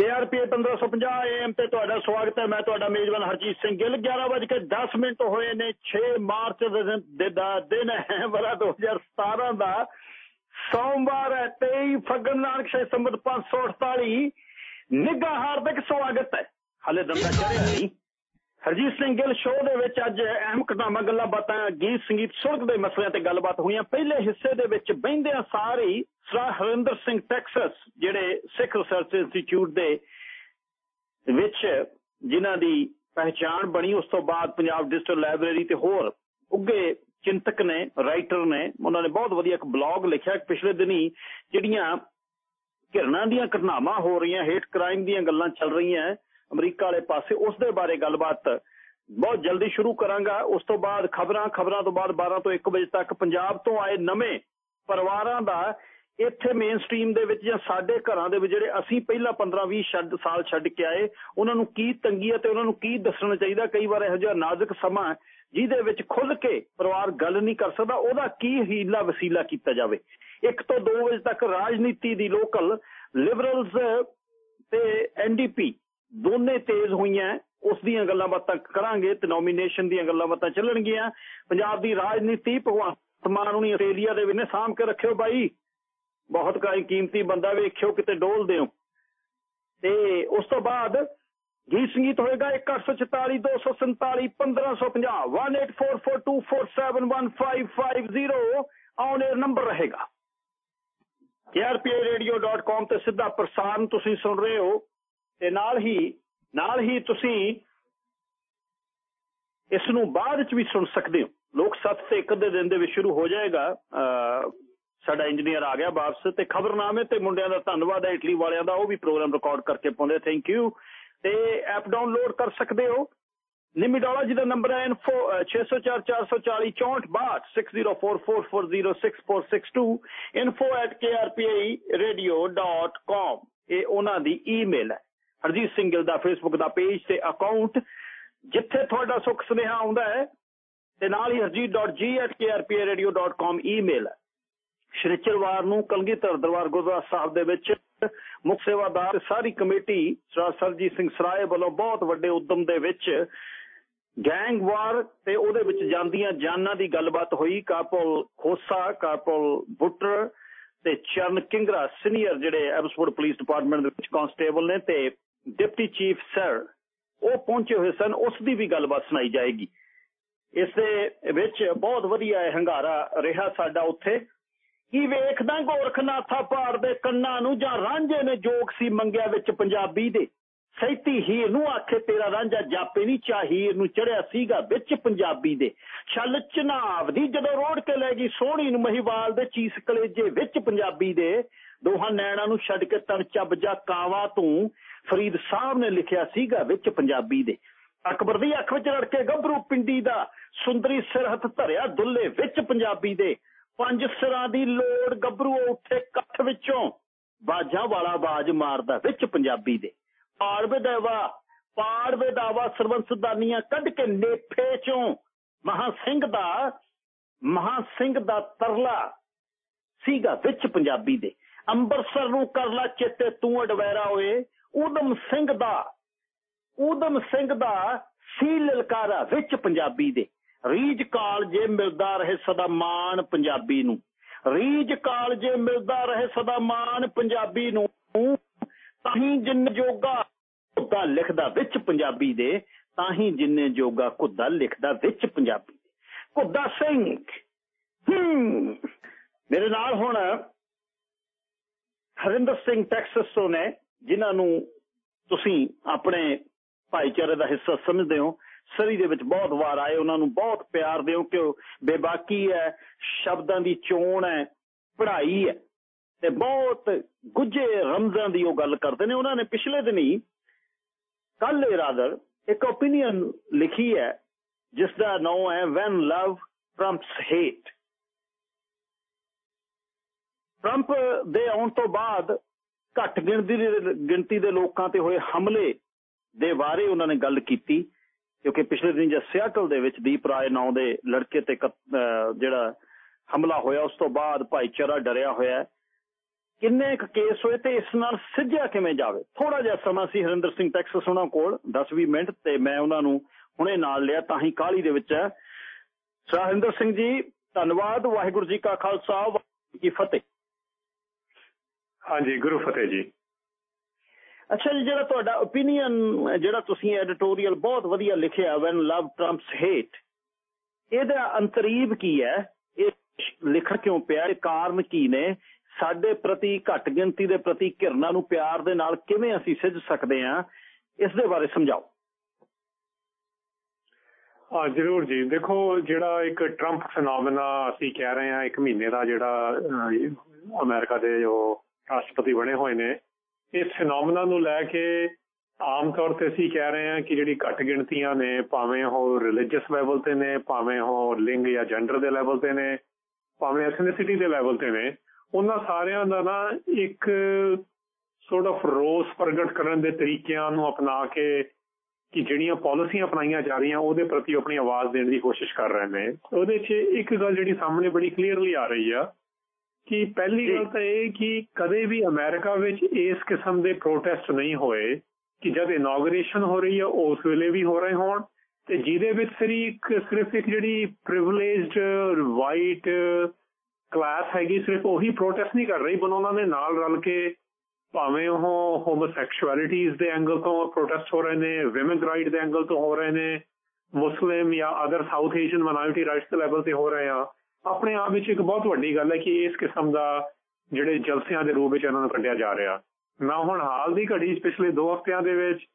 KRP 1550 AM ਤੇ ਤੁਹਾਡਾ ਸਵਾਗਤ ਹੈ। ਮੈਂ ਤੁਹਾਡਾ ਮੇਜ਼ਬਾਨ ਹਰਜੀਤ ਸਿੰਘ ਗਿੱਲ। 11:10 ਮਿੰਟ ਹੋਏ ਨੇ। 6 ਮਾਰਚ ਦੇ ਦਾ ਦਿਨ ਹੈ ਬਰਾ 2017 ਦਾ। ਸੋਮਵਾਰ ਹੈ 23 ਫੱਗਣ ਨਾਨਕ ਸ਼ੇ ਸੰਬਤ 548 ਨਿੱਘਾ ਹਾਰਦਿਕ ਸਵਾਗਤ ਹੈ। ਹਲੇ ਦੰਦਾ ਚੜਿਆ ਨਹੀਂ। ਹਰਜੀਤ ਸਿੰਘ ਗਿੱਲ ਸ਼ੋਅ ਦੇ ਵਿੱਚ ਅੱਜ ਅਹਿਮ ਘਟਨਾਵਾਂ, ਗੱਲਾਂ ਬਾਤਾਂ, ਗੀਤ, ਸੰਗੀਤ, ਸੁਰਗ ਦੇ ਮਸਲਿਆਂ ਤੇ ਗੱਲਬਾਤ ਹੋਈਆਂ। ਪਹਿਲੇ ਹਿੱਸੇ ਦੇ ਵਿੱਚ ਬੈਂਦਿਆਂ ਸਾਰੀ ਸਰ ਹਰਿੰਦਰ ਸਿੰਘ, ਟੈਕਸਸ, ਜਿਹੜੇ ਸਿੱਖ ਰਿਸਰਚ ਇੰਸਟੀਚਿਊਟ ਦੇ ਵਿੱਚ ਜਿਨ੍ਹਾਂ ਦੀ ਪਹਿਚਾਣ ਬਣੀ, ਉਸ ਤੋਂ ਬਾਅਦ ਪੰਜਾਬ ਡਿਜੀਟਲ ਲਾਇਬ੍ਰੇਰੀ ਤੇ ਹੋਰ ਉੱਗੇ ਚਿੰਤਕ ਨੇ, ਰਾਈਟਰ ਨੇ, ਉਹਨਾਂ ਨੇ ਬਹੁਤ ਵਧੀਆ ਇੱਕ ਬਲੌਗ ਲਿਖਿਆ। ਪਿਛਲੇ ਦਿਨੀ ਜਿਹੜੀਆਂ ਘਿਰਨਾਂ ਦੀਆਂ ਘਟਨਾਵਾਂ ਹੋ ਰਹੀਆਂ, ਹੇਟ ਕ੍ਰਾਈਮ ਦੀਆਂ ਗੱਲਾਂ ਚੱਲ ਰਹੀਆਂ ਅਮਰੀਕਾ ਵਾਲੇ ਪਾਸੇ ਉਸ ਦੇ ਬਾਰੇ ਗੱਲਬਾਤ ਬਹੁਤ ਜਲਦੀ ਸ਼ੁਰੂ ਕਰਾਂਗਾ। ਉਸ ਤੋਂ ਬਾਅਦ ਖਬਰਾਂ ਖਬਰਾਂ ਤੋਂ ਬਾਅਦ 12 ਤੋਂ 1 ਵਜੇ ਤੱਕ ਪੰਜਾਬ ਤੋਂ ਆਏ ਨਵੇਂ ਪਰਿਵਾਰਾਂ ਦਾ ਇੱਥੇ ਮੇਨ ਸਟ੍ਰੀਮ ਦੇ ਵਿੱਚ ਜਾਂ ਸਾਡੇ ਘਰਾਂ ਦੇ ਵਿੱਚ ਜਿਹੜੇ ਅਸੀਂ ਪਹਿਲਾਂ 15-20 ਛੱਡ, ਸਾਲ ਛੱਡ ਕੇ ਆਏ, ਉਹਨਾਂ ਨੂੰ ਕੀ ਤੰਗੀ ਹੈ ਤੇ ਉਹਨਾਂ ਨੂੰ ਕੀ ਦੱਸਣਾ ਚਾਹੀਦਾ? ਕਈ ਵਾਰ ਇਹੋ ਜਿਹਾ ਨਾਜ਼ੁਕ ਸਮਾਂ ਜਿਹਦੇ ਵਿੱਚ ਖੁੱਲ ਕੇ ਪਰਿਵਾਰ ਗੱਲ ਨਹੀਂ ਕਰ ਸਕਦਾ, ਉਹਦਾ ਕੀ ਹੀਲਾ ਵਸੀਲਾ ਕੀਤਾ ਜਾਵੇ? ਇੱਕ ਤੋਂ 2 ਵਜੇ ਤੱਕ ਰਾਜਨੀਤੀ ਦੀ ਲੋਕਲ ਲਿਬਰਲਸ ਤੇ ਐਨਡੀਪੀ ਦੋਨੇ ਤੇਜ਼ ਹੋਈਆਂ, ਉਸ ਦੀਆਂ ਗੱਲਾਂ ਬਾਤਾਂ ਕਰਾਂਗੇ ਤੇ ਨੋਮੀਨੇਸ਼ਨ ਦੀਆਂ ਗੱਲਾਂ ਬਾਤਾਂ ਚੱਲਣਗੀਆਂ। ਪੰਜਾਬ ਦੀ ਰਾਜਨੀਤੀ ਭਗਵੰਤ ਮਾਨ ਨੂੰ ਆਸਟ੍ਰੇਲੀਆ ਦੇ ਵਿੱਚ ਸਾਂਭ ਕੇ ਰੱਖਿਓ ਬਾਈ। ਬਹੁਤ ਕਾਈ ਕੀਮਤੀ ਬੰਦਾ ਵੇਖਿਓ, ਕਿਤੇ ਡੋਲ ਦਿਓ। ਤੇ ਉਸ ਤੋਂ ਬਾਅਦ ਗੀਤ ਸੰਗੀਤ ਹੋਏਗਾ 1844 247 1550 184424715550 ਔਨ 에ਅਰ ਨੰਬਰ ਰਹੇਗਾ। Krpradio.com ਤੇ ਸਿੱਧਾ ਪ੍ਰਸਾਰਣ ਤੁਸੀਂ ਸੁਣ ਰਹੇ ਹੋ। ਤੇ ਨਾਲ ਹੀ ਨਾਲ ਹੀ ਤੁਸੀਂ ਇਸ ਨੂੰ ਬਾਅਦ ਚ ਵੀ ਸੁਣ ਸਕਦੇ ਹੋ। ਲੋਕ ਸੱਤ ਤੇ ਇੱਕ ਦੇ ਦਿਨ ਦੇ ਵਿੱਚ ਸ਼ੁਰੂ ਹੋ ਜਾਏਗਾ। ਸਾਡਾ ਇੰਜੀਨੀਅਰ ਆ ਗਿਆ ਵਾਪਸ ਤੇ ਖਬਰਨਾਮੇ ਤੇ ਮੁੰਡਿਆਂ ਦਾ ਧੰਨਵਾਦ ਹੈ, ਇਟਲੀ ਵਾਲਿਆਂ ਦਾ, ਉਹ ਵੀ ਪ੍ਰੋਗਰਾਮ ਰਿਕਾਰਡ ਕਰਕੇ ਪਾਉਂਦੇ ਥੈਂਕ ਯੂ ਤੇ ਐਪ ਡਾਊਨਲੋਡ ਕਰ ਸਕਦੇ ਹੋ। ਨਿਮੀ ਡਾਲਾ ਜੀ ਦਾ ਨੰਬਰ ਹੈ info 6044406462 6044406462 info@krpa.radio.com ਇਹ ਉਹਨਾਂ ਦੀ ਈਮੇਲ ਹੈ। ਹਰਜੀਤ ਸਿੰਘ ਗਿੱਲ ਦਾ ਫੇਸਬੁੱਕ ਦਾ ਪੇਜ ਤੇ ਅਕਾਊਂਟ ਜਿੱਥੇ ਤੁਹਾਡਾ ਸੁੱਖ ਸੁਨੇਹਾ ਆਉਂਦਾ ਹੈ, ਤੇ ਨਾਲ ਹੀ harjeet.g@krpa.radio.com ਈਮੇਲ ਹੈ। ਸ਼੍ਰੀਚਰਵਾਰ ਨੂੰ ਕਲਗੀਧਰ ਦਰਬਾਰ ਗੁਰਦੁਆਰਾ ਸਾਹਿਬ ਦੇ ਵਿੱਚ ਮੁਖ ਸੇਵਾਦਾਰ ਸਾਰੀ ਕਮੇਟੀ ਸਰਜੀਤ ਸਿੰਘ ਸਰਾਏ ਵੱਲੋਂ ਬਹੁਤ ਵੱਡੇ ਉਦਮ ਦੇ ਵਿੱਚ ਗੈਂਗਵਾਰ ਤੇ ਉਹਦੇ ਵਿੱਚ ਜਾਂਦੀਆਂ ਜਾਨਾਂ ਦੀ ਗੱਲਬਾਤ ਹੋਈ। ਕਾਪਲ ਖੋਸਾ ਕਾਪਲ ਬੁੱਟਰ ਤੇ ਚਰਨ ਕਿੰਗਰਾ ਸੀਨੀਅਰ ਜਿਹੜੇ ਐਬਸਫੋਰਡ ਪੁਲਿਸ ਡਿਪਾਰਟਮੈਂਟ ਦੇ ਵਿੱਚ ਕਾਂਸਟੇਬਲ ਨੇ ਤੇ ਡਿਪਟੀ ਚੀਫ ਸਰ, ਉਹ ਪਹੁੰਚੇ ਹੋਏ ਸਨ, ਉਸ ਦੀ ਵੀ ਗੱਲਬਾਤ ਸੁਣਾਈ ਜਾਏਗੀ। ਇਸ ਦੇ ਵਿੱਚ ਬਹੁਤ ਵਧੀਆ ਹੰਗਾਰਾ ਰਿਹਾ ਸਾਡਾ ਉੱਥੇ। ਕੀ ਵੇਖਦਾ ਗੋਰਖਨਾਥਾ ਪਹਾੜ ਦੇ ਕੰਨਾਂ ਨੂੰ, ਜਾਂ ਰਾਂਝੇ ਨੇ ਜੋਗ ਸੀ ਮੰਗਿਆ ਵਿੱਚ ਪੰਜਾਬੀ ਦੇ? ਸੈਤੀ ਹੀਰ ਨੂੰ ਆਖੇ, ਤੇਰਾ ਰਾਂਝਾ ਜਾਪੇ ਨਹੀਂ ਚਾਹੀਰ ਨੂੰ ਚੜਿਆ ਸੀਗਾ ਵਿੱਚ ਪੰਜਾਬੀ ਦੇ। ਛਲ ਚਨਾਵ ਦੀ ਜਦੋਂ ਰੋੜ ਕੇ ਲੈ ਗਈ ਸੋਹਣੀ ਨੂੰ ਮਹੀਵਾਲ ਦੇ ਚੀਸ ਕਲੇਜੇ ਵਿੱਚ ਪੰਜਾਬੀ ਦੇ, ਦੋਹਾਂ ਨੈਣਾ ਨੂੰ ਛੱਡ ਕੇ ਤਣ ਚੱਬ ਜਾ ਕਾਵਾ ਤੂੰ ਫਰੀਦ ਸਾਹਿਬ ਨੇ ਲਿਖਿਆ ਸੀਗਾ ਵਿੱਚ ਪੰਜਾਬੀ ਦੇ। ਅਕਬਰ ਦੀ ਅੱਖ ਵਿੱਚ ਰੜ ਕੇ ਗੱਭਰੂ ਪਿੰਡੀ ਦਾ ਸੁੰਦਰੀ ਸਿਰਹਤ ਧਰਿਆ ਦੁੱਲੇ ਵਿੱਚ ਪੰਜਾਬੀ ਦੇ। ਪੰਜ ਸਿਰਾਂ ਦੀ ਲੋੜ ਗੱਭਰੂ ਉੱਥੇ ਕੱਠ ਵਿੱਚੋਂ। ਬਾਜਾਂ ਵਾਲਾ ਬਾਜ ਮਾਰਦਾ ਵਿੱਚ ਪੰਜਾਬੀ ਦੇ। ਪਾੜ ਵਿਦਾਵਾ ਪਾੜ ਵਿਦਾਵਾ ਸਰਵੰਸਦਾਨੀਆਂ ਕੱਢ ਕੇ ਨੇਫੇ ਚੋਂ। ਮਹਾ ਸਿੰਘ ਦਾ, ਮਹਾ ਸਿੰਘ ਦਾ ਤਰਲਾ ਸੀਗਾ ਵਿੱਚ ਪੰਜਾਬੀ ਦੇ। ਅੰਮ੍ਰਿਤਸਰ ਨੂੰ ਕਰਲਾ ਚੇਤੇ ਤੂੰ ਅਡਵੈਰਾ ਓਏ। ਉਦਮ ਸਿੰਘ ਦਾ, ਉਦਮ ਸਿੰਘ ਦਾ ਸੀ ਲਲਕਾਰਾ ਵਿੱਚ ਪੰਜਾਬੀ ਦੇ। ਰੀਜ ਕਾਲ ਜੇ ਮਿਲਦਾ ਰਹੇ ਸਦਾ ਮਾਣ ਪੰਜਾਬੀ ਨੂੰ। ਰੀਜ ਕਾਲ ਜੇ ਮਿਲਦਾ ਰਹੇ ਸਦਾ ਮਾਣ ਪੰਜਾਬੀ ਨੂੰ। ਤਾਂ ਜਿੰਨ ਜੋਗਾ ਕੁੱਦਾ ਲਿਖਦਾ ਵਿੱਚ ਪੰਜਾਬੀ ਦੇ, ਤਾਹੀਂ ਜਿੰਨੇ ਜੋਗਾ ਕੁੱਦਾ ਲਿਖਦਾ ਵਿੱਚ ਪੰਜਾਬੀ ਦੇ। ਕੁੱਦਾ ਸਿੰਘ, ਹੂੰ। ਮੇਰੇ ਨਾਲ ਹੁਣ ਹਰਿੰਦਰ ਸਿੰਘ ਟੈਕਸਸ ਤੋਂ ਨੇ। ਜਿਨ੍ਹਾਂ ਨੂੰ ਤੁਸੀਂ ਆਪਣੇ ਭਾਈਚਾਰੇ ਦਾ ਹਿੱਸਾ ਸਮਝਦੇ ਹੋ, ਸਰੀ ਦੇ ਵਿੱਚ ਬਹੁਤ ਵਾਰ ਆਏ, ਉਹਨਾਂ ਨੂੰ ਬਹੁਤ ਪਿਆਰ ਦਿਓ ਕਿ ਬੇਬਾਕੀ ਹੈ, ਸ਼ਬਦਾਂ ਦੀ ਚੋਣ ਹੈ, ਪੜ੍ਹਾਈ ਹੈ, ਤੇ ਬਹੁਤ ਗੁੱਝੇ ਰਮਜ਼ਾਂ ਦੀ ਉਹ ਗੱਲ ਕਰਦੇ ਨੇ। ਉਹਨਾਂ ਨੇ ਪਿਛਲੇ ਦਿਨੀ ਕੱਲ ਰਾਦਰ ਇੱਕ ਓਪੀਨੀਅਨ ਲਿਖੀ ਹੈ ਜਿਸ ਦਾ ਨਾਮ ਹੈ when love trumps hate Trump ਦੇ ਆਉਣ ਤੋਂ ਬਾਅਦ ਘੱਟ ਗਿਣਤੀ ਦੇ ਗਿਣਤੀ ਦੇ ਲੋਕਾਂ ਤੇ ਹੋਏ ਹਮਲੇ ਦੇ ਬਾਰੇ ਉਹਨਾਂ ਨੇ ਗੱਲ ਕੀਤੀ, ਕਿਉਂਕਿ ਪਿਛਲੇ ਦਿਨ ਜਦ ਸਿਆਟਲ ਦੇ ਵਿੱਚ ਦੀਪ ਰਾਏ ਨਾਂ ਦੇ ਲੜਕੇ ਤੇ ਜਿਹੜਾ ਹਮਲਾ ਹੋਇਆ, ਉਸ ਤੋਂ ਬਾਅਦ ਭਾਈਚਾਰਾ ਡਰਿਆ ਹੋਇਆ ਕਿੰਨੇ ਕੁ ਕੇਸ ਹੋਏ ਤੇ ਇਸ ਨਾਲ ਸਿੱਝਿਆ ਕਿਵੇਂ ਜਾਵੇ? ਥੋੜਾ ਜਿਹਾ ਸਮਾਂ ਸੀ ਹਰਿੰਦਰ ਸਿੰਘ ਟੈਕਸਸ ਉਹਨਾਂ ਕੋਲ 10-20 ਮਿੰਟ, ਤੇ ਮੈਂ ਉਹਨਾਂ ਨੂੰ ਹੁਣੇ ਨਾਲ ਲਿਆ, ਤਾਂ ਹੀ ਕਾਲੀ ਦੇ ਵਿੱਚ ਹੈ। ਹਰਿੰਦਰ ਸਿੰਘ ਜੀ, ਧੰਨਵਾਦ, ਵਾਹਿਗੁਰੂ ਜੀ ਕਾ ਖਾਲਸਾ, ਵਾਹਿਗੁਰੂ ਜੀ ਫਤਿਹ। ਹਾਂਜੀ ਗੁਰੂ ਫਤਿਹ ਜੀ। ਅੱਛਾ ਜੀ ਜਿਹੜਾ ਤੁਹਾਡਾ ਓਪੀਨੀਅਨ ਜਿਹੜਾ ਤੁਸੀਂ ਐਡੀਟੋਰੀਅਲ ਬਹੁਤ ਵਧੀਆ ਲਿਖਿਆ ਵੈਨ ਲਵ ਟਰੰਪਸ ਹੇਟ ਇਹਦਾ ਅੰਤਰੀਬ ਕੀ ਹੈ? ਇਹ ਲਿਖਣ ਕਿਉਂ ਪਿਆ? ਇਹ ਕਾਰਨ ਕੀ ਨੇ? ਸਾਡੇ ਪ੍ਰਤੀ ਘੱਟ ਗਿਣਤੀ ਦੇ ਪ੍ਰਤੀ ਘਿਰਨਾ ਨੂੰ ਪਿਆਰ ਦੇ ਨਾਲ ਕਿਵੇਂ ਅਸੀਂ ਸਿੱਝ ਸਕਦੇ ਹਾਂ? ਇਸ ਦੇ ਬਾਰੇ ਸਮਝਾਓ। ਹਾਂ ਜ਼ਰੂਰ ਜੀ। ਦੇਖੋ ਜਿਹੜਾ ਇੱਕ ਟਰੰਪ ਫੈਨੋਮੇਨਾ ਅਸੀਂ ਕਹਿ ਰਹੇ ਹਾਂ ਇੱਕ ਮਹੀਨੇ ਦਾ ਜਿਹੜਾ ਅਮਰੀਕਾ ਦੇ ਜੋ ਰਾਸ਼ਟਰਪਤੀ ਬਣੇ ਹੋਏ ਨੇ। ਇਸ ਫੈਨੋਮੇਨਾ ਨੂੰ ਲੈ ਕੇ ਆਮ ਤੌਰ ਤੇ ਅਸੀਂ ਕਹਿ ਰਹੇ ਹਾਂ ਕਿ ਜਿਹੜੀ ਘੱਟ ਗਿਣਤੀਆਂ ਨੇ, ਭਾਵੇਂ ਉਹ ਰਿਲੀਜੀਅਸ ਲੈਵਲ ਤੇ ਨੇ, ਭਾਵੇਂ ਉਹ ਲਿੰਗ ਜਾਂ ਜੈਂਡਰ ਦੇ ਲੈਵਲ ਤੇ ਨੇ, ਭਾਵੇਂ ਐਥਨਿਸਿਟੀ ਦੇ ਲੈਵਲ ਤੇ ਨੇ, ਉਹਨਾਂ ਸਾਰਿਆਂ ਦਾ ਨਾ ਇੱਕ ਸੋਰਟ ਆਫ ਰੋਸ ਪ੍ਰਗਟ ਕਰਨ ਦੇ ਤਰੀਕਿਆਂ ਨੂੰ ਅਪਣਾ ਕੇ ਕਿ ਜਿਹੜੀਆਂ ਪਾਲਿਸੀਆਂ ਅਪਣਾਈਆਂ ਜਾ ਰਹੀਆਂ, ਉਹਦੇ ਪ੍ਰਤੀ ਆਪਣੀ ਆਵਾਜ਼ ਦੇਣ ਦੀ ਕੋਸ਼ਿਸ਼ ਕਰ ਰਹੇ ਨੇ। ਉਹਦੇ 'ਚ ਇੱਕ ਗੱਲ ਜਿਹੜੀ ਸਾਹਮਣੇ ਬੜੀ ਕਲੀਅਰਲੀ ਆ ਰਹੀ ਆ ਕਿ ਪਹਿਲੀ ਗੱਲ ਤਾਂ ਇਹ ਕਿ ਕਦੇ ਵੀ ਅਮਰੀਕਾ ਵਿੱਚ ਇਸ ਕਿਸਮ ਦੇ ਪ੍ਰੋਟੈਸਟ ਨਹੀਂ ਹੋਏ ਕਿ ਜਦ ਇਨੋਗ੍ਰੇਸ਼ਨ ਹੋ ਰਹੀ ਹੈ ਉਸ ਵੇਲੇ ਵੀ ਹੋ ਰਹੇ ਹੋਣ। ਤੇ ਜਿਹਦੇ ਵਿੱਚ ਸਿਰਫ ਸਿਰਫ ਇੱਕ ਜਿਹੜੀ ਪ੍ਰਿਵਿਲੇਜਡ ਵਾਈਟ ਕਲਾਸ ਹੈਗੀ ਸਿਰਫ ਉਹੀ ਪ੍ਰੋਟੈਸਟ ਨਹੀਂ ਕਰ ਰਹੀ ਬਨ ਉਹਨਾਂ ਨੇ ਨਾਲ ਰਲ ਕੇ ਭਾਵੇਂ ਉਹ ਹੋਮੋਸੈਕਸ਼ੁਅਲਿਟੀਜ਼ ਦੇ ਐਂਗਲ ਤੋਂ ਪ੍ਰੋਟੈਸਟ ਹੋ ਰਹੇ ਨੇ ਔਮਨ ਰਾਈਟ ਦੇ ਐਂਗਲ ਤੋਂ ਹੋ ਰਹੇ ਨੇ ਮੁਸਲਿਮ ਜਾਂ other South Asian minority rights ਦੇ ਲੈਵਲ ਤੇ ਹੋ ਰਹੇ ਆ। ਆਪਣੇ ਆਪ ਵਿੱਚ ਇੱਕ ਬਹੁਤ ਵੱਡੀ ਗੱਲ ਹੈ ਕਿ ਇਸ ਕਿਸਮ ਦਾ ਜਿਹੜੇ ਜਲਸਿਆਂ ਦੇ ਰੂਪ ਵਿੱਚ ਇਹਨਾਂ ਨੂੰ ਕੱਢਿਆ ਜਾ ਰਿਹਾ। ਨਾ ਹੁਣ ਹਾਲ ਦੀ ਘੜੀ ਪਿਛਲੇ 2 ਹਫ਼ਤਿਆਂ ਦੇ ਵਿੱਚ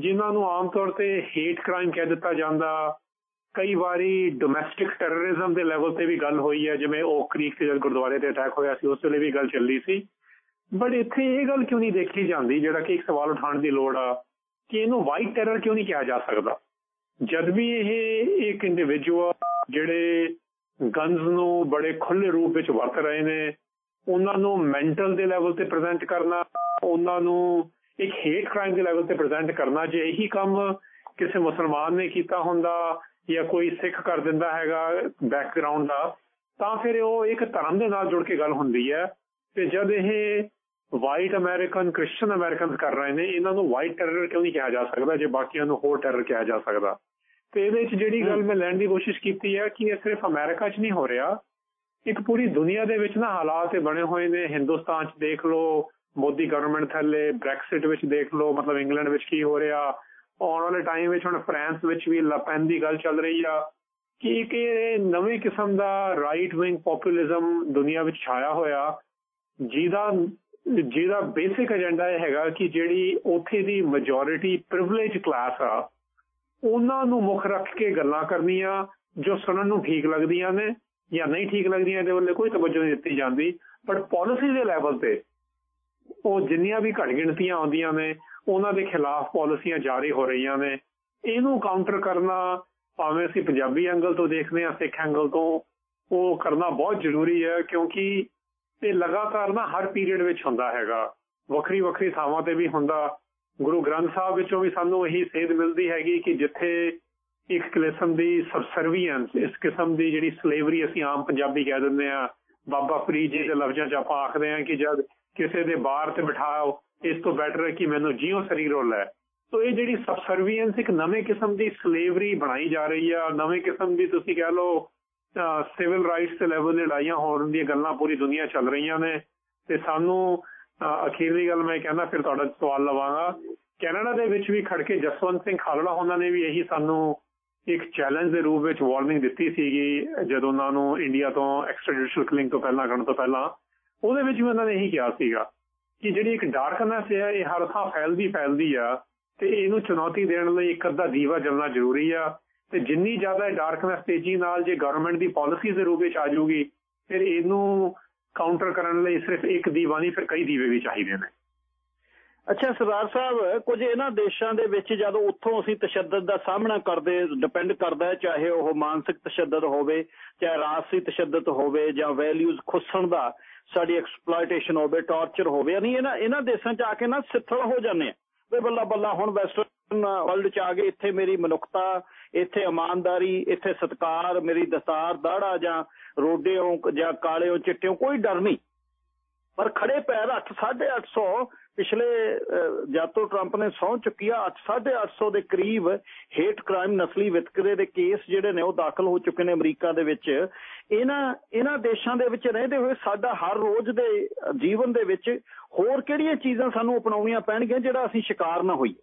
ਜਿਨ੍ਹਾਂ ਨੂੰ ਆਮ ਤੌਰ ਤੇ ਹੇਟ ਕ੍ਰਾਈਮ ਕਹਿ ਦਿੱਤਾ ਜਾਂਦਾ, ਕਈ ਵਾਰੀ ਡੋਮੈਸਟਿਕ ਟੈਰਰਿਜ਼ਮ ਦੇ ਲੈਵਲ ਤੇ ਵੀ ਗੱਲ ਹੋਈ ਹੈ, ਜਿਵੇਂ ਉਹ ਕ੍ਰੀਕ ਤੇ ਜਦ ਗੁਰਦੁਆਰੇ ਤੇ ਅਟੈਕ ਹੋਇਆ ਸੀ, ਉਸ ਵੇਲੇ ਵੀ ਗੱਲ ਚੱਲੀ ਸੀ। ਬਟ ਇੱਥੇ ਇਹ ਗੱਲ ਕਿਉਂ ਨਹੀਂ ਦੇਖੀ ਜਾਂਦੀ, ਜਿਹੜਾ ਕਿ ਇੱਕ ਸਵਾਲ ਉਠਾਉਣ ਦੀ ਲੋੜ ਆ, ਕਿ ਇਹਨੂੰ ਵਾਈਟ ਟੈਰਰ ਕਿਉਂ ਨਹੀਂ ਕਿਹਾ ਜਾ ਸਕਦਾ? ਜਦ ਵੀ ਇਹ ਇੱਕ ਇੰਡੀਵਿਜੂਅਲ ਜਿਹੜੇ ਗਨਸ ਨੂੰ ਬੜੇ ਖੁੱਲੇ ਰੂਪ ਵਿੱਚ ਵਰਤ ਰਹੇ ਨੇ। ਉਹਨਾਂ ਨੂੰ ਮੈਂਟਲ ਦੇ ਲੈਵਲ ਤੇ ਪ੍ਰੈਜ਼ੈਂਟ ਕਰਨਾ, ਉਹਨਾਂ ਨੂੰ ਇੱਕ ਹੇਟ ਕ੍ਰਾਈਮ ਦੇ ਲੈਵਲ ਤੇ ਪ੍ਰੈਜ਼ੈਂਟ ਕਰਨਾ, ਜੇ ਇਹੀ ਕੰਮ ਕਿਸੇ ਮੁਸਲਮਾਨ ਨੇ ਕੀਤਾ ਹੁੰਦਾ ਜਾਂ ਕੋਈ ਸਿੱਖ ਕਰ ਦਿੰਦਾ ਹੈਗਾ ਬੈਕਗ੍ਰਾਉਂਡ ਦਾ, ਤਾਂ ਫਿਰ ਉਹ ਇੱਕ ਧਰਮ ਦੇ ਨਾਲ ਜੁੜ ਕੇ ਗੱਲ ਹੁੰਦੀ ਹੈ। ਤੇ ਜਦ ਇਹ ਵਾਈਟ ਅਮਰੀਕਨ ਕ੍ਰਿਸਚੀਅਨ ਅਮਰੀਕਨਸ ਕਰ ਰਹੇ ਨੇ, ਇਹਨਾਂ ਨੂੰ ਵਾਈਟ ਟੈਰਰ ਕਿਉਂ ਨਹੀਂ ਕਿਹਾ ਜਾ ਸਕਦਾ, ਜੇ ਬਾਕੀਆਂ ਨੂੰ ਹੋਰ ਟੈਰਰ ਕਿਹਾ ਜਾ ਸਕਦਾ? ਤੇ ਇਹਦੇ ਵਿੱਚ ਜਿਹੜੀ ਗੱਲ ਮੈਂ ਲੈਣ ਦੀ ਕੋਸ਼ਿਸ਼ ਕੀਤੀ ਹੈ ਕਿ ਇਹ ਸਿਰਫ ਅਮਰੀਕਾ 'ਚ ਨਹੀਂ ਹੋ ਰਿਹਾ। ਇੱਕ ਪੂਰੀ ਦੁਨੀਆ ਦੇ ਵਿੱਚ ਨਾ ਹਾਲਾਤ ਬਣੇ ਹੋਏ ਨੇ। ਹਿੰਦੁਸਤਾਨ 'ਚ ਦੇਖ ਲਓ ਮੋਦੀ ਗਵਰਨਮੈਂਟ ਥੱਲੇ ਬ੍ਰੈਕਸਿਟ ਵਿੱਚ ਦੇਖ ਲਓ ਮਤਲਬ ਇੰਗਲੈਂਡ ਵਿੱਚ ਕੀ ਹੋ ਰਿਹਾ। ਆਉਣ ਵਾਲੇ ਟਾਈਮ ਵਿੱਚ ਹੁਣ ਫਰਾਂਸ ਵਿੱਚ ਵੀ ਲਪੈਨ ਦੀ ਗੱਲ ਚੱਲ ਰਹੀ ਆ। ਕਿ ਕਿ ਨਵੇਂ ਕਿਸਮ ਦਾ ਰਾਈਟ ਵਿੰਗ ਪੋਪੂਲਿਜ਼ਮ ਦੁਨੀਆ ਵਿੱਚ ਛਾਇਆ ਹੋਇਆ ਜਿਹਦਾ ਜਿਹਦਾ ਬੇਸਿਕ ਏਜੰਡਾ ਇਹ ਹੈਗਾ ਕਿ ਜਿਹੜੀ ਉੱਥੇ ਦੀ ਮੈਜੋਰਿਟੀ ਪ੍ਰਿਵਿਲੇਜ ਕਲਾਸ ਆ ਉਹਨਾਂ ਨੂੰ ਮੁੱਖ ਰੱਖ ਕੇ ਗੱਲਾਂ ਕਰਨੀਆਂ ਜੋ ਸੁਣਨ ਨੂੰ ਠੀਕ ਲੱਗਦੀਆਂ ਨੇ ਜਾਂ ਨਹੀਂ ਠੀਕ ਲੱਗਦੀਆਂ ਇਹਦੇ ਵੱਲ ਕੋਈ ਤਵੱਜੋ ਨਹੀਂ ਦਿੱਤੀ ਜਾਂਦੀ। ਪਰ ਪਾਲਿਸੀ ਦੇ ਲੈਵਲ ਤੇ ਉਹ ਜਿੰਨੀਆਂ ਵੀ ਘਟ ਗਿਣਤੀਆਂ ਆਉਂਦੀਆਂ ਨੇ, ਉਹਨਾਂ ਦੇ ਖਿਲਾਫ ਪਾਲਿਸੀਆਂ ਜਾਰੀ ਹੋ ਰਹੀਆਂ ਨੇ। ਇਹਨੂੰ ਕਾਊਂਟਰ ਕਰਨਾ ਭਾਵੇਂ ਅਸੀਂ ਪੰਜਾਬੀ ਐਂਗਲ ਤੋਂ ਦੇਖਦੇ ਹਾਂ, ਸਿੱਖ ਐਂਗਲ ਤੋਂ, ਉਹ ਕਰਨਾ ਬਹੁਤ ਜ਼ਰੂਰੀ ਹੈ ਕਿਉਂਕਿ ਇਹ ਲਗਾਤਾਰ ਨਾ ਹਰ ਪੀਰੀਅਡ ਵਿੱਚ ਹੁੰਦਾ ਹੈਗਾ। ਵੱਖਰੀ ਵੱਖਰੀ ਥਾਵਾਂ ਤੇ ਵੀ ਹੁੰਦਾ। ਗੁਰੂ ਗ੍ਰੰਥ ਸਾਹਿਬ ਵਿੱਚੋਂ ਵੀ ਸਾਨੂੰ ਇਹੀ ਸੇਧ ਮਿਲਦੀ ਹੈਗੀ ਕਿ ਜਿੱਥੇ ਇੱਕ ਕਿਸਮ ਦੀ ਸਬਸਰਵੀਐਂਸ ਇਸ ਕਿਸਮ ਦੀ ਜਿਹੜੀ ਸਲੇਵਰੀ ਅਸੀਂ ਆਮ ਪੰਜਾਬੀ ਕਹਿ ਦਿੰਦੇ ਆ ਬਾਬਾ ਫਰੀਦ ਜੀ ਦੇ ਲਫ਼ਜ਼ਾਂ 'ਚ ਆਪਾਂ ਆਖਦੇ ਆ ਕਿ ਜਦ ਕਿਸੇ ਦੇ ਬਾਹਰ ਤੇ ਬਿਠਾਓ ਇਸ ਤੋਂ ਬੈਟਰ ਹੈ ਕਿ ਮੈਨੂੰ ਜੀਓ ਸਰੀਰੋਂ ਲੈ ਸੋ ਇਹ ਜਿਹੜੀ ਸਬਸਰਵੀਐਂਸ ਇੱਕ ਨਵੇਂ ਕਿਸਮ ਦੀ ਸਲੇਵਰੀ ਬਣਾਈ ਜਾ ਰਹੀ ਆ ਨਵੇਂ ਕਿਸਮ ਦੀ ਤੁਸੀਂ ਕਹਿ ਲਓ ਸਿਵਲ ਰਾਈਟਸ ਦੇ ਲੈਵਲ ਤੇ ਲੜਾਈਆਂ ਹੋਣ ਦੀਆਂ ਗੱਲਾਂ ਪੂਰੀ ਦੁਨੀਆ ਚੱਲ ਰਹੀਆਂ ਨੇ ਤੇ ਸਾਨੂੰ ਅਖੀਰਲੀ ਗੱਲ ਮੈਂ ਕਹਿੰਦਾ, ਫਿਰ ਤੁਹਾਡਾ ਸਵਾਲ ਲਵਾਂਗਾ। ਕੈਨੇਡਾ ਦੇ ਵਿੱਚ ਵੀ ਖੜ ਕੇ ਜਸਵੰਤ ਸਿੰਘ ਖਾਲੜਾ ਉਹਨਾਂ ਨੇ ਵੀ ਇਹੀ ਸਾਨੂੰ ਇੱਕ ਚੈਲੰਜ ਦੇ ਰੂਪ ਵਿੱਚ ਵਾਰਨਿੰਗ ਦਿੱਤੀ ਸੀਗੀ, ਜਦੋਂ ਉਹਨਾਂ ਨੂੰ ਇੰਡੀਆ ਤੋਂ ਐਕਸਟ੍ਰਾਜੁਡੀਸ਼ੀਅਲ ਕਿਲਿੰਗ ਤੋਂ ਪਹਿਲਾਂ ਕਰਨ ਤੋਂ ਪਹਿਲਾਂ। ਉਹਦੇ ਵਿੱਚ ਵੀ ਉਹਨਾਂ ਨੇ ਇਹੀ ਕਿਹਾ ਸੀਗਾ ਕਿ ਜਿਹੜੀ ਇੱਕ ਡਾਰਕਨੈਸ ਹੈ, ਇਹ ਹਰ ਥਾਂ ਫੈਲਦੀ ਫੈਲਦੀ ਆ ਤੇ ਇਹਨੂੰ ਚੁਣੌਤੀ ਦੇਣ ਲਈ ਇੱਕ ਅੱਧਾ ਦੀਵਾ ਜਲਣਾ ਜ਼ਰੂਰੀ ਆ। ਤੇ ਜਿੰਨੀ ਜ਼ਿਆਦਾ ਇਹ ਡਾਰਕਨੈਸ ਤੇਜ਼ੀ ਨਾਲ ਜੇ ਗਵਰਨਮੈਂਟ ਦੀ ਪਾਲਿਸੀ ਦੇ ਰੂਪ ਵਿੱਚ ਆ ਜਾਊਗੀ, ਫਿਰ ਇਹਨੂੰ ਕਾਊਂਟਰ ਕਰਨ ਲਈ ਸਿਰਫ ਇੱਕ ਦੀਵਾ ਨਹੀਂ, ਫਿਰ ਕਈ ਦੀਵੇ ਵੀ ਚਾਹੀਦੇ ਨੇ। ਅੱਛਾ, ਸਰਦਾਰ ਸਾਹਿਬ, ਕੁਝ ਇਹਨਾਂ ਦੇਸ਼ਾਂ ਦੇ ਵਿੱਚ ਜਦੋਂ ਉੱਥੋਂ ਅਸੀਂ ਤਸ਼ੱਦਦ ਦਾ ਸਾਹਮਣਾ ਕਰਦੇ ਡਿਪੈਂਡ ਕਰਦਾ ਹੈ, ਚਾਹੇ ਉਹ ਮਾਨਸਿਕ ਤਸ਼ੱਦਦ ਹੋਵੇ, ਚਾਹੇ ਰਾਜਸੀ ਤਸ਼ੱਦਦ ਹੋਵੇ, ਜਾਂ ਵੈਲਿਊਜ਼ ਖੁੱਸਣ ਦਾ, ਸਾਡੀ ਐਕਸਪਲੋਇਟੇਸ਼ਨ ਹੋਵੇ ਟਾਰਚਰ ਹੋਵੇ ਨਹੀਂ ਇਹਨਾਂ ਇਹਨਾਂ ਦੇਸ਼ਾਂ 'ਚ ਆ ਕੇ ਨਾ ਸਿੱਥਲ ਹੋ ਜਾਂਦੇ ਆ। ਵੀ ਬੱਲਾ ਬੱਲਾ, ਹੁਣ ਵੈਸਟਰਨ ਵਰਲਡ 'ਚ ਆ ਗਏ ਇੱਥੇ ਮੇਰੀ ਮਨੁੱਖਤਾ ਇੱਥੇ ਇਮਾਨਦਾਰੀ, ਇੱਥੇ ਸਤਕਾਰ, ਮੇਰੀ ਦਸਤਾਰ, ਦਾੜਾ ਜਾਂ ਰੋਡਿਓਂ ਜਾਂ ਕਾਲਿਓ, ਚਿੱਟਿਓਂ ਕੋਈ ਡਰ ਨਹੀਂ। ਪਰ ਖੜੇ ਪੈਰ 8 850 ਪਿਛਲੇ ਜਦ ਤੋਂ ਟਰੰਪ ਨੇ ਸੌਂ ਚੁੱਕੀ ਆ 8 850 ਦੇ ਕਰੀਬ ਹੇਟ ਕ੍ਰਾਈਮ ਨਸਲੀ ਵਿਤਕਰੇ ਦੇ ਕੇਸ ਜਿਹੜੇ ਨੇ ਉਹ ਦਾਖਲ ਹੋ ਚੁੱਕੇ ਨੇ ਅਮਰੀਕਾ ਦੇ ਵਿੱਚ। ਇਹਨਾਂ ਇਹਨਾਂ ਦੇਸ਼ਾਂ ਦੇ ਵਿੱਚ ਰਹਿੰਦੇ ਹੋਏ ਸਾਡਾ ਹਰ ਰੋਜ਼ ਦੇ ਜੀਵਨ ਦੇ ਵਿੱਚ ਹੋਰ ਕਿਹੜੀਆਂ ਚੀਜ਼ਾਂ ਸਾਨੂੰ ਅਪਣਾਉਣੀਆਂ ਪੈਣਗੀਆਂ ਜਿਹੜਾ ਅਸੀਂ ਸ਼ਿਕਾਰ ਨਾ ਹੋਈਏ?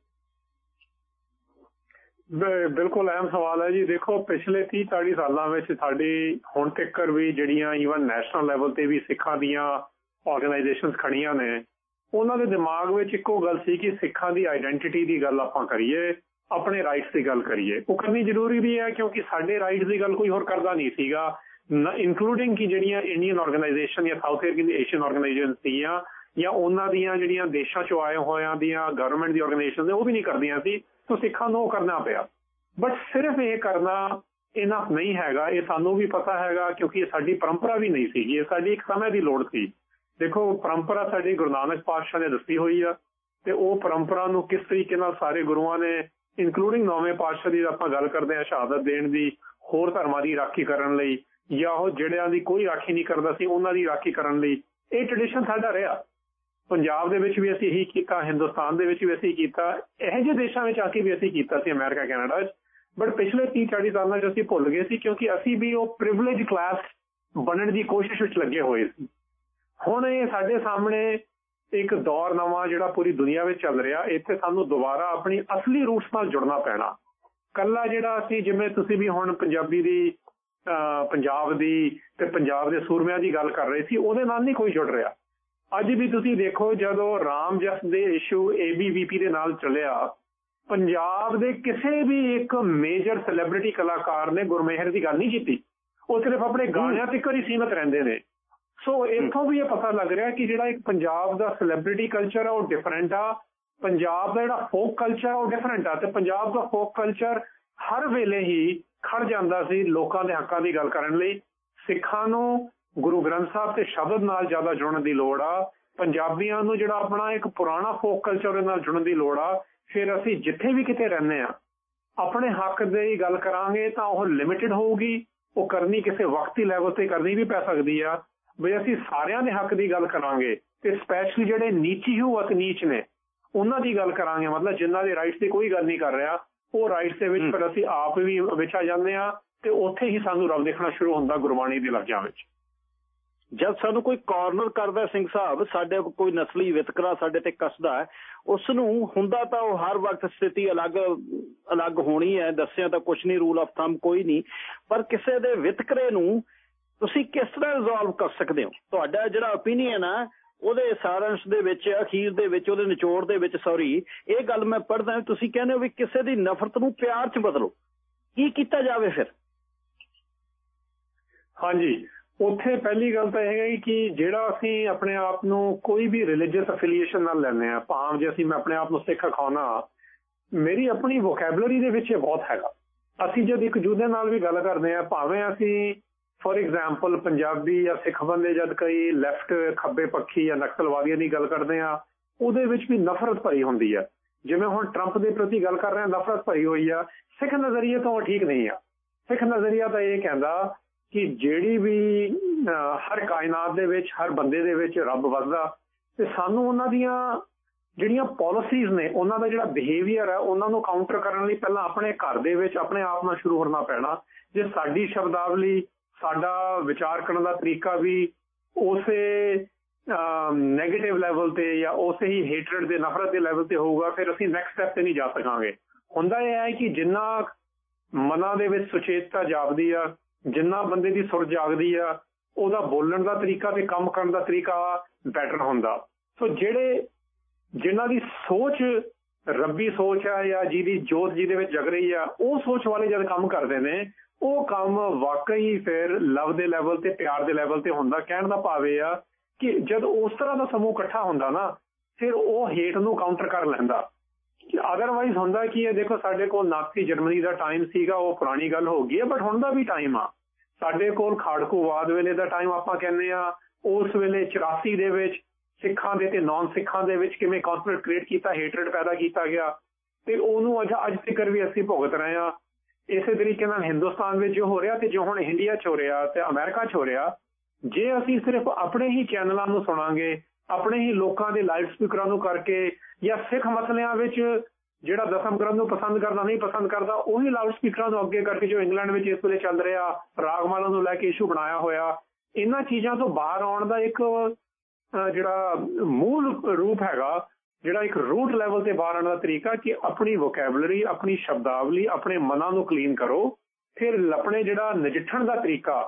ਬਿਲਕੁਲ ਅਹਿਮ ਸਵਾਲ ਹੈ ਜੀ। ਦੇਖੋ, ਪਿਛਲੇ 30 40 ਸਾਲਾਂ ਵਿੱਚ ਸਾਡੀ ਹੁਣ ਤੱਕ ਵੀ ਜਿਹੜੀਆਂ ਈਵਨ ਨੈਸ਼ਨਲ ਲੈਵਲ ਤੇ ਵੀ ਸਿੱਖਾਂ ਦੀਆਂ ਆਰਗੇਨਾਈਜੇਸ਼ਨਸ ਖੜੀਆਂ ਨੇ, ਉਹਨਾਂ ਦੇ ਦਿਮਾਗ ਵਿੱਚ ਇੱਕੋ ਗੱਲ ਸੀ ਕਿ ਸਿੱਖਾਂ ਦੀ ਆਇਡੈਂਟੀਟੀ ਦੀ ਗੱਲ ਆਪਾਂ ਕਰੀਏ, ਆਪਣੇ ਰਾਈਟਸ ਦੀ ਗੱਲ ਕਰੀਏ। ਉਹ ਕਰਨੀ ਜ਼ਰੂਰੀ ਵੀ ਹੈ ਕਿਉਂਕਿ ਸਾਡੇ ਰਾਈਟਸ ਦੀ ਗੱਲ ਕੋਈ ਹੋਰ ਕਰਦਾ ਨਹੀਂ ਸੀਗਾ। ਇਨਕਲੂਡਿੰਗ ਕਿ ਜਿਹੜੀਆਂ ਇੰਡੀਅਨ ਆਰਗੇਨਾਈਜੇਸ਼ਨ ਜਾਂ ਸਾਊਥ ਏਸ਼ੀਅਨ ਆਰਗੇਨਾਈਜੇਸ਼ਨ ਸੀਆਂ ਜਾਂ ਉਹਨਾਂ ਦੀਆਂ ਜਿਹੜੀਆਂ ਦੇਸ਼ਾਂ ਚੋਂ ਆਏ ਹੋਇਆਂ ਦੀਆਂ ਗਵਰਨਮੈਂਟ ਦੀ ਆਰਗੇਨਾਈਜੇਸ਼ਨ ਨੇ, ਉਹ ਵੀ ਨਹੀਂ ਕਰਦੀਆਂ ਸੀ। ਤੋਂ ਸਿੱਖਾਂ ਨੂੰ ਕਰਨਾ ਪਿਆ। ਬਟ ਸਿਰਫ ਇਹ ਕਰਨਾ ਇਨਫ ਨਹੀਂ ਹੈਗਾ। ਇਹ ਸਾਨੂੰ ਵੀ ਪਤਾ ਹੈਗਾ ਕਿਉਂਕਿ ਇਹ ਸਾਡੀ ਪਰੰਪਰਾ ਵੀ ਨਹੀਂ ਸੀ ਇਹ ਸਾਡੀ ਇੱਕ ਸਮੇਂ ਦੀ ਲੋੜ ਸੀ। ਦੇਖੋ, ਪਰੰਪਰਾ ਸਾਡੀ ਗੁਰੂ ਨਾਨਕ ਪਾਤਸ਼ਾਹ ਨੇ ਦੱਸੀ ਹੋਈ ਆ ਤੇ ਉਹ ਪਰੰਪਰਾ ਨੂੰ ਕਿਸ ਤਰੀਕੇ ਨਾਲ ਸਾਰੇ ਗੁਰੂਆਂ ਨੇ ਇਨਕਲੂਡਿੰਗ ਨੌਵੇਂ ਪਾਤਸ਼ਾਹ ਦੀ ਆਪਾਂ ਗੱਲ ਕਰਦੇ ਆ ਸ਼ਹਾਦਤ ਦੇਣ ਦੀ, ਹੋਰ ਧਰਮਾਂ ਦੀ ਰਾਖੀ ਕਰਨ ਲਈ ਜਾਂ ਉਹ ਜਿਹੜਿਆਂ ਦੀ ਕੋਈ ਰਾਖੀ ਨਹੀਂ ਕਰਦਾ ਸੀ, ਉਹਨਾਂ ਦੀ ਰਾਖੀ ਕਰਨ ਲਈ। ਇਹ ਟ੍ਰੈਡੀਸ਼ਨ ਸਾਡਾ ਰਿਹਾ। ਪੰਜਾਬ ਦੇ ਵਿੱਚ ਵੀ ਅਸੀਂ ਇਹੀ ਕੀਤਾ, ਹਿੰਦੁਸਤਾਨ ਦੇ ਵਿੱਚ ਵੀ ਅਸੀਂ ਕੀਤਾ, ਇਹੋ ਜਿਹੇ ਦੇਸ਼ਾਂ ਵਿੱਚ ਆ ਕੇ ਵੀ ਅਸੀਂ ਕੀਤਾ ਸੀ ਅਮਰੀਕਾ, ਕੈਨੇਡਾ 'ਚ ਬਟ ਪਿਛਲੇ 30 40 ਸਾਲਾਂ 'ਚ ਅਸੀਂ ਭੁੱਲ ਗਏ ਸੀ ਕਿਉਂਕਿ ਅਸੀਂ ਵੀ ਉਹ ਪ੍ਰਿਵਿਲੇਜ ਕਲਾਸ ਬਣਨ ਦੀ ਕੋਸ਼ਿਸ਼ ਵਿੱਚ ਲੱਗੇ ਹੋਏ ਸੀ। ਹੁਣ ਇਹ ਸਾਡੇ ਸਾਹਮਣੇ ਇੱਕ ਦੌਰ ਨਵਾਂ ਜਿਹੜਾ ਪੂਰੀ ਦੁਨੀਆ ਵਿੱਚ ਚੱਲ ਰਿਹਾ, ਇੱਥੇ ਸਾਨੂੰ ਦੁਬਾਰਾ ਆਪਣੀ ਅਸਲੀ ਰੂਟਸ ਨਾਲ ਜੁੜਨਾ ਪੈਣਾ। ਕੱਲਾ ਜਿਹੜਾ ਅਸੀਂ ਜਿਵੇਂ ਤੁਸੀਂ ਵੀ ਹੁਣ ਪੰਜਾਬੀ ਦੀ ਪੰਜਾਬ ਦੀ ਤੇ ਪੰਜਾਬ ਦੇ ਸੂਰਮਿਆਂ ਦੀ ਗੱਲ ਕਰ ਰਹੇ ਸੀ, ਉਹਦੇ ਨਾਲ ਨਹੀਂ ਕੋਈ ਜੁੜ ਰਿਹਾ। ਅੱਜ ਵੀ ਤੁਸੀਂ ਦੇਖੋ ਜਦੋਂ ਰਾਮ ਜਸ ਦੇ ਇਸ਼ੂ ਏਬੀਵੀਪੀ ਦੇ ਨਾਲ ਚੱਲਿਆ ਪੰਜਾਬ ਦੇ ਕਿਸੇ ਵੀ ਇੱਕ ਮੇਜਰ ਸੈਲੀਬ੍ਰਿਟੀ ਕਲਾਕਾਰ ਨੇ ਗੁਰਮੇਹਰ ਦੀ ਗੱਲ ਨਹੀਂ ਕੀਤੀ। ਉਹ ਸਿਰਫ ਆਪਣੇ ਗਾਣਿਆਂ ਤੱਕ ਹੀ ਸੀਮਤ ਰਹਿੰਦੇ ਨੇ। ਸੋ ਇੱਥੋਂ ਵੀ ਇਹ ਪਤਾ ਲੱਗ ਰਿਹਾ ਕਿ ਜਿਹੜਾ ਇੱਕ ਪੰਜਾਬ ਦਾ ਸੈਲੀਬ੍ਰਿਟੀ ਕਲਚਰ ਆ ਉਹ ਡਿਫਰੈਂਟ ਆ। ਪੰਜਾਬ ਦਾ ਜਿਹੜਾ ਫੋਕ ਕਲਚਰ ਉਹ ਡਿਫਰੈਂਟ ਆ। ਤੇ ਪੰਜਾਬ ਦਾ ਫੋਕ ਕਲਚਰ ਹਰ ਵੇਲੇ ਹੀ ਖੜ ਜਾਂਦਾ ਸੀ ਲੋਕਾਂ ਦੇ ਹੱਕਾਂ ਦੀ ਗੱਲ ਕਰਨ ਲਈ। ਸਿੱਖਾਂ ਨੂੰ ਗੁਰੂ ਗ੍ਰੰਥ ਸਾਹਿਬ ਤੇ ਸ਼ਬਦ ਨਾਲ ਜ਼ਿਆਦਾ ਜੁੜਨ ਦੀ ਲੋੜ ਆ। ਪੰਜਾਬੀਆਂ ਨੂੰ ਜਿਹੜਾ ਆਪਣਾ ਇੱਕ ਪੁਰਾਣਾ ਫੋਕ ਕਲਚਰ ਨਾਲ ਜੁੜਨ ਦੀ ਲੋੜ ਆ ਫਿਰ ਅਸੀਂ ਜਿੱਥੇ ਵੀ ਕਿਤੇ ਰਹਿੰਦੇ ਆ ਆਪਣੇ ਹੱਕ ਦੀ ਗੱਲ ਕਰਾਂਗੇ ਤਾਂ ਉਹ ਲਿਮਿਟਿਡ ਹੋਊਗੀ ਉਹ ਕਰਨੀ ਕਿਸੇ ਵਕਤੀ ਲੈਵਲ ਤੇ ਕਰਨੀ ਵੀ ਪੈ ਸਕਦੀ ਆ। ਵੀ ਅਸੀਂ ਸਾਰਿਆਂ ਦੇ ਹੱਕ ਦੀ ਗੱਲ ਕਰਾਂਗੇ ਤੇ ਸਪੈਸ਼ਲੀ ਜਿਹੜੇ ਨੀਚੀ ਹੋ ਅਤੇ ਨੀਚ ਨੇ ਉਹਨਾਂ ਦੀ ਗੱਲ ਕਰਾਂਗੇ। ਮਤਲਬ ਜਿਨ੍ਹਾਂ ਦੇ ਰਾਈਟਸ ਦੀ ਕੋਈ ਗੱਲ ਨਹੀਂ ਕਰ ਰਿਹਾ ਉਹ ਰਾਈਟਸ ਦੇ ਵਿੱਚ ਫਿਰ ਅਸੀਂ ਆਪ ਵੀ ਵਿੱਚ ਆ ਜਾਂਦੇ ਆ ਤੇ ਉੱਥੇ ਹੀ ਸਾਨੂੰ ਰੱਬ ਦੇਖਣਾ ਸ਼ੁਰੂ ਹੁੰਦਾ ਗੁਰਬਾਣੀ ਦੇ ਲਫ਼ਜ਼ਾਂ ਵਿੱਚ। ਜਦ ਸਾਨੂੰ ਕੋਈ ਕਾਰਨਰ ਕਰਦਾ ਸਿੰਘ ਸਾਹਿਬ, ਸਾਡੇ ਕੋਈ ਨਸਲੀ ਵਿਤਕਰਾ ਸਾਡੇ ਤੇ ਕੱਸਦਾ ਹੈ ਉਸ ਨੂੰ ਹੁੰਦਾ ਤਾਂ ਉਹ ਹਰ ਵਕਤ ਸਥਿਤੀ ਅਲੱਗ ਅਲੱਗ ਹੋਣੀ ਹੈ, ਦੱਸਿਆ ਤਾਂ ਕੁਝ ਨਹੀਂ ਰੂਲ ਆਫ ਥੰਮ ਕੋਈ ਨਹੀਂ, ਪਰ ਕਿਸੇ ਦੇ ਵਿਤਕਰੇ ਨੂੰ ਤੁਸੀਂ ਕਿਸ ਤਰ੍ਹਾਂ ਰਿਜ਼ੋਲਵ ਕਰ ਸਕਦੇ ਹੋ? ਤੁਹਾਡਾ ਜਿਹੜਾ ਓਪੀਨੀਅਨ ਆ, ਉਹਦੇ ਸਾਰੰਸ਼ ਦੇ ਵਿੱਚ, ਅਖੀਰ ਦੇ ਵਿੱਚ, ਉਹਦੇ ਨਿਚੋੜ ਦੇ ਵਿੱਚ ਸੌਰੀ ਇਹ ਗੱਲ ਮੈਂ ਪੜ੍ਹਦਾ ਤੁਸੀਂ ਕਹਿੰਦੇ ਹੋ ਵੀ ਕਿਸੇ ਦੀ ਨਫ਼ਰਤ ਨੂੰ ਪਿਆਰ 'ਚ ਬਦਲੋ। ਕੀ ਕੀਤਾ ਜਾਵੇ ਫਿਰ? ਹਾਂਜੀ। ਉੱਥੇ ਪਹਿਲੀ ਗੱਲ ਤਾਂ ਇਹ ਹੈ ਕਿ ਜਿਹੜਾ ਅਸੀਂ ਆਪਣੇ ਆਪ ਨੂੰ ਕੋਈ ਵੀ ਰਿਲੀਜੀਅਸ ਅਫੀਲੀਏਸ਼ਨ ਨਾਲ ਲੈਂਦੇ ਆ ਭਾਵੇਂ ਜੇ ਅਸੀਂ ਮੈਂ ਆਪਣੇ ਆਪ ਨੂੰ ਸਿੱਖ ਖਾਣਾ ਮੇਰੀ ਆਪਣੀ ਵੋਕੈਬਲਰੀ ਦੇ ਵਿੱਚ ਇਹ ਬਹੁਤ ਹੈਗਾ। ਅਸੀਂ ਜਦ ਇੱਕ ਜੂਦੇ ਨਾਲ ਵੀ ਗੱਲ ਕਰਦੇ ਆ ਭਾਵੇਂ ਅਸੀਂ ਫੋਰ ਐਗਜ਼ਾਮਪਲ ਪੰਜਾਬੀ ਜਾਂ ਸਿੱਖ ਬੰਦੇ ਜਦ ਕਈ ਲੈਫਟ ਖੱਬੇ ਪੱਖੀ ਜਾਂ ਨਕਸਲਵਾਦੀਆਂ ਦੀ ਗੱਲ ਕਰਦੇ ਆ ਉਹਦੇ ਵਿੱਚ ਵੀ ਨਫ਼ਰਤ ਭਰੀ ਹੁੰਦੀ ਆ। ਜਿਵੇਂ ਹੁਣ ਟਰੰਪ ਦੇ ਪ੍ਰਤੀ ਗੱਲ ਕਰ ਰਹੇ ਆ ਨਫ਼ਰਤ ਭਰੀ ਹੋਈ ਆ। ਸਿੱਖ ਨਜ਼ਰੀਏ ਤੋਂ ਠੀਕ ਨਹੀਂ ਆ। ਸਿੱਖ ਨਜ਼ਰੀਆ ਤਾਂ ਇਹ ਕਹਿੰਦਾ ਕਿ ਜਿਹੜੀ ਵੀ ਹਰ ਕਾਇਨਾਤ ਦੇ ਵਿੱਚ, ਹਰ ਬੰਦੇ ਦੇ ਵਿੱਚ ਰੱਬ ਵਸਦਾ ਤੇ ਸਾਨੂੰ ਉਹਨਾਂ ਦੀਆਂ ਜਿਹੜੀਆਂ ਪਾਲਿਸੀਜ਼ ਨੇ, ਉਹਨਾਂ ਦਾ ਜਿਹੜਾ ਬਿਹੇਵੀਅਰ ਹੈ, ਉਹਨਾਂ ਨੂੰ ਕਾਊਂਟਰ ਕਰਨ ਲਈ ਪਹਿਲਾਂ ਆਪਣੇ ਘਰ ਦੇ ਵਿੱਚ, ਆਪਣੇ ਆਪ ਨਾਲ ਸ਼ੁਰੂ ਹੋਣਾ ਪੈਣਾ। ਜੇ ਸਾਡੀ ਸ਼ਬਦਾਵਲੀ, ਸਾਡਾ ਵਿਚਾਰ ਕਰਨ ਦਾ ਤਰੀਕਾ ਵੀ ਉਸੇ ਨੈਗੇਟਿਵ ਲੈਵਲ ਤੇ ਜਾਂ ਉਸੇ ਹੀ ਹੇਟਰਡ ਦੇ, ਨਫ਼ਰਤ ਦੇ ਲੈਵਲ ਤੇ ਹੋਊਗਾ, ਫਿਰ ਅਸੀਂ ਨੈਕਸਟ ਸਟੈਪ ਤੇ ਨਹੀਂ ਜਾ ਸਕਾਂਗੇ। ਹੁੰਦਾ ਇਹ ਹੈ ਕਿ ਜਿੰਨਾ ਮਨਾਂ ਦੇ ਵਿੱਚ ਸੁਚੇਤਤਾ ਜਾਪਦੀ ਆ ਜਿੰਨਾ ਬੰਦੇ ਦੀ ਸੁਰ ਜਾਗਦੀ ਆ, ਉਹਦਾ ਬੋਲਣ ਦਾ ਤਰੀਕਾ ਤੇ ਕੰਮ ਕਰਨ ਦਾ ਤਰੀਕਾ ਬੈਟਰ ਹੁੰਦਾ। ਸੋ ਜਿਹੜੇ, ਜਿਨ੍ਹਾਂ ਦੀ ਸੋਚ, ਰੱਬੀ ਸੋਚ ਆ ਜਾਂ ਜਿਹਦੀ ਜੋਤ ਜਿਹਦੇ ਵਿੱਚ ਜਗ ਰਹੀ ਆ, ਉਹ ਸੋਚ ਵਾਲੇ ਜਦ ਕੰਮ ਕਰਦੇ ਨੇ, ਉਹ ਕੰਮ ਵਾਕਈ ਫਿਰ ਲਵ ਦੇ ਲੈਵਲ ਤੇ, ਪਿਆਰ ਦੇ ਲੈਵਲ ਤੇ ਹੁੰਦਾ। ਕਹਿਣ ਦਾ ਭਾਵ ਇਹ ਆ ਕਿ ਜਦ ਉਸ ਤਰ੍ਹਾਂ ਦਾ ਸਮੂਹ ਇਕੱਠਾ ਹੁੰਦਾ ਨਾ, ਫਿਰ ਉਹ ਹੇਟ ਨੂੰ ਕਾਊਂਟਰ ਕਰ ਲੈਂਦਾ। ਅਦਰਵਾਈਜ਼ ਹੁੰਦਾ ਕੀ ਇਹ ਦੇਖੋ ਸਾਡੇ ਕੋਲ ਨਾਜ਼ੀ ਜਰਮਨੀ ਦਾ ਟਾਈਮ ਸੀਗਾ, ਉਹ ਪੁਰਾਣੀ ਗੱਲ ਹੋ ਗਈ ਹੈ ਬਟ ਹੁਣ ਦਾ ਵੀ ਟਾਈਮ ਆ। ਸਾਡੇ ਕੋਲ ਖਾੜਕੂਵਾਦ ਵੇਲੇ ਦਾ ਟਾਈਮ ਆਪਾਂ ਕਹਿੰਦੇ ਆ, ਉਸ ਵੇਲੇ 84 ਦੇ ਵਿੱਚ ਸਿੱਖਾਂ ਦੇ ਤੇ ਨਾਨ ਸਿੱਖਾਂ ਦੇ ਵਿੱਚ ਕਿਵੇਂ ਕਨਫਲਿਕਟ ਕ੍ਰੀਏਟ ਕੀਤਾ ਹੇਟਰਡ ਪੈਦਾ ਕੀਤਾ ਗਿਆ। ਤੇ ਉਹਨੂੰ ਅੱਜ ਅੱਜ ਤੱਕ ਵੀ ਅਸੀਂ ਭੁਗਤ ਰਹੇ ਆ ਇਸੇ ਤਰੀਕੇ ਨਾਲ ਹਿੰਦੁਸਤਾਨ ਵਿੱਚ ਜੋ ਹੋ ਰਿਹਾ ਤੇ ਜੋ ਹੁਣ ਇੰਡੀਆ 'ਚ ਹੋ ਰਿਹਾ ਤੇ ਅਮਰੀਕਾ 'ਚ ਹੋ ਰਿਹਾ, ਜੇ ਅਸੀਂ ਸਿਰਫ ਆਪਣੇ ਹੀ ਚੈਨਲਾਂ ਨੂੰ ਸੁਣਾਂਗੇ, ਆਪਣੇ ਹੀ ਲੋਕਾਂ ਦੇ ਲਾਈਵ ਸਪੀਕਰਾਂ ਨੂੰ ਕਰਕੇ ਜਾਂ ਸਿੱਖ ਮਸਲਿਆਂ ਵਿੱਚ ਜਿਹੜਾ ਦਸਮ ਗ੍ਰੰਥ ਨੂੰ ਪਸੰਦ ਕਰਦਾ, ਨਹੀਂ ਪਸੰਦ ਕਰਦਾ, ਉਹੀ ਲਾਊਡ ਸਪੀਕਰਾਂ ਨੂੰ ਅੱਗੇ ਕਰਕੇ ਜੋ ਇੰਗਲੈਂਡ ਵਿੱਚ ਇਸ ਵੇਲੇ ਚੱਲ ਰਿਹਾ, ਰਾਗਮਾਲਾ ਨੂੰ ਲੈ ਕੇ ਇਸ਼ੂ ਬਣਾਇਆ ਹੋਇਆ, ਇਹਨਾਂ ਚੀਜ਼ਾਂ ਤੋਂ ਬਾਹਰ ਆਉਣ ਦਾ ਇੱਕ ਜਿਹੜਾ ਮੂਲ ਰੂਪ ਹੈਗਾ, ਜਿਹੜਾ ਇੱਕ ਰੂਟ ਲੈਵਲ ਤੇ ਬਾਹਰ ਆਉਣ ਦਾ ਤਰੀਕਾ ਕਿ ਆਪਣੀ ਵੋਕੈਬਲਰੀ ਆਪਣੀ ਸ਼ਬਦਾਵਲੀ, ਆਪਣੇ ਮਨਾਂ ਨੂੰ ਕਲੀਨ ਕਰੋ, ਫਿਰ ਆਪਣੇ ਜਿਹੜਾ ਨਜਿੱਠਣ ਦਾ ਤਰੀਕਾ,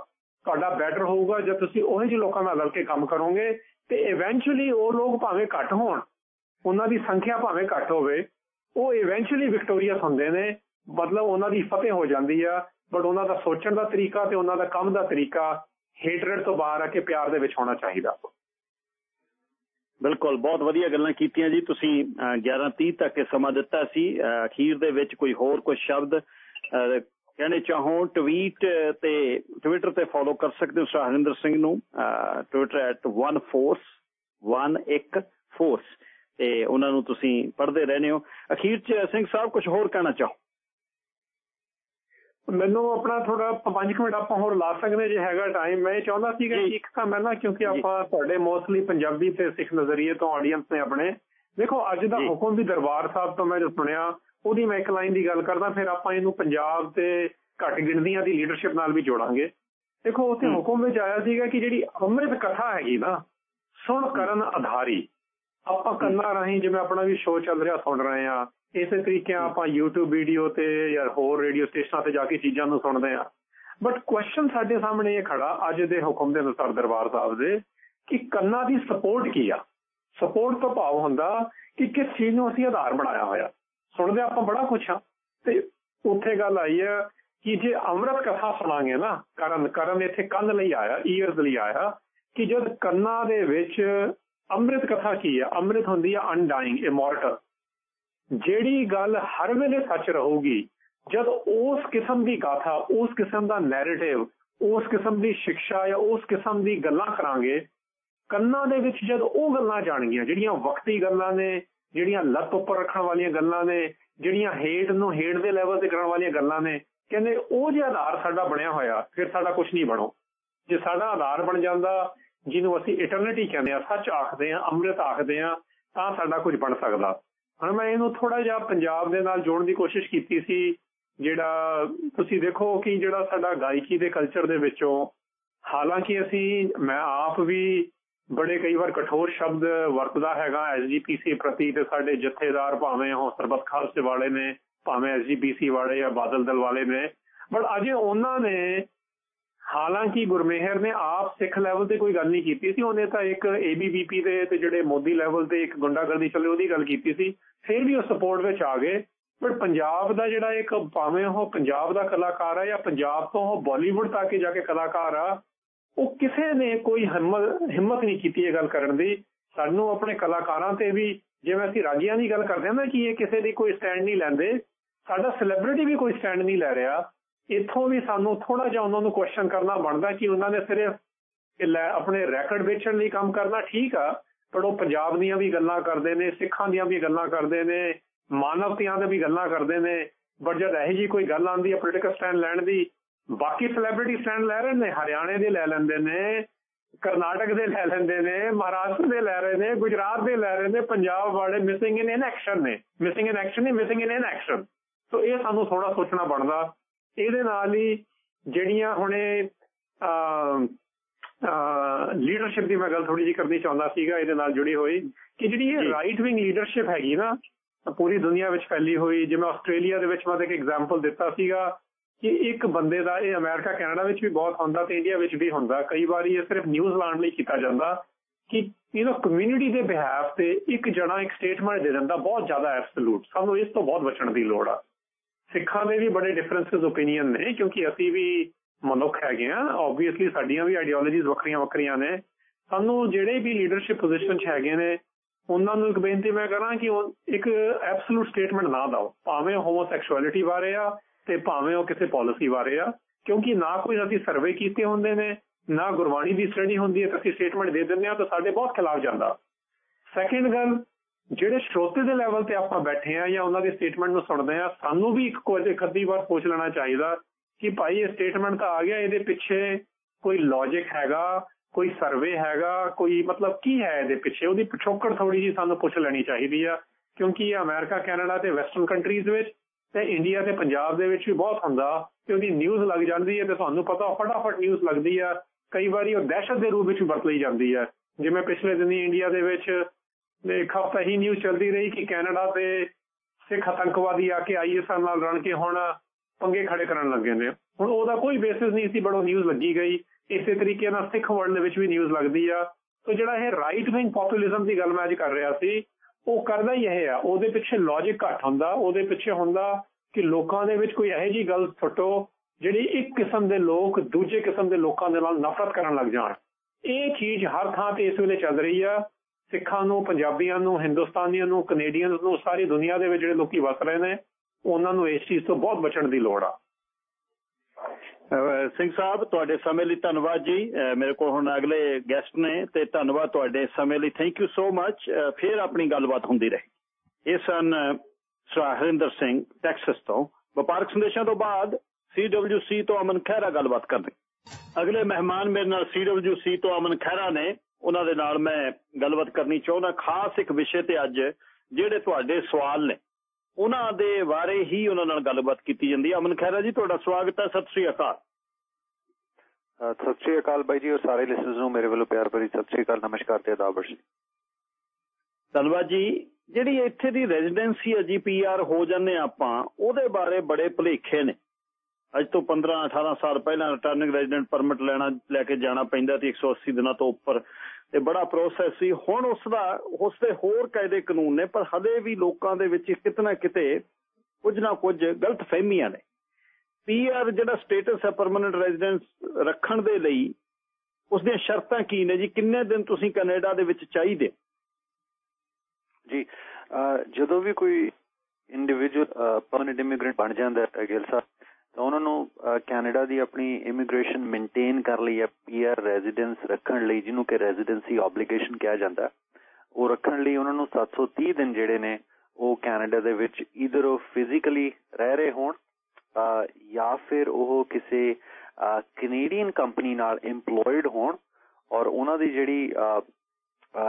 ਤੁਹਾਡਾ ਬੈਟਰ ਹੋਊਗਾ, ਜਦ ਤੁਸੀਂ ਉਹੇ ਜਿਹੇ ਲੋਕਾਂ ਨਾਲ ਰਲ ਕੇ ਕੰਮ ਕਰੋਗੇ, ਤੇ ਇਵੈਂਚੁਅਲੀ ਉਹ ਲੋਕ ਭਾਵੇਂ ਘੱਟ ਹੋਣ ਉਹਨਾਂ ਦੀ ਸੰਖਿਆ ਭਾਵੇਂ ਘੱਟ ਹੋਵੇ, ਉਹ ਇਵੈਂਚੁਅਲੀ ਵਿਕਟੋਰੀਅਸ ਹੁੰਦੇ ਨੇ। ਮਤਲਬ ਉਹਨਾਂ ਦੀ ਫਤਿਹ ਹੋ ਜਾਂਦੀ ਆ ਬਟ ਉਹਨਾਂ ਦਾ ਸੋਚਣ ਦਾ ਤਰੀਕਾ ਤੇ ਉਹਨਾਂ ਦਾ ਕੰਮ ਦਾ ਤਰੀਕਾ ਹੇਟਰਡ ਤੋਂ ਬਾਹਰ ਆ ਕੇ ਪਿਆਰ ਦੇ ਵਿੱਚ ਹੋਣਾ ਚਾਹੀਦਾ। ਬਿਲਕੁਲ, ਬਹੁਤ ਵਧੀਆ ਗੱਲਾਂ ਕੀਤੀਆਂ ਜੀ। ਤੁਸੀਂ 11:30 ਤੱਕ ਸਮਾਂ ਦਿੱਤਾ ਸੀ। ਅਖੀਰ ਦੇ ਵਿੱਚ ਕੋਈ ਹੋਰ ਕੋਈ ਸ਼ਬਦ ਕਹਿੰਦੇ ਚਾਹੋ ਟਵੀਟ ਤੇ ਟਵਿੱਟਰ ਤੇ ਫੋਲੋ ਕਰ ਸਕਦੇ ਹੋ ਸਹਰਿੰਦਰ ਸਿੰਘ ਨੂੰ। ਟਵਿੱਟਰ @1force 11 force ਤੇ ਉਹਨਾਂ ਨੂੰ ਤੁਸੀਂ ਪੜ੍ਹਦੇ ਰਹਿੰਦੇ ਹੋ। ਅਖੀਰ 'ਚ ਸਿੰਘ ਸਾਹਿਬ ਕੁਝ ਹੋਰ ਕਹਿਣਾ ਚਾਹੋ? ਮੈਨੂੰ ਆਪਣਾ ਥੋੜਾ 5 ਮਿੰਟ ਆਪਾਂ ਹੋਰ ਲਾ ਸਕਦੇ ਜੇ ਹੈਗਾ ਟਾਈਮ ਮੈਂ ਚਾਹੁੰਦਾ ਸੀਗਾ ਕਿ ਇੱਕ ਤਾਂ ਮੈਂ ਨਾ ਕਿਉਂਕਿ ਆਪਾਂ ਤੁਹਾਡੇ ਮੋਸਟਲੀ ਪੰਜਾਬੀ ਤੇ ਸਿੱਖ ਨਜ਼ਰੀਏ ਤੋਂ ਆਡੀਅנס ਨੇ ਆਪਣੇ। ਦੇਖੋ ਅੱਜ ਦਾ ਹੁਕਮ ਵੀ ਦਰਬਾਰ ਸਾਹਿਬ ਤੋਂ ਮੈਂ ਜੋ ਸੁਣਿਆ ਉਹਦੀ ਮੈਂ ਇੱਕ ਲਾਈਨ ਦੀ ਗੱਲ ਕਰਦਾ ਫਿਰ ਆਪਾਂ ਇਹਨੂੰ ਪੰਜਾਬ ਤੇ ਘੱਟ ਗਿਣਦੀਆਂ ਦੀ ਲੀਡਰਸ਼ਿਪ ਨਾਲ ਵੀ ਜੋੜਾਂਗੇ। ਦੇਖੋ ਉੱਥੇ ਹੁਕਮ ਵਿੱਚ ਆਇਆ ਸੀਗਾ ਕਿ ਜਿਹੜੀ ਅੰਮ੍ਰਿਤ ਕਥਾ ਹੈਗੀ ਨਾ ਸੁਣ ਕਰਨ ਆਧਾਰੀ। ਆਪਾਂ ਕੰਨਾਂ ਰਾਹੀਂ ਜਿਵੇਂ ਆਪਣਾ ਵੀ ਸ਼ੋਅ ਚੱਲ ਰਿਹਾ ਸੁਣ ਰਹੇ ਆ ਇਸੇ ਤਰੀਕੇ ਆਪਾਂ YouTube ਵੀਡੀਓ ਤੇ ਜਾਂ ਹੋਰ ਰੇਡੀਓ ਸਟੇਸ਼ਨਾਂ ਤੇ ਜਾ ਕੇ ਚੀਜ਼ਾਂ ਨੂੰ ਸੁਣਦੇ ਆ ਬਟ ਕੁਐਸਚਨ ਸਾਡੇ ਸਾਹਮਣੇ ਇਹ ਖੜਾ ਅੱਜ ਦੇ ਹੁਕਮ ਦੇ ਅਨੁਸਾਰ ਦਰਬਾਰ ਸਾਹਿਬ ਦੇ ਕਿ ਕੰਨਾਂ ਦੀ ਸਪੋਰਟ ਕੀ ਆ? ਸਪੋਰਟ ਤੋਂ ਭਾਵ ਹੁੰਦਾ ਕਿ ਕਿਸ ਚੀਜ਼ ਨੂੰ ਅਸੀਂ ਆਧਾਰ ਬਣਾਇਆ ਹੋਇਆ। ਸੁਣਦੇ ਆਪਾਂ ਬੜਾ ਕੁਝ ਆ ਤੇ ਉੱਥੇ ਗੱਲ ਆਈ ਆ ਕਿ ਜੇ ਅੰਮ੍ਰਿਤ ਕਥਾ ਸੁਣਾਂਗੇ ਨਾ ਕਰਨ ਕਰਨ ਇੱਥੇ ਕੰਨ ਲਈ ਆਇਆ ਈਅਰਸ ਲਈ ਆਇਆ ਕਿ ਜਦ ਕੰਨਾਂ ਦੇ ਵਿੱਚ ਅੰਮ੍ਰਿਤ ਕਥਾ ਕੀ ਹੈ? ਅੰਮ੍ਰਿਤ ਹੁੰਦੀ ਹੈ ਅਨਡਾਈਂਗ ਇਮੋਰਟਲ ਜਿਹੜੀ ਗੱਲ ਹਰ ਵੇਲੇ ਸੱਚ ਰਹੂਗੀ, ਜਦ ਉਸ ਕਿਸਮ ਦੀ ਗਾਥਾ, ਉਸ ਕਿਸਮ ਦਾ ਨੈਰੇਟਿਵ ਉਸ ਕਿਸਮ ਦੀ ਸਿੱਖਿਆ ਜਾਂ ਉਸ ਕਿਸਮ ਦੀ ਗੱਲਾਂ ਕਰਾਂਗੇ, ਕੰਨਾਂ ਦੇ ਵਿੱਚ ਜਦ ਉਹ ਗੱਲਾਂ ਜਾਣਗੀਆਂ, ਜਿਹੜੀਆਂ ਵਕਤੀ ਗੱਲਾਂ ਨੇ, ਜਿਹੜੀਆਂ ਲੱਤ ਉੱਪਰ ਰੱਖਣ ਵਾਲੀਆਂ ਗੱਲਾਂ ਨੇ, ਜਿਹੜੀਆਂ ਹੇਟ ਨੂੰ ਹੇਟ ਦੇ ਲੈਵਲ ਤੇ ਕਰਨ ਵਾਲੀਆਂ ਗੱਲਾਂ ਨੇ, ਕਹਿੰਦੇ ਉਹ ਜੇ ਆਧਾਰ ਸਾਡਾ ਬਣਿਆ ਹੋਇਆ, ਫਿਰ ਸਾਡਾ ਕੁਝ ਨਹੀਂ ਬਣੋ। ਜੇ ਸਾਡਾ ਆਧਾਰ ਬਣ ਜਾਂਦਾ ਜਿਹਨੂੰ ਅਸੀਂ ਇਟਰਨਿਟੀ ਕਹਿੰਦੇ ਆ ਸੱਚ ਆਖਦੇ ਆ ਅੰਮ੍ਰਿਤ ਆਖਦੇ ਆ ਤਾਂ ਸਾਡਾ ਕੁਝ ਬਣ ਸਕਦਾ। ਹੁਣ ਮੈਂ ਇਹਨੂੰ ਥੋੜਾ ਜਿਹਾ ਪੰਜਾਬ ਦੇ ਨਾਲ ਜੋੜਨ ਦੀ ਕੋਸ਼ਿਸ਼ ਕੀਤੀ ਸੀ, ਜਿਹੜਾ ਤੁਸੀਂ ਦੇਖੋ ਕਿ ਜਿਹੜਾ ਸਾਡਾ ਗਾਇਕੀ ਦੇ ਕਲਚਰ ਦੇ ਵਿੱਚੋਂ, ਹਾਲਾਂਕਿ ਅਸੀਂ, ਮੈਂ ਆਪ ਵੀ ਬੜੇ ਕਈ ਵਾਰ ਕਠੋਰ ਸ਼ਬਦ ਵਰਤਦਾ ਹੈਗਾ ਐਸਜੀਪੀਸੀ ਪ੍ਰਤੀ ਤੇ ਸਾਡੇ ਜਥੇਦਾਰ ਭਾਵੇਂ ਉਹ ਸਰਬਤ ਖਾਲਸੇ ਵਾਲੇ ਨੇ, ਭਾਵੇਂ ਐਸਜੀਪੀਸੀ ਵਾਲੇ ਜਾਂ ਬਾਦਲ ਦਲ ਵਾਲੇ ਨੇ, ਬਟ ਅਜੇ ਉਹਨਾਂ ਨੇ ਹਾਲਾਂਕਿ ਗੁਰਮੇਹਰ ਨੇ ਆਪ ਸਿੱਖ ਲੈਵਲ ਤੇ ਕੋਈ ਗੱਲ ਨਹੀਂ ਕੀਤੀ ਸੀ। ਉਹਨੇ ਤਾਂ ਇੱਕ ਏਬੀਵੀਪੀ ਦੇ ਤੇ ਜਿਹੜੇ ਮੋਦੀ ਲੈਵਲ ਤੇ ਇੱਕ ਗੁੰਡਾਗਰਦੀ ਚੱਲੇ, ਉਹਦੀ ਗੱਲ ਕੀਤੀ ਸੀ। ਫਿਰ ਵੀ ਉਹ ਸਪੋਰਟ ਵਿੱਚ ਆ ਗਏ। ਪਰ ਪੰਜਾਬ ਦਾ ਜਿਹੜਾ ਇੱਕ ਭਾਵੇਂ ਉਹ ਪੰਜਾਬ ਦਾ ਕਲਾਕਾਰ ਆ ਜਾਂ ਪੰਜਾਬ ਤੋਂ ਉਹ ਬਾਲੀਵੁੱਡ ਤੱਕ ਜਾ ਕੇ ਕਲਾਕਾਰ ਆ, ਉਹ ਕਿਸੇ ਨੇ ਕੋਈ ਹਿੰਮਤ ਨਹੀਂ ਕੀਤੀ ਇਹ ਗੱਲ ਕਰਨ ਦੀ। ਸਾਨੂੰ ਆਪਣੇ ਕਲਾਕਾਰਾਂ ਤੇ ਵੀ ਜਿਵੇਂ ਅਸੀਂ ਰਾਗੀਆਂ ਦੀ ਗੱਲ ਕਰਦੇ ਹਾਂ ਨਾ ਕਿ ਇਹ ਕਿਸੇ ਦੀ ਕੋਈ ਸਟੈਂਡ ਨਹੀਂ ਲੈਂਦੇ, ਸਾਡਾ ਸੈਲੀਬ੍ਰਿਟੀ ਵੀ ਕੋਈ ਸਟੈਂਡ ਨਹੀਂ ਲੈ ਰਿਹਾ। ਇੱਥੋਂ ਵੀ ਸਾਨੂੰ ਥੋੜਾ ਜਿਹਾ ਉਹਨਾਂ ਨੂੰ ਕੁਐਸਚਨ ਕਰਨਾ ਬਣਦਾ ਕਿ ਉਹਨਾਂ ਨੇ ਸਿਰਫ ਆਪਣੇ ਰੈਕੋਰਡ ਵੇਚਣ ਲਈ ਕੰਮ ਕਰਨਾ ਠੀਕ ਆ, ਪਰ ਉਹ ਪੰਜਾਬ ਦੀਆਂ ਵੀ ਗੱਲਾਂ ਕਰਦੇ ਨੇ, ਸਿੱਖਾਂ ਦੀਆਂ ਵੀ ਗੱਲਾਂ ਕਰਦੇ ਨੇ ਮਾਨਵਤਿਆਂ ਦੇ ਵੀ ਗੱਲਾਂ ਕਰਦੇ ਨੇ ਬਟ ਜਦ ਇਹ ਜੀ ਕੋਈ ਗੱਲ ਆਉਂਦੀ ਹੈ ਪੋਲੀਟੀਕਲ ਸਟੈਂਡ ਲੈਣ ਦੀ, ਬਾਕੀ ਸੈਲੀਬ੍ਰਿਟੀ ਸਟੈਂਡ ਲੈ ਰਹੇ ਨੇ, ਹਰਿਆਣੇ ਦੇ ਲੈ ਲੈਂਦੇ ਨੇ, ਕਰਨਾਟਕ ਦੇ ਲੈ ਲੈਂਦੇ ਨੇ, ਮਹਾਰਾਸ਼ਟਰ ਦੇ ਲੈ ਰਹੇ ਨੇ, ਗੁਜਰਾਤ ਦੇ ਲੈ ਰਹੇ ਨੇ, ਪੰਜਾਬ ਵਾਲੇ ਮਿਸਿੰਗ ਇਨ ਇਨ ਐਕਸ਼ਨ ਨੇ ਮਿਸਿੰਗ ਇਨ ਐਕਸ਼ਨ ਨਹੀਂ missing in in action so ਇਹ ਸਾਨੂੰ ਥੋੜਾ ਸੋਚਣਾ ਬਣਦਾ। ਇਹਦੇ ਨਾਲ ਹੀ ਜਿਹੜੀਆਂ ਹੁਣੇ ਲੀਡਰਸ਼ਿਪ ਦੀ ਮੈਂ ਗੱਲ ਥੋੜੀ ਜਿਹੀ ਕਰਨੀ ਚਾਹੁੰਦਾ ਸੀਗਾ ਇਹਦੇ ਨਾਲ ਜੁੜੀ ਹੋਈ ਕਿ ਜਿਹੜੀ ਇਹ ਰਾਈਟ ਵਿੰਗ ਲੀਡਰਸ਼ਿਪ ਹੈਗੀ ਨਾ ਪੂਰੀ ਦੁਨੀਆ ਵਿੱਚ ਫੈਲੀ ਹੋਈ ਜਿਵੇਂ ਆਸਟ੍ਰੇਲੀਆ ਦੇ ਵਿੱਚ ਮੈਂ ਇੱਕ ਐਗਜ਼ਾਮਪਲ ਦਿੱਤਾ ਸੀਗਾ ਕਿ ਇੱਕ ਬੰਦੇ ਦਾ ਇਹ ਅਮਰੀਕਾ ਕੈਨੇਡਾ ਵਿੱਚ ਵੀ ਬਹੁਤ ਹੁੰਦਾ ਤੇ ਇੰਡੀਆ ਵਿੱਚ ਵੀ ਹੁੰਦਾ। ਕਈ ਵਾਰੀ ਇਹ ਸਿਰਫ ਨਿਊਜ਼ ਲਾਣ ਲਈ ਕੀਤਾ ਜਾਂਦਾ ਕਿ ਯੂ نو ਕਮਿਊਨਿਟੀ ਦੇ ਬਿਹਾਫ ਤੇ ਇੱਕ ਜਣਾ ਇੱਕ ਸਟੇਟਮੈਂਟ ਦੇ ਦਿੰਦਾ ਬਹੁਤ ਜ਼ਿਆਦਾ ਐਬਸੋਲੂਟ ਸਾਨੂੰ ਇਸ ਤੋਂ ਬਹੁਤ ਬਚਣ ਦੀ ਲੋੜ ਆ। ਸਿੱਖਾਂ ਦੇ ਵੀ ਬੜੇ ਡਿਫਰੈਂਸਸ ਓਪੀਨੀਅਨ ਨੇ, ਕਿਉਂਕਿ ਅਸੀਂ ਵੀ ਮਨੁੱਖ ਹੈਗੇ ਆ ਆਬਵੀਅਸਲੀ ਸਾਡੀਆਂ ਵੀ ਆਈਡੀਓਲੋਜੀਜ਼ ਵੱਖਰੀਆਂ ਵੱਖਰੀਆਂ ਨੇ। ਸਾਨੂੰ ਜਿਹੜੇ ਵੀ ਲੀਡਰਸ਼ਿਪ ਪੋਜੀਸ਼ਨ 'ਚ ਹੈਗੇ ਨੇ, ਉਹਨਾਂ ਨੂੰ ਇੱਕ ਬੇਨਤੀ ਮੈਂ ਕਰਾਂ ਕਿ ਇੱਕ ਐਬਸੋਲੂਟ ਸਟੇਟਮੈਂਟ ਨਾ ਦਿਓ। ਭਾਵੇਂ ਹੋਮੋਸੈਕਸ਼ੁਅਲਿਟੀ ਬਾਰੇ ਆ ਤੇ ਭਾਵੇਂ ਉਹ ਕਿਸੇ ਪਾਲਿਸੀ ਬਾਰੇ ਆ, ਕਿਉਂਕਿ ਨਾ ਕੋਈ ਅਸੀਂ ਸਰਵੇ ਕੀਤੇ ਹੁੰਦੇ ਨੇ, ਨਾ ਗੁਰਬਾਣੀ ਦੀ ਸਟੱਡੀ ਹੁੰਦੀ ਹੈ, ਤਾਂ ਅਸੀਂ ਸਟੇਟਮੈਂਟ ਦੇ ਦਿੰਦੇ ਆ ਤਾਂ ਸਾਡੇ ਬਹੁਤ ਖਿਲਾਫ ਜਾਂਦਾ। ਸੈਕਿੰਡ ਗੱਲ ਜਿਹੜੇ ਸ਼ਰੋਤੇ ਦੇ ਲੈਵਲ ਤੇ ਆਪਾਂ ਬੈਠੇ ਆ ਜਾਂ ਉਹਨਾਂ ਦੀ ਸਟੇਟਮੈਂਟ ਨੂੰ ਸੁਣਦੇ ਆ ਸਾਨੂੰ ਵੀ ਇੱਕ ਕੋਈ ਖੱਦੀ ਵਾਰ ਪੁੱਛ ਲੈਣਾ ਚਾਹੀਦਾ ਕਿ ਭਾਈ ਇਹ ਸਟੇਟਮੈਂਟ ਤਾਂ ਆ ਗਿਆ, ਇਹਦੇ ਪਿੱਛੇ ਕੋਈ ਲੌਜੀਕ ਹੈਗਾ, ਕੋਈ ਸਰਵੇ ਹੈਗਾ, ਕੋਈ ਮਤਲਬ ਕੀ ਹੈ ਇਹਦੇ ਪਿੱਛੇ? ਉਹਦੀ ਪਿਛੋਕੜ ਥੋੜੀ ਜੀ ਸਾਨੂੰ ਪੁੱਛ ਲੈਣੀ ਚਾਹੀਦੀ ਆ, ਕਿਉਂਕਿ ਇਹ ਅਮਰੀਕਾ, ਕੈਨੇਡਾ ਤੇ ਵੈਸਟਰਨ ਕੰਟਰੀਜ਼ ਵਿੱਚ ਤੇ ਇੰਡੀਆ ਤੇ ਪੰਜਾਬ ਦੇ ਵਿੱਚ ਵੀ ਬਹੁਤ ਹੁੰਦਾ ਕਿ ਉਹਦੀ ਨਿਊਜ਼ ਲੱਗ ਜਾਂਦੀ ਹੈ ਤੇ ਤੁਹਾਨੂੰ ਪਤਾ ਫਟਾਫਟ ਨਿਊਜ਼ ਲੱਗਦੀ ਆ। ਕਈ ਵਾਰੀ ਉਹ ਦਹਿਸ਼ਤ ਦੇ ਰੂਪ ਵਿੱਚ ਵਰਤ ਲਈ ਜਾਂਦੀ ਹੈ ਜਿਵੇਂ ਪਿਛਲੇ ਦਿਨੀ ਇੰਡੀਆ ਦੇ ਵਿੱਚ ਇੱਕ ਹਫ਼ਤਾ ਹੀ ਨਿਊਜ਼ ਚੱਲਦੀ ਰਹੀ ਕਿ ਕੈਨੇਡਾ ਤੇ ਸਿੱਖ ਆਤੰਕਵਾਦੀ ਆ ਕੇ ਆਈਐਸਆਰ ਨਾਲ ਰਣ ਕੇ ਹੁਣ ਪੰਗੇ ਖੜੇ ਕਰਨ ਲੱਗੇ ਨੇ। ਹੁਣ ਉਹਦਾ ਕੋਈ ਬੇਸਿਸ ਨਹੀਂ ਸੀ, ਬੜੋ ਨਿਊਜ਼ ਲੱਗੀ ਗਈ। ਇਸੇ ਤਰੀਕੇ ਨਾਲ ਸਿੱਖ ਵਰਲਡ ਦੇ ਵਿੱਚ ਵੀ ਨਿਊਜ਼ ਲੱਗਦੀ ਆ। ਸੋ ਜਿਹੜਾ ਇਹ ਰਾਈਟ ਵਿੰਗ ਪੋਪੂਲਿਜ਼ਮ ਦੀ ਗੱਲ ਮੈਂ ਅੱਜ ਕਰ ਰਿਹਾ ਸੀ, ਉਹ ਕਰਦਾ ਹੀ ਇਹ ਆ। ਉਹਦੇ ਪਿੱਛੇ ਲੌਜੀਕ ਘੱਟ ਹੁੰਦਾ। ਉਹਦੇ ਪਿੱਛੇ ਹੁੰਦਾ ਕਿ ਲੋਕਾਂ ਦੇ ਵਿੱਚ ਕੋਈ ਇਹੋ ਜੀ ਗੱਲ ਛੱਟੋ ਜਿਹੜੀ ਇੱਕ ਕਿਸਮ ਦੇ ਲੋਕ ਦੂਜੇ ਕਿਸਮ ਦੇ ਲੋਕਾਂ ਦੇ ਨਾਲ ਨਫ਼ਰਤ ਕਰਨ ਲੱਗ ਜਾਣ। ਇਹ ਚੀਜ਼ ਹਰ ਥਾਂ ਤੇ ਇਸ ਵੇਲੇ ਚੱਲ ਰਹੀ ਆ। ਸਿੱਖਾਂ ਨੂੰ, ਪੰਜਾਬੀਆਂ ਨੂੰ, ਹਿੰਦੁਸਤਾਨੀਆਂ ਨੂੰ, ਕੈਨੇਡੀਅਨਸ ਨੂੰ, ਸਾਰੀ ਦੁਨੀਆ ਦੇ ਵਿੱਚ ਜਿਹੜੇ ਲੋਕੀ ਵਸ ਰਹੇ ਨੇ, ਉਹਨਾਂ ਨੂੰ ਇਸ ਚੀਜ਼ ਤੋਂ ਬਹੁਤ ਬਚਣ ਦੀ ਲੋੜ ਆ। ਸਿੰਘ ਸਾਹਿਬ, ਤੁਹਾਡੇ ਸਮੇਂ ਲਈ ਧੰਨਵਾਦ ਜੀ। ਮੇਰੇ ਕੋਲ ਹੁਣ ਅਗਲੇ ਗੈਸਟ ਨੇ, ਤੇ ਧੰਨਵਾਦ ਤੁਹਾਡੇ ਸਮੇਂ ਲਈ। ਥੈਂਕ ਯੂ ਸੋ ਮੱਚ ਫੇਰ ਆਪਣੀ ਗੱਲਬਾਤ ਹੁੰਦੀ ਰਹੇ। ਇਹ ਸਨ ਹਰਿੰਦਰ ਸਿੰਘ, ਟੈਕਸਸ ਤੋਂ। ਵਪਾਰਕ ਸੰਦੇਸ਼ਾਂ ਤੋਂ ਬਾਅਦ CWC ਤੋਂ ਅਮਨ ਖਹਿਰਾ ਗੱਲਬਾਤ ਕਰਦੇ ਅਗਲੇ ਮਹਿਮਾਨ ਮੇਰੇ ਨਾਲ CWC ਤੋਂ ਅਮਨ ਖਹਿਰਾ ਨੇ। ਉਹਨਾਂ ਦੇ ਨਾਲ ਮੈਂ ਗੱਲਬਾਤ ਕਰਨੀ ਚਾਹੁੰਦਾ ਖਾਸ ਇੱਕ ਵਿਸ਼ੇ ਤੇ ਅੱਜ ਜਿਹੜੇ ਤੁਹਾਡੇ ਸਵਾਲ ਨੇ ਉਹਨਾਂ ਦੇ ਬਾਰੇ ਹੀ ਉਹਨਾਂ ਨਾਲ ਗੱਲਬਾਤ ਕੀਤੀ ਜਾਂਦੀ ਹੈ। ਅਮਨ ਖੈਰਾ ਜੀ ਤੁਹਾਡਾ ਸਵਾਗਤ ਹੈ। ਸਤਿ ਸ੍ਰੀ ਅਕਾਲ। ਸਤਿ ਸ੍ਰੀ ਅਕਾਲ ਬਾਈ ਜੀ ਔਰ ਸਾਰੇ ਲਿਸਨਰਸ ਨੂੰ ਮੇਰੇ ਵੱਲੋਂ ਪਿਆਰ ਭਰੀ ਸਤਿ ਸ੍ਰੀ ਅਕਾਲ ਨਮਸਕਾਰ ਤੇ ਆਦਾਬ ਜੀ ਧੰਨਵਾਦ ਜੀ। ਜਿਹੜੀ ਇੱਥੇ ਦੀ ਰੈਜ਼ੀਡੈਂਸੀ ਹੈ ਜੀ ਪੀਆਰ ਹੋ ਜਾਂਦੇ ਆਪਾਂ ਉਹਦੇ ਬਾਰੇ ਬੜੇ ਭਲੇਖੇ ਨੇ। ਅੱਜ ਤੋਂ 15 18 ਸਾਲ ਪਹਿਲਾਂ ਰਿਟਰਨਿੰਗ ਰੈਜ਼ੀਡੈਂਟ ਪਰਮਿਟ ਲੈਣਾ, ਲੈ ਕੇ ਜਾਣਾ ਪੈਂਦਾ ਸੀ 180 ਦਿਨਾਂ ਤੋਂ ਉੱਪਰ। ਤੇ ਬੜਾ ਪ੍ਰੋਸੈਸ ਸੀ। ਹੁਣ ਉਸ ਦਾ ਉਸ ਦੇ ਹੋਰ ਕਾਇਦੇ ਕਾਨੂੰਨ ਨੇ, ਪਰ ਹਲੇ ਵੀ ਲੋਕਾਂ ਦੇ ਵਿੱਚ ਕਿਤਨਾ ਕਿਤੇ ਕੁਝ ਨਾ ਕੁਝ ਗਲਤ ਫਹਿਮੀਆਂ ਨੇ। ਪੀਆਰ ਜਿਹੜਾ ਸਟੇਟਸ ਹੈ ਪਰਮਨੈਂਟ ਰੈਜ਼ੀਡੈਂਸ ਰੱਖਣ ਦੇ ਲਈ ਉਸ ਦੀਆਂ ਸ਼ਰਤਾਂ ਕੀ ਨੇ ਜੀ? ਕਿੰਨੇ ਦਿਨ ਤੁਸੀਂ ਕੈਨੇਡਾ ਦੇ ਵਿੱਚ ਚਾਹੀਦੇ? ਜੀ ਜਦੋਂ ਵੀ ਕੋਈ ਇੰਡੀਵਿਜੂਅਲ ਪਰਮਨੈਂਟ ਇਮੀਗ੍ਰੈਂਟ ਬਣ ਜਾਂਦਾ ਹੈ ਗਿਲ ਸਾਹਿਬ ਤਾਂ ਉਹਨਾਂ ਨੂੰ ਕੈਨੇਡਾ ਦੀ ਆਪਣੀ ਇਮੀਗ੍ਰੇਸ਼ਨ ਮੇਨਟੇਨ ਕਰ ਲਈ ਹੈ ਪੀਆਰ ਰੈਜ਼ੀਡੈਂਸ ਰੱਖਣ ਲਈ, ਜਿਹਨੂੰ ਕਿ ਰੈਜ਼ੀਡੈਂਸੀ ਆਬਲੀਗੇਸ਼ਨ ਕਿਹਾ ਜਾਂਦਾ। ਉਹ ਰੱਖਣ ਲਈ ਉਹਨਾਂ ਨੂੰ 730 ਦਿਨ ਜਿਹੜੇ ਨੇ, ਉਹ ਕੈਨੇਡਾ ਦੇ ਵਿੱਚ ਇਧਰ ਉਹ ਫਿਜ਼ੀਕਲੀ ਰਹਿ ਰਹੇ ਹੋਣ ਜਾਂ ਫਿਰ ਉਹ ਕਿਸੇ ਕੈਨੇਡੀਅਨ ਕੰਪਨੀ ਨਾਲ EMPLOYED ਹੋਣ, ਔਰ ਉਹਨਾਂ ਦੀ ਜਿਹੜੀ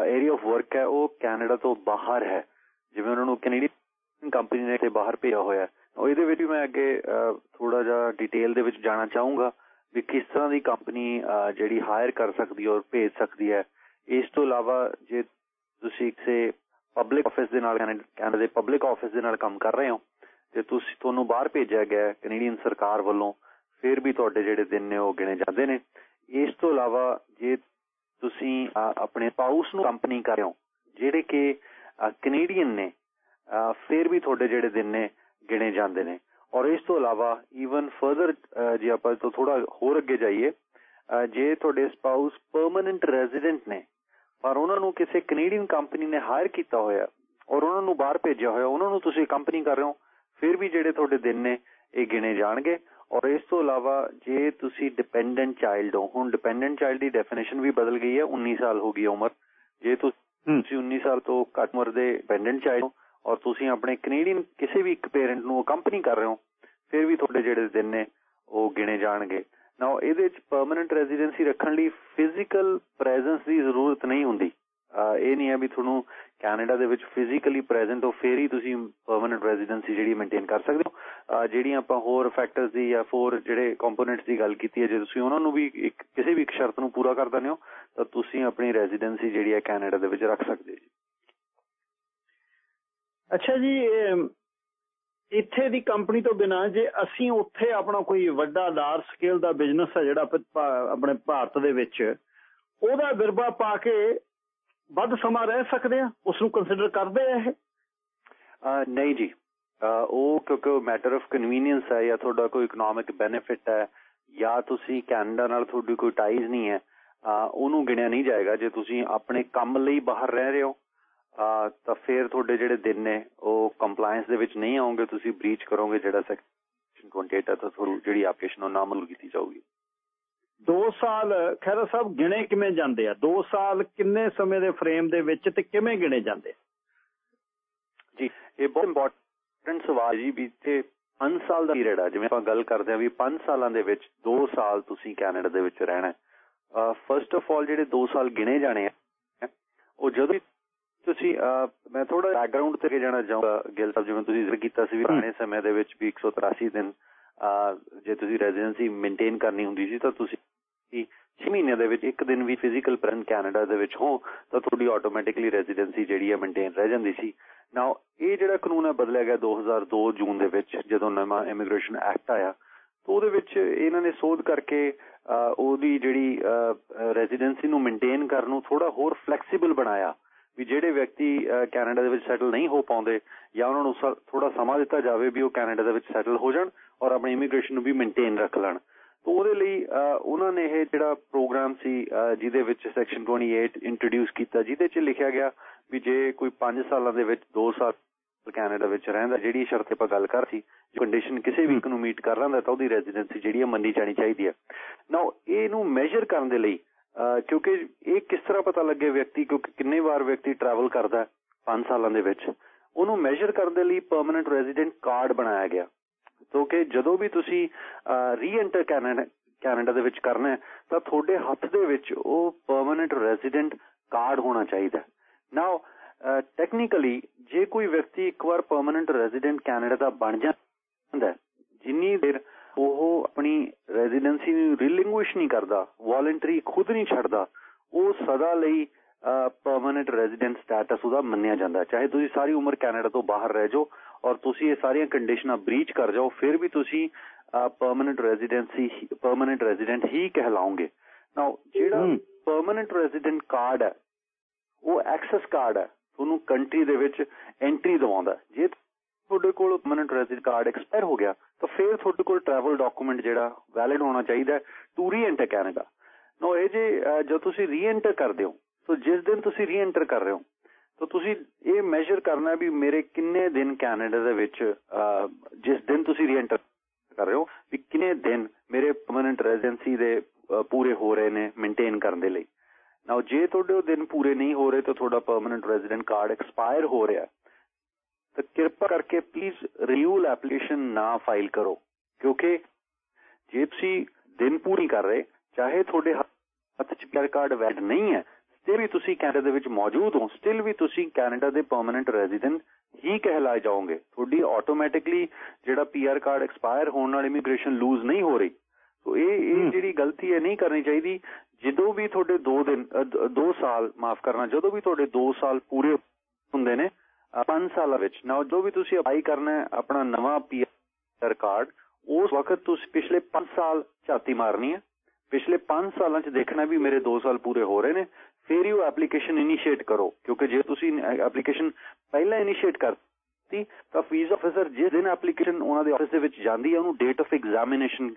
ਏਰੀਆ ਆਫ ਵਰਕ ਹੈ, ਉਹ ਕੈਨੇਡਾ ਤੋਂ ਬਾਹਰ ਹੈ। ਜਿਵੇਂ ਉਹਨਾਂ ਨੂੰ ਕੈਨੇਡੀਅਨ ਕੰਪਨੀ ਨੇ ਤੇ ਬਾਹਰ ਭੇਜਿਆ ਹੋਇਆ ਉਹ ਇਹਦੇ ਵਿੱਚ ਮੈਂ ਅੱਗੇ ਥੋੜਾ ਜਿਹਾ ਡਿਟੇਲ ਦੇ ਵਿੱਚ ਜਾਣਾ ਚਾਹੂੰਗਾ ਵੀ ਕਿਸ ਤਰ੍ਹਾਂ ਦੀ ਕੰਪਨੀ ਜਿਹੜੀ ਹਾਇਰ ਕਰ ਸਕਦੀ ਹੈ ਔਰ ਭੇਜ ਸਕਦੀ ਹੈ। ਇਸ ਤੋਂ ਇਲਾਵਾ ਜੇ ਤੁਸੀਂ ਕਿਸੇ ਪਬਲਿਕ ਆਫਿਸ ਦੇ ਨਾਲ, ਕੈਨੇਡਾ ਦੇ ਪਬਲਿਕ ਆਫਿਸ ਦੇ ਨਾਲ ਕੰਮ ਕਰ ਰਹੇ ਹੋ, ਤੇ ਤੁਸੀਂ ਤੁਹਾਨੂੰ ਬਾਹਰ ਭੇਜਿਆ ਗਿਆ ਕੈਨੇਡੀਅਨ ਸਰਕਾਰ ਵੱਲੋਂ, ਫਿਰ ਵੀ ਤੁਹਾਡੇ ਜਿਹੜੇ ਦਿਨ ਨੇ ਉਹ ਗਿਣੇ ਜਾਂਦੇ ਨੇ। ਇਸ ਤੋਂ ਇਲਾਵਾ ਜੇ ਤੁਸੀਂ ਆਪਣੇ ਪਾਊਸ ਨੂੰ ਕੰਪਨੀ ਕਰ ਰਹੇ ਹੋ, ਜਿਹੜੇ ਕਿ ਕੈਨੇਡੀਅਨ ਨੇ ਫਿਰ ਵੀ ਤੁਹਾਡੇ ਜਿਹੜੇ ਦਿਨ ਨੇ ਗਿਣੇ ਜਾਂਦੇ ਨੇ। ਔਰ ਇਸ ਤੋਂ ਇਲਾਵਾ ਈਵਨ ਫਰਦਰ ਜੇ ਆਪਾਂ ਤੋਂ ਥੋੜਾ ਹੋਰ ਅੱਗੇ ਜਾਈਏ ਜੇ ਤੁਹਾਡੇ ਸਪਾਊਸ ਪਰਮਨੈਂਟ ਰੈਜ਼ੀਡੈਂਟ ਨੇ ਪਰ ਉਹਨਾਂ ਨੂੰ ਕਿਸੇ ਕੈਨੇਡੀਅਨ ਕੰਪਨੀ ਨੇ ਹਾਇਰ ਕੀਤਾ ਹੋਇਆ ਔਰ ਉਹਨਾਂ ਨੂੰ ਬਾਹਰ ਭੇਜਿਆ ਹੋਇਆ ਉਹਨਾਂ ਨੂੰ ਤੁਸੀਂ ਕੰਪਨੀ ਕਰ ਰਹੇ ਹੋ ਫਿਰ ਵੀ ਜਿਹੜੇ ਤੁਹਾਡੇ ਦਿਨ ਨੇ ਇਹ ਗਿਣੇ ਜਾਣਗੇ। ਔਰ ਇਸ ਤੋਂ ਇਲਾਵਾ ਜੇ ਤੁਸੀਂ ਡਿਪੈਂਡੈਂਟ ਚਾਈਲਡ ਹੋ ਹੁਣ ਡਿਪੈਂਡੈਂਟ ਚਾਈਲਡ ਦੀ ਡੈਫੀਨੇਸ਼ਨ ਵੀ ਬਦਲ ਗਈ ਹੈ 19 ਸਾਲ ਹੋ ਗਈ ਉਮਰ। ਜੇ ਤੁਸੀਂ 19 ਸਾਲ ਤੋਂ ਘੱਟ ਉਮਰ ਦੇ ਡਿਪੈਂਡੈਂਟ ਚਾਈਲਡ ਹੋ ਔਰ ਤੁਸੀਂ ਆਪਣੇ ਕੈਨੇਡੀਅਨ ਕਿਸੇ ਵੀ ਇੱਕ ਪੇਰੈਂਟ ਨੂੰ ਕੰਪਨੀ ਕਰ ਰਹੇ ਹੋ, ਫਿਰ ਵੀ ਤੁਹਾਡੇ ਜਿਹੜੇ ਦਿਨ ਨੇ, ਉਹ ਗਿਣੇ ਜਾਣਗੇ। ਨਾਓ ਇਹਦੇ ਵਿੱਚ ਪਰਮਨੈਂਟ ਰੈਜ਼ੀਡੈਂਸੀ ਰੱਖਣ ਲਈ ਫਿਜ਼ੀਕਲ ਪ੍ਰੈਜ਼ੈਂਸ ਦੀ ਜ਼ਰੂਰਤ ਨਹੀਂ ਹੁੰਦੀ। ਇਹ ਨਹੀਂ ਹੈ ਵੀ ਤੁਹਾਨੂੰ ਕੈਨੇਡਾ ਦੇ ਵਿੱਚ ਫਿਜ਼ੀਕਲੀ ਪ੍ਰੈਜ਼ੈਂਟ ਹੋ, ਫੇਰ ਹੀ ਤੁਸੀਂ ਪਰਮਨੈਂਟ ਰੈਜ਼ੀਡੈਂਸੀ ਜਿਹੜੀ ਮੇਨਟੇਨ ਕਰ ਸਕਦੇ ਹੋ। ਜਿਹੜੀ ਆਪਾਂ ਹੋਰ ਫੈਕਟਰਸ ਦੀ ਜਾਂ ਫੋਰ ਜਿਹੜੇ ਕੰਪੋਨੈਂਟਸ ਦੀ ਗੱਲ ਕੀਤੀ ਹੈ, ਜੇ ਤੁਸੀਂ ਉਹਨਾਂ ਨੂੰ ਵੀ ਕਿਸੇ ਵੀ ਇੱਕ ਸ਼ਰਤ ਨੂੰ ਪੂਰਾ ਕਰ ਦਿੰਦੇ ਹੋ, ਤਾਂ ਤੁਸੀਂ ਆਪਣੀ ਰੈਜ਼ੀਡੈਂਸੀ ਜਿਹੜੀ ਹੈ ਕੈਨੇਡਾ ਦੇ ਵਿੱਚ ਰੱਖ ਸਕਦੇ ਜੀ ਅੱਛਾ ਜੀ ਇੱਥੇ ਦੀ ਕੰਪਨੀ ਤੋਂ ਬਿਨਾ ਜੇ ਅਸੀਂ ਉੱਥੇ ਆਪਣਾ ਕੋਈ ਵੱਡਾ ਲਾਰਜ ਸਕੇਲ ਦਾ ਬਿਜ਼ਨਸ ਹੈ ਜਿਹੜਾ ਆਪਣੇ ਭਾਰਤ ਦੇ ਵਿੱਚ, ਉਹਦਾ ਵਿਰਬਾ ਪਾ ਕੇ ਵੱਧ ਸਮਾਂ ਰਹਿ ਸਕਦੇ ਆ? ਉਸ ਨੂੰ ਕੰਸੀਡਰ ਕਰਦੇ ਆ ਇਹ? ਨਹੀਂ ਜੀ। ਉਹ ਕਿਉਂਕਿ ਮੈਟਰ ਆਫ ਕਨਵੀਨੀਅੰਸ ਹੈ ਜਾਂ ਤੁਹਾਡਾ ਕੋਈ ਇਕਨੋਮਿਕ ਬੈਨੀਫਿਟ ਹੈ ਜਾਂ ਤੁਸੀਂ ਕੈਨੇਡਾ ਨਾਲ ਤੁਹਾਡੀ ਕੋਈ ਟਾਈਜ਼ ਨਹੀਂ ਹੈ ਉਹਨੂੰ ਗਿਣਿਆ ਨਹੀਂ ਜਾਏਗਾ। ਜੇ ਤੁਸੀਂ ਆਪਣੇ ਕੰਮ ਲਈ ਬਾਹਰ ਰਹਿ ਰਹੇ ਹੋ ਤਾਂ ਫਿਰ ਤੁਹਾਡੇ ਜਿਹੜੇ ਦਿਨ ਨੇ ਉਹ ਕੰਪਲਾਈਂਸ ਦੇ ਵਿੱਚ ਨਹੀਂ ਆਉਂਗੇ ਤੁਸੀਂ ਬ੍ਰੀਚ ਕਰੋਗੇ ਜਿਹੜਾ ਸੈਕਸ਼ਨ 28 ਹੈ ਤਾਂ ਤੁਹਾਨੂੰ ਜਿਹੜੀ ਐਪਲੀਕੇਸ਼ਨ ਉਹ ਨਾਮਨਜ਼ੂਰ ਕੀਤੀ ਜਾਊਗੀ। 2 ਸਾਲ ਖੈਰਾ ਸਾਹਿਬ ਗਿਣੇ ਕਿਵੇਂ ਜਾਂਦੇ ਆ? 2 ਸਾਲ ਕਿੰਨੇ ਸਮੇਂ ਦੇ ਫਰੇਮ ਦੇ ਵਿੱਚ ਤੇ ਕਿਵੇਂ ਗਿਣੇ ਜਾਂਦੇ ਜੀ ਇਹ ਬਹੁਤ ਇੰਪੋਰਟੈਂਟ ਸਵਾਲ ਜੀ ਵੀ ਤੇ 5 ਸਾਲ ਦਾ ਪੀਰੀਅਡ ਆ ਜਿਵੇਂ ਆਪਾਂ ਗੱਲ ਕਰਦੇ ਆ ਵੀ 5 ਸਾਲਾਂ ਦੇ ਵਿੱਚ 2 ਸਾਲ ਤੁਸੀਂ ਕੈਨੇਡਾ ਦੇ ਵਿੱਚ ਰਹਿਣਾ ਫਰਸਟ ਆਫ ਆਲ ਜਿਹੜੇ 2 ਸਾਲ ਗਿਣੇ ਜਾਣੇ ਆ ਉਹ ਜਦੋਂ ਤੁਸੀਂ ਮੈਂ ਥੋੜਾ ਬੈਕਗ੍ਰਾਉਂਡ ਤੇ ਜਾਣਾ ਚਾਹੁੰਦਾ ਗਿਲ ਸਾਹਿਬ ਜਿਵੇਂ ਤੁਸੀਂ ਜ਼ਿਕਰ ਕੀਤਾ ਸੀ ਵੀ ਪੁਰਾਣੇ ਸਮੇਂ ਦੇ ਵਿੱਚ ਵੀ 183 ਦਿਨ ਜੇ ਤੁਸੀਂ ਰੈਜ਼ੀਡੈਂਸੀ ਮੇਨਟੇਨ ਕਰਨੀ ਹੁੰਦੀ ਸੀ ਤਾਂ ਤੁਸੀਂ 6 ਮਹੀਨਿਆਂ ਦੇ ਵਿੱਚ ਇੱਕ ਦਿਨ ਵੀ ਫਿਜ਼ੀਕਲ ਪ੍ਰੈਜ਼ੈਂਟ ਕੈਨੇਡਾ ਦੇ ਵਿੱਚ ਹੋ ਤਾਂ ਤੁਹਾਡੀ ਆਟੋਮੈਟਿਕਲੀ ਰੈਜ਼ੀਡੈਂਸੀ ਜਿਹੜੀ ਹੈ ਮੇਨਟੇਨ ਰਹਿ ਜਾਂਦੀ ਸੀ। ਨਾਓ ਇਹ ਜਿਹੜਾ ਕਾਨੂੰਨ ਹੈ ਬਦਲਿਆ ਗਿਆ 2002 ਜੂਨ ਦੇ ਵਿੱਚ ਜਦੋਂ ਨਵਾਂ ਇਮੀਗ੍ਰੇਸ਼ਨ ਐਕਟ ਆਇਆ ਤਾਂ ਉਹਦੇ ਵਿੱਚ ਇਹਨਾਂ ਨੇ ਸੋਧ ਕਰਕੇ ਉਹਦੀ ਜਿਹੜੀ ਰੈਜ਼ੀਡੈਂਸੀ ਨੂੰ ਮੇਨਟੇਨ ਕਰਨ ਨੂੰ ਥੋੜਾ ਹੋਰ ਫਲੈਕਸੀਬਲ ਬਣਾਇਆ। ਵੀ ਜਿਹੜੇ ਵਿਅਕਤੀ ਕੈਨੇਡਾ ਦੇ ਵਿੱਚ ਸੈਟਲ ਨਹੀਂ ਹੋ ਪਾਉਂਦੇ ਜਾਂ ਉਹਨਾਂ ਨੂੰ ਥੋੜਾ ਸਮਾਂ ਦਿੱਤਾ ਜਾਵੇ ਵੀ ਉਹ ਕੈਨੇਡਾ ਦੇ ਵਿੱਚ ਸੈਟਲ ਹੋ ਜਾਣ ਔਰ ਆਪਣੀ ਇਮੀਗ੍ਰੇਸ਼ਨ ਨੂੰ ਵੀ ਮੇਨਟੇਨ ਰੱਖ ਲੈਣ। ਤੋਂ ਉਹਦੇ ਲਈ ਉਹਨਾਂ ਨੇ ਇਹ ਜਿਹੜਾ ਪ੍ਰੋਗਰਾਮ ਸੀ ਜਿਹਦੇ ਵਿੱਚ ਸੈਕਸ਼ਨ 28 ਇੰਟਰੋਡਿਊਸ ਕੀਤਾ, ਜਿਹਦੇ 'ਚ ਲਿਖਿਆ ਗਿਆ ਵੀ ਜੇ ਕੋਈ 5 ਸਾਲਾਂ ਦੇ ਵਿੱਚ 2 ਸਾਲ ਕੈਨੇਡਾ ਵਿੱਚ ਰਹਿੰਦਾ, ਜਿਹੜੀ ਸ਼ਰਤ ਤੇ ਆਪਾਂ ਗੱਲ ਕਰ ਸੀ, ਜੇ ਕੰਡੀਸ਼ਨ ਕਿਸੇ ਵੀ ਇੱਕ ਨੂੰ ਮੀਟ ਕਰ ਲੈਂਦਾ, ਤਾਂ ਉਹਦੀ ਰੈਜ਼ੀਡੈਂਸੀ ਜਿਹੜੀ ਹੈ ਮੰਨੀ ਜਾਣੀ ਚਾਹੀਦੀ ਹੈ ਨਾਓ ਇਹਨੂੰ ਮੈਜ਼ਰ ਕਰਨ ਦੇ ਲਈ ਕਿਉਂਕਿ ਇਹ ਕਿਸ ਤਰ੍ਹਾਂ ਪਤਾ ਲੱਗੇ ਵਿਅਕਤੀ, ਕਿਉਂਕਿ ਕਿੰਨੇ ਵਾਰ ਵਿਅਕਤੀ ਟਰੈਵਲ ਕਰਦਾ 5 ਸਾਲਾਂ ਦੇ ਵਿੱਚ, ਉਹਨੂੰ ਮੈਜ਼ਰ ਕਰਨ ਦੇ ਲਈ ਪਰਮਨੈਂਟ ਰੈਜ਼ੀਡੈਂਟ ਕਾਰਡ ਬਣਾਇਆ ਗਿਆ। ਕਿਉਂਕਿ ਜਦੋਂ ਵੀ ਤੁਸੀਂ ਰੀਐਂਟਰ ਕੈਨੇਡਾ ਕੈਨੇਡਾ ਦੇ ਵਿੱਚ ਕਰਨਾ ਤਾਂ ਤੁਹਾਡੇ ਹੱਥ ਦੇ ਵਿੱਚ ਉਹ ਪਰਮਨੈਂਟ ਰੈਜ਼ੀਡੈਂਟ ਕਾਰਡ ਹੋਣਾ ਚਾਹੀਦਾ ਨਾਓ ਟੈਕਨੀਕਲੀ ਜੇ ਕੋਈ ਵਿਅਕਤੀ ਇੱਕ ਵਾਰ ਪਰਮਨੈਂਟ ਰੈਜ਼ੀਡੈਂਟ ਕੈਨੇਡਾ ਦਾ ਬਣ ਜਾਂਦਾ ਜਿੰਨੀ ਦੇਰ ਉਹ ਆਪਣੀ ਰੈਜ਼ੀਡੈਂਸੀ ਨੂੰ ਰਿਲਿੰਗੁਇਸ਼ ਨਹੀਂ ਕਰਦਾ ਵੋਲੰਟਰੀ ਖੁਦ ਨਹੀਂ ਛੱਡਦਾ ਉਹ ਸਦਾ ਲਈ ਪਰਮਨੈਂਟ ਰੈਜ਼ੀਡੈਂਟ ਸਟੇਟਸ ਉਹਦਾ ਮੰਨਿਆ ਜਾਂਦਾ ਚਾਹੇ ਤੁਸੀਂ ਸਾਰੀ ਉਮਰ ਕੈਨੇਡਾ ਤੋਂ ਬਾਹਰ ਰਹਿ ਜਾਓ ਔਰ ਤੁਸੀਂ ਇਹ ਸਾਰੀਆਂ ਕੰਡੀਸ਼ਨਾਂ ਬ੍ਰੀਚ ਕਰ ਜਾਓ ਫਿਰ ਵੀ ਤੁਸੀਂ ਪਰਮਨੈਂਟ ਰੈਜ਼ੀਡੈਂਸੀ ਪਰਮਨੈਂਟ ਰੈਜ਼ੀਡੈਂਟ ਹੀ ਕਹਿਲਾਓਗੇ। ਨਾਓ ਜਿਹੜਾ ਪਰਮਨੈਂਟ ਰੈਜ਼ੀਡੈਂਟ ਕਾਰਡ ਹੈ ਉਹ ਐਕਸੈਸ ਕਾਰਡ ਹੈ ਤੁਹਾਨੂੰ ਕੰਟਰੀ ਦੇ ਵਿੱਚ ਐਂਟਰੀ ਦਿਵਾਉਂਦਾ ਜੇ ਤੁਹਾਡੇ ਕੋਲ ਪਰਮਨੈਂਟ ਰੈਜ਼ੀਡੈਂਟ ਕਾਰਡ ਐਕਸਪਾਇਰ ਹੋ ਗਿਆ, ਤਾਂ ਫਿਰ ਤੁਹਾਡੇ ਕੋਲ ਟਰੈਵਲ ਡਾਕੂਮੈਂਟ ਜਿਹੜਾ ਵੈਲਿਡ ਹੋਣਾ ਚਾਹੀਦਾ ਟੂ ਰੀਐਂਟਰ ਕੈਨੇਡਾ ਨੋ ਇਹ ਜੇ ਜਦ ਤੁਸੀਂ ਰੀਐਂਟਰ ਕਰਦੇ ਹੋ, ਤਾਂ ਜਿਸ ਦਿਨ ਤੁਸੀਂ ਰੀਐਂਟਰ ਕਰ ਰਹੇ ਹੋ, ਤਾਂ ਤੁਸੀਂ ਇਹ ਮੈਜ਼ਰ ਕਰਨਾ ਵੀ ਮੇਰੇ ਕਿੰਨੇ ਦਿਨ ਕੈਨੇਡਾ ਦੇ ਵਿੱਚ ਜਿਸ ਦਿਨ ਤੁਸੀਂ ਰੀਐਂਟਰ ਕਰ ਰਹੇ ਹੋ, ਵੀ ਕਿੰਨੇ ਦਿਨ ਮੇਰੇ ਪਰਮਨੈਂਟ ਰੈਜ਼ੀਡੈਂਸੀ ਦੇ ਪੂਰੇ ਹੋ ਰਹੇ ਨੇ ਮੇਨਟੇਨ ਕਰਨ ਦੇ ਲਈ। ਨਾਓ ਜੇ ਤੁਹਾਡੇ ਉਹ ਦਿਨ ਪੂਰੇ ਨਹੀਂ ਹੋ ਰਹੇ, ਤਾਂ ਤੁਹਾਡਾ ਪਰਮਨੈਂਟ ਰੈਜ਼ੀਡੈਂਟ ਕਾਰਡ ਐਕਸਪਾਇਰ ਹੋ ਰਿਹਾ ਤਾਂ ਕਿਰਪਾ ਕਰਕੇ ਪਲੀਜ਼ ਰੀਨਿਊਅਲ ਐਪਲੀਕੇਸ਼ਨ ਨਾ ਫਾਈਲ ਕਰੋ ਕਿਉਂਕਿ ਜੇ ਤੁਸੀਂ ਦਿਨ ਪੂਰੀ ਕਰ ਰਹੇ ਚਾਹੇ ਤੁਹਾਡੇ ਹੱਥ 'ਚ ਪੀਆਰ ਕਾਰਡ ਵੈਲਿਡ ਨਹੀਂ ਹੈ ਸਟਿਲ ਵੀ ਤੁਸੀਂ ਕੈਨੇਡਾ ਦੇ ਵਿੱਚ ਮੌਜੂਦ ਹੋ ਸਟਿਲ ਵੀ ਤੁਸੀਂ ਕੈਨੇਡਾ ਦੇ ਪਰਮਨੈਂਟ ਰੈਜ਼ੀਡੈਂਟ ਹੀ ਕਹਿਲਾਏ ਜਾਓਗੇ। ਤੁਹਾਡੀ ਆਟੋਮੈਟਿਕਲੀ ਜਿਹੜਾ ਪੀਆਰ ਕਾਰਡ ਐਕਸਪਾਇਰ ਹੋਣ ਨਾਲ ਇਮੀਗ੍ਰੇਸ਼ਨ ਲੂਜ਼ ਨਹੀਂ ਹੋ ਰਹੀ। ਸੋ ਇਹ ਇਹ ਜਿਹੜੀ ਗਲਤੀ ਹੈ ਨਹੀਂ ਕਰਨੀ ਚਾਹੀਦੀ। ਜਦੋਂ ਵੀ ਤੁਹਾਡੇ 2 ਦਿਨ 2 ਸਾਲ ਮਾਫ ਕਰਨਾ ਜਦੋਂ ਵੀ ਤੁਹਾਡੇ 2 ਸਾਲ ਪੂਰੇ ਹੁੰਦੇ ਨੇ 5 ਸਾਲਾਂ ਵਿੱਚ। ਨਾ ਜੋ ਵੀ ਤੁਸੀਂ ਅਪਲਾਈ ਕਰਨਾ ਹੈ, ਆਪਣਾ ਨਵਾਂ ਪੀਆਰ ਕਾਰਡ ਉਸ ਵਕਤ ਤੁਸੀਂ ਪਿਛਲੇ 5 ਸਾਲ ਝਾਤੀ ਮਾਰਨੀ ਹੈ। ਪਿਛਲੇ 5 ਸਾਲਾਂ 'ਚ ਦੇਖਣਾ ਵੀ ਮੇਰੇ 2 ਸਾਲ ਪੂਰੇ ਹੋ ਰਹੇ ਨੇ, ਫਿਰ ਹੀ ਉਹ ਐਪਲੀਕੇਸ਼ਨ ਇਨੀਸ਼ੀਏਟ ਕਰੋ। ਕਿਉਂਕਿ ਜੇ ਤੁਸੀਂ ਐਪਲੀਕੇਸ਼ਨ ਪਹਿਲਾਂ ਇਨੀਸ਼ੀਏਟ ਕਰਤੀ ਤਾਂ ਫੀਸ ਆਫੀਸਰ ਜਿਸ ਦਿਨ ਐਪਲੀਕੇਸ਼ਨ ਉਹਨਾਂ ਦੇ ਆਫਿਸ ਦੇ ਵਿੱਚ ਜਾਂਦੀ ਹੈ, ਉਹਨੂੰ ਡੇਟ ਆਫ ਐਗਜ਼ਾਮੀਨੇਸ਼ਨ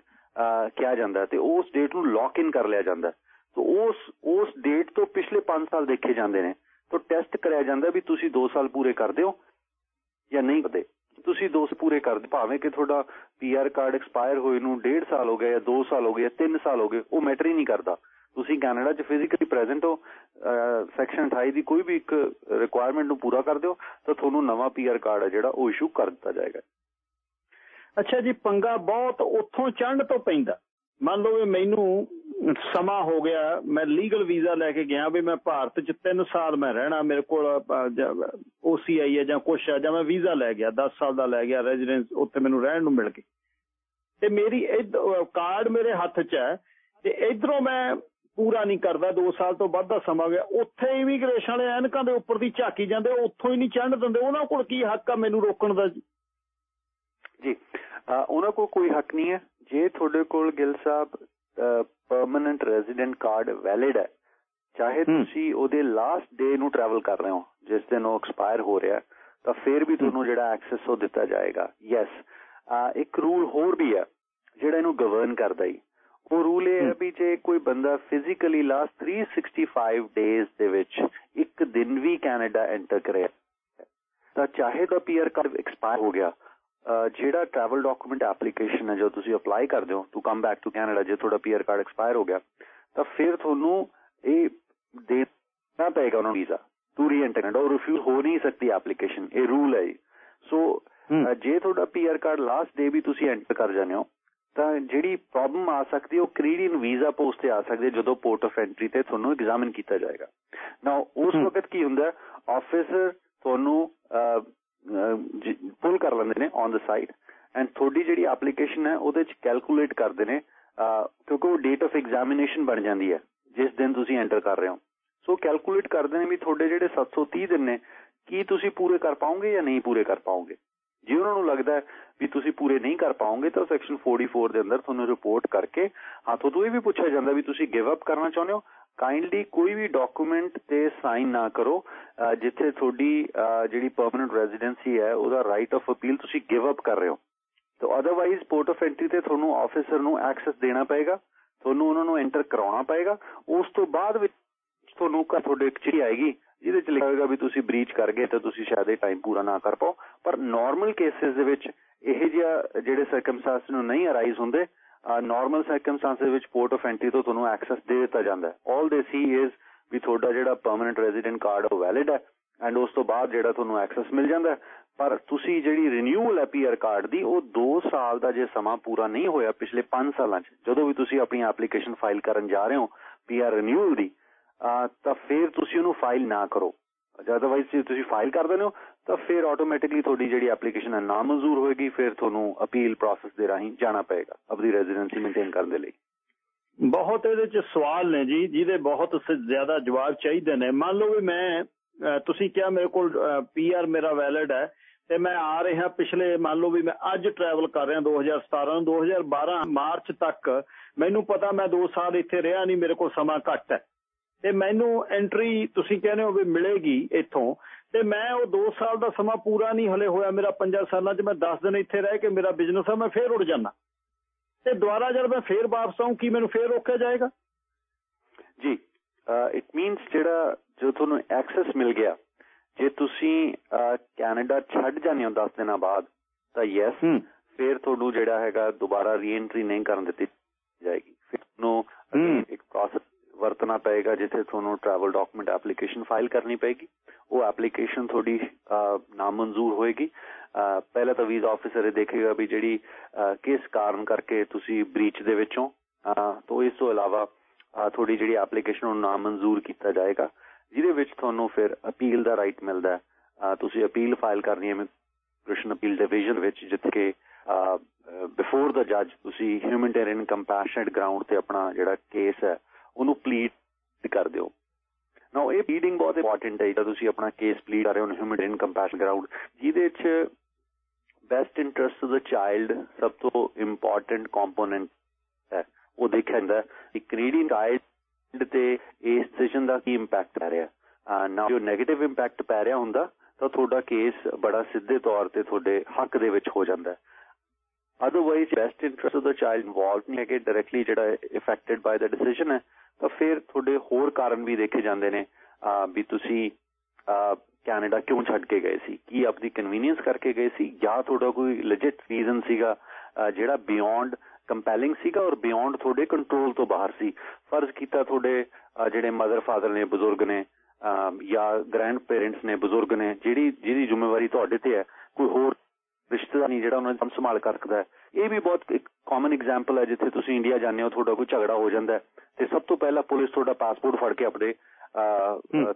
ਕਿਹਾ ਜਾਂਦਾ ਤੇ ਉਸ ਡੇਟ ਨੂੰ ਲੌਕ ਇਨ ਕਰ ਲਿਆ ਜਾਂਦਾ ਤਾਂ ਉਸ ਉਸ ਡੇਟ ਤੋਂ ਪਿਛਲੇ 5 ਸਾਲ ਦੇਖੇ ਜਾਂਦੇ ਨੇ। ਤਾਂ ਟੈਸਟ ਕਰਿਆ ਜਾਂਦਾ ਵੀ ਤੁਸੀਂ 2 ਸਾਲ ਪੂਰੇ ਕਰਦੇ ਹੋ ਜਾਂ ਨਹੀਂ ਕਰਦੇ। ਤੁਸੀਂ 2 ਸਾਲ ਪੂਰੇ ਕਰਦੇ, ਭਾਵੇਂ ਕਿ ਤੁਹਾਡਾ ਪੀਆਰ ਕਾਰਡ ਐਕਸਪਾਇਰ ਹੋਏ ਨੂੰ 1.5 ਸਾਲ ਹੋ ਗਏ ਜਾਂ 2 ਸਾਲ ਹੋ ਗਏ ਜਾਂ 3 ਸਾਲ ਹੋ ਗਏ, ਉਹ ਮੈਟਰ ਹੀ ਨਹੀਂ ਕਰਦਾ। ਤੁਸੀਂ ਕੈਨੇਡਾ 'ਚ ਫਿਜ਼ੀਕਲੀ ਪ੍ਰੈਜ਼ੈਂਟ ਹੋ ਸੈਕਸ਼ਨ 28 ਦੀ ਕੋਈ ਵੀ ਇੱਕ ਰਿਕੁਆਇਰਮੈਂਟ ਨੂੰ ਪੂਰਾ ਕਰ ਦਿਓ ਤਾਂ ਤੁਹਾਨੂੰ ਨਵਾਂ ਪੀਆਰ ਕਾਰਡ ਹੈ ਜਿਹੜਾ ਉਹ ਇਸ਼ੂ ਕਰ ਦਿੱਤਾ ਜਾਏਗਾ। ਅੱਛਾ ਜੀ, ਪੰਗਾ ਬਹੁਤ ਉੱਥੋਂ ਚੜ੍ਹਨ ਤੋਂ ਪੈਂਦਾ। ਮੰਨ ਲਓ ਵੀ ਮੈਨੂੰ ਸਮਾਂ ਹੋ ਗਿਆ, ਮੈਂ ਲੀਗਲ ਵੀਜ਼ਾ ਲੈ ਕੇ ਗਿਆ ਵੀ ਮੈਂ ਭਾਰਤ 'ਚ 3 ਸਾਲ ਮੈਂ ਰਹਿਣਾ, ਮੇਰੇ ਕੋਲ ਓਸੀਆਈ ਹੈ ਜਾਂ ਕੁਛ ਹੈ, ਜਾਂ ਮੈਂ ਵੀਜ਼ਾ ਲੈ ਗਿਆ 10 ਸਾਲ ਦਾ ਲੈ ਗਿਆ ਰੈਜ਼ੀਡੈਂਸ ਉੱਥੇ ਮੈਨੂੰ ਰਹਿਣ ਨੂੰ ਮਿਲ ਗਈ ਤੇ ਮੇਰੀ ਕਾਰਡ ਮੇਰੇ ਹੱਥ 'ਚ ਹੈ, ਤੇ ਇਧਰੋਂ ਮੈਂ ਪੂਰਾ ਨਹੀਂ ਕਰਦਾ 2 ਸਾਲ ਤੋਂ ਵੱਧ ਦਾ ਸਮਾਂ ਗਿਆ। ਉੱਥੇ ਇਮੀਗ੍ਰੇਸ਼ਨ ਵਾਲੇ ਐਨਕਾਂ ਦੇ ਉੱਪਰ ਦੀ ਝਾਕੀ ਜਾਂਦੇ ਉੱਥੋਂ ਹੀ ਨਹੀਂ ਚੜ੍ਹਨ ਦਿੰਦੇ, ਉਹਨਾਂ ਕੋਲ ਕੀ ਹੱਕ ਆ ਮੈਨੂੰ ਰੋਕਣ ਦਾ? ਜੀ ਉਹਨਾਂ ਕੋਲ ਕੋਈ ਹੱਕ ਨਹੀਂ ਹੈ। ਜੇ ਤੁਹਾਡੇ ਕੋਲ Gill Sahib permanent resident card valid ਹੈ ਚਾਹੇ ਤੁਸੀਂ ਉਹਦੇ ਲਾਸਟ ਡੇ ਨੂੰ ਟਰੈਵਲ ਕਰ ਰਹੇ ਹੋ ਜਿਸ ਦਿਨ ਉਹ ਐਕਸਪਾਇਰ ਹੋ ਰਿਹਾ ਤਾਂ ਫਿਰ ਵੀ ਤੁਹਾਨੂੰ ਜਿਹੜਾ ਐਕਸੈਸ ਉਹ ਦਿੱਤਾ ਜਾਏਗਾ। ਯੈਸ ਇੱਕ ਰੂਲ ਹੋਰ ਵੀ ਹੈ ਜਿਹੜਾ ਇਹਨੂੰ ਗਵਰਨ ਕਰਦਾ ਹੀ ਉਹ ਰੂਲ ਇਹ ਹੈ ਵੀ ਜੇ ਕੋਈ ਬੰਦਾ ਫਿਜ਼ੀਕਲੀ ਲਾਸਟ 365 ਡੇਜ਼ ਦੇ ਵਿੱਚ ਇੱਕ ਦਿਨ ਵੀ ਕੈਨੇਡਾ ਐਂਟਰ ਕਰੇ ਤਾਂ ਚਾਹੇ ਤਾਂ ਪੀਆਰ ਕਾਰਡ ਐਕਸਪਾਇਰ ਹੋ ਗਿਆ ਜਿਹੜਾ ਟਰੈਵਲ ਡਾਕੂਮੈਂਟ ਐਪਲੀਕੇਸ਼ਨ ਹੈ ਜੋ ਤੁਸੀਂ ਅਪਲਾਈ ਕਰਦੇ ਹੋ to come back to Canada ਜੇ ਤੁਹਾਡਾ ਪੀਆਰ ਕਾਰਡ ਐਕਸਪਾਇਰ ਹੋ ਗਿਆ ਤਾਂ ਫਿਰ ਤੁਹਾਨੂੰ ਇਹ ਦੇਣਾ ਪਏਗਾ ਉਹਨਾਂ ਨੂੰ ਵੀਜ਼ਾ ਟੂ ਰੀਐਂਟਰ ਉਹ ਰਿਫਿਊਜ਼ ਹੋ ਨਹੀਂ ਸਕਦੀ ਐਪਲੀਕੇਸ਼ਨ ਇਹ ਰੂਲ ਹੈ ਸੋ ਜੇ ਤੁਹਾਡਾ ਪੀਆਰ ਕਾਰਡ ਲਾਸਟ ਡੇ ਵੀ ਤੁਸੀਂ ਐਂਟਰ ਕਰ ਜਾਂਦੇ ਹੋ ਤਾਂ ਜਿਹੜੀ ਪ੍ਰੋਬਲਮ ਆ ਸਕਦੀ ਉਹ ਕੈਨੇਡੀਅਨ ਵੀਜ਼ਾ ਪੋਸਟ ਤੇ ਆ ਸਕਦੀ ਜਦੋਂ ਪੋਰਟ ਆਫ ਐਂਟਰੀ ਤੇ ਤੁਹਾਨੂੰ ਐਗਜ਼ਾਮਿਨ ਕੀਤਾ ਜਾਏਗਾ। ਨਾਓ ਉਸ ਵਕਤ ਕੀ ਹੁੰਦਾ ਆਫੀਸਰ ਤੁਹਾਨੂੰ ਪੁੱਲ ਕਰ ਲੈਂਦੇ ਨੇ ਔਨ ਦ ਸਾਈਡ ਐਂਡ ਤੁਹਾਡੀ ਜਿਹੜੀ ਐਪਲੀਕੇਸ਼ਨ ਹੈ, ਉਹਦੇ ਚ ਕੈਲਕੂਲੇਟ ਕਰਦੇ ਨੇ ਕਿਉਂਕਿ ਉਹ ਡੇਟ ਆਫ ਐਗਜ਼ਾਮੀਨੇਸ਼ਨ ਬਣ ਜਾਂਦੀ ਹੈ, ਜਿਸ ਦਿਨ ਤੁਸੀਂ ਐਂਟਰ ਕਰ ਰਹੇ ਹੋ। ਸੋ ਕੈਲਕੂਲੇਟ ਕਰਦੇ ਨੇ ਵੀ ਤੁਹਾਡੇ ਜਿਹੜੇ 730 ਦਿਨ ਨੇ, ਕੀ ਤੁਸੀਂ ਪੂਰੇ ਕਰ ਪਾਓਗੇ ਜਾਂ ਨਹੀਂ ਪੂਰੇ ਕਰ ਪਾਓਗੇ? ਜੇ ਉਹਨਾਂ ਨੂੰ ਲੱਗਦਾ ਵੀ ਤੁਸੀਂ ਪੂਰੇ ਨਹੀਂ ਕਰ ਪਾਓਗੇ, ਤਾਂ ਸੈਕਸ਼ਨ 44 ਦੇ ਅੰਦਰ ਤੁਹਾਨੂੰ ਰਿਪੋਰਟ ਕਰਕੇ, ਹਾਂ ਤੋਂ ਇਹ ਵੀ ਪੁੱਛਿਆ ਜਾਂਦਾ ਵੀ ਤੁਸੀਂ ਗਿਵ ਅਪ ਕਰਨਾ ਚਾਹੁੰਦੇ ਹੋ ਕਾਈਂਡਲੀ ਕੋਈ ਵੀ ਡਾਕੂਮੈਂਟ ਤੇ ਸਾਈਨ ਨਾ ਕਰੋ ਜਿੱਥੇ ਤੁਹਾਡੀ ਜਿਹੜੀ ਪਰਮਨੈਂਟ ਰੈਜ਼ੀਡੈਂਸੀ ਹੈ, ਉਹਦਾ ਰਾਈਟ ਆਫ ਅਪੀਲ ਤੁਸੀਂ ਗਿਵ ਅਪ ਕਰ ਰਹੇ ਹੋ। ਤਾਂ ਅਦਰਵਾਈਜ਼ ਪੋਰਟ ਆਫ ਐਂਟਰੀ ਤੇ ਤੁਹਾਨੂੰ ਆਫੀਸਰ ਨੂੰ ਐਕਸੈਸ ਦੇਣਾ ਪਏਗਾ, ਤੁਹਾਨੂੰ ਉਹਨਾਂ ਨੂੰ ਐਂਟਰ ਕਰਾਉਣਾ ਪਏਗਾ। ਉਸ ਤੋਂ ਬਾਅਦ ਵਿੱਚ ਤੁਹਾਨੂੰ ਤੁਹਾਡੇ ਇੱਕ ਚਿੱਠੀ ਆਏਗੀ, ਜਿਹਦੇ ਚ ਲਿਖਿਆ ਹੋਏਗਾ ਵੀ ਤੁਸੀਂ ਬ੍ਰੀਚ ਕਰ ਗਏ ਤਾਂ ਤੁਸੀਂ ਸ਼ਾਇਦ ਇਹ ਟਾਈਮ ਪੂਰਾ ਨਾ ਕਰ ਪਾਓ। ਪਰ ਨਾਰਮਲ ਕੇਸਿਸ ਦੇ ਵਿੱਚ ਇਹ ਜਿਹਾ ਜਿਹੜੇ ਸਰਕਮਸਟੈਂਸ ਨੂੰ ਨਹੀਂ ਅਰਾਈਜ਼ ਹੁੰਦੇ ਨਾਰਮਲ ਸਰਕਮਸਟੈਂਸ ਵਿੱਚ ਪੋਰਟ ਆਫ ਐਂਟਰੀ ਤੋਂ ਤੁਹਾਨੂੰ ਐਕਸੈਸ ਦੇ ਦਿੱਤਾ ਜਾਂਦਾ ਹੈ। ਆਲ ਦੇ ਸੀ ਇਜ਼ ਵੀ ਤੁਹਾਡਾ ਜਿਹੜਾ ਪਰਮਨੈਂਟ ਰੈਜ਼ੀਡੈਂਟ ਕਾਰਡ ਉਹ ਵੈਲਿਡ ਹੈ ਐਂਡ ਉਸ ਤੋਂ ਬਾਅਦ ਜਿਹੜਾ ਤੁਹਾਨੂੰ ਐਕਸੈਸ ਮਿਲ ਜਾਂਦਾ ਪਰ ਤੁਸੀਂ ਜਿਹੜੀ ਰੀਨਿਊਅਲ ਹੈ ਪੀਆਰ ਕਾਰਡ ਦੀ ਉਹ 2 ਸਾਲ ਦਾ ਜੇ ਸਮਾਂ ਪੂਰਾ ਨਹੀਂ ਹੋਇਆ ਪਿਛਲੇ 5 ਸਾਲਾਂ 'ਚ, ਜਦੋਂ ਵੀ ਤੁਸੀਂ ਆਪਣੀ ਐਪਲੀਕੇਸ਼ਨ ਫਾਈਲ ਕਰਨ ਜਾ ਰਹੇ ਹੋ ਪੀਆਰ ਰੀਨਿਊਅਲ ਦੀ ਤਾਂ ਫਿਰ ਤੁਸੀਂ ਉਹਨੂੰ ਫਾਈਲ ਨਾ ਕਰੋ। ਅਦਰਵਾਈਜ਼ ਜੇ ਤੁਸੀਂ ਫਾਈਲ ਕਰ ਦਿੰਦੇ ਹੋ ਤਾਂ ਫਿਰ ਆਟੋਮੈਟਿਕਲੀ ਤੁਹਾਡੀ ਜਿਹੜੀ ਐਪਲੀਕੇਸ਼ਨ ਹੈ ਨਾ ਮਨਜ਼ੂਰ ਹੋਏਗੀ, ਫਿਰ ਤੁਹਾਨੂੰ ਅਪੀਲ ਪ੍ਰੋਸੈਸ ਦੇ ਰਾਹੀਂ ਜਾਣਾ ਪਏਗਾ ਆਪਣੀ ਰੈਜ਼ੀਡੈਂਸੀ ਮੇਨਟੇਨ ਕਰਨ ਦੇ ਲਈ। ਬਹੁਤ ਇਹਦੇ ਚ ਸਵਾਲ ਨੇ ਜੀ, ਜਿਹਦੇ ਬਹੁਤ ਜ਼ਿਆਦਾ ਜਵਾਬ ਚਾਹੀਦੇ ਨੇ। ਮੰਨ ਲਓ ਵੀ ਮੈਂ ਤੁਸੀਂ ਕਿਹਾ ਮੇਰੇ ਕੋਲ ਪੀਆਰ ਮੇਰਾ ਵੈਲਿਡ ਹੈ, ਤੇ ਮੈਂ ਆ ਰਿਹਾ ਪਿਛਲੇ, ਮੰਨ ਲਓ ਵੀ ਮੈਂ ਅੱਜ ਟਰੈਵਲ ਕਰ ਰਿਹਾ 2017 ਨੂੰ 2012 ਮਾਰਚ ਤੱਕ, ਮੈਨੂੰ ਪਤਾ ਮੈਂ 2 ਸਾਲ ਇੱਥੇ ਰਿਹਾ ਨਹੀਂ, ਮੇਰੇ ਕੋਲ ਸਮਾਂ ਘੱਟ ਹੈ। ਤੇ ਮੈਨੂੰ ਐਂਟਰੀ ਤੁਸੀਂ ਕਹਿੰਦੇ ਹੋ ਵੀ ਮਿਲੇਗੀ ਇੱਥੋਂ ਤੇ ਮੈਂ ਉਹ 2 ਸਾਲ ਦਾ ਸਮਾਂ ਪੂਰਾ ਨਹੀਂ ਹਲੇ ਹੋਇਆ ਮੇਰਾ 5 ਸਾਲਾਂ 'ਚ। ਮੈਂ 10 ਦਿਨ ਇੱਥੇ ਰਹਿ ਕੇ ਮੇਰਾ ਬਿਜ਼ਨਸ ਆ ਮੈਂ ਫੇਰ ਉੜ ਜਾਣਾ ਤੇ ਦੁਬਾਰਾ ਜਦ ਮੈਂ ਫੇਰ ਵਾਪਸ ਆਉਂ ਕੀ ਮੈਨੂੰ ਫੇਰ ਰੋਕਿਆ ਜਾਏਗਾ? ਜੀ ਇਟ ਮੀਨਸ ਜਿਹੜਾ ਜੋ ਤੁਹਾਨੂੰ ਐਕਸੈਸ ਮਿਲ ਗਿਆ ਜੇ ਤੁਸੀਂ ਕੈਨੇਡਾ ਛੱਡ ਜਾਂਦੇ ਹੋ 10 ਦਿਨਾਂ ਬਾਅਦ ਤਾਂ ਯੈਸ ਫਿਰ ਤੁਹਾਨੂੰ ਜਿਹੜਾ ਹੈਗਾ ਦੁਬਾਰਾ ਰੀਐਂਟਰੀ ਨਹੀਂ ਕਰਨ ਦਿੱਤੀ ਜਾਏਗੀ। ਫਿਰ ਨੂੰ ਇੱਕ ਪ੍ਰੋਸੈਸ ਵਰਤਣਾ ਪਏਗਾ ਜਿੱਥੇ ਤੁਹਾਨੂੰ ਟਰੈਵਲ ਡਾਕੂਮੈਂਟ ਐਪਲੀਕੇਸ਼ਨ ਫਾਈਲ ਕਰਨੀ ਪਏਗੀ। ਉਹ ਐਪਲੀਕੇਸ਼ਨ ਤੁਹਾਡੀ ਨਾਮਨਜ਼ੂਰ ਹੋਏਗੀ। ਪਹਿਲਾਂ ਤਾਂ ਵੀਜ਼ਾ ਆਫੀਸਰ ਇਹ ਦੇਖੇਗਾ ਵੀ ਜਿਹੜੀ ਕਿਸ ਕਾਰਨ ਕਰਕੇ ਤੁਸੀਂ ਬ੍ਰੀਚ ਦੇ ਵਿੱਚੋਂ ਤੋਂ ਇਸ ਤੋਂ ਇਲਾਵਾ ਤੁਹਾਡੀ ਜਿਹੜੀ ਐਪਲੀਕੇਸ਼ਨ ਨੂੰ ਨਾਮਨਜ਼ੂਰ ਕੀਤਾ ਜਾਏਗਾ। ਜਿਹਦੇ ਵਿੱਚ ਤੁਹਾਨੂੰ ਫਿਰ ਅਪੀਲ ਦਾ ਰਾਈਟ ਮਿਲਦਾ ਹੈ। ਤੁਸੀਂ ਅਪੀਲ ਫਾਈਲ ਕਰਨੀ ਹੈ ਇਮੀਗ੍ਰੇਸ਼ਨ ਅਪੀਲ ਡਿਵੀਜ਼ਨ ਵਿੱਚ, ਜਿੱਥੇ ਬਿਫੋਰ ਦਾ ਜੱਜ ਤੁਸੀਂ ਹਿਊਮਨਿਟੇਰੀਅਨ ਕੰਪੈਸ਼ਨੇਟ ਗਰਾਊਂਡ ਤੇ ਆਪਣਾ ਜਿਹੜਾ ਕੇਸ ਹੈ ਉਹਨੂੰ ਪਲੀਡ ਕਰ ਦਿਓ। ਨਾਓ ਇਹ ਪਲੀਡਿੰਗ ਬਹੁਤ ਇੰਪੋਰਟੈਂਟ ਹੈ ਜਦੋਂ ਤੁਸੀਂ ਆਪਣਾ ਕੇਸ ਪਲੀਡ ਕਰ ਰਹੇ ਹੋ ਹਿਊਮਨਿਟੇਰੀਅਨ ਕੰਪੈਸ਼ਨ ਗਰਾਊਂਡ ਜਿਹਦੇ ਵਿੱਚ best interest of the child ਸਭ ਤੋਂ ਇੰਪੋਰਟੈਂਟ ਕੰਪੋਨੈਂਟ ਹੈ। ਉਹ ਦੇਖਿਆ ਜਾਂਦਾ ਕਿ ਕੈਨੇਡੀਅਨ ਚਾਈਲਡ ਤੇ ਇਸ ਡਿਸੀਜਨ ਦਾ ਕੀ ਇੰਪੈਕਟ ਪੈ ਰਿਹਾ। ਨਾ ਜੋ 네ਗੇਟਿਵ ਇੰਪੈਕਟ ਪੈ ਰਿਹਾ ਹੁੰਦਾ, ਤਾਂ ਤੁਹਾਡਾ ਕੇਸ ਬੜਾ ਸਿੱਧੇ ਤੌਰ ਤੇ ਤੁਹਾਡੇ ਹੱਕ ਦੇ ਵਿੱਚ ਹੋ ਜਾਂਦਾ ਹੈ। Otherwise best interest of the child involved ਨਹੀਂ ਹੈ ਕਿ ਡਾਇਰੈਕਟਲੀ ਜਿਹੜਾ ਇਫੈਕਟਡ ਬਾਈ ਦਾ ਡਿਸੀਜਨ ਹੈ ਤਾਂ ਫਿਰ ਤੁਹਾਡੇ ਹੋਰ ਕਾਰਨ ਵੀ ਦੇਖੇ ਜਾਂਦੇ ਨੇ ਵੀ ਤੁਸੀਂ ਕੈਨੇਡਾ ਕਿਉਂ ਛੱਡ ਕੇ ਗਏ ਸੀ? ਕੀ ਆਪਣੀ ਕਨਵੀਨੀਅੰਸ ਕਰਕੇ ਗਏ ਸੀ? ਜਾਂ ਤੁਹਾਡਾ ਕੋਈ ਲੈਜਿਟ ਰੀਜ਼ਨ ਸੀਗਾ ਜਿਹੜਾ ਬਿਯੋਂਡ ਕੰਪੈਲਿੰਗ ਸੀਗਾ ਔਰ ਬਿਯੋਂਡ ਤੁਹਾਡੇ ਕੰਟਰੋਲ ਤੋਂ ਬਾਹਰ ਸੀ? ਫਰਜ਼ ਕੀਤਾ ਤੁਹਾਡੇ ਜਿਹੜੇ ਮਦਰ ਫਾਦਰ ਨੇ, ਬਜ਼ੁਰਗ ਨੇ ਜਾਂ ਗ੍ਰੈਂਡ ਪੇਰੈਂਟਸ ਨੇ, ਬਜ਼ੁਰਗ ਨੇ, ਜਿਹੜੀ, ਜਿਹਦੀ ਜ਼ਿੰਮੇਵਾਰੀ ਤੁਹਾਡੇ ਤੇ ਹੈ, ਕੋਈ ਹੋਰ ਰਿਸ਼ਤੇਦਾਰ ਨਹੀਂ ਜਿਹੜਾ ਉਹਨਾਂ ਦਾ ਸੰਭਾਲ ਕਰ ਸਕਦਾ ਹੈ। ਇਹ ਵੀ ਬਹੁਤ ਇੱਕ ਕਾਮਨ ਐਗਜ਼ਾਮਪਲ ਹੈ ਜਿੱਥੇ ਤੁਸੀਂ ਇੰਡੀਆ ਜਾਂਦੇ ਹੋ ਤੁਹਾਡਾ ਕੋਈ ਝਗੜਾ ਹੋ ਜਾਂਦਾ ਤੇ ਸਭ ਤੋਂ ਪਹਿਲਾਂ ਪੁਲਿਸ ਤੁਹਾਡਾ ਪਾਸਪੋਰਟ ਫੜ ਕੇ ਆਪਣੇ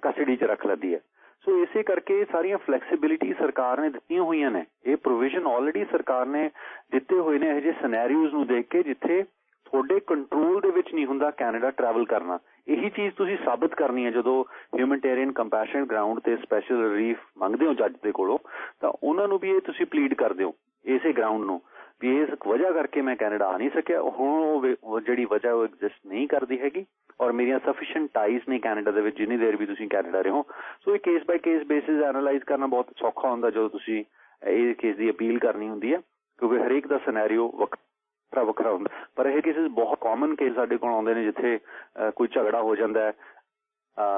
ਕਸਟਡੀ 'ਚ ਰੱਖ ਲੈਂਦੀ ਹੈ। ਸੋ ਇਸੇ ਕਰਕੇ ਸਾਰੀਆਂ ਫਲੈਕਸੀਬਿਲਿਟੀ ਸਰਕਾਰ ਨੇ ਦਿੱਤੀਆਂ ਹੋਈਆਂ ਨੇ। ਇਹ ਪ੍ਰੋਵੀਜ਼ਨ ਆਲਰੇਡੀ ਸਰਕਾਰ ਨੇ ਦਿੱਤੇ ਹੋਏ ਨੇ ਇਹ ਜਿਹੇ ਸਿਨੈਰੀਓਜ਼ ਨੂੰ ਦੇਖ ਕੇ ਜਿੱਥੇ ਤੁਹਾਡੇ ਕੰਟਰੋਲ ਦੇ ਵਿੱਚ ਨਹੀਂ ਹੁੰਦਾ ਕੈਨੇਡਾ ਟਰੈਵਲ ਕਰਨਾ। ਇਹੀ ਚੀਜ਼ ਤੁਸੀਂ ਸਾਬਤ ਕਰਨੀ ਹੈ ਜਦੋਂ ਹਿਊਮਨਿਟੇਰੀਅਨ ਕੰਪੈਸ਼ਨ ਗਰਾਊਂਡ ਤੇ ਸਪੈਸ਼ਲ ਰਿਲੀਫ ਮੰਗਦੇ ਹੋ ਜੱਜ ਦੇ ਕੋਲੋਂ ਤਾਂ ਉਹਨਾਂ ਨੂੰ ਵੀ ਇਹ ਤੁਸੀਂ ਪਲੀਡ ਕਰਦੇ ਹੋ ਇਸੇ ਗਰਾਊਂਡ ਨੂੰ। ਵੀ ਇਸ ਵਜ੍ਹਾ ਕਰਕੇ ਮੈਂ ਕੈਨੇਡਾ ਆ ਨਹੀਂ ਸਕਿਆ। ਹੁਣ ਉਹ ਜਿਹੜੀ ਵਜ੍ਹਾ ਉਹ ਐਗਜ਼ਿਸਟ ਨਹੀਂ ਕਰਦੀ ਹੈਗੀ ਔਰ ਮੇਰੀਆਂ ਸਫੀਸ਼ੀਐਂਟ ਟਾਈਜ਼ ਨੇ ਕੈਨੇਡਾ ਦੇ ਵਿੱਚ, ਜਿੰਨੀ ਦੇਰ ਵੀ ਤੁਸੀਂ ਕੈਨੇਡਾ ਰਹੇ ਸੋ ਇਹ case by case basis analyse ਕਰਨਾ ਬਹੁਤ ਸੌਖਾ ਹੁੰਦਾ ਜਦੋਂ ਤੁਸੀਂ ਇਹ ਕੇਸ ਦੀ ਅਪੀਲ ਕਰਨੀ ਹੁੰਦੀ ਹੈ, ਕਿਉਂਕਿ ਹਰੇਕ ਦਾ ਸਿਨੈਰੀਓ ਵੱਖਰਾ ਵੱਖਰਾ ਹੁੰਦਾ। ਪਰ ਇਹ ਕੇਸਿਸ ਬਹੁਤ ਕਾਮਨ ਕੇਸ ਸਾਡੇ ਕੋਲ ਆਉਂਦੇ ਨੇ ਜਿੱਥੇ ਕੋਈ ਝਗੜਾ ਹੋ ਜਾਂਦਾ ਹੈ।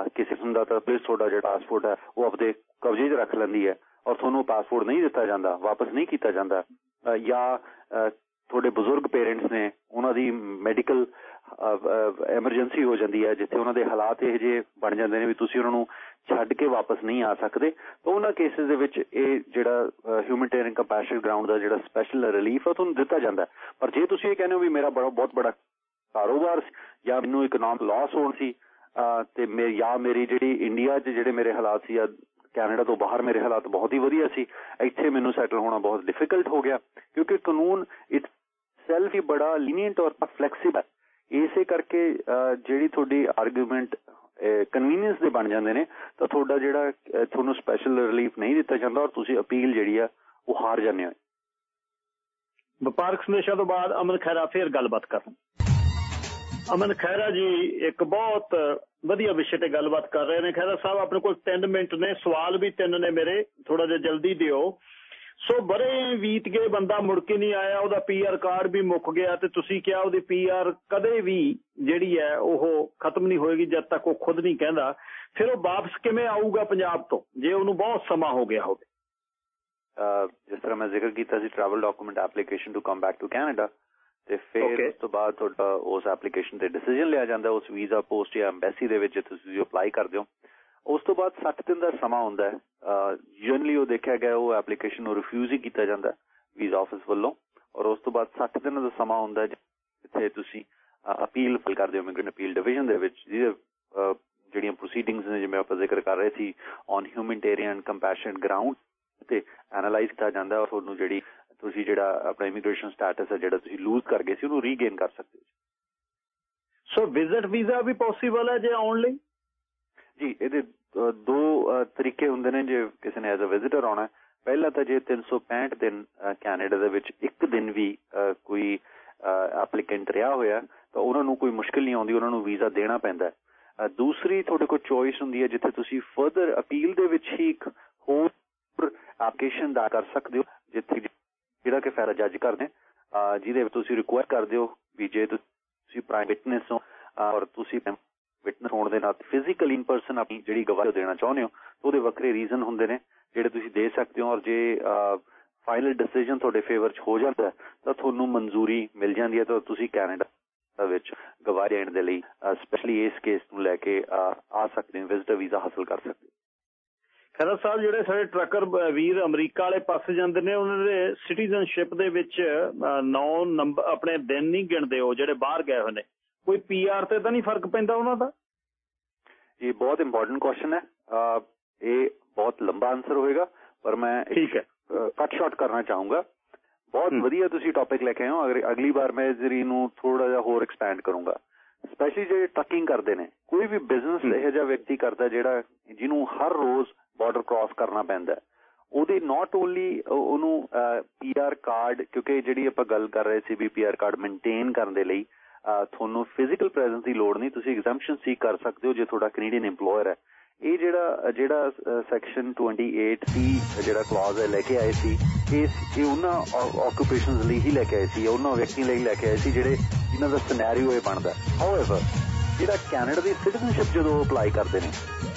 ਕਿਸੇ ਕਿਸਮ ਦਾ ਤਾਂ ਪੁਲਿਸ ਤੁਹਾਡਾ ਜਿਹੜਾ ਪਾਸਪੋਰਟ ਹੈ, ਉਹ ਆਪਣੇ ਕਬਜ਼ੇ 'ਚ ਰੱਖ ਲੈਂਦੀ ਹੈ ਔਰ ਤੁਹਾਨੂੰ ਪਾਸਪੋਰਟ ਨਹੀਂ ਦਿੱਤਾ ਜਾਂਦਾ, ਵਾਪਸ ਨਹੀਂ ਕੀਤਾ ਜਾਂਦਾ। ਜਾਂ ਤੁਹਾਡੇ ਬਜ਼ੁਰਗ ਪੇਰੈਂਟਸ ਨੇ ਉਹਨਾਂ ਦੀ ਮੈਡੀਕਲ ਐਮਰਜੈਂਸੀ ਹੋ ਜਾਂਦੀ ਹੈ, ਜਿੱਥੇ ਉਹਨਾਂ ਦੇ ਹਾਲਾਤ ਇਹ ਜੇ ਬਣ ਜਾਂਦੇ ਨੇ ਵੀ ਤੁਸੀਂ ਉਹਨਾਂ ਨੂੰ ਛੱਡ ਕੇ ਵਾਪਸ ਨਹੀਂ ਆ ਸਕਦੇ, ਤਾਂ ਉਹਨਾਂ ਕੇਸਿਸ ਦੇ ਵਿੱਚ ਇਹ ਜਿਹੜਾ ਹਿਊਮਨਿਟੇਰੀਅਨ ਕੰਪੈਸ਼ਨ ਗਰਾਊਂਡ ਦਾ ਜਿਹੜਾ ਸਪੈਸ਼ਲ ਰਿਲੀਫ ਆ, ਤੁਹਾਨੂੰ ਦਿੱਤਾ ਜਾਂਦਾ ਪਰ ਜੇ ਤੁਸੀਂ ਇਹ ਕਹਿੰਦੇ ਹੋ ਵੀ ਮੇਰਾ ਬੜਾ, ਬਹੁਤ ਬੜਾ ਕਾਰੋਬਾਰ ਜਾਂ ਮੈਨੂੰ ਇਕਨੋਮਿਕ ਲਾਸ ਹੋਣ ਸੀ ਤੇ ਮੈਂ, ਜਾਂ ਮੇਰੀ ਜਿਹੜੀ ਇੰਡੀਆ 'ਚ ਜਿਹੜੇ ਮੇਰੇ ਹਾਲਾਤ ਸੀ, ਜਾਂ ਕੈਨੇਡਾ ਤੋਂ ਬਾਹਰ ਮੇਰੇ ਹਾਲਾਤ ਬਹੁਤ ਹੀ ਵਧੀਆ ਸੀ। ਇੱਥੇ ਮੈਨੂੰ ਸੈਟਲ ਹੋਣਾ ਬਹੁਤ ਡਿਫਿਕਲਟ ਹੋ ਗਿਆ ਕਿਉਂਕਿ ਕਾਨੂੰਨ ਇਟ ਸੈਲਫ ਹੀ ਬੜਾ ਲੀਨੀਅੰਟ ਔਰ ਫਲੈਕਸੀਬਲ ਇਸੇ ਕਰਕੇ ਜਿਹੜੀ ਤੁਹਾਡੀ ਆਰਗੂਮੈਂਟ ਕਨਵੀਨੀਅੰਸ ਦੇ ਬਣ ਜਾਂਦੇ ਨੇ, ਤਾਂ ਤੁਹਾਡਾ ਜਿਹੜਾ ਤੁਹਾਨੂੰ ਸਪੈਸ਼ਲ ਰਿਲੀਫ ਨਹੀਂ ਦਿੱਤਾ ਜਾਂਦਾ ਔਰ ਤੁਸੀਂ ਅਪੀਲ ਜਿਹੜੀ ਆ, ਉਹ ਹਾਰ ਜਾਂਦੇ ਹੋ। ਵਪਾਰਕ ਸੰਦੇਸ਼ਾਂ ਤੋਂ ਬਾਅਦ ਅਮਨ ਖੈਰਾ ਫੇਰ ਗੱਲਬਾਤ ਕਰਨ। ਅਮਨ ਖੈਰਾ ਜੀ, ਇੱਕ ਬਹੁਤ ਵਧੀਆ ਵਿਸ਼ੇ ਤੇ ਗੱਲਬਾਤ ਕਰ ਰਹੇ ਨੇ। ਖੈਰਾ ਸਾਹਿਬ, ਆਪਣੇ ਕੋਲ 3 ਮਿੰਟ ਨੇ। ਸਵਾਲ ਵੀ ਤਿੰਨ ਨੇ ਮੇਰੇ। ਥੋੜਾ ਜਿਹਾ ਜਲਦੀ ਦਿਓ। ਸੋ ਬਰੇ ਬੀਤ ਗਏ, ਬੰਦਾ ਮੁੜ ਕੇ ਨਹੀਂ ਆਇਆ। ਉਹਦਾ ਪੀਆਰ ਕਾਰਡ ਵੀ ਮੁੱਕ ਗਿਆ ਤੇ ਤੁਸੀਂ ਕਿਹਾ ਉਹਦੀ ਪੀਆਰ ਕਦੇ ਵੀ ਜਿਹੜੀ ਹੈ, ਉਹ ਖਤਮ ਨਹੀਂ ਹੋਏਗੀ, ਜਦ ਤੱਕ ਉਹ ਖੁਦ ਨਹੀਂ ਕਹਿੰਦਾ। ਫਿਰ ਉਹ ਵਾਪਸ ਕਿਵੇਂ ਆਊਗਾ ਪੰਜਾਬ ਤੋਂ? ਜੇ ਉਹਨੂੰ ਬਹੁਤ ਸਮਾਂ ਹੋ ਗਿਆ ਹੋਵੇ। ਜਿਸ ਤਰ੍ਹਾਂ ਮੈਂ ਜ਼ਿਕਰ ਕੀਤਾ ਸੀ travel document application to come back to Canada ਤੇ ਫਿਰ ਉਸ ਤੋਂ ਬਾਅਦ ਤੁਹਾਡਾ ਉਸ ਐਪਲੀਕੇਸ਼ਨ ਤੇ ਡਿਸੀਜਨ ਲਿਆ ਜਾਂਦਾ ਉਸ ਵੀਜ਼ਾ ਪੋਸਟ ਜਾਂ ਐਮਬੈਸੀ ਦੇ ਵਿੱਚ ਤੁਸੀਂ ਅਪਲਾਈ ਕਰਦੇ ਹੋ। ਉਸ ਤੋਂ ਬਾਅਦ 60 ਦਿਨ ਦਾ ਸਮਾਂ ਹੁੰਦਾ ਹੈ। ਜਨਰਲੀ ਉਹ ਦੇਖਿਆ ਗਿਆ ਉਹ ਐਪਲੀਕੇਸ਼ਨ ਨੂੰ ਰਿਫਿਊਜ਼ ਹੀ ਕੀਤਾ ਜਾਂਦਾ ਵੀਜ਼ਾ ਆਫਿਸ ਵੱਲੋਂ। ਔਰ ਉਸ ਤੋਂ ਬਾਅਦ 60 ਦਿਨ ਦਾ ਸਮਾਂ ਹੁੰਦਾ ਜਿੱਥੇ ਤੁਸੀਂ ਅਪੀਲ ਫਲ ਕਰਦੇ ਹੋ ਇਮੀਗ੍ਰੇਸ਼ਨ ਅਪੀਲ ਡਿਵੀਜ਼ਨ ਦੇ ਵਿੱਚ ਜਿਹਦੇ ਜਿਹੜੀਆਂ ਪ੍ਰੋਸੀਡਿੰਗਸ ਨੇ ਜਿਵੇਂ ਆਪਾਂ ਜ਼ਿਕਰ ਕਰ ਰਹੇ ਸੀ ਔਨ ਹਿਊਮਨਿਟੇਰੀਅਨ ਕੰਪੈਸ਼ਨ ਗਰਾਊਂਡ ਤੇ ਐਨਾਲਾਈਜ਼ ਕੀਤਾ ਜਾਂਦਾ ਔਰ ਤੁਹਾਨੂੰ ਜਿਹੜੀ ਤੁਸੀਂ ਜਿਹੜਾ ਆਪਣਾ ਇਮੀਗ੍ਰੇਸ਼ਨ ਸਟੇਟਸ ਹੈ ਜਿਹੜਾ ਤੁਸੀਂ ਲੂਜ਼ ਕਰ ਗਏ ਸੀ ਉਹਨੂੰ ਰੀਗੇਨ ਕਰ ਸਕਦੇ ਹੋ। ਸੋ ਵਿਜ਼ਿਟ ਵੀਜ਼ਾ ਵੀ ਪੋਸੀਬਲ ਹੈ ਜੇ ਆਉਣ ਲਈ? ਜੀ ਇਹਦੇ ਦੋ ਤਰੀਕੇ ਹੁੰਦੇ ਨੇ ਜੇ ਕਿਸੇ ਨੇ ਐਜ਼ ਅ ਵਿਜ਼ਿਟਰ ਆਉਣਾ ਪਹਿਲਾ ਤਾਂ ਜੇ 365 ਦਿਨ ਕੈਨੇਡਾ ਦੇ ਵਿੱਚ ਇੱਕ ਦਿਨ ਵੀ ਕੋਈ ਐਪਲੀਕੈਂਟ ਰਿਹਾ ਹੋਇਆ ਤਾਂ ਉਹਨਾਂ ਨੂੰ ਕੋਈ ਮੁਸ਼ਕਲ ਨਹੀਂ ਆਉਂਦੀ ਉਹਨਾਂ ਨੂੰ ਵੀਜ਼ਾ ਦੇਣਾ ਪੈਂਦਾ ਦੂਸਰੀ ਤੁਹਾਡੇ ਕੋਲ ਚੋਇਸ ਹੁੰਦੀ ਹੈ ਜਿੱਥੇ ਤੁਸੀਂ ਫਰਦਰ ਅਪੀਲ ਦੇ ਵਿੱਚ ਹੀ ਇੱਕ ਹੋਰ ਐਪਲੀਕੇਸ਼ਨ ਦਾ ਕਰ ਸਕਦੇ ਹੋ ਜਿੱਥੇ ਜਿਹੜਾ ਕਿ ਫੈਸਲਾ ਜੱਜ ਕਰਦੇ ਜਿਹਦੇ ਵਿੱਚ ਤੁਸੀਂ ਰਿਕੁਐਸਟ ਕਰਦੇ ਹੋ ਵੀ ਜੇ ਤੁਸੀਂ ਪ੍ਰਾਈਮ ਵਿਟਨੈਸ ਹੋ ਔਰ ਤੁਸੀਂ ਵਿਟਨੈਸ ਹੋਣ ਦੇ ਨਾਲ ਫਿਜ਼ੀਕਲ ਇਨ ਪਰਸਨ ਆਪਣੀ ਜਿਹੜੀ ਗਵਾਹੀ ਦੇਣਾ ਚਾਹੁੰਦੇ ਹੋ ਉਹਦੇ ਵੱਖਰੇ ਰੀਜ਼ਨ ਹੁੰਦੇ ਨੇ ਜਿਹੜੇ ਤੁਸੀਂ ਦੇ ਸਕਦੇ ਹੋ, ਔਰ ਜੇ ਫਾਈਨਲ ਡਿਸੀਜਨ ਤੁਹਾਡੇ ਫੇਵਰ 'ਚ ਹੋ ਜਾਂਦਾ, ਤਾਂ ਤੁਹਾਨੂੰ ਮਨਜ਼ੂਰੀ ਮਿਲ ਜਾਂਦੀ ਹੈ, ਤਾਂ ਤੁਸੀਂ ਕੈਨੇਡਾ ਵਿੱਚ ਗਵਾਹੀ ਦੇਣ ਦੇ ਲਈ ਸਪੈਸ਼ਲੀ ਇਸ ਕੇਸ ਨੂੰ ਲੈ ਕੇ ਆ ਸਕਦੇ ਹੋ ਵਿਜ਼ਟਰ ਵੀਜ਼ਾ ਹਾਸਲ ਕਰ ਸਕਦੇ ਖਰਾ ਸਾਹਿਬ ਜਿਹੜੇ ਸਾਡੇ ਟਰੱਕਰ ਵੀਰ ਅਮਰੀਕਾ ਵਾਲੇ ਪਾਸੇ ਜਾਂਦੇ ਨੇ ਉਹਨਾਂ ਦੇ ਸਿਟੀਜ਼ਨਸ਼ਿਪ ਦੇ ਵਿੱਚ 9 ਨੰਬਰ ਆਪਣੇ ਦਿਨ ਨਹੀਂ ਗਿਣਦੇ ਉਹ ਜਿਹੜੇ ਬਾਹਰ ਗਏ ਹੋਏ ਨੇ। ਕੋਈ ਪੀਆਰ ਤੇ ਤਾਂ ਨਹੀਂ ਫ਼ਰਕ ਪੈਂਦਾ ਉਹਨਾਂ ਦਾ? ਇਹ ਬਹੁਤ ਇੰਪੋਰਟੈਂਟ ਕੁਐਸਚਨ ਹੈ। ਇਹ ਬਹੁਤ ਲੰਬਾ ਆਨਸਰ ਹੋਏਗਾ ਪਰ ਮੈਂ ਠੀਕ ਹੈ। ਕੱਟ ਸ਼ਾਰਟ ਕਰਨਾ ਚਾਹੂੰਗਾ। ਬਹੁਤ ਵਧੀਆ ਤੁਸੀਂ ਟੌਪਿਕ ਲੈ ਕੇ ਆਏ ਹੋ ਅਗਰ ਅਗਲੀ ਵਾਰ ਮੈਂ ਇਸ ਨੂੰ ਥੋੜਾ ਜਿਹਾ ਹੋਰ ਐਕਸਪੈਂਡ ਕਰੂੰਗਾ। ਸਪੈਸ਼ਲੀ ਜਿਹੜੇ ਟਰਕਿੰਗ ਕਰਦੇ ਨੇ ਕੋਈ ਵੀ ਬਿਜ਼ਨਸ ਇਹੋ ਜਿਹਾ ਵਿਅਕਤੀ ਕਰਦਾ ਜਿਹੜਾ ਜਿਹਨੂੰ ਹਰ ਰੋਜ਼ ਬਾਰਡਰ ਕ੍ਰਾਸ ਕਰਨਾ ਪੈਂਦਾ ਉਹਦੇ ਨਾਟ ਓਨਲੀ ਉਹਨੂੰ ਪੀਆਰ ਕਾਰਡ ਕਿਉਂਕਿ ਜਿਹੜੀ ਆਪਾਂ ਗੱਲ ਕਰ ਰਹੇ ਸੀ ਵੀ ਪੀਆਰ ਕਾਰਡ ਮੇਨਟੇਨ ਕਰਨ ਦੇ ਲਈ ਤੁਹਾਨੂੰ ਫਿਜ਼ੀਕਲ ਪ੍ਰੈਜ਼ੈਂਸ ਦੀ ਲੋੜ ਨਹੀਂ, ਤੁਸੀਂ ਐਗਜ਼ੈਂਪਸ਼ਨ ਸੀਕ ਕਰ ਸਕਦੇ ਹੋ ਜੇ ਤੁਹਾਡਾ ਕੈਨੇਡੀਅਨ ਏਮਪਲੋਇਰ ਹੈ। ਇਹ ਜਿਹੜਾ ਜਿਹੜਾ ਸੈਕਸ਼ਨ 28 ਸੀ ਜਿਹੜਾ ਕਲੌਜ਼ ਹੈ, ਲੈ ਕੇ ਆਏ ਸੀ, ਇਹ ਇਹ ਉਹਨਾਂ ਆਕੂਪੇਸ਼ਨਸ ਲਈ ਹੀ ਲੈ ਕੇ ਆਏ ਸੀ ਉਹਨਾਂ ਵਿਅਕਤੀਆਂ ਲਈ ਲੈ ਕੇ ਆਏ ਸੀ, ਜਿਹੜੇ ਜਿਨ੍ਹਾਂ ਦਾ ਸਿਨੈਰੀਓ ਇਹ ਬਣਦਾ ਹਾਊਐਵਰ ਜਿਹੜਾ ਕੈਨੇਡਾ ਦੀ ਸਿਟੀਜ਼ਨਸ਼ਿਪ ਜਦੋਂ ਅਪਲਾਈ ਕਰਦੇ ਨੇ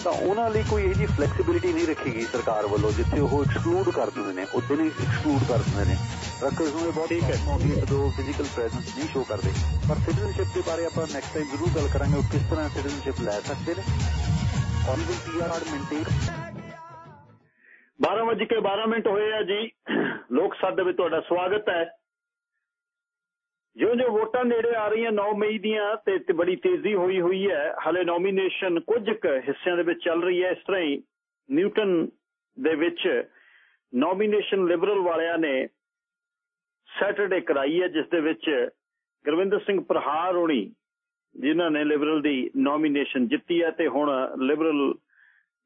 ਤਾਂ ਉਹਨਾਂ ਲਈ ਕੋਈ ਇਹ ਜੀ ਫਲੈਕਸੀਬਿਲਿਟੀ ਨਹੀਂ ਰੱਖੀ ਗਈ ਸਰਕਾਰ ਵੱਲੋਂ ਜਿੱਥੇ ਉਹ ਐਕਸਕਲੂਡ ਕਰ ਦਿੰਦੇ ਨੇ ਉੱਥੇ ਨਹੀਂ ਐਕਸਕਲੂਡ ਕਰ ਦਿੰਦੇ ਨੇ। ਟਰੱਕਰਸ ਨੂੰ ਇਹ ਬਹੁਤ ਠੀਕ ਹੈ। ਹੈ ਜਦੋਂ ਫਿਜ਼ੀਕਲ ਪ੍ਰੈਜ਼ੈਂਸ ਨਹੀਂ ਸ਼ੋ ਕਰਦੇ। ਪਰ ਸਿਟੀਜ਼ਨਸ਼ਿਪ ਦੇ ਬਾਰੇ ਆਪਾਂ ਨੈਕਸਟ ਟਾਈਮ ਜ਼ਰੂਰ ਗੱਲ ਕਰਾਂਗੇ ਉਹ ਕਿਸ ਤਰ੍ਹਾਂ ਸਿਟੀਜ਼ਨਸ਼ਿਪ ਲੈ ਸਕਦੇ ਨੇ। ਔਨਲਾਈਨ ਪੀਆਰ ਮੇਨਟੇਨ 12 ਵਜੇ ਕੇ 12 ਮਿੰਟ ਹੋਏ ਆ ਜੀ। ਲੋਕ ਸਭਾ ਵਿੱਚ ਤੁਹਾਡਾ ਸਵਾਗਤ ਹੈ। ਜਿਉਂ ਜਿਉਂ ਵੋਟਾਂ ਨੇੜੇ ਆ ਰਹੀਆਂ 9 ਮਈ ਦੀਆਂ ਤੇ ਬੜੀ ਤੇਜ਼ੀ ਹੋਈ ਹੋਈ ਹੈ। ਹਲੇ ਨੋਮੀਨੇਸ਼ਨ ਕੁਝ ਕੁ ਹਿੱਸਿਆਂ ਦੇ ਵਿੱਚ ਚੱਲ ਰਹੀ ਹੈ। ਇਸ ਤਰ੍ਹਾਂ ਹੀ ਨਿਊਟਨ ਦੇ ਵਿੱਚ ਨੋਮੀਨੇਸ਼ਨ ਲਿਬਰਲ ਵਾਲਿਆਂ ਨੇ ਸੈਟਰਡੇ ਕਰਾਈ ਹੈ, ਜਿਸ ਦੇ ਵਿੱਚ ਗੁਰਵਿੰਦਰ ਸਿੰਘ ਪ੍ਰਹਾਰ ਹੋਣੀ, ਜਿਨ੍ਹਾਂ ਨੇ ਲਿਬਰਲ ਦੀ ਨੋਮੀਨੇਸ਼ਨ ਜਿੱਤੀ ਹੈ ਤੇ ਹੁਣ ਲਿਬਰਲ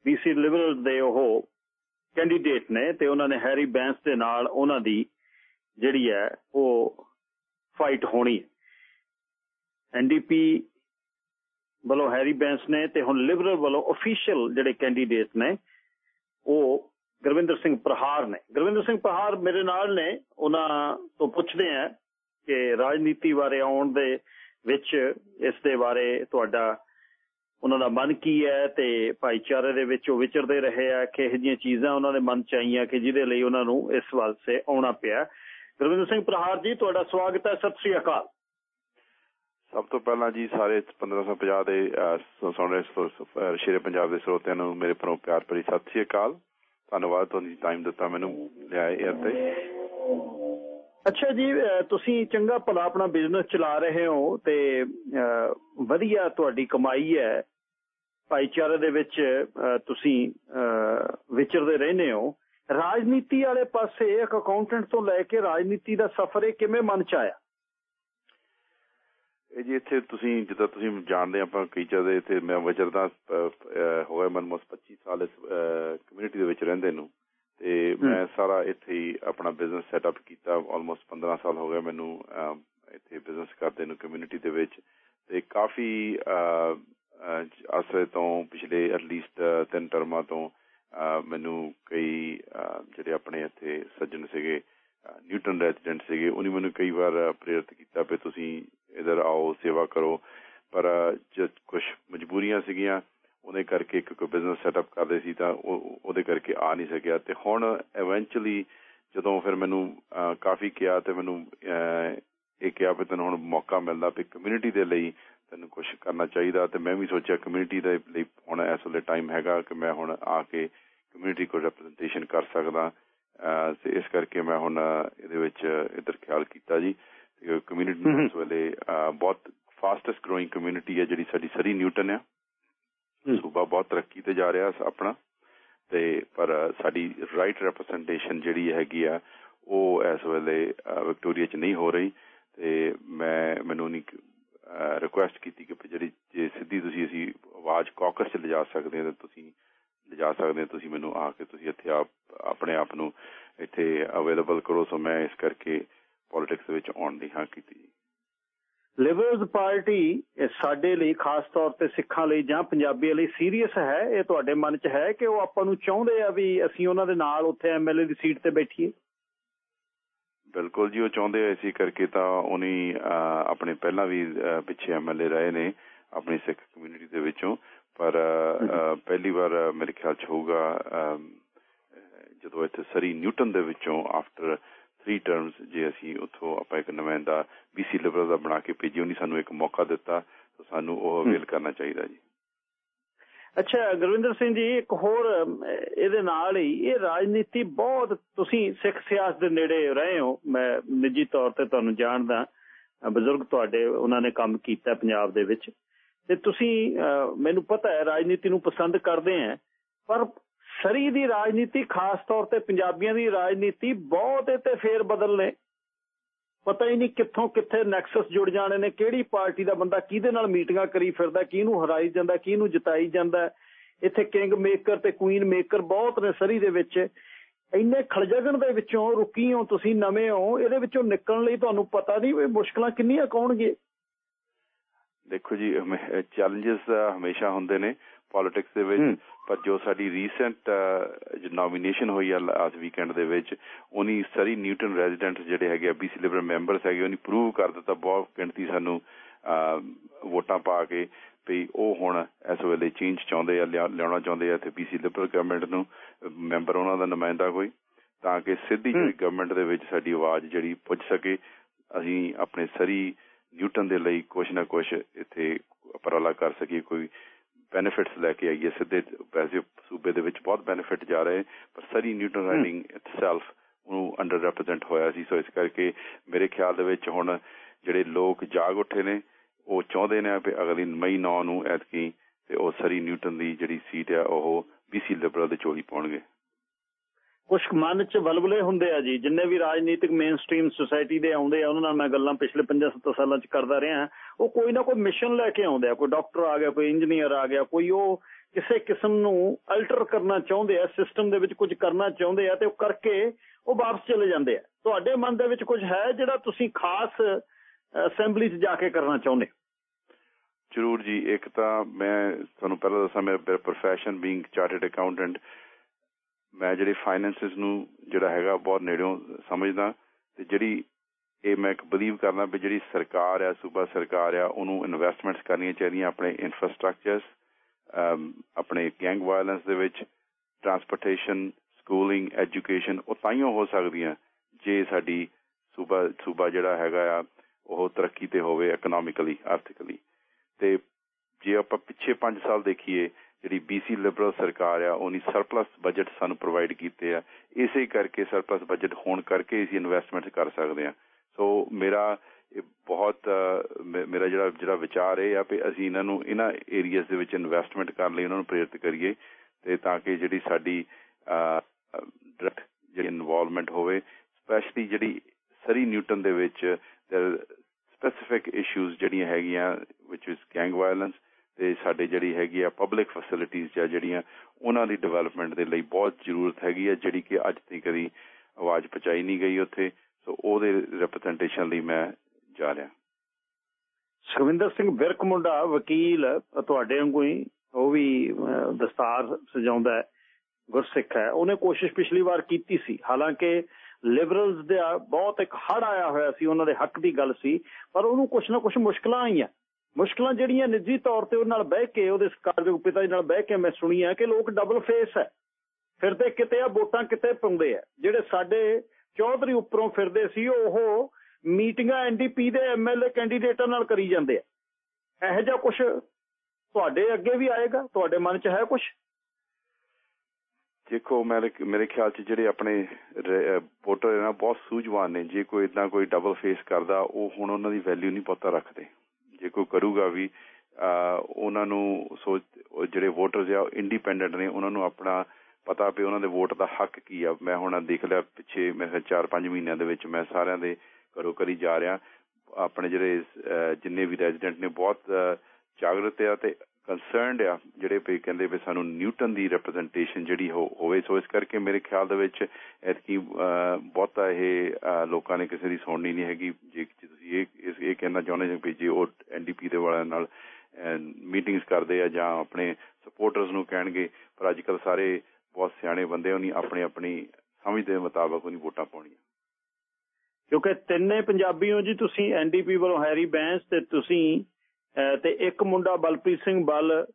ਬੀਸੀ ਲਿਬਰਲ ਦੇ ਉਹ ਕੈਂਡੀਡੇਟ ਨੇ ਤੇ ਉਹਨਾਂ ਨੇ ਹੈਰੀ ਬੈਂਸ ਦੇ ਨਾਲ ਉਹਨਾਂ ਦੀ ਜਿਹੜੀ ਹੈ ਉਹ ਫਾਈਟ ਹੋਣੀ ਹੈ। ਐਨਡੀਪੀ ਵੱਲੋਂ ਹੈਰੀ ਬੈਂਸ ਨੇ ਤੇ ਹੁਣ ਲਿਬਰਲ ਵੱਲੋਂ ਅਫੀਸ਼ੀਅਲ ਜਿਹੜੇ ਕੈਂਡੀਡੇਟ ਨੇ, ਉਹ ਗੁਰਵਿੰਦਰ ਸਿੰਘ ਪ੍ਰਹਾਰ ਨੇ। ਗੁਰਵਿੰਦਰ ਸਿੰਘ ਪ੍ਰਹਾਰ ਮੇਰੇ ਨਾਲ ਨੇ, ਉਹਨਾਂ ਤੋਂ ਪੁੱਛਦੇ ਆ ਕਿ ਰਾਜਨੀਤੀ ਬਾਰੇ ਆਉਣ ਦੇ ਵਿੱਚ ਇਸ ਦੇ ਬਾਰੇ ਤੁਹਾਡਾ ਉਹਨਾਂ ਦਾ ਮਨ ਕੀ ਹੈ ਤੇ ਭਾਈਚਾਰੇ ਦੇ ਵਿੱਚ ਉਹ ਵਿਚਰਦੇ ਰਹੇ ਆ ਕਿ ਇਹ ਜੀਆਂ ਚੀਜ਼ਾਂ ਉਹਨਾਂ ਦੇ ਮਨ ਚ ਆਈਆਂ ਕਿ ਜਿਹਦੇ ਲਈ ਉਹਨਾਂ ਨੂੰ ਇਸ ਵਾਸਤੇ ਆਉਣਾ ਪਿਆ। ਗੁਰਵਿੰਦਰ ਸਿੰਘ ਪ੍ਰਹਾਰ ਜੀ ਤੁਹਾਡਾ ਸਵਾਗਤ ਹੈ ਸਤਿ ਸ੍ਰੀ ਅਕਾਲ। ਸਭ ਤੋਂ ਪਹਿਲਾਂ ਜੀ ਸਾਰੇ 1550 ਦੇ ਸੁਣਨ ਸ਼ੇਰੇ ਪੰਜਾਬ ਦੇ ਸਰੋਤਿਆਂ ਨੂੰ ਮੇਰੇ ਪਰੋਂ ਪਿਆਰ ਭਰੀ ਸਤਿ ਸ੍ਰੀ ਅਕਾਲ। ਧੰਨਵਾਦ ਤੁਹਾਨੂੰ ਟਾਈਮ ਦਿੱਤਾ ਮੈਨੂੰ ਲਿਆਏ 에ਅਰ ਤੇ। ਅੱਛਾ ਜੀ ਤੁਸੀਂ ਚੰਗਾ ਭਲਾ ਆਪਣਾ ਬਿਜ਼ਨਸ ਚਲਾ ਰਹੇ ਹੋ ਤੇ ਵਧੀਆ ਤੁਹਾਡੀ ਕਮਾਈ ਹੈ। ਭਾਈਚਾਰੇ ਦੇ ਵਿੱਚ ਤੁਸੀਂ ਵਿਚਰਦੇ ਰਹਿੰਦੇ ਹੋ। ਰਾਜਨੀਤੀ ਵਾਲੇ ਪਾਸੇ ਇੱਕ ਅਕਾਊਂਟੈਂਟ ਤੋਂ ਲੈ ਕੇ ਰਾਜਨੀਤੀ ਦਾ ਸਫ਼ਰ ਇਹ ਕਿਵੇਂ ਮਨ ਚ ਆਇਆ? ਇਹ ਜੀ ਇੱਥੇ ਤੁਸੀਂ ਜਿੱਦਾਂ ਤੁਸੀਂ ਜਾਣਦੇ ਆਪਾਂ ਕਈ ਜਗ੍ਹਾ ਇੱਥੇ ਮੈਂ ਵਿਚਰਦਾ ਹੋਇਆ ਮਨ 25 ਸਾਲ ਇਸ ਕਮਿਊਨਿਟੀ ਦੇ ਵਿੱਚ ਰਹਿੰਦੇ ਨੂੰ। ਤੇ ਮੈਂ ਸਾਰਾ ਇੱਥੇ ਹੀ ਆਪਣਾ ਬਿਜ਼ਨਸ ਸੈਟਅਪ ਕੀਤਾ ਆਲਮੋਸਟ 15 ਸਾਲ ਹੋ ਗਏ ਮੈਨੂੰ ਇੱਥੇ ਬਿਜ਼ਨਸ ਕਰਦੇ ਨੂੰ ਕਮਿਊਨਿਟੀ ਦੇ ਵਿੱਚ। ਤੇ ਕਾਫੀ ਅਸਰੇ ਤੋਂ ਪਿਛਲੇ ਐਟਲੀਸਟ ਤਿੰਨ ਟਰਮਾਂ ਤੋਂ ਮੈਨੂੰ ਕਈ ਜਿਹੜੇ ਆਪਣੇ ਇੱਥੇ ਸੱਜਣ ਸੀਗੇ ਨਿਊਟਨ ਰੈਜ਼ੀਡੈਂਟ ਸੀਗੇ, ਉਹਨੇ ਮੈਨੂੰ ਕਈ ਵਾਰ ਪ੍ਰੇਰਿਤ ਕੀਤਾ ਕਿ ਤੁਸੀਂ ਇਧਰ ਆਓ, ਸੇਵਾ ਕਰੋ। ਪਰ ਜਦ ਕੁਝ ਮਜਬੂਰੀਆਂ ਸੀਗੀਆਂ, ਉਹਦੇ ਕਰਕੇ ਇੱਕ ਕੋਈ ਬਿਜ਼ਨਸ ਸੈਟਅਪ ਕਰਦੇ ਸੀ ਤਾਂ ਉਹਦੇ ਕਰਕੇ ਆ ਨਹੀਂ ਸਕਿਆ। ਤੇ ਹੁਣ ਇਵੈਂਚੁਅਲੀ ਜਦੋਂ ਫਿਰ ਮੈਨੂੰ ਕਾਫੀ ਕਿਹਾ ਤੇ ਮੈਨੂੰ ਇਹ ਕਿਹਾ ਵੀ ਤੈਨੂੰ ਹੁਣ ਮੌਕਾ ਮਿਲਦਾ ਵੀ ਕਮਿਊਨਿਟੀ ਦੇ ਲਈ ਤੈਨੂੰ ਕੁਝ ਕਰਨਾ ਚਾਹੀਦਾ ਤੇ ਮੈਂ ਵੀ ਸੋਚਿਆ ਕਮਿਊਨਿਟੀ ਦੇ ਲਈ ਹੁਣ ਇਸ ਵੇਲੇ ਟਾਈਮ ਹੈਗਾ ਕਿ ਮੈਂ ਹੁਣ ਆ ਕੇ ਕਮਿਊਨਿਟੀ ਕੋ ਰਿਪਰੈਜ਼ੈਂਟੇਸ਼ਨ ਕਰ ਸਕਦਾ। ਤੇ ਇਸ ਕਰਕੇ ਮੈਂ ਹੁਣ ਇਹਦੇ ਵਿੱਚ ਇਧਰ ਖਿਆਲ ਕੀਤਾ ਜੀ। ਕਮਿਊਨਿਟੀ ਇਸ ਵੇਲੇ ਬਹੁਤ ਫਾਸਟੈਸਟ ਗਰੋਇੰਗ ਕਮਿਊਨਿਟੀ ਹੈ ਜਿਹੜੀ ਸਾਡੀ ਸਰੀ ਨਿਊਟਨ ਆ। ਸੂਬਾ ਬਹੁਤ ਤਰੱਕੀ ਤੇ ਜਾ ਰਿਹਾ ਆਪਣਾ। ਤੇ ਪਰ ਸਾਡੀ ਰਾਈਟ ਰਿਪਰੈਜ਼ੈਂਟੇਸ਼ਨ ਜਿਹੜੀ ਹੈਗੀ ਆ ਉਹ ਇਸ ਵੇਲੇ ਵਿਕਟੋਰੀਆ 'ਚ ਨਹੀਂ ਹੋ ਰਹੀ। ਤੇ ਮੈਂ ਮੈਨੂੰ ਨਹੀਂ ਰਿਕੁਐਸਟ ਕੀਤੀ ਕਿ ਜਿਹੜੀ ਜੇ ਸਿੱਧੀ ਤੁਸੀਂ ਅਸੀਂ ਆਵਾਜ਼ ਕਾਕਸ 'ਚ ਲਿਜਾ ਸਕਦੇ ਹਾਂ ਤੁਸੀਂ ਲਿਜਾ ਸਕਦੇ ਹੋ, ਤੁਸੀਂ ਮੈਨੂੰ ਆ ਕੇ ਤੁਸੀਂ ਇੱਥੇ ਆਪ, ਆਪਣੇ ਆਪ ਨੂੰ ਇੱਥੇ ਅਵੇਲੇਬਲ ਕਰੋ। ਸੋ ਮੈਂ ਇਸ ਕਰਕੇ ਪੋਲਿਟਿਕਸ ਵਿੱਚ ਆਉਣ ਦੀ ਹਾਂ ਕੀਤੀ ਲਿਬਰਲਸ ਪਾਰਟੀ ਸਾਡੇ ਲਈ ਖਾਸ ਤੌਰ ਤੇ ਸਿੱਖਾਂ ਲਈ ਜਾਂ ਪੰਜਾਬੀਆਂ ਲਈ ਸੀਰੀਅਸ ਹੈ। ਇਹ ਤੁਹਾਡੇ ਮਨ 'ਚ ਹੈ ਕਿ ਉਹ ਆਪਾਂ ਨੂੰ ਚਾਹੁੰਦੇ ਆ ਵੀ ਅਸੀਂ ਉਹਨਾਂ ਦੇ ਨਾਲ ਉੱਥੇ ਐਮਐਲਏ ਦੀ ਸੀਟ ਤੇ ਬੈਠੀਏ? ਬਿਲਕੁਲ ਜੀ ਉਹ ਚਾਹੁੰਦੇ ਐ ਇਸੇ ਕਰਕੇ ਤਾਂ ਉਹਨੀ ਆਪਣੇ ਪਹਿਲਾਂ ਵੀ ਪਿੱਛੇ ਐਮਐਲਏ ਰਹੇ ਨੇ ਆਪਣੀ ਸਿੱਖ ਕਮਿਊਨਿਟੀ ਦੇ ਵਿੱਚੋਂ। ਪਰ ਪਹਿਲੀ ਵਾਰ ਮੇਰੇ ਖਿਆਲ 'ਚ ਹੋਊਗਾ ਜਦੋਂ ਇੱਥੇ ਸਰੀ ਨਿਊਟਨ ਦੇ ਵਿੱਚੋਂ ਆਫਟਰ 3 ਟਰਮਸ ਜੇ ਅਸੀਂ ਉੱਥੋਂ ਆਪਾਂ ਇੱਕ ਨੁਮਾਇੰਦਾ ਬੀਸੀ ਲਿਬਰਲ ਦਾ ਬਣਾ ਕੇ ਭੇਜੀ ਉਹਨੇ ਸਾਨੂੰ ਇੱਕ ਮੌਕਾ ਦਿੱਤਾ ਤਾਂ ਸਾਨੂੰ ਉਹ ਅਵੇਲ ਕਰਨਾ ਚਾਹੀਦਾ ਜੀ। ਅੱਛਾ, ਗੁਰਵਿੰਦਰ ਸਿੰਘ ਜੀ, ਇੱਕ ਹੋਰ ਇਹਦੇ ਨਾਲ ਹੀ, ਇਹ ਰਾਜਨੀਤੀ ਬਹੁਤ ਤੁਸੀਂ ਸਿੱਖ ਸਿਆਸਤ ਦੇ ਨੇੜੇ ਰਹੇ ਹੋ। ਮੈਂ ਨਿੱਜੀ ਤੌਰ ਤੇ ਤੁਹਾਨੂੰ ਜਾਣਦਾ ਬਜ਼ੁਰਗ ਤੁਹਾਡੇ, ਉਹਨਾਂ ਨੇ ਕੰਮ ਕੀਤਾ ਪੰਜਾਬ ਦੇ ਵਿੱਚ। ਤੇ ਤੁਸੀਂ ਮੈਨੂੰ ਪਤਾ ਹੈ, ਰਾਜਨੀਤੀ ਨੂੰ ਪਸੰਦ ਕਰਦੇ ਆ ਪਰ ਸਰੀ ਦੀ ਰਾਜਨੀਤੀ, ਖਾਸ ਤੌਰ ਤੇ ਪੰਜਾਬੀਆਂ ਦੀ ਰਾਜਨੀਤੀ ਬਹੁਤ ਤੇ ਫੇਰ ਬਦਲ ਨੇ। ਪਤਾ ਹੀ ਨਹੀਂ ਕਿੱਥੋਂ ਕਿੱਥੇ ਨੈਕਸਸ ਜੁੜ ਜਾਣੇ ਨੇ ਕਿਹੜੀ ਪਾਰਟੀ ਦਾ ਬੰਦਾ ਕਿਹਦੇ ਨਾਲ ਮੀਟਿੰਗਾਂ ਕਰੀ ਫਿਰਦਾ ਕਿਹਨੂੰ ਹਰਾਈ ਜਾਂਦਾ ਕਿਹਨੂੰ ਜਿਤਾਈ ਜਾਂਦਾ। ਇੱਥੇ ਕਿੰਗ ਮੇਕਰ ਤੇ ਕੁਈਨ ਮੇਕਰ ਬਹੁਤ ਨੇ ਸਰੀ ਦੇ ਵਿੱਚ। ਇੰਨੇ ਖਲਜਗਣ ਦੇ ਵਿੱਚੋਂ ਰੁਕੀ ਹੋ ਤੁਸੀਂ ਨਵੇਂ ਹੋ ਇਹਦੇ ਵਿੱਚੋਂ ਨਿਕਲਣ ਲਈ ਤੁਹਾਨੂੰ ਪਤਾ ਨਹੀਂ ਵੀ ਮੁਸ਼ਕਲਾਂ ਕਿੰਨੀਆਂ ਕੌਣਗੇ ਦੇਖੋ ਜੀ ਚੈਲੰਜਸ ਹਮੇਸ਼ਾ ਹੁੰਦੇ ਨੇ। ਪੋਲਿਟਿਕਸ ਦੇ ਵਿੱਚ ਪਰ ਜੋ ਸਾਡੀ ਰੀਸੈਂਟ ਨੋਮੀਨੇਸ਼ਨ ਹੋਈ ਆ ਲਾਸਟ ਵੀਕਐਂਡ ਦੇ ਵਿੱਚ ਉਹਨੀ ਸਰੀ ਨਿਊਟਨ ਰੈਜ਼ੀਡੈਂਟ ਜਿਹੜੇ ਹੈਗੇ ਬੀਸੀ ਲਿਬਰਲ ਮੈਂਬਰਸ ਹੈਗੇ ਉਹਨੀ ਪ੍ਰੂਵ ਕਰ ਦਿੱਤਾ ਬਹੁਤ ਗਿਣਤੀ ਸਾਨੂੰ ਵੋਟਾਂ ਪਾ ਕੇ ਵੀ ਉਹ ਹੁਣ ਇਸ ਵੇਲੇ ਚੇਂਜ ਚਾਹੁੰਦੇ ਆ ਲਿਆਉਣਾ ਚਾਹੁੰਦੇ ਆ ਤੇ ਬੀਸੀ ਲਿਬਰਲ ਗਵਰਨਮੈਂਟ ਨੂੰ ਮੈਂਬਰ ਉਹਨਾਂ ਦਾ ਨੁਮਾਇੰਦਾ ਕੋਈ ਤਾਂ ਕਿ ਸਿੱਧੀ ਜਿਹੜੀ ਗਵਰਨਮੈਂਟ ਦੇ ਵਿੱਚ ਸਾਡੀ ਆਵਾਜ਼ ਜਿਹੜੀ ਪੁੱਜ ਸਕੇ ਅਸੀਂ ਆਪਣੇ ਸਰੀ ਨਿਊਟਨ ਦੇ ਲਈ ਕੁਝ ਨਾ ਕੁਝ ਇੱਥੇ ਉਪਰਾਲਾ ਕਰ ਸਕੀਏ ਕੋਈ ਬੈਨੀਫਿਟਸ ਲੈ ਕੇ ਆਈਏ ਸਿੱਧੇ ਪੈਸੇ ਸੂਬੇ ਦੇ ਵਿੱਚ ਬਹੁਤ ਬੈਨੀਫਿਟ ਜਾ ਰਹੇ ਪਰ ਸਰੀ ਨਿਊਟਨ ਰਾਈਡਿੰਗ ਇਟਸੈਲਫ ਉਹਨੂੰ ਅੰਡਰ ਰਿਪਰੈਜ਼ੈਂਟ ਹੋਇਆ ਸੀ। ਸੋ ਇਸ ਕਰਕੇ ਮੇਰੇ ਖਿਆਲ ਦੇ ਵਿੱਚ ਹੁਣ ਜਿਹੜੇ ਲੋਕ ਜਾਗ ਉੱਠੇ ਨੇ ਉਹ ਚਾਹੁੰਦੇ ਨੇ ਕਿ ਅਗਲੀ ਮਈ 9 ਨੂੰ ਐਤਕੀ ਤੇ ਉਹ ਸਰੀ ਨਿਊਟਨ ਦੀ ਜਿਹੜੀ ਸੀਟ ਆ ਉਹ ਬੀਸੀ ਲਿਬਰਲ ਦੇ ਚੋਲੀ ਪਾਉਣਗੇ। ਕੁਝ ਮਨ 'ਚ ਬਲਬਲੇ ਹੁੰਦੇ ਆ ਜੀ। ਜਿੰਨੇ ਵੀ ਰਾਜਨੀਤਿਕ ਮੇਨ ਸਟ੍ਰੀਮ ਸੁਸਾਇਟੀ ਦੇ ਆਉਂਦੇ ਆ ਉਹਨਾਂ ਨਾਲ ਮੈਂ ਗੱਲਾਂ ਪਿਛਲੇ 5-7 ਸਾਲਾਂ 'ਚ ਕਰਦਾ ਰਿਹਾ। ਉਹ ਕੋਈ ਨਾ ਕੋਈ ਮਿਸ਼ਨ ਲੈ ਕੇ ਆਉਂਦੇ ਆ ਕੋਈ ਡਾਕਟਰ ਆ ਗਿਆ, ਕੋਈ ਇੰਜੀਨੀਅਰ ਆ ਗਿਆ, ਕੋਈ ਉਹ ਕਿਸੇ ਕਿਸਮ ਨੂੰ ਅਲਟਰ ਕਰਨਾ ਚਾਹੁੰਦੇ ਆ ਸਿਸਟਮ ਦੇ ਵਿੱਚ ਕੁਝ ਕਰਨਾ ਚਾਹੁੰਦੇ ਆ ਤੇ ਉਹ ਕਰਕੇ ਉਹ ਵਾਪਸ ਚਲੇ ਜਾਂਦੇ ਆ। ਤੁਹਾਡੇ ਮਨ ਦੇ ਵਿੱਚ ਕੁਝ ਹੈ ਜਿਹੜਾ ਤੁਸੀਂ ਖਾਸ ਅਸੈਂਬਲੀ 'ਚ ਜਾ ਕੇ ਕਰਨਾ ਚਾਹੁੰਦੇ ਜ਼ਰੂਰ ਜੀ, ਇੱਕ ਤਾਂ ਮੈਂ ਤੁਹਾਨੂੰ ਪਹਿਲਾਂ ਦੱਸਾਂ, ਮੇਰਾ ਪ੍ਰੋਫੈਸ਼ਨ ਬੀਇੰਗ ਚਾਰਟਰਡ ਅਕਾਊਂਟੈਂਟ ਮੈਂ ਜਿਹੜੇ ਫਾਈਨੈਂਸਸ ਨੂੰ ਜਿਹੜਾ ਹੈਗਾ ਬਹੁਤ ਨੇੜਿਓਂ ਸਮਝਦਾ ਤੇ ਜਿਹੜੀ ਇਹ ਮੈਂ ਇੱਕ ਬਲੀਵ ਕਰਦਾ ਵੀ ਜਿਹੜੀ ਸਰਕਾਰ ਆ, ਸੂਬਾ ਸਰਕਾਰ ਆ, ਉਹਨੂੰ ਇਨਵੈਸਟਮੈਂਟਸ ਕਰਨੀਆਂ ਚਾਹੀਦੀਆਂ ਆਪਣੇ ਇਨਫਰਾਸਟ੍ਰਕਚਰਸ ਆਪਣੇ ਗੈਂਗ ਵਾਇਲੈਂਸ ਦੇ ਵਿੱਚ ਟਰਾਂਸਪੋਰਟੇਸ਼ਨ ਸਕੂਲਿੰਗ ਐਜੂਕੇਸ਼ਨ ਉਹ ਤਾਈਓ ਹੋ ਸਕਦੀਆਂ ਜੇ ਸਾਡੀ ਸੂਬਾ ਸੂਬਾ ਜਿਹੜਾ ਹੈਗਾ ਆ, ਉਹ ਤਰੱਕੀ ਤੇ ਹੋਵੇ ਇਕਨੋਮਿਕਲੀ ਆਰਥਿਕਲੀ ਤੇ ਜੇ ਆਪਾਂ ਪਿੱਛੇ 5 ਸਾਲ ਦੇਖੀਏ, ਜਿਹੜੀ BC ਲਿਬਰਲ ਸਰਕਾਰ ਆ, ਉਹਨੀ ਸਰਪਲਸ ਬਜਟ ਸਾਨੂੰ ਪ੍ਰੋਵਾਈਡ ਕੀਤੇ ਆ, ਇਸੇ ਕਰਕੇ ਸਰਪਲਸ ਬਜਟ ਹੋਣ ਕਰਕੇ ਅਸੀਂ ਇਨਵੈਸਟਮੈਂਟ ਕਰ ਸਕਦੇ ਆ। ਸੋ ਮੇਰਾ ਬਹੁਤ ਮੇਰਾ ਜਿਹੜਾ ਜਿਹੜਾ ਵਿਚਾਰ ਇਹ ਆ ਕਿ ਅਸੀਂ ਇਹਨਾਂ ਨੂੰ, ਇਹਨਾਂ ਏਰੀਆਜ਼ ਦੇ ਵਿੱਚ ਇਨਵੈਸਟਮੈਂਟ ਕਰਨ ਲਈ ਉਹਨਾਂ ਨੂੰ ਪ੍ਰੇਰਿਤ ਕਰੀਏ ਤੇ ਤਾਂ ਕਿ ਜਿਹੜੀ ਸਾਡੀ ਡਾਇਰੈਕਟ ਜਿਹੜੀ ਇਨਵੋਲਵਮੈਂਟ ਹੋਵੇ ਸਪੈਸ਼ਲੀ ਜਿਹੜੀ ਸਰੀ ਨਿਊਟਨ ਦੇ ਵਿੱਚ ਸਪੈਸਿਫਿਕ ਇਸ਼ੂਜ਼ ਜਿਹੜੀਆਂ ਹੈਗੀਆਂ ਵਿਚ ਇਜ਼ ਗੈਂਗ ਵਾਇਲੈਂਸ ਤੇ ਸਾਡੇ ਜਿਹੜੀ ਹੈਗੀ ਆ ਪਬਲਿਕ ਫੈਸਿਲਿਟੀਆਂ ਜਾਂ ਜਿਹੜੀਆਂ ਉਹਨਾਂ ਦੀ ਡਿਵੈਲਪਮੈਂਟ ਦੇ ਲਈ ਬਹੁਤ ਜ਼ਰੂਰਤ ਹੈਗੀ ਆ, ਜਿਹੜੀ ਕਿ ਅੱਜ ਤੱਕ ਕਦੀ ਆਵਾਜ਼ ਪਹੁੰਚਾਈ ਨਹੀਂ ਗਈ ਉੱਥੇ। ਸੋ ਉਹਦੇ ਰਿਪਰੈਜ਼ੈਂਟੇਸ਼ਨ ਲਈ ਮੈਂ ਜਾ ਰਿਹਾ। ਸੁਖਵਿੰਦਰ ਸਿੰਘ ਬਿਰਕ ਮੁੰਡਾ, ਵਕੀਲ, ਤੁਹਾਡੇ ਵਾਂਗੂ ਹੀ, ਉਹ ਵੀ ਦਸਤਾਰ ਸਜਾਉਂਦਾ ਹੈ, ਗੁਰਸਿੱਖ ਹੈ। ਉਹਨੇ ਕੋਸ਼ਿਸ਼ ਪਿਛਲੀ ਵਾਰ ਕੀਤੀ ਸੀ। ਹਾਲਾਂਕਿ ਲਿਬਰਲਸ ਦਾ ਬਹੁਤ ਇੱਕ ਹੜ ਆਇਆ ਹੋਇਆ ਸੀ, ਉਹਨਾਂ ਦੇ ਹੱਕ ਦੀ ਗੱਲ ਸੀ, ਪਰ ਉਹਨੂੰ ਕੁਝ ਨਾ ਕੁਝ ਮੁਸ਼ਕਲਾਂ ਆਈਆਂ। ਮੁਸ਼ਕਲਾਂ ਜਿਹੜੀਆਂ ਨਿੱਜੀ ਤੌਰ ਤੇ ਉਹਨਾਂ ਨਾਲ ਬਹਿ ਕੇ, ਉਹਦੇ ਸਕਾਰਯੋਗ ਪਿਤਾ ਜੀ ਨਾਲ ਬਹਿ ਕੇ ਮੈਂ ਸੁਣੀਆਂ ਕਿ ਲੋਕ ਡਬਲ ਫੇਸ ਹੈ। ਫਿਰਦੇ ਕਿਤੇ ਆ ਵੋਟਾਂ ਕਿਤੇ ਪਾਉਂਦੇ ਆ। ਜਿਹੜੇ ਸਾਡੇ ਚੌਧਰੀ ਉੱਪਰੋਂ ਫਿਰਦੇ ਸੀ, ਉਹ ਮੀਟਿੰਗਾਂ ਐਨਡੀਪੀ ਦੇ ਐਮਐਲਏ ਕੈਂਡੀਡੇਟਾਂ ਨਾਲ ਕਰੀ ਜਾਂਦੇ ਆ। ਇਹੋ ਜਿਹਾ ਕੁਝ ਤੁਹਾਡੇ ਅੱਗੇ ਵੀ ਆਏਗਾ? ਤੁਹਾਡੇ ਮਨ 'ਚ ਹੈ ਕੁਝ ਦੇਖੋ ਮੇਰੇ ਖਿਆਲ 'ਚ ਜਿਹੜੇ ਆਪਣੇ ਵੋਟਰ ਨੇ ਬਹੁਤ ਸੂਝਵਾਨ ਨੇ। ਜੇ ਕੋਈ ਇਦਾਂ ਕੋਈ ਡਬਲ ਫੇਸ ਕਰਦਾ, ਉਹ ਹੁਣ ਉਹਨਾਂ ਦੀ ਵੈਲਿਊ ਨਹੀਂ ਪਤਾ ਰੱਖਦੇ। ਜੇ ਕੋਈ ਕਰੂਗਾ ਵੀ ਉਹਨਾਂ ਨੂੰ ਸੋਚ ਜਿਹੜੇ ਵੋਟਰਸ ਆ ਇੰਡੀਪੈਂਡੈਂਟ ਨੇ, ਉਹਨਾਂ ਨੂੰ ਆਪਣਾ ਪਤਾ ਵੀ ਉਹਨਾਂ ਦੇ ਵੋਟ ਦਾ ਹੱਕ ਕੀ ਆ। ਮੈਂ ਹੁਣ ਦੇਖ ਲਿਆ ਪਿੱਛੇ, ਮੈਂ 4-5 ਮਹੀਨਿਆਂ ਦੇ ਵਿੱਚ ਮੈਂ ਸਾਰਿਆਂ ਦੇ ਘਰੋ ਕਰੀ ਜਾ ਰਿਹਾ। ਆਪਣੇ ਜਿਹੜੇ ਜਿੰਨੇ ਵੀ ਰੈਜ਼ੀਡੈਂਟ ਨੇ, ਬਹੁਤ ਜਾਗਰਤ ਆ ਤੇ ਕੰਸਰਨਡ ਆ। ਜਿਹੜੇ ਵੀ ਕਹਿੰਦੇ ਵੀ ਸਾਨੂੰ ਨਿਊਟਨ ਦੀ ਰਿਪਰੈਜ਼ੈਂਟੇਸ਼ਨ ਜਿਹੜੀ ਹੋਵੇ। ਸੋ ਇਸ ਕਰਕੇ ਮੇਰੇ ਖਿਆਲ ਦੇ ਵਿੱਚ ਐਤਕੀ ਬਹੁਤਾ ਇਹ ਲੋਕਾਂ ਨੇ ਕਿਸੇ ਦੀ ਸੁਣਨੀ ਨਹੀਂ ਹੈਗੀ। ਜੇ ਤੁਸੀਂ ਇਹ ਇਹ ਕਹਿਣਾ ਚਾਹੁੰਦੇ ਜੇ ਵੀ ਜੇ ਉਹ ਐਨਡੀਪੀ ਦੇ ਵਾਲਿਆਂ ਨਾਲ ਮੀਟਿੰਗਸ ਕਰਦੇ ਆ ਜਾਂ ਆਪਣੇ ਸਪੋਰਟਰਸ ਨੂੰ ਕਹਿਣਗੇ। ਪਰ ਅੱਜ ਕੱਲ ਸਾਰੇ ਬਹੁਤ ਸਿਆਣੇ ਬੰਦੇ ਉਹਨੀ ਆਪਣੇ ਆਪਣੀ ਸਮਝ ਦੇ ਮੁਤਾਬਕ ਉਹਨੀ ਵੋਟਾਂ ਪਾਉਣੀਆਂ। ਕਿਉਂਕਿ ਤਿੰਨੇ ਪੰਜਾਬੀ ਹੋ ਜੀ, ਤੁਸੀਂ ਐਨਡੀਪੀ ਵੱਲੋਂ ਹੈਰੀ ਬੈਂਸ ਤੇ ਤੁਸੀਂ ਤੇ ਇੱਕ ਮੁੰਡਾ ਬਲਪ੍ਰੀਤ ਸਿੰਘ ਬਲ,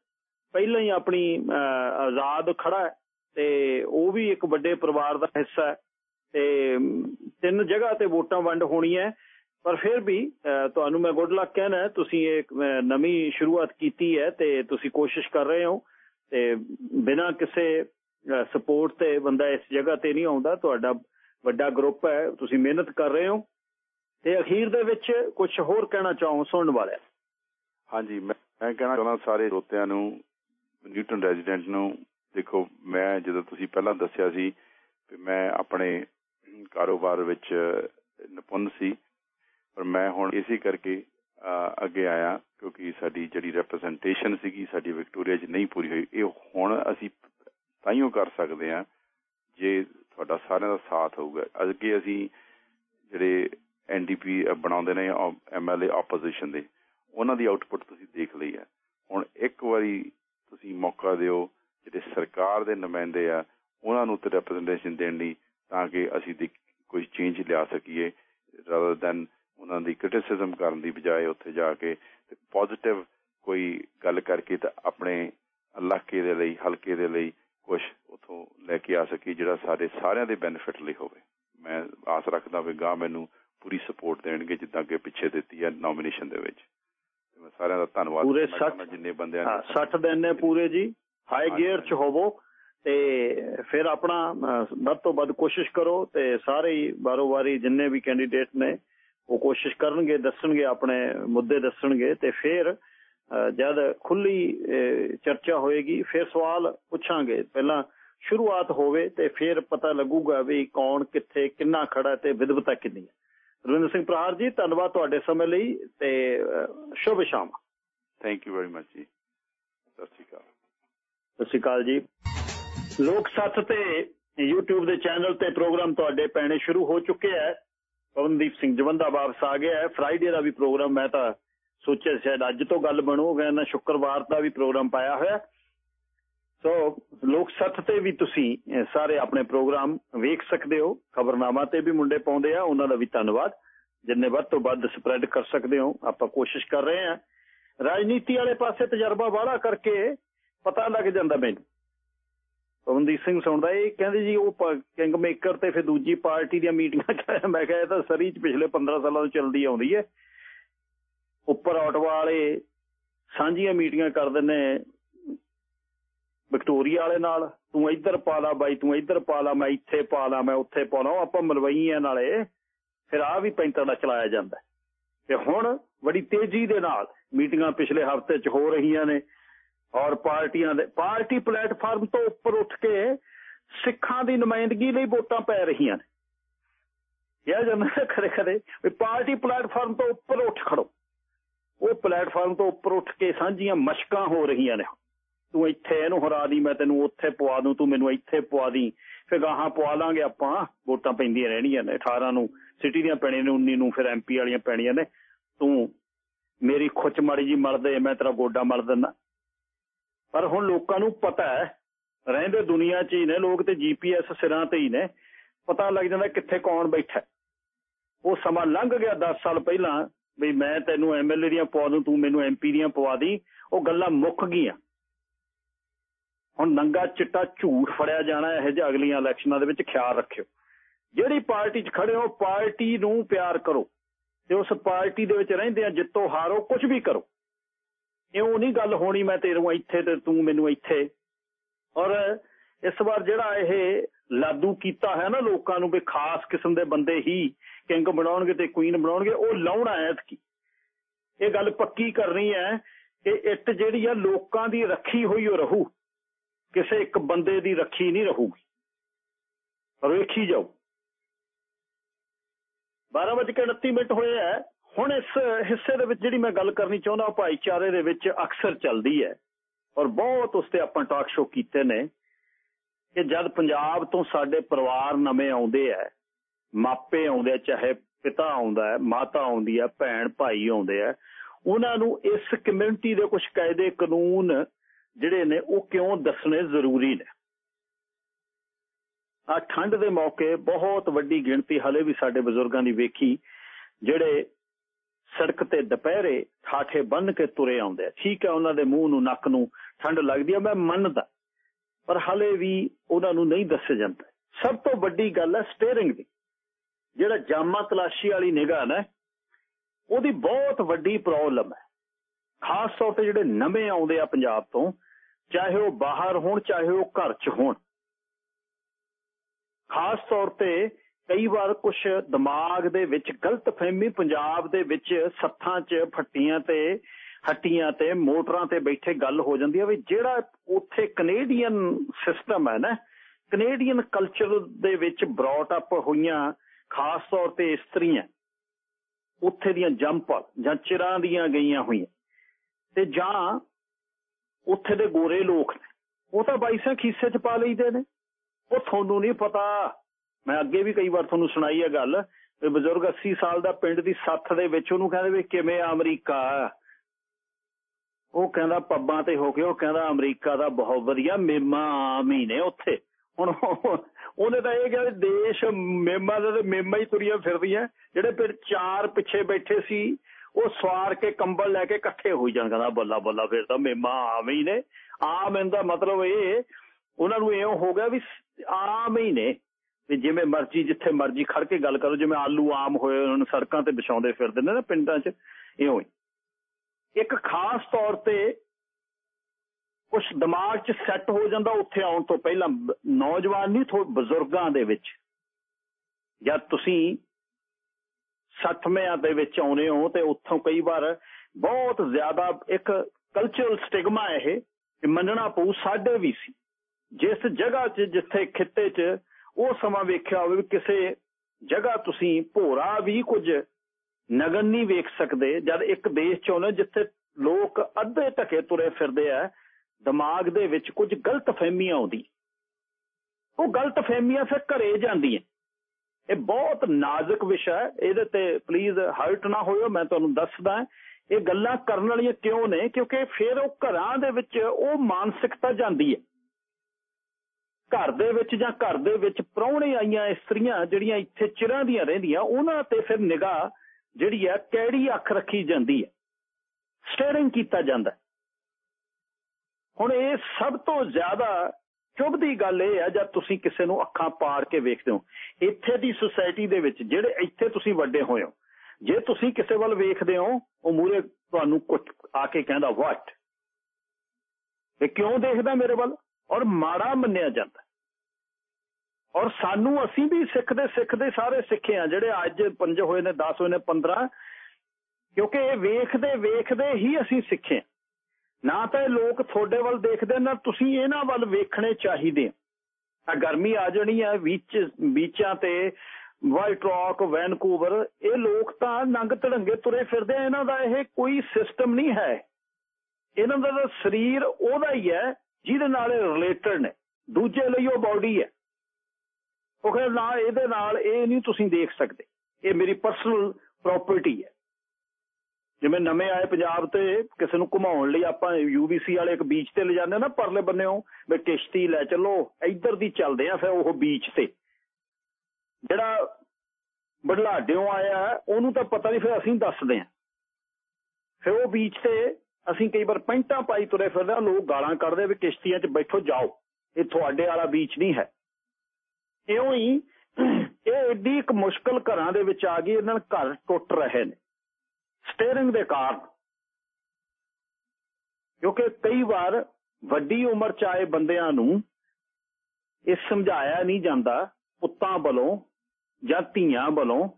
ਪਹਿਲਾਂ ਹੀ ਆਪਣੀ ਆਜ਼ਾਦ ਖੜਾ ਤੇ ਉਹ ਵੀ ਇੱਕ ਵੱਡੇ ਪਰਿਵਾਰ ਦਾ ਹਿੱਸਾ ਹੈ ਤੇ ਤਿੰਨ ਜਗ੍ਹਾ ਤੇ ਵੋਟਾਂ ਵੰਡ ਹੋਣੀ ਹੈ। ਪਰ ਫਿਰ ਵੀ ਤੁਹਾਨੂੰ ਮੈਂ ਗੁੱਡ ਲੱਕ ਕਹਿਣਾ, ਤੁਸੀਂ ਇੱਕ ਨਵੀਂ ਸ਼ੁਰੂਆਤ ਕੀਤੀ ਹੈ ਤੇ ਤੁਸੀਂ ਕੋਸ਼ਿਸ਼ ਕਰ ਰਹੇ ਹੋ ਤੇ ਬਿਨਾਂ ਕਿਸੇ ਸਪੋਰਟ ਤੇ ਬੰਦਾ ਇਸ ਜਗ੍ਹਾ ਤੇ ਨਹੀਂ ਆਉਂਦਾ। ਤੁਹਾਡਾ ਵੱਡਾ ਗਰੁੱਪ ਹੈ, ਤੁਸੀਂ ਮਿਹਨਤ ਕਰ ਰਹੇ ਹੋ। ਤੇ ਅਖੀਰ ਦੇ ਵਿੱਚ ਕੁਝ ਹੋਰ ਕਹਿਣਾ ਚਾਹੋ ਸੁਣਨ ਵਾਲਿਆਂ ਹਾਂਜੀ, ਮੈਂ ਕਹਿਣਾ ਚਾਹੁੰਦਾ ਸਾਰੇ ਰੋਤਿਆਂ ਨੂੰ ਨਿਊਟਨ ਰੈਜ਼ੀਡੈਂਟ ਨੂੰ, ਦੇਖੋ, ਮੈਂ ਜਦੋਂ ਤੁਸੀਂ ਪਹਿਲਾਂ ਦੱਸਿਆ ਸੀ ਕਿ ਮੈਂ ਆਪਣੇ ਕਾਰੋਬਾਰ ਵਿੱਚ ਨਿਪੁੰਨ ਸੀ, ਪਰ ਮੈਂ ਹੁਣ ਇਸੇ ਕਰਕੇ ਅੱਗੇ ਆਇਆ ਕਿਉਂਕਿ ਸਾਡੀ ਜਿਹੜੀ ਰਿਪਰੈਜ਼ੈਂਟੇਸ਼ਨ ਸੀਗੀ, ਸਾਡੀ ਵਿਕਟੋਰੀਆ 'ਚ ਨਹੀਂ ਪੂਰੀ ਹੋਈ। ਇਹ ਹੁਣ ਅਸੀਂ ਤਾਈਓ ਕਰ ਸਕਦੇ ਆ ਜੇ ਤੁਹਾਡਾ ਸਾਰਿਆਂ ਦਾ ਸਾਥ ਹੋਊਗਾ। ਅੱਗੇ ਅਸੀਂ ਜਿਹੜੇ ਐਨਡੀਪੀ ਬਣਾਉਂਦੇ ਨੇ ਐਮਐਲਏ ਆਪੋਜੀਸ਼ਨ ਦੇ, ਉਹਨਾਂ ਦੀ ਆਉਟਪੁੱਟ ਤੁਸੀਂ ਦੇਖ ਲਈ ਹੈ। ਹੁਣ ਇੱਕ ਵਾਰੀ ਤੁਸੀਂ ਮੌਕਾ ਦਿਓ, ਜਿਹੜੇ ਸਰਕਾਰ ਦੇ ਨੁਮਾਇੰਦੇ ਆ, ਉਹਨਾਂ ਨੂੰ ਤੇ ਰਿਪਰੈਜ਼ੈਂਟੇਸ਼ਨ ਦੇਣ ਲਈ, ਤਾਂ ਕਿ ਅਸੀਂ ਕੋਈ ਚੇਂਜ ਲਿਆ ਸਕੀਏ ਰਾਦਰ ਦੈਨ ਉਹਨਾਂ ਦੀ ਕ੍ਰਿਟਿਸਿਜ਼ਮ ਕਰਨ ਦੀ ਬਜਾਏ ਉੱਥੇ ਜਾ ਕੇ ਤੇ ਪੋਜ਼ਿਟਿਵ ਕੋਈ ਗੱਲ ਕਰਕੇ ਤਾਂ ਆਪਣੇ ਇਲਾਕੇ ਦੇ ਲਈ, ਹਲਕੇ ਦੇ ਲਈ ਕੁਝ ਉਥੋਂ ਲੈ ਕੇ ਆ ਸਕੀ ਜਿਹੜਾ ਸਾਡੇ ਸਾਰਿਆਂ ਦੇ ਬੈਨੀਫਿਟ ਲਈ ਹੋਵੇ। ਮੈਂ ਆਸ ਰੱਖਦਾ ਵੀ ਗਾਂ ਮੈਨੂੰ ਪੂਰੀ ਸਪੋਰਟ ਦੇਣਗੇ ਜਿੱਦਾਂ ਕਿ ਪਿੱਛੇ ਦਿੱਤੀ ਹੈ ਨੋਮੀਨੇਸ਼ਨ ਦੇ ਵਿੱਚ। ਮੈਂ ਸਾਰਿਆਂ ਦਾ ਧੰਨਵਾਦ ਪੂਰੇ 60 ਜਿੰਨੇ ਬੰਦਿਆਂ ਨੇ 60 ਦਿਨ ਨੇ ਪੂਰੇ ਜੀ। ਹਾਈ ਗੇਅਰ 'ਚ ਹੋਵੋ ਤੇ ਫਿਰ ਆਪਣਾ ਵੱਧ ਤੋਂ ਵੱਧ ਕੋਸ਼ਿਸ਼ ਕਰੋ ਤੇ ਸਾਰੇ ਹੀ ਬਾਰੋ-ਬਾਰੀ ਜਿੰਨੇ ਵੀ ਕੈਂਡੀਡੇਟ ਨੇ ਉਹ ਕੋਸ਼ਿਸ਼ ਕਰਨਗੇ ਦੱਸਣਗੇ ਆਪਣੇ ਮੁੱਦੇ ਦੱਸਣਗੇ ਤੇ ਫਿਰ ਜਦ ਖੁੱਲੀ ਚਰਚਾ ਹੋਏਗੀ ਫਿਰ ਸਵਾਲ ਪੁੱਛਾਂਗੇ। ਪਹਿਲਾਂ ਸ਼ੁਰੂਆਤ ਹੋਵੇ ਤੇ ਫਿਰ ਪਤਾ ਲੱਗੂਗਾ ਵੀ ਕੌਣ ਕਿੱਥੇ ਕਿੰਨਾ ਖੜਾ ਤੇ ਵਿਦਵਤਾ ਕਿੰਨੀ ਹੈ। ਰਵਿੰਦਰ ਸਿੰਘ ਪ੍ਰਹਾਰ ਜੀ ਧੰਨਵਾਦ ਤੁਹਾਡੇ ਸਮੇਂ ਲਈ ਤੇ ਸ਼ੁਭ ਸ਼ਾਮ। ਥੈਂਕ ਯੂ ਵੈਰੀ ਮਚ ਜੀ। ਸਤਿ ਸ਼੍ਰੀ ਅਕਾਲ। ਸਤਿ ਸ਼੍ਰੀ ਅਕਾਲ ਜੀ। ਲੋਕ ਸੱਤ ਤੇ YouTube ਦੇ ਚੈਨਲ ਤੇ ਪ੍ਰੋਗਰਾਮ ਤੁਹਾਡੇ ਪੈਣੇ ਸ਼ੁਰੂ ਹੋ ਚੁੱਕੇ ਹੈ। ਪਵਨਦੀਪ ਸਿੰਘ ਜਵੰਦਾ ਵਾਪਸ ਆ ਗਿਆ ਹੈ। ਫਰਾਈਡੇ ਦਾ ਵੀ ਪ੍ਰੋਗਰਾਮ ਮੈਂ ਤਾਂ ਸੋਚਿਆ ਸ਼ਾਇਦ ਅੱਜ ਤੋਂ ਗੱਲ ਬਣੂਗਾ ਨਾ ਸ਼ੁੱਕਰਵਾਰ ਦਾ ਵੀ ਪ੍ਰੋਗਰਾਮ ਪਾਇਆ ਹੋਇਆ। ਸੋ, ਲੋਕ ਸੱਤ ਤੇ ਵੀ ਤੁਸੀਂ ਸਾਰੇ ਆਪਣੇ ਪ੍ਰੋਗਰਾਮ ਵੇਖ ਸਕਦੇ ਹੋ, ਖਬਰਨਾਮਾ ਤੇ ਵੀ ਮੁੰਡੇ ਪਾਉਂਦੇ ਆ, ਉਹਨਾਂ ਦਾ ਵੀ ਧੰਨਵਾਦ। ਜਿੰਨੇ ਵੱਧ ਤੋਂ ਵੱਧ ਸਪਰੈਡ ਕਰ ਸਕਦੇ ਹੋ, ਆਪਾਂ ਕੋਸ਼ਿਸ਼ ਕਰ ਰਹੇ ਆ ਰਾਜਨੀਤੀ ਵਾਲੇ ਪਾਸੇ ਤਜਰਬਾ ਵਾੜਾ ਕਰਕੇ ਪਤਾ ਲੱਗ ਜਾਂਦਾ ਮੈਨੂੰ। ਪਵਨਦੀਪ ਸਿੰਘ ਸੁਣਦਾ, ਇਹ ਕਹਿੰਦੇ ਜੀ, ਉਹ ਕਿੰਗ ਮੇਕਰ ਤੇ ਫਿਰ ਦੂਜੀ ਪਾਰਟੀ ਦੀਆਂ ਮੀਟਿੰਗਾਂ ਮੈਂ ਕਿਹਾ, ਇਹ ਤਾਂ ਸਰੀ ਚ ਪਿਛਲੇ 15 ਸਾਲਾਂ ਤੋਂ ਚੱਲਦੀ ਆਉਂਦੀ ਹੈ। ਉੱਪਰ ਆਟੋ ਵਾਲੇ ਸਾਂਝੀਆਂ ਮੀਟਿੰਗਾਂ ਕਰਦੇ ਨੇ ਵਿਕਟੋਰੀਆ ਵਾਲੇ ਨਾਲ, ਤੂੰ ਇੱਧਰ ਪਾ ਲਾ ਬਾਈ, ਤੂੰ ਇੱਧਰ ਪਾ ਲਾ, ਮੈਂ ਇੱਥੇ ਪਾ ਲਾ, ਮੈਂ ਉੱਥੇ ਪਾ ਲਾ ਆਪਾਂ ਮਲਵਈਆਂ ਨਾਲੇ ਫਿਰ ਆ ਵੀ ਪੈਂਤਰ ਦਾ ਚਲਾਇਆ ਜਾਂਦਾ। ਤੇ ਹੁਣ ਬੜੀ ਤੇਜ਼ੀ ਦੇ ਨਾਲ ਮੀਟਿੰਗਾਂ ਪਿਛਲੇ ਹਫ਼ਤੇ 'ਚ ਹੋ ਰਹੀਆਂ ਨੇ ਔਰ ਪਾਰਟੀਆਂ ਦੇ ਪਾਰਟੀ ਪਲੇਟਫਾਰਮ ਤੋਂ ਉੱਪਰ ਉੱਠ ਕੇ ਸਿੱਖਾਂ ਦੀ ਨੁਮਾਇੰਦਗੀ ਲਈ ਵੋਟਾਂ ਪੈ ਰਹੀਆਂ ਨੇ। ਇਹ ਜਾਂਦਾ ਖਰੇ ਖਰੇ ਵੀ ਪਾਰਟੀ ਪਲੇਟਫਾਰਮ ਤੋਂ ਉੱਪਰ ਉੱਠ ਖੜੋ। ਪਲੇਟਫਾਰਮ ਤੋਂ ਉੱਪਰ ਉੱਠ ਕੇ ਸਾਂਝੀਆਂ ਮਸ਼ਕਾਂ ਹੋ ਰਹੀਆਂ ਨੇ। ਤੂੰ ਇੱਥੇ ਇਹਨੂੰ ਹਰਾ ਦੀ, ਮੈਂ ਤੈਨੂੰ ਉੱਥੇ ਪਵਾ ਦੂੰ, ਤੂੰ ਮੈਨੂੰ ਇੱਥੇ ਪਵਾ ਦੀ। ਫਿਰ ਗਾਹਾਂ ਪਵਾ ਲਾਂਗੇ ਆਪਾਂ, ਵੋਟਾਂ ਪੈਂਦੀਆਂ ਰਹਿਣੀਆਂ ਨੇ। 18 ਨੂੰ, ਸਿਟੀ ਦੀਆਂ ਪੈਣੀਆਂ ਨੇ 19 ਨੂੰ, ਫਿਰ ਐਮਪੀ ਵਾਲੀਆਂ ਪੈਣੀਆਂ ਨੇ। ਤੂੰ ਮੇਰੀ ਖੁੱਚ ਮਾੜੀ ਜੀ ਮਲਦੇ ਮੈਂ ਤੇਰਾ ਗੋਡਾ ਮਲ ਦਿੰਦਾ। ਪਰ ਹੁਣ ਲੋਕਾਂ ਨੂੰ ਪਤਾ ਹੈ, ਰਹਿੰਦੇ ਦੁਨੀਆ 'ਚ ਹੀ ਨੇ, ਲੋਕ ਤੇ ਜੀਪੀਐਸ ਸਿਰਾਂ ਤੇ ਹੀ ਨੇ। ਪਤਾ ਲੱਗ ਜਾਂਦਾ ਕਿੱਥੇ ਕੌਣ ਬੈਠਾ ਉਹ ਸਮਾਂ ਲੰਘ ਗਿਆ 10 ਸਾਲ ਪਹਿਲਾਂ। ਵੀ ਮੈਂ ਤੈਨੂੰ ਐਮਐਲਏ ਦੀਆਂ ਪਵਾ ਦੂੰ, ਤੂੰ ਮੈਨੂੰ ਐਮਪੀ ਦੀਆਂ ਪਵਾ ਦੀ। ਉਹ ਗੱਲਾਂ ਮੁੱਕ ਗਈਆਂ। ਹੁਣ ਨੰਗਾ ਚਿੱਟਾ ਝੂਠ ਫੜਿਆ ਜਾਣਾ, ਇਹ ਜਿਹਾ ਅਗਲੀਆਂ ਇਲੈਕਸ਼ਨਾਂ ਦੇ ਵਿੱਚ ਖਿਆਲ ਰੱਖਿਓ। ਜਿਹੜੀ ਪਾਰਟੀ 'ਚ ਖੜੇ ਹੋ, ਪਾਰਟੀ ਨੂੰ ਪਿਆਰ ਕਰੋ। ਤੇ ਉਸ ਪਾਰਟੀ ਦੇ ਵਿੱਚ ਰਹਿੰਦੇ ਆ, ਜਿੱਤੋ, ਹਾਰੋ ਕੁਝ ਵੀ ਕਰੋ। ਇਉਂ ਨਹੀਂ ਗੱਲ ਹੋਣੀ, ਮੈਂ ਤੇਰੂ ਇੱਥੇ ਤੇ ਤੂੰ ਮੈਨੂੰ ਇੱਥੇ। ਔਰ ਇਸ ਵਾਰ ਜਿਹੜਾ ਇਹ ਲਾਦੂ ਕੀਤਾ ਹੈ ਨਾ ਲੋਕਾਂ ਨੂੰ ਵੀ ਖਾਸ ਕਿਸਮ ਦੇ ਬੰਦੇ ਹੀ ਕਿੰਗ ਬਣਾਉਣਗੇ ਤੇ ਕੁਈਨ ਬਣਾਉਣਗੇ, ਉਹ ਲਾਉਣਾ ਹੈ ਕੀ ਇਹ ਗੱਲ ਪੱਕੀ ਕਰਨੀ ਹੈ ਕਿ ਇੱਟ ਜਿਹੜੀ ਆ ਲੋਕਾਂ ਦੀ ਰੱਖੀ ਹੋਈ ਉਹ ਰਹੂ। ਕਿਸੇ ਇੱਕ ਬੰਦੇ ਦੀ ਰੱਖੀ ਨਹੀਂ ਰਹੂਗੀ। ਪਰ ਵੇਖੀ ਜਾਓ 12:29 ਮਿੰਟ ਹੋਏ ਆ ਹੁਣ ਇਸ ਹਿੱਸੇ ਦੇ ਵਿੱਚ ਜਿਹੜੀ ਮੈਂ ਗੱਲ ਕਰਨੀ ਚਾਹੁੰਦਾ, ਉਹ ਭਾਈਚਾਰੇ ਦੇ ਵਿੱਚ ਅਕਸਰ ਚੱਲਦੀ ਹੈ। ਔਰ ਬਹੁਤ ਉਸ ਤੇ ਆਪਾਂ ਟਾਕ ਸ਼ੋ ਕੀਤੇ ਨੇ। ਕਿ ਜਦ ਪੰਜਾਬ ਤੋਂ ਸਾਡੇ ਪਰਿਵਾਰ ਨਵੇਂ ਆਉਂਦੇ ਆ, ਮਾਪੇ ਆਉਂਦੇ ਚਾਹੇ ਪਿਤਾ ਆਉਂਦਾ ਹੈ, ਮਾਤਾ ਆਉਂਦੀ ਹੈ, ਭੈਣ, ਭਾਈ ਆਉਂਦੇ ਆ, ਉਹਨਾਂ ਨੂੰ ਇਸ ਕਮਿਊਨਿਟੀ ਦੇ ਕੁਝ ਕਾਇਦੇ, ਕਾਨੂੰਨ ਜਿਹੜੇ ਨੇ, ਉਹ ਕਿਉਂ ਦੱਸਣੇ ਜ਼ਰੂਰੀ ਨੇ? ਆ ਠੰਡ ਦੇ ਮੌਕੇ ਬਹੁਤ ਵੱਡੀ ਗਿਣਤੀ ਹਲੇ ਵੀ ਸਾਡੇ ਬਜ਼ੁਰਗਾਂ ਦੀ ਵੇਖੀ, ਜਿਹੜੇ ਸੜਕ ਤੇ ਦੁਪਹਿਰੇ ਠਾਠੇ ਬੰਨ ਕੇ ਤੁਰੇ ਆਉਂਦੇ ਆ। ਠੀਕ ਹੈ, ਉਹਨਾਂ ਦੇ ਮੂੰਹ ਨੂੰ, ਨੱਕ ਨੂੰ ਠੰਡ ਲੱਗਦੀ ਆ, ਮੈਂ ਮੰਨਦਾ। ਪਰ ਹਲੇ ਵੀ ਉਹਨਾਂ ਨੂੰ ਨਹੀਂ ਦੱਸਿਆ ਜਾਂਦਾ। ਸਭ ਤੋਂ ਵੱਡੀ ਗੱਲ ਹੈ ਸਟੀਅਰਿੰਗ ਦੀ। ਜਿਹੜਾ ਜਾਮਾ ਤਲਾਸ਼ੀ ਵਾਲੀ ਨਿਗਾਹ ਨਾ, ਉਹਦੀ ਬਹੁਤ ਵੱਡੀ ਪ੍ਰੋਬਲਮ ਹੈ। ਖਾਸ ਤੌਰ ਤੇ ਜਿਹੜੇ ਨਵੇਂ ਆਉਂਦੇ ਆ ਪੰਜਾਬ ਤੋਂ, ਚਾਹੇ ਉਹ ਬਾਹਰ ਹੋਣ, ਚਾਹੇ ਉਹ ਘਰ 'ਚ ਹੋਣ। ਖਾਸ ਤੌਰ ਤੇ ਕਈ ਵਾਰ ਕੁਝ ਦਿਮਾਗ ਦੇ ਵਿੱਚ ਗਲਤ ਫਹਿਮੀ ਪੰਜਾਬ ਦੇ ਵਿੱਚ ਸੱਥਾਂ 'ਚ, ਫੱਟੀਆਂ ਤੇ ਹੱਟੀਆਂ ਤੇ, ਮੋਟਰਾਂ ਤੇ ਬੈਠੇ ਗੱਲ ਹੋ ਜਾਂਦੀ ਹੈ ਵੀ ਜਿਹੜਾ ਉੱਥੇ ਕੈਨੇਡੀਅਨ ਸਿਸਟਮ ਹੈ ਨਾ ਕੈਨੇਡੀਅਨ ਕਲਚਰ ਦੇ ਵਿੱਚ ਬ੍ਰੌਟ ਅਪ ਹੋਈਆਂ ਖਾਸ ਤੌਰ ਤੇ ਇਸਤਰੀਆਂ, ਉੱਥੇ ਦੀਆਂ ਜੰਪਲ ਜਾਂ ਚਿਰਾਂ ਦੀਆਂ ਗਈਆਂ ਹੋਈਆਂ। ਤੇ ਜਾਂ ਉੱਥੇ ਦੇ ਗੋਰੇ ਲੋਕ ਨੇ, ਉਹ ਤਾਂ ਬਾਈਸਾਂ ਖੀਸੇ 'ਚ ਪਾ ਲਈਦੇ ਨੇ। ਉਹ ਤੁਹਾਨੂੰ ਨਹੀਂ ਪਤਾ, ਮੈਂ ਅੱਗੇ ਵੀ ਕਈ ਵਾਰ ਤੁਹਾਨੂੰ ਸੁਣਾਈ ਹੈ ਗੱਲ, ਵੀ ਬਜ਼ੁਰਗ 80 ਸਾਲ ਦਾ ਪਿੰਡ ਦੀ ਸੱਥ ਦੇ ਵਿੱਚ ਉਹਨੂੰ ਕਹਿੰਦੇ ਵੀ ਕਿਵੇਂ ਅਮਰੀਕਾ ਉਹ ਕਹਿੰਦਾ ਪੱਬਾਂ ਤੇ ਹੋ ਕੇ, ਉਹ ਕਹਿੰਦਾ ਅਮਰੀਕਾ ਦਾ ਬਹੁਤ ਵਧੀਆ ਮੇਮਾ ਆਮ ਹੀ ਨੇ ਉੱਥੇ। ਹੁਣ ਉਹਨੇ ਤਾਂ ਇਹ ਕਿਹਾ ਦੇਸ਼ ਮੇਮਾ ਦੇ ਮੇਮਾ ਹੀ ਤੁਰੀਆਂ ਫਿਰਦੀਆਂ। ਜਿਹੜੇ ਫਿਰ ਚਾਰ ਪਿੱਛੇ ਬੈਠੇ ਸੀ, ਉਹ ਸਵਾਰ ਕੇ ਕੰਬਲ ਲੈ ਕੇ ਇਕੱਠੇ ਹੋਈ ਜਾਣ, ਕਹਿੰਦਾ ਬੱਲਾ ਬੱਲਾ ਫਿਰ ਤਾਂ ਮੇਮਾ ਆਮ ਹੀ ਨੇ। ਆਮ ਇਹਦਾ ਮਤਲਬ ਇਹ, ਉਹਨਾਂ ਨੂੰ ਇਹ ਹੋ ਗਿਆ ਵੀ ਆਮ ਹੀ ਨੇ। ਵੀ ਜਿਵੇਂ ਮਰਜ਼ੀ, ਜਿੱਥੇ ਮਰਜ਼ੀ ਖੜ ਕੇ ਗੱਲ ਕਰੋ, ਜਿਵੇਂ ਆਲੂ ਆਮ ਹੋਏ, ਉਹਨਾਂ ਨੂੰ ਸੜਕਾਂ ਤੇ ਵਿਛਾਉਂਦੇ ਫਿਰਦੇ ਨੇ ਨਾ ਪਿੰਡਾਂ 'ਚ, ਇਉਂ ਹੀ। ਇੱਕ ਖਾਸ ਤੌਰ ਤੇ ਕੁਝ ਦਿਮਾਗ 'ਚ ਸੈੱਟ ਹੋ ਜਾਂਦਾ ਉੱਥੇ ਆਉਣ ਤੋਂ ਪਹਿਲਾਂ, ਨੌਜਵਾਨ ਨਹੀਂ, ਥੋ, ਬਜ਼ੁਰਗਾਂ ਦੇ ਵਿੱਚ। ਜਦ ਤੁਸੀਂ 60ਵਿਆਂ ਦੇ ਵਿੱਚ ਆਉਨੇ ਹੋ ਤੇ ਉੱਥੋਂ ਕਈ ਵਾਰ ਬਹੁਤ ਜ਼ਿਆਦਾ ਇੱਕ ਕਲਚਰਲ ਸਟਿਗਮਾ ਇਹ, ਕਿ ਮੰਨਣਾ ਪਊ ਸਾਡੇ ਵੀ ਸੀ। ਜਿਸ ਜਗ੍ਹਾ 'ਚ, ਜਿੱਥੇ ਖਿੱਤੇ 'ਚ ਉਹ ਸਮਾਂ ਵੇਖਿਆ ਹੋਵੇ ਕਿਸੇ ਜਗ੍ਹਾ ਤੁਸੀਂ ਭੋਰਾ ਵੀ ਕੁਝ ਨਗਨ ਨਹੀਂ ਵੇਖ ਸਕਦੇ, ਜਦ ਇੱਕ ਦੇਸ਼ 'ਚ ਆਉਣਾ ਜਿੱਥੇ ਲੋਕ ਅੱਧੇ ਟਕੇ ਤੁਰੇ ਫਿਰਦੇ ਆ, ਦਿਮਾਗ ਦੇ ਵਿੱਚ ਕੁਝ ਗਲਤ ਫਹਿਮੀਆਂ ਆਉਂਦੀ। ਉਹ ਗਲਤ ਫਹਿਮੀਆਂ ਫਿਰ ਘਰੇ ਜਾਂਦੀਆਂ। ਇਹ ਬਹੁਤ ਨਾਜ਼ੁਕ ਵਿਸ਼ਾ ਹੈ। ਇਹਦੇ ਤੇ ਪਲੀਜ਼ ਹਰਟ ਨਾ ਹੋਇਓ, ਮੈਂ ਤੁਹਾਨੂੰ ਦੱਸਦਾ ਇਹ ਗੱਲਾਂ ਕਰਨ ਵਾਲੀਆਂ ਕਿਉਂ ਨੇ? ਕਿਉਂਕਿ ਫਿਰ ਉਹ ਘਰਾਂ ਦੇ ਵਿੱਚ ਉਹ ਮਾਨਸਿਕਤਾ ਜਾਂਦੀ ਹੈ। ਘਰ ਦੇ ਵਿੱਚ ਜਾਂ ਘਰ ਦੇ ਵਿੱਚ ਪ੍ਰਾਹੁਣੇ ਆਈਆਂ ਇਸਤਰੀਆਂ ਜਿਹੜੀਆਂ ਇੱਥੇ ਚਿਰਾਂ ਦੀਆਂ ਰਹਿੰਦੀਆਂ, ਉਹਨਾਂ ਤੇ ਫਿਰ ਨਿਗਾਹ ਜਿਹੜੀ ਹੈ ਕਿਹੜੀ ਅੱਖ ਰੱਖੀ ਜਾਂਦੀ ਹੈ? ਸਟੀਅਰਿੰਗ ਕੀਤਾ ਜਾਂਦਾ ਹੁਣ ਇਹ ਸਭ ਤੋਂ ਜ਼ਿਆਦਾ ਚੁਭਦੀ ਗੱਲ ਇਹ ਹੈ, ਜਦ ਤੁਸੀਂ ਕਿਸੇ ਨੂੰ ਅੱਖਾਂ ਪਾੜ ਕੇ ਵੇਖਦੇ ਹੋ। ਇੱਥੇ ਦੀ ਸੁਸਾਇਟੀ ਦੇ ਵਿੱਚ ਜਿਹੜੇ ਇੱਥੇ ਤੁਸੀਂ ਵੱਡੇ ਹੋਏ ਹੋ, ਜੇ ਤੁਸੀਂ ਕਿਸੇ ਵੱਲ ਵੇਖਦੇ ਹੋ, ਉਹ ਮੂਰੇ ਤੁਹਾਨੂੰ ਕੁਝ ਆ ਕੇ ਕਹਿੰਦਾ ਵਾਟ ਇਹ ਕਿਉਂ ਦੇਖਦਾ ਮੇਰੇ ਵੱਲ? ਔਰ ਮਾੜਾ ਮੰਨਿਆ ਜਾਂਦਾ। ਔਰ ਸਾਨੂੰ ਅਸੀਂ ਵੀ ਸਿੱਖਦੇ ਸਿੱਖਦੇ ਸਾਰੇ ਸਿੱਖੇ ਆ ਜਿਹੜੇ ਅੱਜ ਪੰਜ ਹੋਏ ਨੇ 10 ਹੋਏ ਨੇ 15 ਕਿਉਂਕਿ ਇਹ ਵੇਖਦੇ ਵੇਖਦੇ ਹੀ ਅਸੀਂ ਸਿੱਖੇ ਨਾ ਤਾਂ ਇਹ ਲੋਕ ਤੁਹਾਡੇ ਵੱਲ ਦੇਖਦੇ, ਨਾ ਤੁਸੀਂ ਇਹਨਾਂ ਵੱਲ ਵੇਖਣੇ ਚਾਹੀਦੇ। ਆ ਗਰਮੀ ਆ ਜਾਣੀ ਹੈ ਵਿੱਚ, ਬੀਚਾਂ ਤੇ, ਵਾਈਟ ਰੌਕ, ਵੈਨਕੂਵਰ, ਇਹ ਲੋਕ ਤਾਂ ਨੰਗ ਤੜੰਗੇ ਤੁਰੇ ਫਿਰਦੇ ਆ, ਇਹਨਾਂ ਦਾ ਇਹ ਕੋਈ ਸਿਸਟਮ ਨਹੀਂ ਹੈ। ਇਹਨਾਂ ਦਾ ਸਰੀਰ ਉਹਦਾ ਹੀ ਹੈ, ਜਿਹਦੇ ਨਾਲ ਇਹ ਰਿਲੇਟਡ ਨੇ। ਦੂਜੇ ਲਈ ਉਹ ਬਾਡੀ ਹੈ। ਉਹ ਕਹਿੰਦਾ, ਨਾ, ਇਹਦੇ ਨਾਲ ਇਹ ਨਹੀਂ ਤੁਸੀਂ ਦੇਖ ਸਕਦੇ। ਇਹ ਮੇਰੀ ਪਰਸਨਲ ਪ੍ਰਾਪਰਟੀ ਹੈ। ਜਿਵੇਂ ਨਵੇਂ ਆਏ ਪੰਜਾਬ ਤੇ ਕਿਸੇ ਨੂੰ ਘੁਮਾਉਣ ਲਈ ਆਪਾਂ ਯੂਬੀਸੀ ਵਾਲੇ ਇੱਕ ਬੀਚ ਤੇ ਲੈ ਜਾਂਦੇ ਨਾ, ਪਰਲੇ ਬੰਨੇੋਂ ਵੀ ਕਿਸ਼ਤੀ ਲੈ ਚੱਲੋ, ਇੱਧਰ ਦੀ ਚੱਲਦੇ ਆ ਫਿਰ ਉਹ ਬੀਚ ਤੇ। ਜਿਹੜਾ ਬੜਲਾਡਿਓਂ ਆਇਆ, ਉਹਨੂੰ ਤਾਂ ਪਤਾ ਨਹੀਂ ਫਿਰ ਅਸੀਂ ਦੱਸਦੇ ਆ। ਫਿਰ ਉਹ ਬੀਚ ਤੇ ਅਸੀਂ ਕਈ ਵਾਰ ਪੈਂਟਾਂ ਪਾਈ ਤੁਰੇ ਫਿਰਦੇ ਲੋਕ ਗਾਲਾਂ ਕੱਢਦੇ ਵੀ ਕਿਸ਼ਤੀਆਂ 'ਚ ਬੈਠੋ, ਜਾਓ। ਇਹ ਤੁਹਾਡੇ ਵਾਲਾ ਬੀਚ ਨਹੀਂ ਹੈ। ਇਉਂ ਹੀ ਇਹ ਏਡੀ ਇੱਕ ਮੁਸ਼ਕਲ ਘਰਾਂ ਦੇ ਵਿੱਚ ਆ ਗਈ, ਇਹਨਾਂ ਘਰ ਟੁੱਟ ਰਹੇ ਨੇ। ਸਟੀਅਰਿੰਗ ਦੇ ਕਾਰਨ। ਕਿਉਂਕਿ ਕਈ ਵਾਰ ਵੱਡੀ ਉਮਰ ਚ ਆਏ ਬੰਦਿਆਂ ਨੂੰ ਇਹ ਸਮਝਾਇਆ ਨਹੀਂ ਜਾਂਦਾ, ਪੁੱਤਾਂ ਵੱਲੋਂ ਜਾਂ ਧੀਆਂ ਵੱਲੋਂ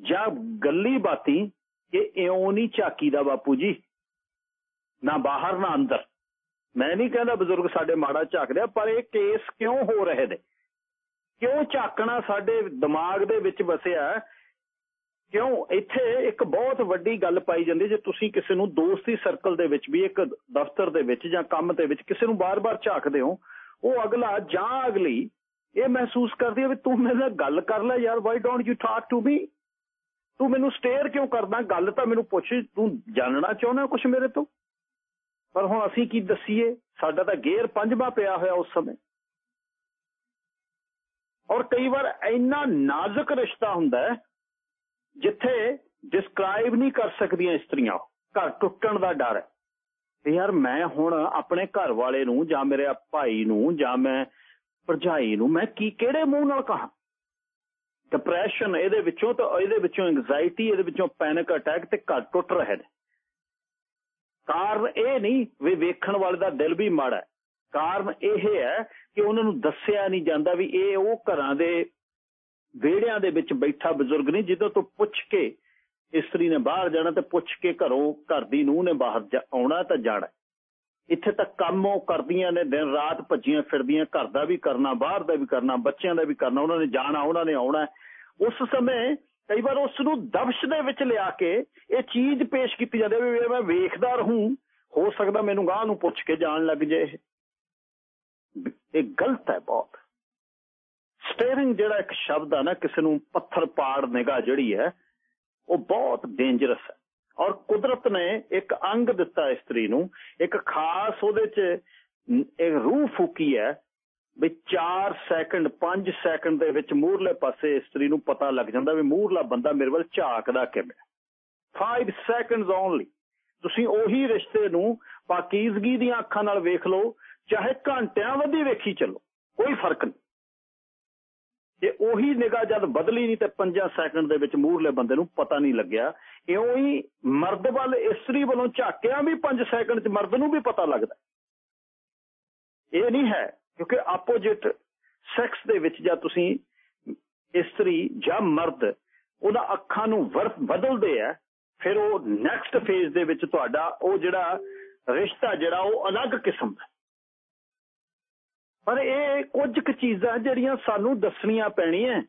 ਜਾਂ ਗੱਲੀ ਬਾਤੀ ਕਿ ਇਉਂ ਨਹੀਂ ਝਾਕੀ ਦਾ ਬਾਪੂ ਜੀ, ਨਾ ਬਾਹਰ ਨਾ ਅੰਦਰ। ਮੈਂ ਨਹੀਂ ਕਹਿੰਦਾ ਬਜ਼ੁਰਗ ਸਾਡੇ ਮਾੜਾ ਝਾਕਦੇ ਪਰ ਇਹ ਕੇਸ ਕਿਉਂ ਹੋ ਰਹੇ ਨੇ? ਕਿਉਂ ਝਾਕਣਾ ਸਾਡੇ ਦਿਮਾਗ ਦੇ ਵਿੱਚ ਵਸਿਆ? ਕਿਉਂ ਇੱਥੇ ਇੱਕ ਬਹੁਤ ਵੱਡੀ ਗੱਲ ਪਾਈ ਜਾਂਦੀ ਜੇ ਤੁਸੀਂ ਕਿਸੇ ਨੂੰ ਦੋਸਤੀ ਸਰਕਲ ਦੇ ਵਿੱਚ ਵੀ, ਇੱਕ ਦਫ਼ਤਰ ਦੇ ਵਿੱਚ ਜਾਂ ਕੰਮ ਦੇ ਵਿੱਚ ਕਿਸੇ ਨੂੰ ਬਾਰ-ਬਾਰ ਝਾਕਦੇ ਹੋ, ਉਹ ਅਗਲਾ ਜਾਂ ਅਗਲੀ ਇਹ ਮਹਿਸੂਸ ਕਰਦੀ ਹੈ ਵੀ ਤੂੰ ਮੇਰੇ ਨਾਲ ਗੱਲ ਕਰ ਲੈ ਯਾਰ why don't you talk to me ਤੂੰ ਮੈਨੂੰ ਸਟੇਅਰ ਕਿਉਂ ਕਰਦਾ? ਗੱਲ ਤਾਂ ਮੈਨੂੰ ਪੁੱਛ, ਤੂੰ ਜਾਣਨਾ ਚਾਹੁੰਦਾ ਕੁਝ ਮੇਰੇ ਤੋਂ? ਪਰ ਹੁਣ ਅਸੀਂ ਕੀ ਦਸੀਏ? ਸਾਡਾ ਤਾਂ ਗੇਅਰ ਪੰਜਵਾਂ ਪਿਆ ਹੋਇਆ ਉਸ ਸਮੇਂ। ਔਰ ਕਈ ਵਾਰ ਇੰਨਾ ਨਾਜ਼ੁਕ ਰਿਸ਼ਤਾ ਹੁੰਦਾ ਹੈ, ਜਿੱਥੇ ਡਿਸਕ੍ਰਾਈਬ ਨਹੀਂ ਕਰ ਸਕਦੀਆਂ ਇਸਤਰੀਆਂ, ਘਰ ਟੁੱਟਣ ਦਾ ਡਰ ਹੈ। ਤੇ ਯਾਰ ਮੈਂ ਹੁਣ ਆਪਣੇ ਘਰ ਵਾਲੇ ਨੂੰ ਜਾਂ ਮੇਰੇ ਭਾਈ ਨੂੰ ਜਾਂ ਮੈਂ ਭਰਜਾਈ ਨੂੰ ਮੈਂ ਕੀ, ਕਿਹੜੇ ਮੂੰਹ ਨਾਲ ਕਹਾਂ? ਡਿਪਰੈਸ਼ਨ ਇਹਦੇ ਵਿੱਚੋਂ ਤਾਂ, ਇਹਦੇ ਵਿੱਚੋਂ ਐਂਗਜ਼ਾਇਟੀ ਇਹਦੇ ਵਿੱਚੋਂ ਪੈਨਿਕ ਅਟੈਕ ਤੇ ਘਰ ਟੁੱਟ ਰਹੇ ਨੇ। ਕਾਰਨ ਇਹ ਨਹੀਂ ਵੀ ਵੇਖਣ ਵਾਲੇ ਦਾ ਦਿਲ ਵੀ ਮਾੜਾ ਹੈ। ਕਾਰਨ ਇਹ ਹੈ ਕਿ ਉਹਨਾਂ ਨੂੰ ਦੱਸਿਆ ਨਹੀਂ ਜਾਂਦਾ ਵੀ ਇਹ ਉਹ ਘਰਾਂ ਦੇ ਵਿਹੜਿਆਂ ਦੇ ਵਿੱਚ ਬੈਠਾ ਬਜ਼ੁਰਗ ਨਹੀਂ, ਜਿਹਦੇ ਤੋਂ ਪੁੱਛ ਕੇ ਇਸਤਰੀ ਨੇ ਬਾਹਰ ਜਾਣਾ ਤੇ ਪੁੱਛ ਕੇ ਘਰੋਂ ਘਰ ਦੀ ਨੂੰਹ ਨੇ ਬਾਹਰ ਆਉਣਾ ਤਾਂ ਜਾਣਾ। ਇੱਥੇ ਤਾਂ ਕੰਮ ਉਹ ਕਰਦੀਆਂ ਨੇ, ਦਿਨ ਰਾਤ ਭੱਜੀਆਂ ਫਿਰਦੀਆਂ, ਘਰ ਦਾ ਵੀ ਕਰਨਾ, ਬਾਹਰ ਦਾ ਵੀ ਕਰਨਾ, ਬੱਚਿਆਂ ਦਾ ਵੀ ਕਰਨਾ, ਉਹਨਾਂ ਨੇ ਜਾਣਾ, ਉਹਨਾਂ ਨੇ ਆਉਣਾ। ਉਸ ਸਮੇਂ ਕਈ ਵਾਰ ਉਸ ਨੂੰ ਦਬਸ਼ ਦੇ ਵਿੱਚ ਲਿਆ ਕੇ ਇਹ ਚੀਜ਼ ਪੇਸ਼ ਕੀਤੀ ਜਾਂਦੀ ਹੈ ਵੀ ਮੈਂ ਵੇਖਦਾ ਰਹੂੰ, ਹੋ ਸਕਦਾ ਮੈਨੂੰ ਗਾਹ ਨੂੰ ਪੁੱਛ ਕੇ ਜਾਣ ਲੱਗ ਜੇ ਇਹ ਗਲਤ ਹੈ ਬਹੁਤ। ਸਟੀਅਰਿੰਗ ਜਿਹੜਾ ਇੱਕ ਸ਼ਬਦ ਆ ਨਾ, ਕਿਸੇ ਨੂੰ ਪੱਥਰ ਪਾੜ ਨਿਗਾ ਜਿਹੜੀ ਹੈ, ਉਹ ਬਹੁਤ ਡੇਂਜਰਸ ਹੈ। ਔਰ ਕੁਦਰਤ ਨੇ ਇੱਕ ਅੰਗ ਦਿੱਤਾ ਇਸਤਰੀ ਨੂੰ, ਇੱਕ ਖਾਸ ਉਹਦੇ 'ਚ ਇੱਕ ਰੂਹ ਫੂਕੀ ਹੈ ਵੀ 4 ਸੈਕਿੰਡ 5 ਸੈਕਿੰਡ ਦੇ ਵਿੱਚ ਮੂਹਰਲੇ ਪਾਸੇ ਇਸਤਰੀ ਨੂੰ ਪਤਾ ਲੱਗ ਜਾਂਦਾ ਵੀ ਮੂਹਰਲਾ ਬੰਦਾ ਮੇਰੇ ਵੱਲ ਝਾਕਦਾ ਕਿਵੇਂ। 5 ਸੈਕਿੰਡਸ ਓਨਲੀ ਤੁਸੀਂ ਉਹੀ ਰਿਸ਼ਤੇ ਨੂੰ ਪਾਕੀਜ਼ਗੀ ਦੀਆਂ ਅੱਖਾਂ ਨਾਲ ਵੇਖ ਲਓ ਚਾਹੇ ਘੰਟਿਆਂ ਵਧੀ ਵੇਖੀ ਚੱਲੋ, ਕੋਈ ਫ਼ਰਕ ਨਹੀਂ। ਜੇ ਉਹੀ ਨਿਗਾਹ ਜਦ ਬਦਲੀ ਨਹੀਂ ਤੇ 5 ਸੈਕਿੰਡ ਦੇ ਵਿੱਚ ਮੂਹਰਲੇ ਬੰਦੇ ਨੂੰ ਪਤਾ ਨਹੀਂ ਲੱਗਿਆ, ਇਉਂ ਹੀ ਮਰਦ ਵੱਲ ਇਸਤਰੀ ਵੱਲੋਂ ਝਾਕਿਆ ਵੀ 5 ਸੈਕਿੰਡ 'ਚ ਮਰਦ ਨੂੰ ਵੀ ਪਤਾ ਲੱਗਦਾ। ਇਹ ਨਹੀਂ ਹੈ, ਕਿਉਂਕਿ ਆਪੋਜੀਟ ਸੈਕਸ ਦੇ ਵਿੱਚ ਜਾਂ ਤੁਸੀਂ ਇਸਤਰੀ ਜਾਂ ਮਰਦ, ਉਹਦਾ ਅੱਖਾਂ ਨੂੰ ਵਰਤ ਬਦਲਦੇ ਆ, ਫਿਰ ਉਹ ਨੈਕਸਟ ਫੇਜ਼ ਦੇ ਵਿੱਚ ਤੁਹਾਡਾ, ਉਹ ਜਿਹੜਾ ਰਿਸ਼ਤਾ ਜਿਹੜਾ ਉਹ ਅਲੱਗ ਕਿਸਮ ਦਾ। ਪਰ ਇਹ ਕੁਝ ਕੁ ਚੀਜ਼ਾਂ ਜਿਹੜੀਆਂ ਸਾਨੂੰ ਦੱਸਣੀਆਂ ਪੈਣੀਆਂ।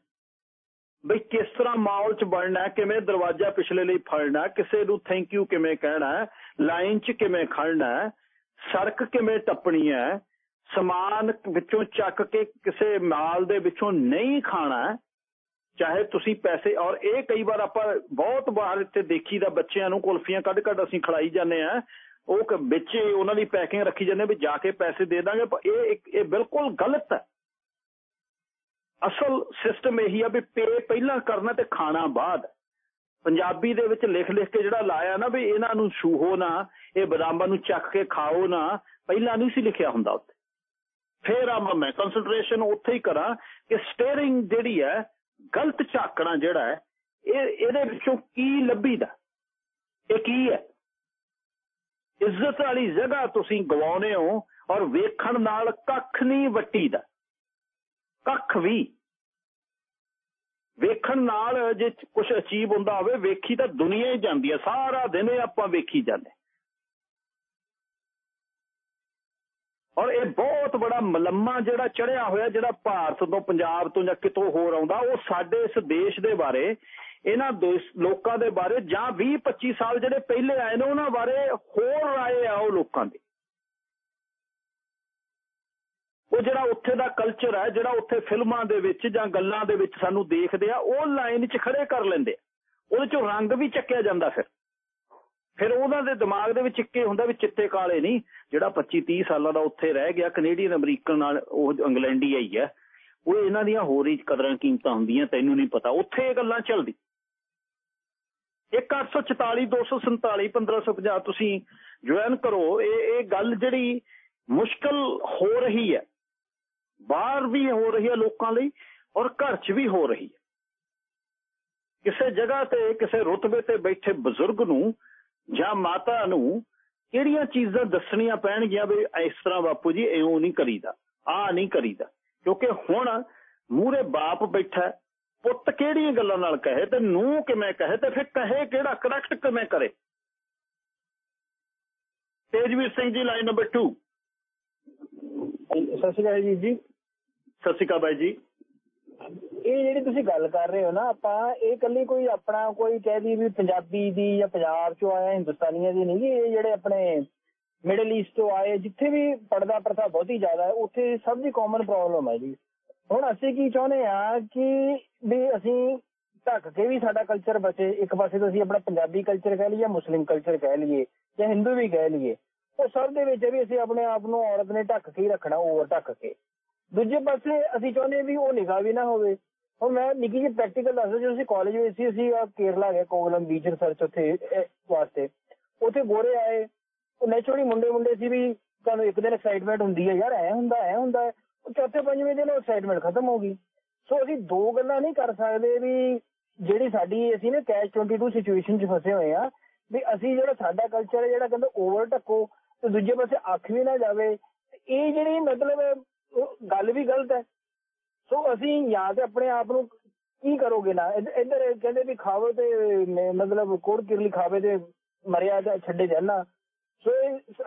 ਬਈ ਕਿਸ ਤਰ੍ਹਾਂ ਮਾਹੌਲ 'ਚ ਬਣਨਾ ਕਿਵੇਂ ਦਰਵਾਜ਼ਾ ਪਿਛਲੇ ਲਈ ਫੜਨਾ ਕਿਸੇ ਨੂੰ ਥੈਂਕ ਯੂ ਕਿਵੇਂ ਕਹਿਣਾ ਲਾਈਨ 'ਚ ਕਿਵੇਂ ਖੜਨਾ ਸੜਕ ਕਿਵੇਂ ਟੱਪਣੀ ਹੈ, ਸਮਾਨ ਵਿੱਚੋਂ ਚੱਕ ਕੇ ਕਿਸੇ ਮਾਲ ਦੇ ਵਿੱਚੋਂ ਨਹੀਂ ਖਾਣਾ ਚਾਹੇ ਤੁਸੀਂ ਪੈਸੇ, ਔਰ ਇਹ ਕਈ ਵਾਰ ਆਪਾਂ ਬਹੁਤ ਬਾਹਰ ਇੱਥੇ ਦੇਖੀਦਾ ਬੱਚਿਆਂ ਨੂੰ ਕੁਲਫੀਆਂ ਕੱਢ ਕੱਢ ਅਸੀਂ ਖੜਾਈ ਜਾਂਦੇ ਆ ਉਹ ਵਿੱਚ ਉਹਨਾਂ ਦੀ ਪੈਕਿੰਗ ਰੱਖੀ ਜਾਂਦੇ ਵੀ ਜਾ ਕੇ ਪੈਸੇ ਦੇ ਦਾਂਗੇ, ਪਰ ਇਹ ਇਹ ਬਿਲਕੁਲ ਗਲਤ ਹੈ। ਅਸਲ ਸਿਸਟਮ ਇਹੀ ਆ ਵੀ ਪੇ ਪਹਿਲਾਂ ਕਰਨਾ ਤੇ ਖਾਣਾ ਬਾਅਦ। ਪੰਜਾਬੀ ਦੇ ਵਿੱਚ ਲਿਖ ਲਿਖ ਕੇ ਜਿਹੜਾ ਲਾਇਆ ਨਾ ਵੀ ਇਹਨਾਂ ਨੂੰ ਛੂਹੋ ਨਾ, ਇਹ ਬਦਾਮਾਂ ਨੂੰ ਚੱਕ ਕੇ ਖਾਓ ਨਾ, ਪਹਿਲਾਂ ਨਹੀਂ ਸੀ ਲਿਖਿਆ ਹੁੰਦਾ ਉੱਥੇ। ਫੇਰ ਆ ਮੈਂ ਕਨਸੈਂਟਰੇਸ਼ਨ ਉੱਥੇ ਹੀ ਕਰਾਂ ਕਿ ਸਟੀਅਰਿੰਗ ਜਿਹੜੀ ਹੈ, ਗਲਤ ਝਾਕਣਾ ਜਿਹੜਾ ਹੈ, ਇਹ, ਇਹਦੇ ਵਿੱਚੋਂ ਕੀ ਲੱਭੀਦਾ? ਇਹ ਕੀ ਹੈ? ਇੱਜ਼ਤ ਵਾਲੀ ਜਗ੍ਹਾ ਤੁਸੀਂ ਗਵਾਉਨੇ ਹੋ ਔਰ ਵੇਖਣ ਨਾਲ ਕੱਖ ਨਹੀਂ ਵੱਟੀ ਦਾ ਕੱਖ ਵੀ। ਵੇਖਣ ਨਾਲ ਜੇ ਕੁਝ ਅਚੀਵ ਹੁੰਦਾ ਹੋਵੇ, ਵੇਖੀ ਤਾਂ ਦੁਨੀਆ ਹੀ ਜਾਂਦੀ ਹੈ। ਸਾਰਾ ਦਿਨ ਆਪਾਂ ਵੇਖੀ ਜਾਂਦੇ ਔਰ ਇਹ ਬਹੁਤ ਬੜਾ ਮਲੰਮਾ ਜਿਹੜਾ ਚੜਿਆ ਹੋਇਆ, ਜਿਹੜਾ ਭਾਰਤ ਤੋਂ, ਪੰਜਾਬ ਤੋਂ ਜਾਂ ਕਿਤੋਂ ਹੋਰ ਆਉਂਦਾ, ਉਹ ਸਾਡੇ ਇਸ ਦੇਸ਼ ਦੇ ਬਾਰੇ ਇਹਨਾਂ ਲੋਕਾਂ ਦੇ ਬਾਰੇ ਜਾਂ 20 25 ਸਾਲ ਜਿਹੜੇ ਪਹਿਲੇ ਆਏ ਨੇ ਉਹਨਾਂ ਬਾਰੇ ਹੋਰ ਰਾਏ ਆ ਉਹ ਲੋਕਾਂ ਦੀ। ਉਹ ਜਿਹੜਾ ਉੱਥੇ ਦਾ ਕਲਚਰ ਹੈ, ਜਿਹੜਾ ਉੱਥੇ ਫਿਲਮਾਂ ਦੇ ਵਿੱਚ ਜਾਂ ਗੱਲਾਂ ਦੇ ਵਿੱਚ ਸਾਨੂੰ ਦੇਖਦੇ ਆ, ਉਹ ਲਾਈਨ 'ਚ ਖੜੇ ਕਰ ਲੈਂਦੇ ਉਹਦੇ 'ਚੋਂ ਰੰਗ ਵੀ ਚੱਕਿਆ ਜਾਂਦਾ ਫਿਰ। ਫਿਰ ਉਹਨਾਂ ਦੇ ਦਿਮਾਗ ਦੇ ਵਿੱਚ ਇੱਕੇ ਹੁੰਦਾ ਵੀ ਚਿੱਟੇ ਕਾਲੇ ਨਹੀਂ, ਜਿਹੜਾ 25 30 ਸਾਲਾਂ ਦਾ ਉੱਥੇ ਰਹਿ ਗਿਆ ਕੈਨੇਡੀਅਨ ਅਮਰੀਕਨ ਨਾਲ ਉਹ ਇੰਗਲੈਂਡੀ ਆਈ ਹੈ। ਉਹ ਇਹਨਾਂ ਦੀਆਂ ਹੋਰ ਹੀ ਕਦਰਾਂ ਕੀਮਤਾਂ ਹੁੰਦੀਆਂ, ਤੈਨੂੰ ਨਹੀਂ ਪਤਾ। ਉੱਥੇ ਇਹ ਗੱਲਾਂ ਚੱਲਦੀ 1844 247 1550 ਤੁਸੀਂ ਜੁਆਇਨ ਕਰੋ। ਇਹ ਇਹ ਗੱਲ ਜਿਹੜੀ ਮੁਸ਼ਕਲ ਹੋ ਰਹੀ ਹੈ। ਬਾਹਰ ਵੀ ਹੋ ਰਹੀ ਹੈ ਲੋਕਾਂ ਲਈ ਔਰ ਘਰ 'ਚ ਵੀ ਹੋ ਰਹੀ ਹੈ। ਕਿਸੇ ਜਗ੍ਹਾ ਤੇ, ਕਿਸੇ ਰੁਤਬੇ ਤੇ ਬੈਠੇ ਬਜ਼ੁਰਗ ਨੂੰ ਜਾਂ ਮਾਤਾ ਨੂੰ ਕਿਹੜੀਆਂ ਚੀਜ਼ਾਂ ਦੱਸਣੀਆਂ ਪੈਣਗੀਆਂ ਵੀ ਇਸ ਤਰ੍ਹਾਂ ਬਾਪੂ ਜੀ ਐਉਂ ਨਹੀਂ ਕਰੀਦਾ ਆ ਨਹੀਂ ਕਰੀਦਾ। ਕਿਉਂਕਿ ਹੁਣ ਮੂਰੇ ਬਾਪ ਬੈਠਾ ਪੁੱਤ ਕਿਹੜੀਆਂ ਗੱਲਾਂ ਨਾਲ ਕਹੇ ਤੇ ਨੂੰ ਕਿਵੇਂ ਕਹੇ ਤੇ ਫਿਰ ਕਹੇ ਕਿਹੜਾ ਕਰੈਕਟ ਕਿਵੇਂ ਕਰੇ? ਤੇਜਵੀਰ ਸਿੰਘ ਜੀ ਲਾਈਨ ਨੰਬਰ 2 ਸਤਿ ਸ਼੍ਰੀ ਅਕਾਲ ਜੀ। ਜੀ। ਸਤਿ ਸ਼੍ਰੀ ਅਕਾਲ ਬਾਈ ਜੀ। ਇਹ ਜਿਹੜੀ ਤੁਸੀਂ ਗੱਲ ਕਰ ਰਹੇ ਹੋ ਨਾ ਆਪਾਂ ਇਹ ਕੱਲੀ ਕੋਈ ਆਪਣਾ ਕੋਈ ਕਹਿ ਦੀ ਵੀ ਪੰਜਾਬੀ ਦੀ ਜਾਂ ਪੰਜਾਬ ਚੋਂ ਆਇਆ ਹਿੰਦੁਸਤਾਨੀਆਂ ਦੀ ਨਹੀਂ ਇਹ ਜਿਹੜੇ ਆਪਣੇ ਮਿਡਲ ਈਸਟ ਤੋਂ ਆਏ ਜਿੱਥੇ ਵੀ ਪਰਦਾ ਪ੍ਰਥਾ ਬਹੁਤੀ ਜ਼ਿਆਦਾ ਹੈ ਉੱਥੇ ਸਭ ਦੀ ਕਾਮਨ ਪ੍ਰੋਬਲਮ ਹੈ ਜੀ। ਹੁਣ ਅਸੀਂ ਕੀ ਚਾਹੁੰਦੇ ਆ ਕਿ ਵੀ ਅਸੀਂ ਢੱਕ ਕੇ ਵੀ ਸਾਡਾ ਕਲਚਰ ਬਚੇ। ਇੱਕ ਪਾਸੇ ਤੋਂ ਅਸੀਂ ਆਪਣਾ ਪੰਜਾਬੀ ਕਲਚਰ ਕਹਿ ਲਈਏ, ਮੁਸਲਿਮ ਕਲਚਰ ਕਹਿ ਲਈਏ ਜਾਂ ਹਿੰਦੂ ਵੀ ਕਹਿ ਲਈਏ। ਉਹ ਸਭ ਦੇ ਵਿੱਚ ਵੀ ਅਸੀਂ ਆਪਣੇ ਆਪ ਨੂੰ ਔਰਤ ਨੇ ਢੱਕ ਕੇ ਹੀ ਰੱਖਣਾ ਓਵਰ ਢੱਕ ਕੇ। ਦੂਜੇ ਪਾਸੇ ਅਸੀਂ ਚਾਹੁੰਦੇ ਵੀ ਉਹ ਨਿਗਾਹ ਵੀ ਨਾ ਹੋਵੇ। ਹੁਣ ਮੈਂ ਨਿੱਕੀ ਜਿਹੀ ਪ੍ਰੈਕਟੀਕਲ ਦੱਸਦਾ, ਜਦੋਂ ਅਸੀਂ ਕਾਲਜ ਵਿੱਚ ਸੀ, ਅਸੀਂ ਕੇਰਲਾ ਗਏ, ਕੋਵਲਮ ਬੀਚ ਰਿਸਰਚ ਉੱਥੇ ਵਾਸਤੇ। ਉੱਥੇ ਗੋਰੇ ਆਏ। ਉਹ ਨੇਚਰਲੀ ਮੁੰਡੇ ਮੁੰਡੇ ਸੀ ਵੀ ਤੁਹਾਨੂੰ ਇੱਕ ਦਿਨ ਐਕਸਾਈਟਮੈਂਟ ਹੁੰਦੀ ਹੈ, ਯਾਰ ਐ ਹੁੰਦਾ ਐ ਹੁੰਦਾ। ਚੌਥੇ ਪੰਜਵੇਂ ਦਿਨ ਐਕਸਾਈਟਮੈਂਟ ਖਤਮ ਹੋ ਗਈ। ਸੋ ਅਸੀਂ ਦੋ ਗੱਲਾਂ ਨਹੀਂ ਕਰ ਸਕਦੇ ਵੀ ਜਿਹੜੀ ਸਾਡੀ ਅਸੀਂ ਨੇ ਕੈਚ 22 ਸਿਚੁਏਸ਼ਨ 'ਚ ਫਸੇ ਹੋਏ ਆ ਵੀ ਅਸੀਂ ਜਿਹੜਾ ਸਾਡਾ ਕਲਚਰ ਹੈ ਜਿਹੜਾ ਕਹਿੰਦਾ ਓਵਰ ਟੱਕੋ ਤੇ ਦੂਜੇ ਪਾਸੇ ਅੱਖ ਵੀ ਨਾ ਜਾਵੇ। ਇਹ ਜਿਹੜੀ ਮਤਲਬ ਗੱਲ ਵੀ ਗਲਤ ਹੈ। ਸੋ ਅਸੀਂ ਜਾਂ ਤੇ ਆਪਣੇ ਆਪ ਨੂੰ ਕੀ ਕਰੋਗੇ ਨਾ? ਇੱਧਰ ਕਹਿੰਦੇ ਵੀ ਖਾਵੇ ਤੇ ਮਤਲਬ ਕੋੜ ਕਿਰਲੀ ਖਾਵੇ ਤੇ ਮਰਿਆ ਜਾਂ ਛੱਡੇ ਜਾਣਾ। ਸੋ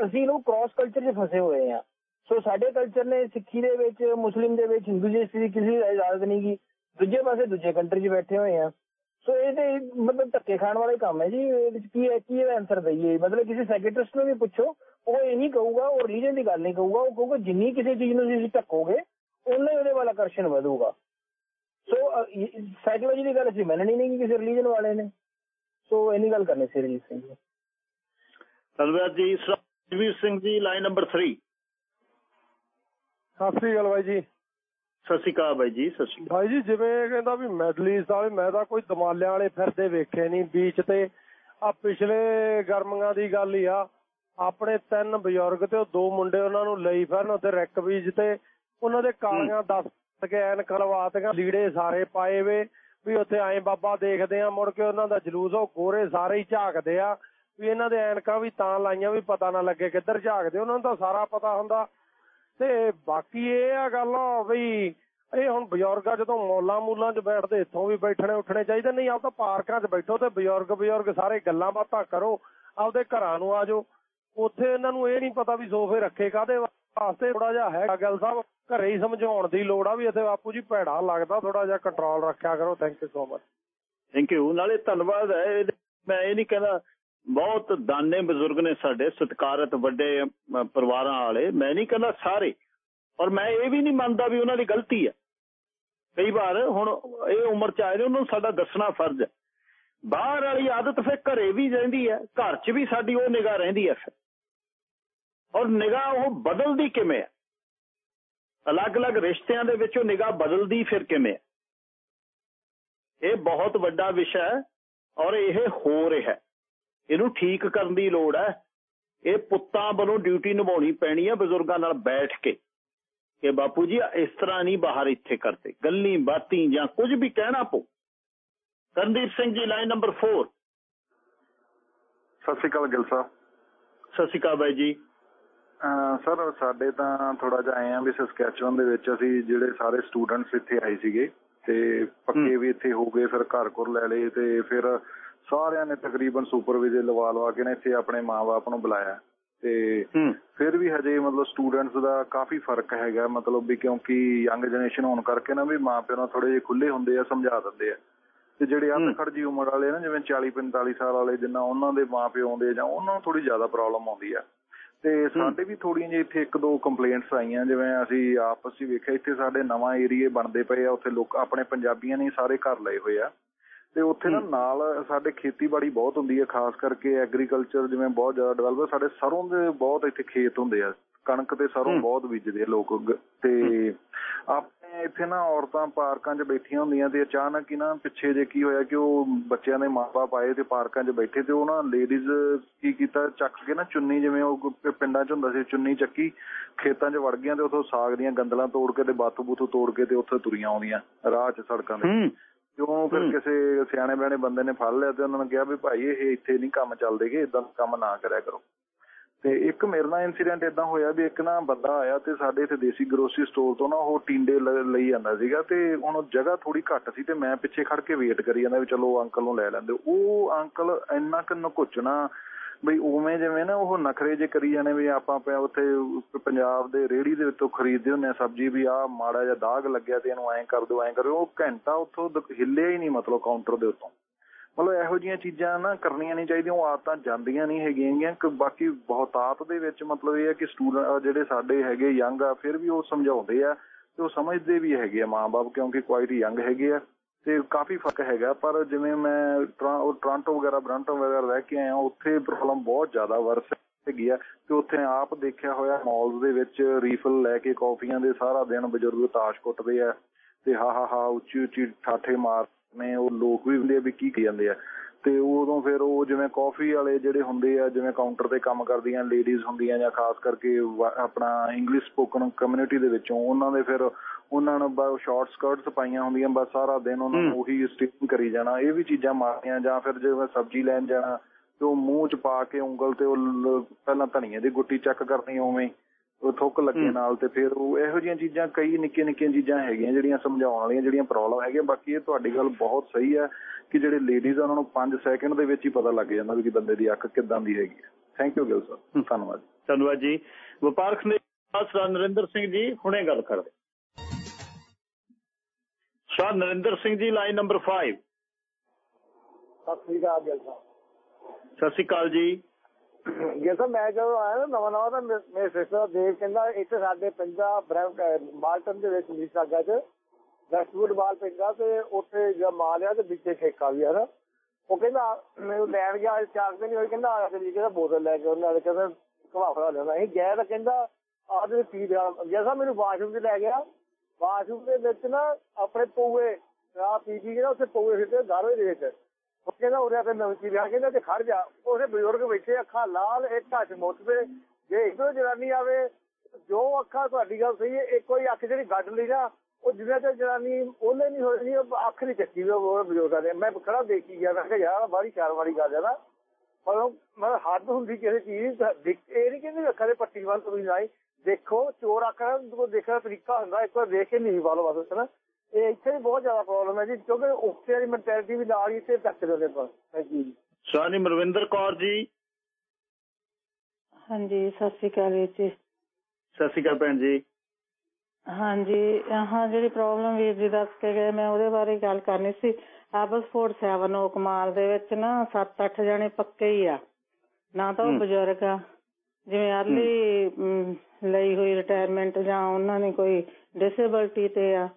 ਅਸੀਂ ਨੂੰ ਕ੍ਰਾਸ ਕਲਚਰ 'ਚ ਫਸੇ ਹੋਏ ਆ ਸੋ ਸਾਡੇ ਕਲਚਰ ਨੇ ਸਿੱਖੀ ਦੇ ਵਿੱਚ ਮੁਸਲਿਮ ਦੇ ਵਿੱਚ ਹਿੰਦੂ ਜੀ ਦੀ ਕਿਸੇ ਦੀ ਇਜਾਜ਼ਤ ਨਹੀਂ ਕੀ ਦੂਜੇ ਪਾਸੇ ਦੂਜੇ ਕੰਟਰੀ 'ਚ ਬੈਠੇ ਹੋਏ ਆ ਸੋ ਇਹ ਤੇ ਮਤਲਬ ਧੱਕੇ ਖਾਣ ਵਾਲਾ ਕੰਮ ਹੈ ਜੀ ਇਹਦੇ ਵਿੱਚ ਕੀ ਹੈ ਕੀ ਆਨਸਰ ਦਈਏ। ਮਤਲਬ ਕਿਸੇ ਸੈਕਟਰਿਸਟ ਨੂੰ ਵੀ ਪੁੱਛੋ, ਉਹ ਇਹ ਨਹੀਂ ਕਹੂਗਾ, ਉਹ ਰਿਲੀਜਨ ਦੀ ਗੱਲ ਨਹੀਂ ਕਹੂਗਾ। ਉਹ ਕਹੂਗਾ, ਜਿੰਨੀ ਕਿਸੇ ਚੀਜ਼ ਨੂੰ ਤੁਸੀਂ ਢੱਕੋਗੇ ਉਨਾ ਹੀ ਉਹਦੇ ਵੱਲ ਆਕਰਸ਼ਣ ਵਧੂਗਾ। ਸੋ ਸਾਈਕੋਲੋਜੀ ਦੀ ਗੱਲ ਅਸੀਂ ਮੰਨਣੀ ਨਹੀਂ ਕਿਸੇ ਰਿਲੀਜਨ ਵਾਲੇ ਨੇ। ਸੋ ਇੰਨੀ ਗੱਲ ਕਰਨੀ ਸੀ ਰਜੀਤ ਸਿੰਘ ਜੀ। ਧੰਨਵਾਦ ਜੀ। ਸਰਜੀਤ ਸਿੰਘ ਜੀ ਲਾਈਨ ਨੰਬਰ 3 ਸਤਿ ਸ੍ਰੀ ਅਕਾਲ ਬਾਈ ਜੀ। ਸਤਿ ਸ਼੍ਰੀ ਅਕਾਲ ਬਾਈ ਜੀ ਸਤਿ ਸ਼੍ਰੀ ਅਕਾਲ। ਬਾਈ ਜੀ ਜਿਵੇਂ ਕਹਿੰਦਾ ਵੀ ਮੈਡਲ ਈਸਟ ਵਾਲੇ ਮੈਂ ਤਾਂ ਕੋਈ ਦਮਾਲਿਆਂ ਵਾਲੇ ਫਿਰਦੇ ਵੇਖੇ ਨਹੀਂ ਬੀਚ ਤੇ। ਆ ਪਿਛਲੇ ਗਰਮੀਆਂ ਦੀ ਗੱਲ ਹੀ ਆ ਆਪਣੇ ਤਿੰਨ ਬਜ਼ੁਰਗ ਤੇ ਉਹ ਦੋ ਮੁੰਡੇ ਉਹਨਾਂ ਨੂੰ ਲਈ ਫਿਰਨ ਉੱਥੇ ਰੈਕ ਬੀਜ ਤੇ। ਉਹਨਾਂ ਦੇ ਕਾਲੀਆਂ ਦੱਸ ਕੇ ਐਨਕ ਲਵਾਤੀਆਂ ਲੀੜੇ ਸਾਰੇ ਪਾਏ ਵੇ। ਵੀ ਉੱਥੇ ਐਂ ਬਾਬਾ ਦੇਖਦੇ ਆ ਮੁੜ ਕੇ ਉਹਨਾਂ ਦਾ ਜਲੂਸ ਉਹ ਗੋਰੇ ਸਾਰੇ ਹੀ ਝਾਕਦੇ ਆ। ਵੀ ਇਹਨਾਂ ਦੇ ਐਨਕਾਂ ਵੀ ਤਾਂ ਲਾਈਆਂ ਵੀ ਪਤਾ ਨਾ ਲੱਗੇ ਕਿੱਧਰ ਝਾਕਦੇ ਉਹਨਾਂ ਨੂੰ ਤਾਂ ਸਾਰਾ ਪਤਾ ਹੁੰਦਾ। ਤੇ ਬਾਕੀ ਇਹ ਆ ਗੱਲ ਵੀ ਇਹ ਹੁਣ ਬਜ਼ੁਰਗਾ ਜਦੋਂ ਮੌਲਾ ਮੂਲਾਂ 'ਚ ਬੈਠਦੇ, ਇੱਥੋਂ ਵੀ ਬੈਠਣੇ, ਉੱਠਣੇ ਚਾਹੀਦੇ, ਨਹੀਂ ਆਪ ਤਾਂ ਪਾਰਕਾਂ 'ਚ ਬੈਠੋ ਤੇ ਬਜ਼ੁਰਗ ਬਜ਼ੁਰਗ ਸਾਰੇ ਗੱਲਾਂ ਬਾਤਾਂ ਕਰੋ, ਆਪਦੇ ਘਰਾਂ ਨੂੰ ਆਜੋ ਉੱਥੇ ਇਹਨਾਂ ਨੂੰ ਇਹ ਨਹੀਂ ਪਤਾ ਵੀ ਸੋਫੇ ਰੱਖੇ ਕਾਦੇ ਵਾਸਤੇ ਥੋੜਾ ਜਿਹਾ ਹੈ ਗੱਲ ਸਾਹਿਬ, ਘਰੇ ਹੀ ਸਮਝਾਉਣ ਦੀ ਲੋੜ ਆ ਵੀ ਇੱਥੇ ਬਾਪੂ ਜੀ ਭੈੜਾ ਲੱਗਦਾ ਥੋੜਾ ਜਿਹਾ ਕੰਟਰੋਲ ਰੱਖਿਆ ਕਰੋ thank you so much thank you ਨਾਲੇ ਧੰਨਵਾਦ ਹੈ ਮੈਂ ਇਹ ਨਹੀਂ ਕਹਿੰਦਾ ਬਹੁਤ ਦਾਨੇ ਬਜ਼ੁਰਗ ਨੇ ਸਾਡੇ, ਸਤਿਕਾਰਤ ਵੱਡੇ ਪਰਿਵਾਰਾਂ ਵਾਲੇ। ਮੈਂ ਨਹੀਂ ਕਹਿੰਦਾ ਸਾਰੇ ਔਰ ਮੈਂ ਇਹ ਵੀ ਨਹੀਂ ਮੰਨਦਾ ਵੀ ਉਹਨਾਂ ਦੀ ਗਲਤੀ ਹੈ। ਕਈ ਵਾਰ ਹੁਣ ਇਹ ਉਮਰ ਚ ਆਏ ਨੇ, ਉਹਨਾਂ ਨੂੰ ਸਾਡਾ ਦੱਸਣਾ ਫਰਜ਼ ਹੈ। ਬਾਹਰ ਵਾਲੀ ਆਦਤ ਫਿਰ ਘਰੇ ਵੀ ਰਹਿੰਦੀ ਹੈ, ਘਰ 'ਚ ਵੀ ਸਾਡੀ ਉਹ ਨਿਗਾਹ ਰਹਿੰਦੀ ਹੈ ਫਿਰ। ਔਰ ਨਿਗਾਹ ਉਹ ਬਦਲਦੀ ਕਿਵੇਂ ਹੈ? ਅਲੱਗ-ਅਲੱਗ ਰਿਸ਼ਤਿਆਂ ਦੇ ਵਿੱਚ ਉਹ ਨਿਗਾਹ ਬਦਲਦੀ ਫਿਰ ਕਿਵੇਂ ਹੈ? ਇਹ ਬਹੁਤ ਵੱਡਾ ਵਿਸ਼ਾ ਹੈ ਔਰ ਇਹ ਹੋ ਰਿਹਾ ਹੈ। ਇਹਨੂੰ ਠੀਕ ਕਰਨ ਦੀ ਲੋੜ ਹੈ। ਇਹ ਪੁੱਤਾਂ ਵੱਲੋਂ ਡਿਊਟੀ ਨਿਭਾਉਣੀ ਪੈਣੀ ਹੈ ਬਜ਼ੁਰਗਾਂ ਨਾਲ ਬੈਠ ਕੇ। ਕਿ ਬਾਪੂ ਜੀ ਇਸ ਤਰ੍ਹਾਂ ਨਹੀਂ ਬਾਹਰ ਇੱਥੇ ਕਰਦੇ। ਗੱਲੀ ਬਾਤੀ ਜਾਂ ਕੁਝ ਵੀ ਕਹਿਣਾ ਪੋ ਕਰਨਦੀਪ ਸਿੰਘ ਜੀ ਲਾਈਨ ਨੰਬਰ 4 ਸਤਿ ਸ਼੍ਰੀ ਅਕਾਲ ਗਿਲ ਸਾਹਿਬ ਸਤਿ ਸ਼੍ਰੀ ਅਕਾਲ ਬਾਈ ਜੀ। ਸਰ ਸਾਡੇ ਤਾਂ ਥੋੜਾ ਜਿਹਾ ਆਏ ਆ ਵੀ ਸਸਕੈਚੁਅਨ ਦੇ ਵਿੱਚ ਅਸੀਂ ਜਿਹੜੇ ਸਾਰੇ ਸਟੂਡੈਂਟਸ ਇੱਥੇ ਆਏ ਸੀਗੇ ਤੇ ਪੱਕੇ ਵੀ ਇੱਥੇ ਹੋ ਗਏ ਫਿਰ ਘਰ ਘਰ ਲੈ ਲਏ ਤੇ ਫਿਰ ਸਾਰਿਆਂ ਨੇ ਤਕਰੀਬਨ ਸੁਪਰਵਾਈਜ਼ਰ ਲਵਾ ਲਵਾ ਕੇ ਨੇ ਇੱਥੇ ਆਪਣੇ ਮਾਪੇ ਨੂੰ ਬੁਲਾਇਆ। ਤੇ ਫਿਰ ਵੀ ਹਜੇ ਮਤਲਬ ਸਟੂਡੈਂਟਸ ਦਾ ਕਾਫੀ ਫ਼ਰਕ ਹੈਗਾ ਮਤਲਬ ਵੀ ਕਿਉਂਕਿ ਯੰਗ ਜਨਰੇਸ਼ਨ ਹੋਣ ਕਰਕੇ ਨਾ ਵੀ ਮਾਪਿਆਂ ਨਾਲ ਥੋੜੇ ਜਿਹਾ ਖੁੱਲੇ ਹੁੰਦੇ ਆ ਸਮਝਾ ਦਿੰਦੇ ਆ। ਤੇ ਜਿਹੜੇ ਅੱਧ ਖੜਜੀ ਉਮਰ ਵਾਲੇ ਨਾ ਜਿਵੇਂ 40 45 ਸਾਲ ਵਾਲੇ ਜਿੰਨਾ ਉਹਨਾਂ ਦੇ ਮਾਪੇ ਆਉਂਦੇ ਜਾਂ ਉਹਨਾਂ ਨੂੰ ਥੋੜੀ ਜ਼ਿਆਦਾ ਪ੍ਰੋਬਲਮ ਆਉਂਦੀ ਆ। ਤੇ ਸਾਡੇ ਵੀ ਥੋੜੀਆਂ ਜਿਹੀ ਇੱਥੇ ਇੱਕ ਦੋ ਕੰਪਲੇਂਟਸ ਆਈਆਂ ਜਿਵੇਂ ਅਸੀਂ ਆਪਸ ਵਿੱਚ ਵੇਖਿਆ ਇੱਥੇ ਸਾਡੇ ਨਵਾਂ ਏਰੀਏ ਬਣਦੇ ਪਏ ਆ ਉੱਥੇ ਲੋਕ ਆਪਣੇ ਪੰਜਾਬੀਆਂ ਨੇ ਸਾਰੇ ਘਰ ਲਏ ਹੋਏ ਆ। ਤੇ ਉੱਥੇ ਨਾ ਨਾਲ ਸਾਡੇ ਖੇਤੀਬਾੜੀ ਬਹੁਤ ਹੁੰਦੀ ਹੈ ਖਾਸ ਕਰਕੇ ਐਗਰੀਕਲਚਰ ਜਿਵੇਂ ਬਹੁਤ ਜ਼ਿਆਦਾ ਡਿਵੈਲਪ ਸਾਡੇ ਸਰੋਂ ਦੇ ਬਹੁਤ ਇੱਥੇ ਖੇਤ ਹੁੰਦੇ ਆ ਕਣਕ ਤੇ ਸਰੋਂ ਬਹੁਤ ਬੀਜਦੇ ਆ ਲੋਕ। ਤੇ ਆਪਣੇ ਇੱਥੇ ਨਾ ਔਰਤਾਂ ਪਾਰਕਾਂ 'ਚ ਬੈਠੀਆਂ ਹੁੰਦੀਆਂ ਤੇ ਅਚਾਨਕ ਹੀ ਨਾ ਪਿੱਛੇ ਜੇ ਕੀ ਹੋਇਆ ਕਿ ਉਹ ਬੱਚਿਆਂ ਦੇ ਮਾਪੇ ਆਏ ਤੇ ਪਾਰਕਾਂ 'ਚ ਬੈਠੇ ਤੇ ਉਹ ਨਾ ਲੇਡੀਜ਼ ਕੀ ਕੀਤਾ ਚੱਕ ਕੇ ਨਾ ਚੁੰਨੀ ਜਿਵੇਂ ਉਹ ਪਿੰਡਾਂ 'ਚ ਹੁੰਦਾ ਸੀ ਚੁੰਨੀ ਚੱਕੀ ਖੇਤਾਂ 'ਚ ਵੜ ਗਈਆਂ ਤੇ ਉੱਥੋਂ ਸਾਗ ਦੀਆਂ ਗੰਦਲਾਂ ਤੋੜ ਕੇ ਤੇ ਬਾਥੂ ਬੂਥੂ ਤੋੜ ਕੇ ਤੇ ਉੱਥੇ ਤੁਰੀਆਂ ਆਉਂਦੀਆਂ ਰਾਹ 'ਚ ਸੜਕਾਂ ਦੇ ਕਿਉਂ? ਫਿਰ ਕਿਸੇ ਸਿਆਣੇ ਬਿਆਣੇ ਬੰਦੇ ਨੇ ਫੜ ਲਿਆ ਤੇ ਉਹਨਾਂ ਨੇ ਕਿਹਾ ਵੀ ਭਾਈ ਇਹ ਇੱਥੇ ਨਹੀਂ ਕੰਮ ਚੱਲਦੇਗੇ ਇਦਾਂ ਕੰਮ ਨਾ ਕਰਿਆ ਕਰੋ। ਤੇ ਇੱਕ ਮੇਰੇ ਨਾਲ ਇਨਸੀਡੈਂਟ ਇਦਾਂ ਹੋਇਆ ਵੀ ਇੱਕ ਨਾ ਬੰਦਾ ਆਇਆ ਤੇ ਸਾਡੇ ਇੱਥੇ ਦੇਸੀ ਗਰੋਸਰੀ ਸਟੋਰ ਤੋਂ ਨਾ ਉਹ ਟਿੰਡੇ ਲਈ ਜਾਂਦਾ ਸੀਗਾ ਤੇ ਹੁਣ ਜਗ੍ਹਾ ਥੋੜੀ ਘੱਟ ਸੀ ਤੇ ਮੈਂ ਪਿੱਛੇ ਖੜ ਕੇ ਵੇਟ ਕਰੀ ਜਾਂਦਾ ਵੀ ਚਲੋ ਅੰਕਲ ਨੂੰ ਲੈ ਲੈਂਦੇ। ਉਹ ਅੰਕਲ ਇੰਨਾ ਕਿ ਨਕੁਚਣਾ ਬਈ ਉਵੇਂ ਜਿਵੇਂ ਨਾ ਉਹ ਨਖਰੇ ਜੇ ਕਰੀ ਜਾਣੇ ਵੀ ਆਪਾਂ ਪਿਆ ਉੱਥੇ ਪੰਜਾਬ ਦੇ ਰੇੜੀ ਦੇ ਵਿੱਚੋਂ ਖਰੀਦਦੇ ਹੁੰਦੇ ਸਬਜ਼ੀ ਵੀ ਆ ਮਾੜਾ ਜਿਹਾ ਦਾਗ ਲੱਗਿਆ ਤੇ ਇਹਨੂੰ ਐਂ ਕਰ ਦਿਓ ਐਂ ਕਰੋ ਉਹ ਘੰਟਾ ਉੱਥੋਂ ਹਿੱਲਿਆ ਹੀ ਨਹੀਂ ਮਤਲਬ ਕਾਊਂਟਰ ਦੇ ਉੱਤੋਂ। ਮਤਲਬ ਇਹੋ ਜੀਆਂ ਚੀਜ਼ਾਂ ਨਾ ਕਰਨੀਆਂ ਨਹੀਂ ਚਾਹੀਦੀਆਂ, ਉਹ ਆਦਤਾਂ ਜਾਂਦੀਆਂ ਨਹੀਂ ਹੈਗੀਆਂ ਕਿ, ਬਾਕੀ ਬਹੁਤਾਤ ਦੇ ਵਿੱਚ ਮਤਲਬ ਇਹ ਹੈ ਕਿ ਸਟੂਡੈਂਟ ਜਿਹੜੇ ਸਾਡੇ ਹੈਗੇ ਯੰਗ ਆ, ਫਿਰ ਵੀ ਉਹ ਸਮਝਾਉਂਦੇ ਆ ਤੇ ਉਹ ਸਮਝਦੇ ਵੀ ਹੈਗੇ ਆ ਮਾਪੇ ਕਿਉਂਕਿ ਕੁਆਇਟ ਯੰਗ ਹੈਗੇ ਆ। ਤੇ ਕਾਫੀ ਫ਼ਰਕ ਹੈਗਾ, ਪਰ ਜਿਵੇਂ ਮੈਂ ਟ੍ਰਾਂਟੋ ਵਗੈਰਾ ਬ੍ਰਾਂਟੋ ਵਗੈਰਾ ਰਹਿ ਕੇ ਆਇਆ, ਉੱਥੇ ਪ੍ਰੋਬਲਮ ਬਹੁਤ ਜ਼ਿਆਦਾ ਵਰਸ ਹੈਗੀ ਆ ਤੇ ਉੱਥੇ ਆਪ ਦੇਖਿਆ ਹੋਇਆ ਮਾਲਸ ਦੇ ਵਿੱਚ ਰੀਫਲ ਲੈ ਕੇ ਕਾਫੀਆਂ ਦੇ ਸਾਰਾ ਦਿਨ ਬਜ਼ੁਰਗ ਤਾਸ਼ ਕੁੱਟਦੇ ਆ ਤੇ ਹਾ ਹਾ ਹਾ ਉੱਚੀ ਉੱਚੀ ਠਾਠੇ ਮਾਰਨੇ ਉਹ ਲੋਕ ਵੀ ਹੁੰਦੇ ਆ ਵੀ ਕੀ ਕੀ ਜਾਂਦੇ ਆ। ਤੇ ਉਦੋਂ ਫਿਰ ਉਹ ਜਿਵੇਂ ਕਾਫੀ ਵਾਲੇ ਜਿਹੜੇ ਹੁੰਦੇ ਆ, ਜਿਵੇਂ ਕਾਊਂਟਰ ਤੇ ਕੰਮ ਕਰਦੀਆਂ ਲੇਡੀਜ਼ ਹੁੰਦੀਆਂ ਜਾਂ ਖਾਸ ਕਰਕੇ ਆਪਣਾ ਇੰਗਲਿਸ਼ ਸਪੋਕਨ ਕਮਿਊਨਿਟੀ ਦੇ ਵਿੱਚੋਂ, ਉਹਨਾਂ ਦੇ ਫਿਰ ਉਹਨਾਂ ਨੂੰ ਬਸ ਸ਼ਾਰਟ ਸਕਰਟਸ ਪਾਈਆਂ ਹੁੰਦੀਆਂ ਬਸ ਸਾਰਾ ਦਿਨ ਉਹਨਾਂ ਨੂੰ ਉਹੀ ਸਟਿਚਿੰਗ ਕਰੀ ਜਾਣਾ ਇਹ ਵੀ ਚੀਜ਼ਾਂ ਮਾਰਦੀਆਂ ਜਾਂ ਫਿਰ ਜਿਵੇਂ ਸਬਜ਼ੀ ਲੈਣ ਜਾਣਾ ਤੇ ਉਹ ਮੂੰਹ ਚ ਪਾ ਕੇ ਉਂਗਲ ਤੇ ਉਹ ਪਹਿਲਾਂ ਧਨੀਏ ਦੀ ਗੁੱਟੀ ਚੱਕ ਕਰਨੀ ਉਵੇਂ ਉਹ ਥੁੱਕ ਲੱਗੇ ਨਾਲ ਤੇ ਫਿਰ ਉਹ ਇਹੋ ਜਿਹੀਆਂ ਚੀਜ਼ਾਂ ਕਈ ਨਿੱਕੀਆਂ ਨਿੱਕੀਆਂ ਚੀਜ਼ਾਂ ਹੈਗੀਆਂ ਜਿਹੜੀਆਂ ਸਮਝਾਉਣ ਵਾਲੀਆਂ ਜਿਹੜੀਆਂ ਪ੍ਰੋਬਲਮ ਹੈਗੀਆਂ ਬਾਕੀ ਇਹ ਤੁਹਾਡੀ ਗੱਲ ਬਹੁਤ ਸਹੀ ਹੈ ਕਿ ਜਿਹੜੇ ਲੇਡੀਜ਼ ਆ ਉਹਨਾਂ ਨੂੰ 5 ਸੈਕਿੰਡ ਦੇ ਵਿੱਚ ਹੀ ਪਤਾ ਲੱਗ ਜਾਂਦਾ ਵੀ ਕਿ ਬੰਦੇ ਦੀ ਅੱਖ ਕਿੱਦਾਂ ਦੀ ਹੈਗੀ ਹੈ। ਥੈਂਕ ਯੂ ਗਿਲ ਸਰ ਧੰਨਵਾਦ ਧੰਨਵਾਦ ਜੀ। ਵਪਾਰਕ ਨੇ ਸਰ ਨਰਿੰਦਰ ਸਿੰਘ ਜੀ ਹੁਣੇ ਗੱਲ ਕਰਦੇ sir Narendra Singh ji line number 5 Sat Sri ਅਕਾਲ ਗਿਲ ਸਾਹਿਬ। ਸਤਿ ਸ੍ਰੀ ਅਕਾਲ ਜੀ। ਗਿਲ ਸਾਹਿਬ ਮੈਂ ਜਦੋਂ ਆਇਆ ਨਾ ਨਵਾਂ ਨਵਾਂ ਤਾਂ ਮੇਰੇ ਸਿਸਟਰ ਦੇਵ ਕਹਿੰਦਾ ਇੱਥੇ ਸਾਡੇ ਪੰਜਾਬ ਮਾਲਟਨ ਦੇ ਵਿੱਚ ਮਿਸਾਗਾ 'ਚ। ਵੈਸਟਵੁੱਡ ਵਾਲ ਪੈਂਦਾ ਤੇ ਉੱਥੇ ਜਦ ਮਾਲ ਆ ਤੇ ਵਿੱਚੇ ਠੇਕਾ ਵੀ ਆ ਨਾ। ਉਹ ਕਹਿੰਦਾ ਮੈਨੂੰ ਲੈਣ ਗਿਆ ਤੇ ਨਹੀਂ ਹੋਈ ਕਹਿੰਦਾ ਆ ਕੇ ਕਹਿੰਦਾ ਬੋਤਲ ਲੈ ਕੇ ਉਹਨਾਂ ਨੇ ਕਹਿੰਦਾ ਘਵਾਫੜਾ ਲੈਣਾ। ਗਏ ਤਾਂ ਕਹਿੰਦਾ ਆਹ ਦੇ ਪੀ ਲਿਆ ਜੈਸਾ ਮੈਨੂੰ ਵਾਸ਼ਰੂਮ 'ਚ ਲੈ ਗਿਆ। ਵਾਸ਼ਰੂਮ ਦੇ ਵਿੱਚ ਨਾ ਆਪਣੇ ਪਊਏ ਆ ਪੀ ਪੀ ਕੇ ਨਾ ਉੱਥੇ ਪਊਏ ਫਿਰਦੇ ਗਾਰਵੇ ਦੇ ਵਿੱਚ। ਉਹ ਕਹਿੰਦਾ ਉਰੇ ਤੇ ਨਵੀਂ ਵਿਆਹ ਕਹਿੰਦਾ ਤੇ ਖੜ ਜਾ। ਉਹਦੇ ਬਜ਼ੁਰਗ ਬੈਠੇ ਅੱਖਾਂ ਲਾਲ, ਇੱਕ ਹੱਥ ਮੁੱਠ ਤੇ ਜੇ ਇਧਰੋਂ ਜਨਾਨੀ ਆਵੇ, ਜੋ ਅੱਖਾਂ ਤੁਹਾਡੀ ਗੱਲ ਸਹੀ ਹੈ, ਇੱਕੋ ਹੀ ਅੱਖ ਜਿਹੜੀ ਗੱਡ ਲਈ ਨਾ, ਉਹ ਜਿਵੇਂ ਤੇ ਜਨਾਨੀ ਉਹਨੇ ਨਹੀਂ ਹੋਈ ਉਹ ਅੱਖ ਨਹੀਂ ਚੱਕੀ ਉਹ ਬਜ਼ੁਰਗਾਂ ਦੇ। ਮੈਂ ਖੜਾ ਦੇਖੀ ਗਿਆ, ਮੈਂ ਕਿਹਾ ਯਾਰ, ਬਾਹਲੀ ਚਾਰ ਵਾਲੀ ਗੱਲ ਹੈ ਨਾ। ਪਰ ਮੈਂ ਹੱਦ ਹੁੰਦੀ ਕਿਸੇ ਚੀਜ਼ ਇਹ ਨਹੀਂ ਕਹਿੰਦੇ ਅੱਖਾਂ ਦੇ ਪੱਟੀ ਵੱਲ ਤੁਸੀਂ ਜਾਈ ਦੇਖੋ ਚੋਰ ਅੱਖਾਂ ਨੂੰ ਦੇਖਣ ਦਾ ਤਰੀਕਾ ਹੁੰਦਾ ਇੱਕ ਵਾਰ ਦੇਖ ਕੇ ਨਹੀਂ ਵਾਲੋ ਬਸ ਨਾ ਇਹ ਇੱਥੇ ਵੀ ਬਹੁਤ ਜ਼ਿਆਦਾ ਪ੍ਰੋਬਲਮ ਹੈ ਜੀ ਕਿਉਂਕਿ ਉੱਥੇ ਵਾਲੀ ਮੈਂਟੈਲਿਟੀ ਵੀ ਨਾਲ ਹੀ ਇੱਥੇ ਤੱਕ ਦੇ ਪਰ ਜੀ। ਸਾਨੀ ਮਰਵਿੰਦਰ ਕੌਰ ਜੀ। ਹਾਂਜੀ ਸਤਿ ਸ਼੍ਰੀ ਅਕਾਲ ਵੀਰ ਜੀ। ਸਤਿ ਸ਼੍ਰੀ ਅਕਾਲ ਭੈਣ ਜੀ। ਹਾਂਜੀ ਹਾਂ ਜਿਹੜੀ ਪ੍ਰੋਬਲਮ ਵੀਰ ਜੀ ਦੱਸ ਕੇ ਗਏ ਮੈਂ ਉਹਦੇ ਬਾਰੇ ਗੱਲ ਕਰਨੀ ਸੀ। ਆਬਸਫੋਰਡ 7 ਓਕਮਾਲ ਦੇ ਵਿੱਚ ਨਾ 7-8 ਜਣੇ ਪੱਕੇ ਹੀ ਆ। ਨਾ ਤਾਂ ਉਹ ਬਜ਼ੁਰਗ ਆ। ਜਿਵੇਂ ਅਰਲੀ ਲਈ ਹੋਈ ਰਿਟਾਇਰਮੈਂਟ ਜਾਂ ਉਹਨਾਂ ਨੇ ਕੋਈ ਡਿਸੇਬਿਲਟੀ ਤੇ ਆ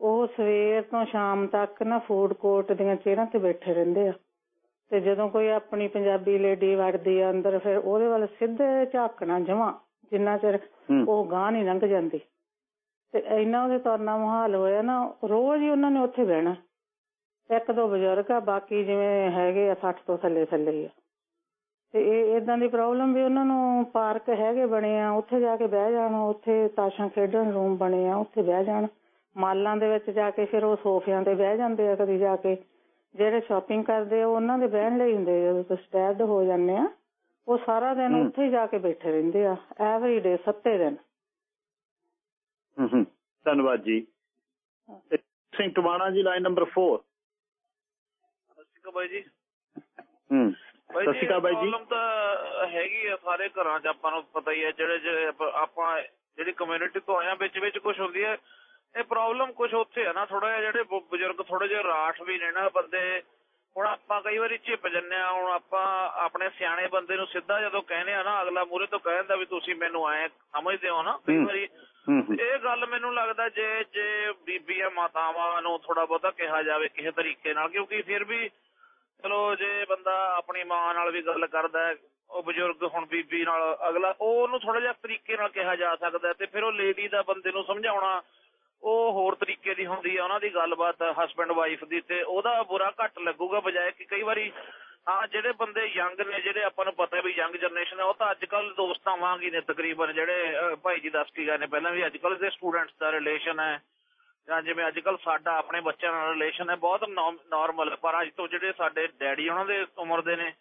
ਉਹ ਸਵੇਰ ਤੋਂ ਸ਼ਾਮ ਤੱਕ ਨਾ ਫੂਡ ਕੋਰਟ ਦੀਆਂ ਚੇਅਰਾਂ ਤੇ ਬੈਠੇ ਰਹਿੰਦੇ ਆ। ਤੇ ਜਦੋਂ ਕੋਈ ਆਪਣੀ ਪੰਜਾਬੀ ਲੇਡੀ ਵੜਦੀ ਆ ਅੰਦਰ ਫਿਰ ਉਹਦੇ ਵੱਲ ਸਿੱਧੇ ਝਾਕਣਾ ਜਮਾ ਜਿੰਨਾ ਚਿਰ ਉਹ ਗਾਂ ਨਹੀਂ ਲੰਘ ਜਾਂਦੀ। ਤੇ ਇੰਨਾ ਉਹਦੇ ਤਰਨਾ ਮੁਹਾਲ ਹੋਇਆ ਨਾ ਰੋਜ਼ ਹੀ ਉਹਨਾਂ ਨੇ ਉੱਥੇ ਬਹਿਣਾ। ਇੱਕ ਦੋ ਬਜ਼ੁਰਗ ਆ ਬਾਕੀ ਜਿਵੇਂ ਹੈਗੇ ਆ 60 ਤੋਂ ਥੱਲੇ ਥੱਲੇ ਹੀ ਆ। ਤੇ ਇਹ ਇਦਾਂ ਦੀ ਪ੍ਰੋਬਲਮ ਵੀ ਉਹਨਾਂ ਨੂੰ ਪਾਰਕ ਹੈਗੇ ਬਣੇ ਆ ਉੱਥੇ ਜਾ ਕੇ ਬਹਿ ਜਾਣ ਉੱਥੇ ਤਾਸ਼ਾਂ ਖੇਡਣ ਰੂਮ ਬਣੇ ਆ ਉੱਥੇ ਬਹਿ ਜਾਣ। ਮਾਲਾਂ ਦੇ ਵਿੱਚ ਜਾ ਕੇ ਫਿਰ ਉਹ ਸੋਫਿਆਂ ਤੇ ਬਹਿ ਜਾਂਦੇ ਆ ਕਦੀ ਜਾ ਕੇ। ਜਿਹੜੇ ਸ਼ਾਪਿੰਗ ਕਰਦੇ ਆ ਉਹਨਾਂ ਦੇ ਬਹਿਣ ਲਈ ਹੁੰਦੇ ਜਦੋਂ ਸਟੈਡ ਹੋ ਜਾਂਦੇ ਆ ਉਹ ਸਾਰਾ ਦਿਨ। ਉੱਥੇ ਹੀ ਜਾ ਕੇ ਬੈਠੇ ਰਹਿੰਦੇ ਆ ਐਵਰੀ ਡੇ ਸੱਤੇ ਦਿਨ। ਹੂੰ ਹੂੰ ਧੰਨਵਾਦ ਜੀ। ਤੇ ਸਿੰਘ ਟਵਾਣਾ ਜੀ ਲਾਈਨ ਨੰਬਰ 4 ਸਤਿ ਸ਼੍ਰੀ ਅਕਾਲ ਬਾਈ ਜੀ। ਹੂੰ। ਸਤਿ ਸ਼੍ਰੀ ਅਕਾਲ ਬਾਈ ਜੀ। ਪ੍ਰੋਬਲਮ ਤਾਂ ਹੈਗੀ ਆ ਸਾਰੇ ਘਰਾਂ 'ਚ ਆਪਾਂ ਨੂੰ ਪਤਾ ਹੀ ਹੈ ਜਿਹੜੇ ਜਿਹੜੇ ਆਪਾਂ- ਜਿਹੜੀ ਕਮਿਊਨਿਟੀ ਤੋਂ ਆਏ ਆ ਵਿੱਚ ਵਿੱਚ ਕੁਝ ਹੁੰਦੀ ਹੈ ਇਹ ਪ੍ਰੋਬਲਮ ਕੁਝ ਉੱਥੇ ਆ ਨਾ ਥੋੜਾ ਜਿਹਾ ਜਿਹੜੇ ਬਜ਼ੁਰਗ ਥੋੜੇ ਜਿਹੇ ਰਾਠ ਵੀ ਨੇ ਨਾ ਬੰਦੇ। ਹੁਣ ਆਪਾਂ ਕਈ ਵਾਰੀ ਝਿਪ ਜੰਨੇ ਆ ਹੁਣ ਆਪਾਂ ਆਪਣੇ ਸਿਆਣੇ ਬੰਦੇ ਨੂੰ ਸਿੱਧਾ ਜਦੋਂ ਕਹਿੰਦੇ ਆ ਨਾ ਅਗਲਾ ਮੂਰੇ ਤੋਂ ਕਹਿੰਦਾ ਵੀ ਤੁਸੀਂ ਮੈਨੂੰ ਆਏ ਸਮਝਦੇ ਹੋ ਨਾ ਕਈ ਹੂੰ। ਵਾਰੀ ਹੂੰ ਹੂੰ। ਇਹ ਗੱਲ ਮੈਨੂੰ ਲੱਗਦਾ ਜੇ ਜੇ ਬੀਬੀਆਂ ਮਾਤਾਵਾਂ ਨੂੰ ਥੋੜਾ ਬਹੁਤਾ ਕਿਹਾ ਜਾਵੇ ਕਿਸੇ ਤਰੀਕੇ ਨਾਲ ਕਿਉਂਕਿ ਫਿਰ ਵੀ ਚਲੋ ਜੇ ਬੰਦਾ ਆਪਣੀ ਮਾਂ ਨਾਲ ਵੀ ਗੱਲ ਕਰਦਾ ਹੈ, ਉਹ ਬਜ਼ੁਰਗ ਹੁਣ ਬੀਬੀ ਨਾਲ ਅਗਲਾ, ਉਹ ਉਹਨੂੰ ਥੋੜਾ ਜਿਹਾ ਤਰੀਕੇ ਨਾਲ ਕਿਹਾ ਜਾ ਸਕਦਾ ਤੇ ਫਿਰ ਉਹ ਲੇਡੀ ਦਾ ਬੰਦੇ ਨੂੰ ਸਮਝਾਉਣਾ, ਉਹ ਹੋਰ ਤਰੀਕੇ ਦੀ ਹੁੰਦੀ ਹੈ ਉਹਨਾਂ ਦੀ ਗੱਲਬਾਤ ਹਸਬੰਡ ਵਾਈਫ ਦੀ ਤੇ ਉਹਦਾ ਬੁਰਾ ਘੱਟ ਲੱਗੂਗਾ ਬਜਾਏ ਕਿ ਕਈ ਵਾਰੀ, ਹਾਂ ਜਿਹੜੇ ਬੰਦੇ ਯੰਗ ਨੇ, ਜਿਹੜੇ ਆਪਾਂ ਨੂੰ ਪਤਾ ਵੀ ਯੰਗ ਜਨਰੇਸ਼ਨ ਹੈ, ਉਹ ਤਾਂ ਅੱਜ ਕੱਲ ਦੋਸਤਾਂ ਵਾਂਗ ਹੀ ਨੇ ਤਕਰੀਬਨ ਜਿਹੜੇ ਭਾਈ ਜੀ ਦੱਸ ਕੇ ਗਏ ਨੇ ਪਹਿਲਾਂ ਵੀ ਅੱਜ ਕੱਲ ਦੇ ਸਟੂਡੈਂਟਸ ਦਾ ਰਿਲੇਸ਼ਨ ਹੈ। ਜਾਂ ਜਿਵੇਂ ਅੱਜ ਕੱਲ ਸਾਡਾ ਆਪਣੇ ਬੱਚਿਆਂ ਨਾਲ ਰਿਲੇਸ਼ਨ ਹੈ ਬਹੁਤ ਨਾਰਮਲ ਪਰ ਅੱਜ ਤੋਂ ਜਿਹੜੇ ਸਾਡੇ ਡੈਡੀ ਉਹਨਾਂ ਦੇ ਉਮਰ ਦੇ ਨੇ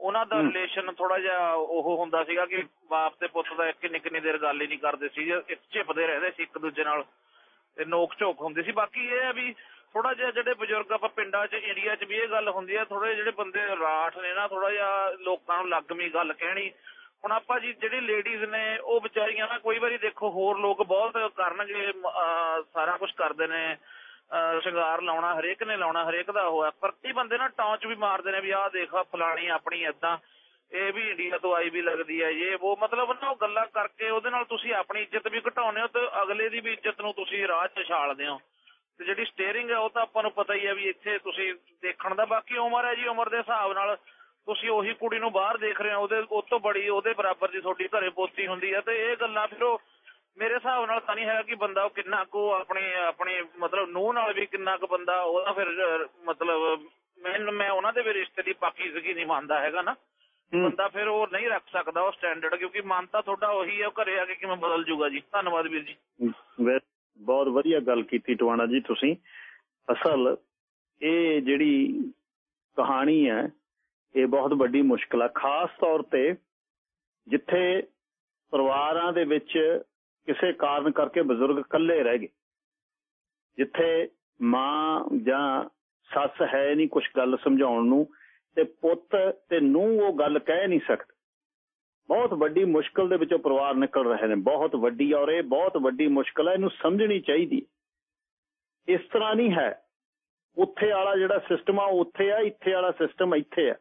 ਉਹਨਾਂ ਦਾ। ਰਿਲੇਸ਼ਨ ਥੋੜਾ ਜਿਹਾ ਉਹ ਹੁੰਦਾ ਸੀਗਾ ਕਿ ਬਾਪ ਤੇ ਪੁੱਤ ਦਾ ਕਿੰਨੀ ਕਿੰਨੀ ਦੇਰ ਗੱਲ ਹੀ ਨਹੀਂ ਕਰਦੇ ਸੀ ਇੱਕ ਝਿਪਦੇ ਰਹਿੰਦੇ ਸੀ ਇੱਕ ਦੂਜੇ ਨਾਲ ਤੇ ਨੋਕ ਝੋਕ ਹੁੰਦੀ ਸੀ ਬਾਕੀ ਇਹ ਹੈ ਵੀ ਥੋੜਾ ਜਿਹਾ ਜਿਹੜੇ ਬਜ਼ੁਰਗ ਆਪਾਂ ਪਿੰਡਾਂ 'ਚ ਏਰੀਆ 'ਚ ਵੀ ਇਹ ਗੱਲ ਹੁੰਦੀ ਹੈ ਥੋੜੇ ਜਿਹੜੇ ਬੰਦੇ ਰਾਠ ਨੇ ਨਾ ਥੋੜਾ ਜਿਹਾ ਲੋਕਾਂ ਨੂੰ ਲੱਗਵੀਂ ਗੱਲ ਕਹਿਣੀ ਹੁਣ ਆਪਾਂ ਜੀ ਜਿਹੜੀ ਲੇਡੀਜ਼ ਨੇ, ਉਹ ਵਿਚਾਰੀਆਂ ਨਾ ਕੋਈ ਵਾਰੀ ਦੇਖੋ ਹੋਰ ਲੋਕ ਬਹੁਤ ਕਰਨਗੇ ਸਾਰਾ ਕੁਝ ਕਰਦੇ ਨੇ ਸ਼ਿੰਗਾਰ ਲਾਉਣਾ, ਹਰੇਕ ਨੇ ਲਾਉਣਾ, ਹਰੇਕ ਦਾ ਹੋਇਆ ਪਰ ਕਈ ਬੰਦੇ ਨਾ ਟੌਂਚ ਵੀ ਮਾਰਦੇ ਨੇ ਵੀ ਆਹ ਦੇਖ, ਆਹ ਫਲਾਣੀ ਆਪਣੀ ਏਦਾਂ। ਇਹ ਵੀ ਇੰਡੀਆ ਤੋਂ ਆਈ ਵੀ ਲੱਗਦੀ ਹੈ ਇਹ ਉਹ ਮਤਲਬ ਨਾ ਉਹ ਗੱਲਾਂ ਕਰਕੇ ਉਹਦੇ ਨਾਲ ਤੁਸੀਂ ਆਪਣੀ ਇੱਜ਼ਤ ਵੀ ਘਟਾਉਂਦੇ ਹੋ ਤੇ ਅਗਲੇ ਦੀ ਵੀ ਇੱਜ਼ਤ ਨੂੰ ਤੁਸੀਂ ਰਾਹ 'ਚ ਛਾਲਦੇ ਹੋ। ਤੇ ਜਿਹੜੀ ਸਟੀਅਰਿੰਗ ਹੈ ਉਹ ਤਾਂ ਆਪਾਂ ਨੂੰ ਪਤਾ ਹੀ ਹੈ ਵੀ ਇੱਥੇ ਤੁਸੀਂ ਦੇਖਣ ਦਾ ਬਾਕੀ ਉਮਰ ਹੈ ਜੀ, ਉਮਰ ਦੇ ਹਿਸਾਬ ਨਾਲ ਤੁਸੀਂ ਉਹੀ ਕੁੜੀ ਨੂੰ ਬਾਹਰ ਦੇਖ ਰਹੇ ਹੋ ਉਹਦੇ ਉਹ ਤੋਂ ਬੜੀ ਉਹਦੇ ਬਰਾਬਰ ਦੀ ਤੁਹਾਡੀ ਘਰੇ ਪੋਤੀ ਹੁੰਦੀ ਹੈ ਤੇ ਇਹ ਗੱਲਾਂ ਫਿਰ ਉਹ ਮੇਰੇ ਹਿਸਾਬ ਨਾਲ ਤਾਂ ਨਹੀਂ ਹੈਗਾ ਕਿ ਬੰਦਾ ਉਹ ਕਿੰਨਾ ਕੁ ਆਪਣੇ ਆਪਣੇ ਮਤਲਬ ਨੂੰਹ ਨਾਲ ਵੀ ਕਿੰਨਾ ਕੁ ਬੰਦਾ ਉਹਦਾ ਫਿਰ ਮਤਲਬ ਮੈਂ ਮੈਂ ਉਹਨਾਂ ਦੇ ਵੀ ਰਿਸ਼ਤੇ ਦੀ ਪਾਕੀਜ਼ਗੀ ਨਹੀਂ ਮੰਨਦਾ ਹੈਗਾ ਨਾ। ਬੰਦਾ ਫਿਰ ਉਹ ਨਹੀਂ ਰੱਖ ਸਕਦਾ ਉਹ ਸਟੈਂਡਰਡ ਕਿਉਂਕਿ ਮਨ ਤਾਂ ਤੁਹਾਡਾ ਉਹੀ ਹੈ ਉਹ ਘਰੇ ਆ ਕੇ ਕਿਵੇਂ ਬਦਲ ਜੂਗਾ ਜੀ। ਧੰਨਵਾਦ ਵੀਰ ਜੀ। ਬਹੁਤ ਵਧੀਆ ਗੱਲ ਕੀਤੀ ਟਵਾਣਾ ਜੀ ਤੁਸੀਂ। ਅਸਲ ਇਹ ਜਿਹੜੀ ਕਹਾਣੀ ਹੈ ਇਹ ਬਹੁਤ ਵੱਡੀ ਮੁਸ਼ਕਲ ਆ, ਖਾਸ ਤੌਰ ਤੇ ਜਿੱਥੇ ਪਰਿਵਾਰਾਂ ਦੇ ਵਿੱਚ ਕਿਸੇ ਕਾਰਨ ਕਰਕੇ ਬਜ਼ੁਰਗ ਇਕੱਲੇ ਰਹਿ ਗਏ, ਜਿੱਥੇ ਮਾਂ ਜਾਂ ਸੱਸ ਹੈ ਨਹੀਂ ਕੁਝ ਗੱਲ ਸਮਝਾਉਣ ਨੂੰ ਤੇ ਪੁੱਤ ਤੇ ਨੂੰ ਉਹ ਗੱਲ ਕਹਿ ਨਹੀਂ ਸਕਦੇ। ਬਹੁਤ ਵੱਡੀ ਮੁਸ਼ਕਲ ਦੇ ਵਿੱਚੋਂ ਪਰਿਵਾਰ ਨਿਕਲ ਰਹੇ ਨੇ, ਬਹੁਤ ਵੱਡੀ ਔਰ ਇਹ ਬਹੁਤ ਵੱਡੀ ਮੁਸ਼ਕਲ ਹੈ ਇਹਨੂੰ ਸਮਝਣੀ ਚਾਹੀਦੀ ਇਸ ਤਰ੍ਹਾਂ ਨਹੀਂ ਹੈ, ਉੱਥੇ ਵਾਲਾ ਜਿਹੜਾ ਸਿਸਟਮ ਆ, ਉਹ ਉੱਥੇ ਆ, ਇੱਥੇ ਵਾਲਾ ਸਿਸਟਮ ਇੱਥੇ ਆ।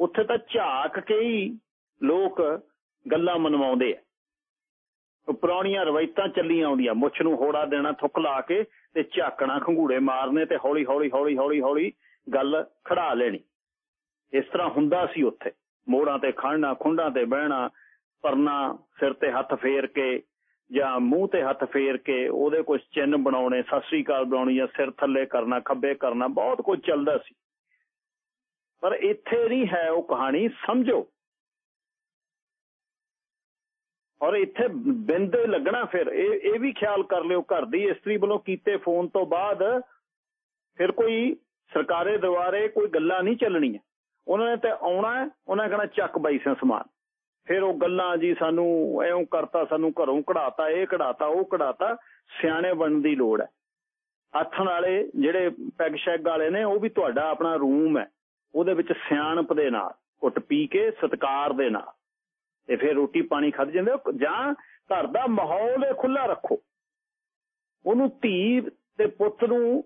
ਉੱਥੇ ਤਾਂ ਝਾਕ ਕੇ ਹੀ ਲੋਕ ਗੱਲਾਂ ਮਨਵਾਉਂਦੇ ਆ। ਉਹ ਪੁਰਾਣੀਆਂ ਰਵਾਇਤਾਂ ਚੱਲੀਆਂ ਆਉਂਦੀਆਂ। ਮੁੱਛ ਨੂੰ ਹੋੜਾ ਦੇਣਾ, ਥੁੱਕ ਲਾ ਕੇ ਤੇ ਝਾਕਣਾ, ਖੰਗੂੜੇ ਮਾਰਨੇ ਤੇ ਹੌਲੀ ਹੌਲੀ ਹੌਲੀ ਹੌਲੀ ਹੌਲੀ ਗੱਲ ਖੜਾ ਲੈਣੀ। ਇਸ ਤਰ੍ਹਾਂ ਹੁੰਦਾ ਸੀ ਉੱਥੇ। ਮੋੜਾਂ ਤੇ ਖੜਨਾ ਖੁੰਡਾਂ ਤੇ ਬਹਿਣਾ, ਪਰਨਾ ਸਿਰ ਤੇ ਹੱਥ ਫੇਰ ਕੇ ਜਾਂ ਮੂੰਹ ਤੇ ਹੱਥ ਫੇਰ ਕੇ ਉਹਦੇ ਕੁਝ ਚਿੰਨ ਬਣਾਉਣੇ, ਸਤਿ ਸ੍ਰੀ ਅਕਾਲ ਬਣਾਉਣੀ ਜਾਂ ਸਿਰ ਥੱਲੇ ਕਰਨਾ, ਖੱਬੇ ਕਰਨਾ, ਬਹੁਤ ਕੁਝ ਚੱਲਦਾ ਸੀ। ਪਰ ਇੱਥੇ ਨਹੀਂ ਹੈ ਉਹ ਕਹਾਣੀ ਸਮਝੋ। ਔਰ ਇੱਥੇ ਬਿੰਦੇ ਲੱਗਣਾ ਫਿਰ ਇਹ ਇਹ ਵੀ ਖਿਆਲ ਕਰ ਲਿਓ ਘਰ ਦੀ ਇਸਤਰੀ ਵੱਲੋਂ ਕੀਤੇ ਫੋਨ ਤੋਂ ਬਾਅਦ ਫਿਰ ਕੋਈ ਸਰਕਾਰੇ ਦੁਆਰੇ ਕੋਈ ਗੱਲਾਂ ਨਹੀਂ ਚੱਲਣੀਆਂ। ਉਹਨਾਂ ਨੇ ਤੇ ਆਉਣਾ ਹੈ, ਉਹਨਾਂ ਕਹਣਾ ਚੱਕ ਬਾਈ ਸੇ ਸਮਾਨ। ਫਿਰ ਉਹ ਗੱਲਾਂ ਜੀ ਸਾਨੂੰ ਐਉਂ ਕਰਤਾ ਸਾਨੂੰ ਘਰੋਂ ਕਢਾਤਾ ਇਹ ਕਢਾਤਾ ਉਹ ਕਢਾਤਾ ਸਿਆਣੇ ਬਣਨ ਦੀ ਲੋੜ ਹੈ। ਆਥਣ ਵਾਲੇ ਜਿਹੜੇ ਪੈਗ ਸ਼ੈਗ ਵਾਲੇ ਨੇ ਉਹ ਵੀ ਤੁਹਾਡਾ ਆਪਣਾ ਰੂਮ ਹੈ। ਉਹਦੇ ਵਿੱਚ ਸਿਆਣਪ ਦੇ ਨਾਲ, ਘੁੱਟ ਪੀ ਕੇ ਸਤਕਾਰ ਦੇ ਨਾਲ। ਤੇ ਫਿਰ ਰੋਟੀ ਪਾਣੀ ਖਾਧ ਜਾਂਦੇ ਜਾਂ ਘਰ ਦਾ ਮਾਹੌਲ ਇਹ ਖੁੱਲਾ ਰੱਖੋ। ਉਹਨੂੰ ਧੀ ਤੇ ਪੁੱਤ ਨੂੰ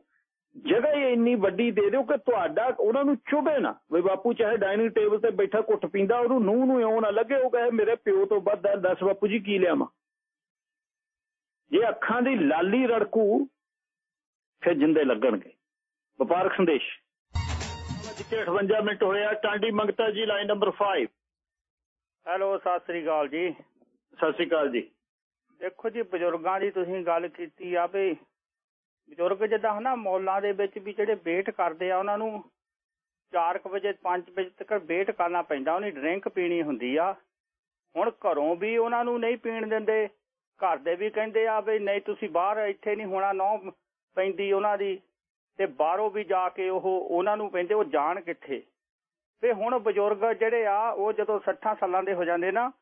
ਜਗ੍ਹਾ ਹੀ ਇੰਨੀ ਵੱਡੀ ਦੇ ਦਿਓ ਕਿ ਤੁਹਾਡਾ, ਉਹਨਾਂ ਨੂੰ ਚੁਭੇ ਨਾ। ਵੀ ਬਾਪੂ ਚਾਹੇ ਡਾਈਨਿੰਗ ਟੇਬਲ ਤੇ ਬੈਠਾ ਘੁੱਟ ਪੀਂਦਾ, ਉਹਨੂੰ ਨੂੰਹ ਨੂੰ ਇਉਂ ਨਾ ਲੱਗੇ, ਉਹ ਕਹੇ, ਮੇਰੇ ਪਿਓ ਤੋਂ ਵੱਧ ਹੈ ਦੱਸ ਬਾਪੂ ਜੀ ਕੀ ਲਿਆਵਾਂ? ਜੇ ਅੱਖਾਂ ਦੀ ਲਾਲੀ ਰੜਕੂ, ਫਿਰ ਜਿੰਦੇ ਲੱਗਣਗੇ। ਵਪਾਰਕ ਸੰਦੇਸ਼। 58 ਮਿੰਟ ਹੋਇਆ ਟਾਂਡੀ ਮੰਗਤਾ ਜੀ line number 5 hello Sat Sri ਅਕਾਲ ਜੀ। ਸਤਿ ਸ਼੍ਰੀ ਅਕਾਲ ਜੀ। ਦੇਖੋ ਜੀ ਬਜ਼ੁਰਗਾਂ ਦੀ ਤੁਸੀਂ ਗੱਲ ਕੀਤੀ ਆ ਵੀ ਬਜ਼ੁਰਗ ਜਿੱਦਾਂ ਹਨਾ ਮੌਲਾਂ ਦੇ ਵਿੱਚ ਵੀ ਜਿਹੜੇ ਵੇਟ ਕਰਦੇ ਆ ਉਹਨਾਂ ਨੂੰ 4 ਵਜੇ 5 ਵਜੇ ਤੱਕ ਵੇਟ ਕਰਨਾ ਪੈਂਦਾ ਉਹਨੀ ਡਰਿੰਕ ਪੀਣੀ ਹੁੰਦੀ ਆ। ਹੁਣ ਘਰੋਂ ਵੀ ਉਹਨਾਂ ਨੂੰ ਨਹੀਂ ਪੀਣ ਦਿੰਦੇ ਘਰ ਦੇ ਵੀ ਕਹਿੰਦੇ ਆ ਵੀ ਨਹੀਂ ਤੁਸੀਂ ਬਾਹਰ ਇੱਥੇ ਨਹੀਂ ਹੋਣਾ ਨੌ ਪੈਂਦੀ ਉਹਨਾਂ ਦੀ। ਤੇ ਬਾਹਰੋਂ ਵੀ ਜਾ ਕੇ ਉਹ ਉਹਨਾਂ ਨੂੰ ਕਹਿੰਦੇ ਉਹ ਜਾਣ ਕਿੱਥੇ? ਤੇ ਹੁਣ ਬਜ਼ੁਰਗ ਜਿਹੜੇ ਆ, ਉਹ ਜਦੋਂ 60 ਸਾਲਾਂ ਦੇ ਹੋ ਜਾਂਦੇ ਨਾ,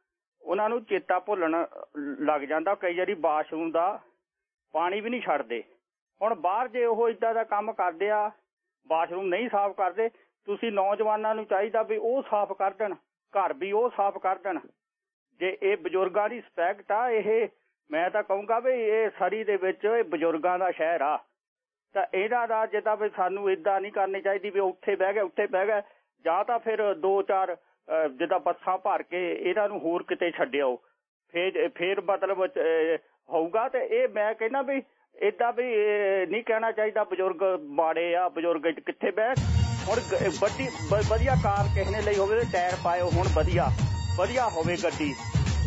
ਉਹਨਾਂ ਨੂੰ ਚੇਤਾ ਭੁੱਲਣ ਲੱਗ ਜਾਂਦਾ, ਕਈ ਵਾਰੀ ਬਾਥਰੂਮ ਦਾ ਪਾਣੀ ਵੀ ਨਹੀਂ ਛੱਡਦੇ। ਹੁਣ ਬਾਹਰ ਜੇ ਉਹ ਇਦਾਂ ਦਾ ਕੰਮ ਕਰਦੇ ਆ, ਬਾਥਰੂਮ ਨਹੀਂ ਸਾਫ਼ ਕਰਦੇ, ਤੁਸੀਂ ਨੌਜਵਾਨਾਂ ਨੂੰ ਚਾਹੀਦਾ ਵੀ ਉਹ ਸਾਫ਼ ਕਰ ਦੇਣ, ਘਰ ਵੀ ਉਹ ਸਾਫ਼ ਕਰ ਦੇਣ। ਜੇ ਇਹ ਬਜ਼ੁਰਗਾਂ ਦੀ ਰਿਸਪੈਕਟ ਆ, ਇਹ ਮੈਂ ਤਾਂ ਕਹੂੰਗਾ ਵੀ ਇਹ ਸਰੀ ਦੇ ਵਿੱਚ ਇਹ ਬਜ਼ੁਰਗਾਂ ਦਾ ਸ਼ਹਿਰ ਆ। ਤਾਂ ਇਹਨਾਂ ਦਾ ਜਿੱਦਾਂ ਵੀ ਸਾਨੂੰ ਇਦਾਂ ਨਹੀਂ ਕਰਨੀ ਚਾਹੀਦੀ ਵੀ ਉੱਥੇ ਬਹਿ ਗਏ, ਉੱਥੇ ਬਹਿ ਗਏ। ਜਾਂ ਤਾਂ ਫਿਰ ਦੋ ਚਾਰ ਜਿੱਦਾਂ ਬੱਸਾਂ ਭਰ ਕੇ ਇਹਨਾਂ ਨੂੰ ਹੋਰ ਕਿਤੇ ਛੱਡਿਓ ਫੇਰ ਫੇਰ ਮਤਲਬ ਹੋਊਗਾ ਤੇ ਇਹ ਮੈਂ ਕਹਿੰਦਾ ਵੀ ਇਦਾਂ ਵੀ ਇਹ ਨਹੀਂ ਕਹਿਣਾ ਚਾਹੀਦਾ ਬਜ਼ੁਰਗ ਮਾੜੇ ਆ, ਬਜ਼ੁਰਗ ਕਿੱਥੇ ਬਹਿ। ਹੁਣ ਵੱਡੀ ਵਧੀਆ ਕਾਰ ਕਿਸੇ ਨੇ ਲਈ ਹੋਵੇ ਤੇ ਟਾਇਰ ਪਾਇਓ, ਹੁਣ ਵਧੀਆ। ਵਧੀਆ ਹੋਵੇ ਗੱਡੀ।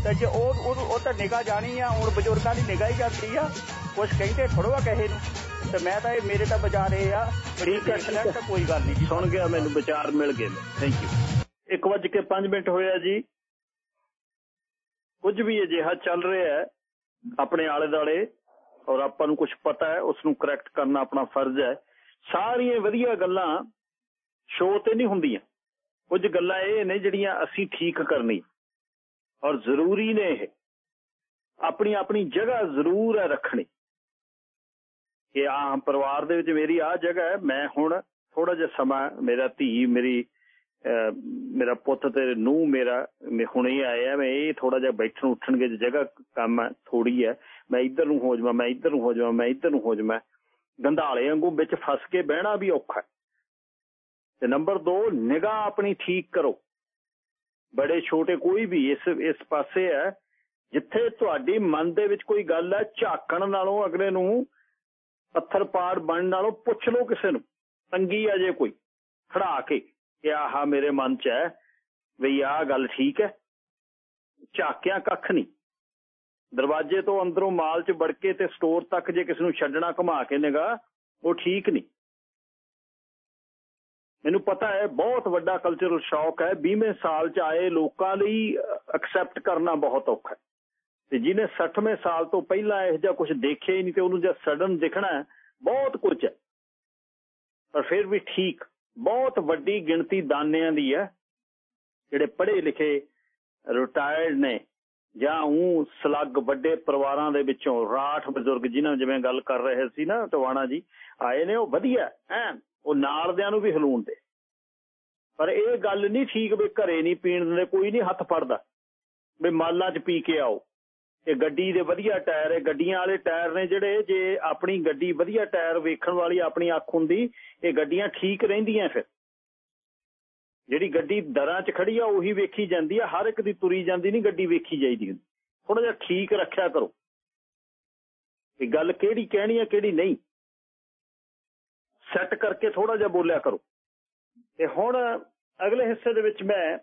ਤੇ ਜੇ ਉਹ ਉਹ ਤਾਂ ਨਿਗਾਹ ਜਾਣੀ ਆ ਹੁਣ ਬਜ਼ੁਰਗਾਂ ਦੀ ਨਿਗਾਹ ਹੀ ਜਾਂਦੀ ਆ। ਕੁਝ ਕਹਿੰਦੇ ਥੋੜਵਾ ਕਹੇ ਨੂੰ। ਤੇ ਮੈਂ ਤਾਂ ਇਹ ਮੇਰੇ ਤਾਂ ਵਿਚਾਰ ਇਹ ਆ। ਠੀਕ ਹੈ। ਤਾਂ ਕੋਈ ਗੱਲ ਨਹੀਂ ਜੀ। ਸੁਣ ਗਿਆ ਮੈਨੂੰ ਵਿਚਾਰ ਮਿਲ ਗਏ ਥੈਂਕ ਯੂ ਇੱਕ ਵੱਜ ਕੇ 5 ਮਿੰਟ ਹੋਇਆ ਜੀ। ਕੁਝ ਵੀ ਅਜਿਹਾ ਚੱਲ ਰਿਹਾ ਹੈ ਆਪਣੇ ਆਲੇ ਦਾਲੇ ਔਰ ਆਪਾਂ ਨੂੰ ਕੁਝ ਪਤਾ ਹੈ ਉਸ ਨੂੰ ਕਰੈਕਟ ਕਰਨਾ ਆਪਣਾ ਫਰਜ਼ ਹੈ। ਸਾਰੀਆਂ ਵਧੀਆ ਗੱਲਾਂ ਸ਼ੋਅ ਤੇ ਨਹੀਂ ਹੁੰਦੀਆਂ। ਕੁਝ ਗੱਲਾਂ ਇਹ ਨੇ ਜਿਹੜੀਆਂ ਅਸੀਂ ਠੀਕ ਕਰਨੀ ਔਰ ਜ਼ਰੂਰੀ ਨੇ ਇਹ। ਆਪਣੀ ਆਪਣੀ ਜਗ੍ਹਾ ਜ਼ਰੂਰ ਹੈ ਰੱਖਣੀ। ਕਿ ਆ ਪਰਿਵਾਰ ਦੇ ਵਿੱਚ ਮੇਰੀ ਆ ਜਗ੍ਹਾ ਹੈ, ਮੈਂ ਹੁਣ ਥੋੜਾ ਜਿਹਾ ਸਮਾਂ, ਮੇਰਾ ਧੀ, ਮੇਰੀ ਮੇਰਾ ਪੁੱਤ ਤੇ ਨੂੰ ਮੇਰਾ, ਮੈਂ ਹੁਣੇ ਆਏ ਆ, ਮੈਂ ਇਹ ਥੋੜਾ ਜਿਹਾ ਬੈਠਣ ਉੱਠਣ ਦੀ ਜਗ੍ਹਾ ਕੰਮ ਥੋੜੀ ਹੈ। ਮੈਂ ਇੱਧਰ ਨੂੰ ਹੋ ਜਾਵਾਂ, ਮੈਂ ਇੱਧਰ ਨੂੰ ਹੋ ਜਾਵਾਂ, ਮੈਂ ਇੱਧਰ ਨੂੰ ਹੋ ਜਾਵਾਂ। ਗੰਧਾਲੇ ਵਾਂਗੂ ਵਿੱਚ ਫਸ ਕੇ ਬਹਿਣਾ ਵੀ ਔਖਾ ਹੈ। ਤੇ ਨੰਬਰ 2 ਨਿਗਾਹ ਆਪਣੀ ਠੀਕ ਕਰੋ। ਬੜੇ ਛੋਟੇ ਕੋਈ ਵੀ ਇਸ ਇਸ ਪਾਸੇ ਹੈ, ਜਿੱਥੇ ਤੁਹਾਡੀ ਮਨ ਦੇ ਵਿੱਚ ਕੋਈ ਗੱਲ ਹੈ, ਝਾਕਣ ਨਾਲੋਂ ਅਗਲੇ ਨੂੰ ਪੱਥਰ ਪਾੜ ਬਣਨ ਨਾਲੋਂ ਪੁੱਛ ਲਓ ਕਿਸੇ ਨੂੰ, ਤੰਗੀ ਆ ਜੇ ਕੋਈ, ਖੜਾ ਕੇ ਕਿ ਆਹ ਮੇਰੇ ਮਨ 'ਚ ਹੈ, ਵੀ ਆਹ ਗੱਲ ਠੀਕ ਹੈ। ਝਾਕਿਆ ਕੱਖ ਨਹੀਂ। ਦਰਵਾਜ਼ੇ ਤੋਂ ਅੰਦਰੋਂ ਮਾਲ 'ਚ ਵੜ ਕੇ ਤੇ ਸਟੋਰ ਤੱਕ ਜੇ ਕਿਸੇ ਨੂੰ ਛੱਡਣਾ ਘੁਮਾ ਕੇ ਨਿਗਾ, ਉਹ ਠੀਕ ਨਹੀਂ। ਮੈਨੂੰ ਪਤਾ ਹੈ, ਬਹੁਤ ਵੱਡਾ ਕਲਚਰਲ ਸ਼ੌਕ ਹੈ। 20ਵੇਂ ਸਾਲ 'ਚ ਆਏ ਲੋਕਾਂ ਲਈ ਐਕਸੈਪਟ ਕਰਨਾ ਬਹੁਤ ਔਖਾ ਹੈ। ਤੇ ਜਿਹਨੇ 60ਵੇਂ ਸਾਲ ਤੋਂ ਪਹਿਲਾਂ ਇਹ ਜਿਹਾ ਕੁਝ ਦੇਖਿਆ ਹੀ ਨਹੀਂ ਤੇ ਉਹਨੂੰ ਜੇ ਸਡਨ ਦਿਖਣਾ ਬਹੁਤ ਕੁਝ ਹੈ। ਪਰ ਫਿਰ ਵੀ ਠੀਕ, ਬਹੁਤ ਵੱਡੀ ਗਿਣਤੀ ਦਾਨਿਆਂ ਦੀ ਹੈ। ਜਿਹੜੇ ਪੜ੍ਹੇ ਲਿਖੇ ਰਿਟਾਇਰਡ ਨੇ ਜਾਂ ਉਹ ਸਲੱਗ ਵੱਡੇ ਪਰਿਵਾਰਾਂ ਦੇ ਵਿੱਚੋਂ ਰਾਠ ਬਜ਼ੁਰਗ ਜਿਨ੍ਹਾਂ ਜਿਵੇਂ ਗੱਲ ਕਰ ਰਹੇ ਸੀ ਨਾ ਟਵਾਣਾ ਜੀ, ਆਏ ਨੇ, ਉਹ ਵਧੀਆ ਐ ਉਹ ਨਾਲਦਿਆਂ ਨੂੰ ਵੀ ਹਲੂਣ ਦੇ। ਪਰ ਇਹ ਗੱਲ ਨਹੀਂ ਠੀਕ ਵੀ ਘਰੇ ਨਹੀਂ ਪੀਣ ਦਿੰਦੇ, ਕੋਈ ਨਹੀਂ ਹੱਥ ਫੜਦਾ। ਵੀ ਮਾਲਾਂ 'ਚ ਪੀ ਕੇ ਆਓ। ਇਹ ਗੱਡੀ ਦੇ ਵਧੀਆ ਟਾਇਰ ਹੈ ਗੱਡੀਆਂ ਵਾਲੇ ਟਾਇਰ ਨੇ ਜਿਹੜੇ, ਜੇ ਆਪਣੀ ਗੱਡੀ ਵਧੀਆ ਟਾਇਰ ਵੇਖਣ ਵਾਲੀ ਆਪਣੀ ਅੱਖ ਹੁੰਦੀ, ਇਹ ਗੱਡੀਆਂ ਠੀਕ ਰਹਿੰਦੀਆਂ ਫਿਰ। ਜਿਹੜੀ ਗੱਡੀ ਦਰਾਂ 'ਚ ਖੜੀ ਆ, ਉਹੀ ਵੇਖੀ ਜਾਂਦੀ ਆ। ਹਰ ਇੱਕ ਦੀ ਤੁਰੀ ਜਾਂਦੀ ਨਹੀਂ, ਗੱਡੀ ਵੇਖੀ ਜਾਈਦੀ ਥੋੜਾ ਜਿਹਾ ਠੀਕ ਰੱਖਿਆ ਕਰੋ। ਇਹ ਗੱਲ ਕਿਹੜੀ ਕਹਿਣੀ ਆ, ਕਿਹੜੀ ਨਹੀਂ। ਸੈੱਟ ਕਰਕੇ ਥੋੜਾ ਜਿਹਾ ਬੋਲਿਆ ਕਰੋ। ਤੇ ਹੁਣ ਅਗਲੇ ਹਿੱਸੇ ਦੇ ਵਿੱਚ ਮੈਂ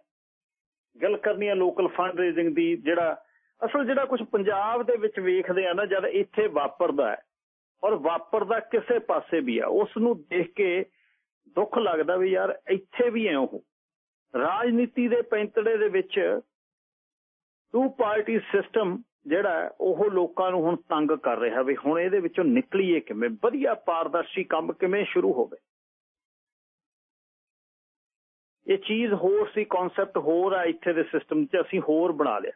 ਗੱਲ ਕਰਨੀ ਆ ਲੋਕਲ ਫੰਡ ਰੇਜ਼ਿੰਗ ਦੀ, ਜਿਹੜਾ ਅਸਲ ਜਿਹੜਾ ਕੁਝ ਪੰਜਾਬ ਦੇ ਵਿੱਚ ਵੇਖਦੇ ਆ ਨਾ, ਜਦ ਇੱਥੇ ਵਾਪਰਦਾ ਹੈ, ਔਰ ਵਾਪਰਦਾ ਕਿਸੇ ਪਾਸੇ ਵੀ ਆ ਉਸ ਨੂੰ ਦੇਖ ਕੇ ਦੁੱਖ ਲੱਗਦਾ ਵੀ ਯਾਰ ਇੱਥੇ ਵੀ ਐ ਉਹ। ਰਾਜਨੀਤੀ ਦੇ ਪੈਂਤੜੇ ਦੇ ਵਿੱਚ ਟੂ ਪਾਰਟੀ ਸਿਸਟਮ ਜਿਹੜਾ ਉਹ ਲੋਕਾਂ ਨੂੰ ਹੁਣ ਤੰਗ ਕਰ ਰਿਹਾ ਵੀ ਹੁਣ ਇਹਦੇ ਵਿੱਚੋਂ ਨਿਕਲੀਏ ਕਿਵੇਂ? ਵਧੀਆ ਪਾਰਦਰਸ਼ੀ ਕੰਮ ਕਿਵੇਂ ਸ਼ੁਰੂ ਹੋਵੇ? ਇਹ ਚੀਜ਼ ਹੋਰ ਸੀ ਕਨਸੈਪਟ ਹੋਰ ਆ ਇੱਥੇ ਦੇ ਸਿਸਟਮ 'ਚ, ਅਸੀਂ ਹੋਰ ਬਣਾ ਲਿਆ।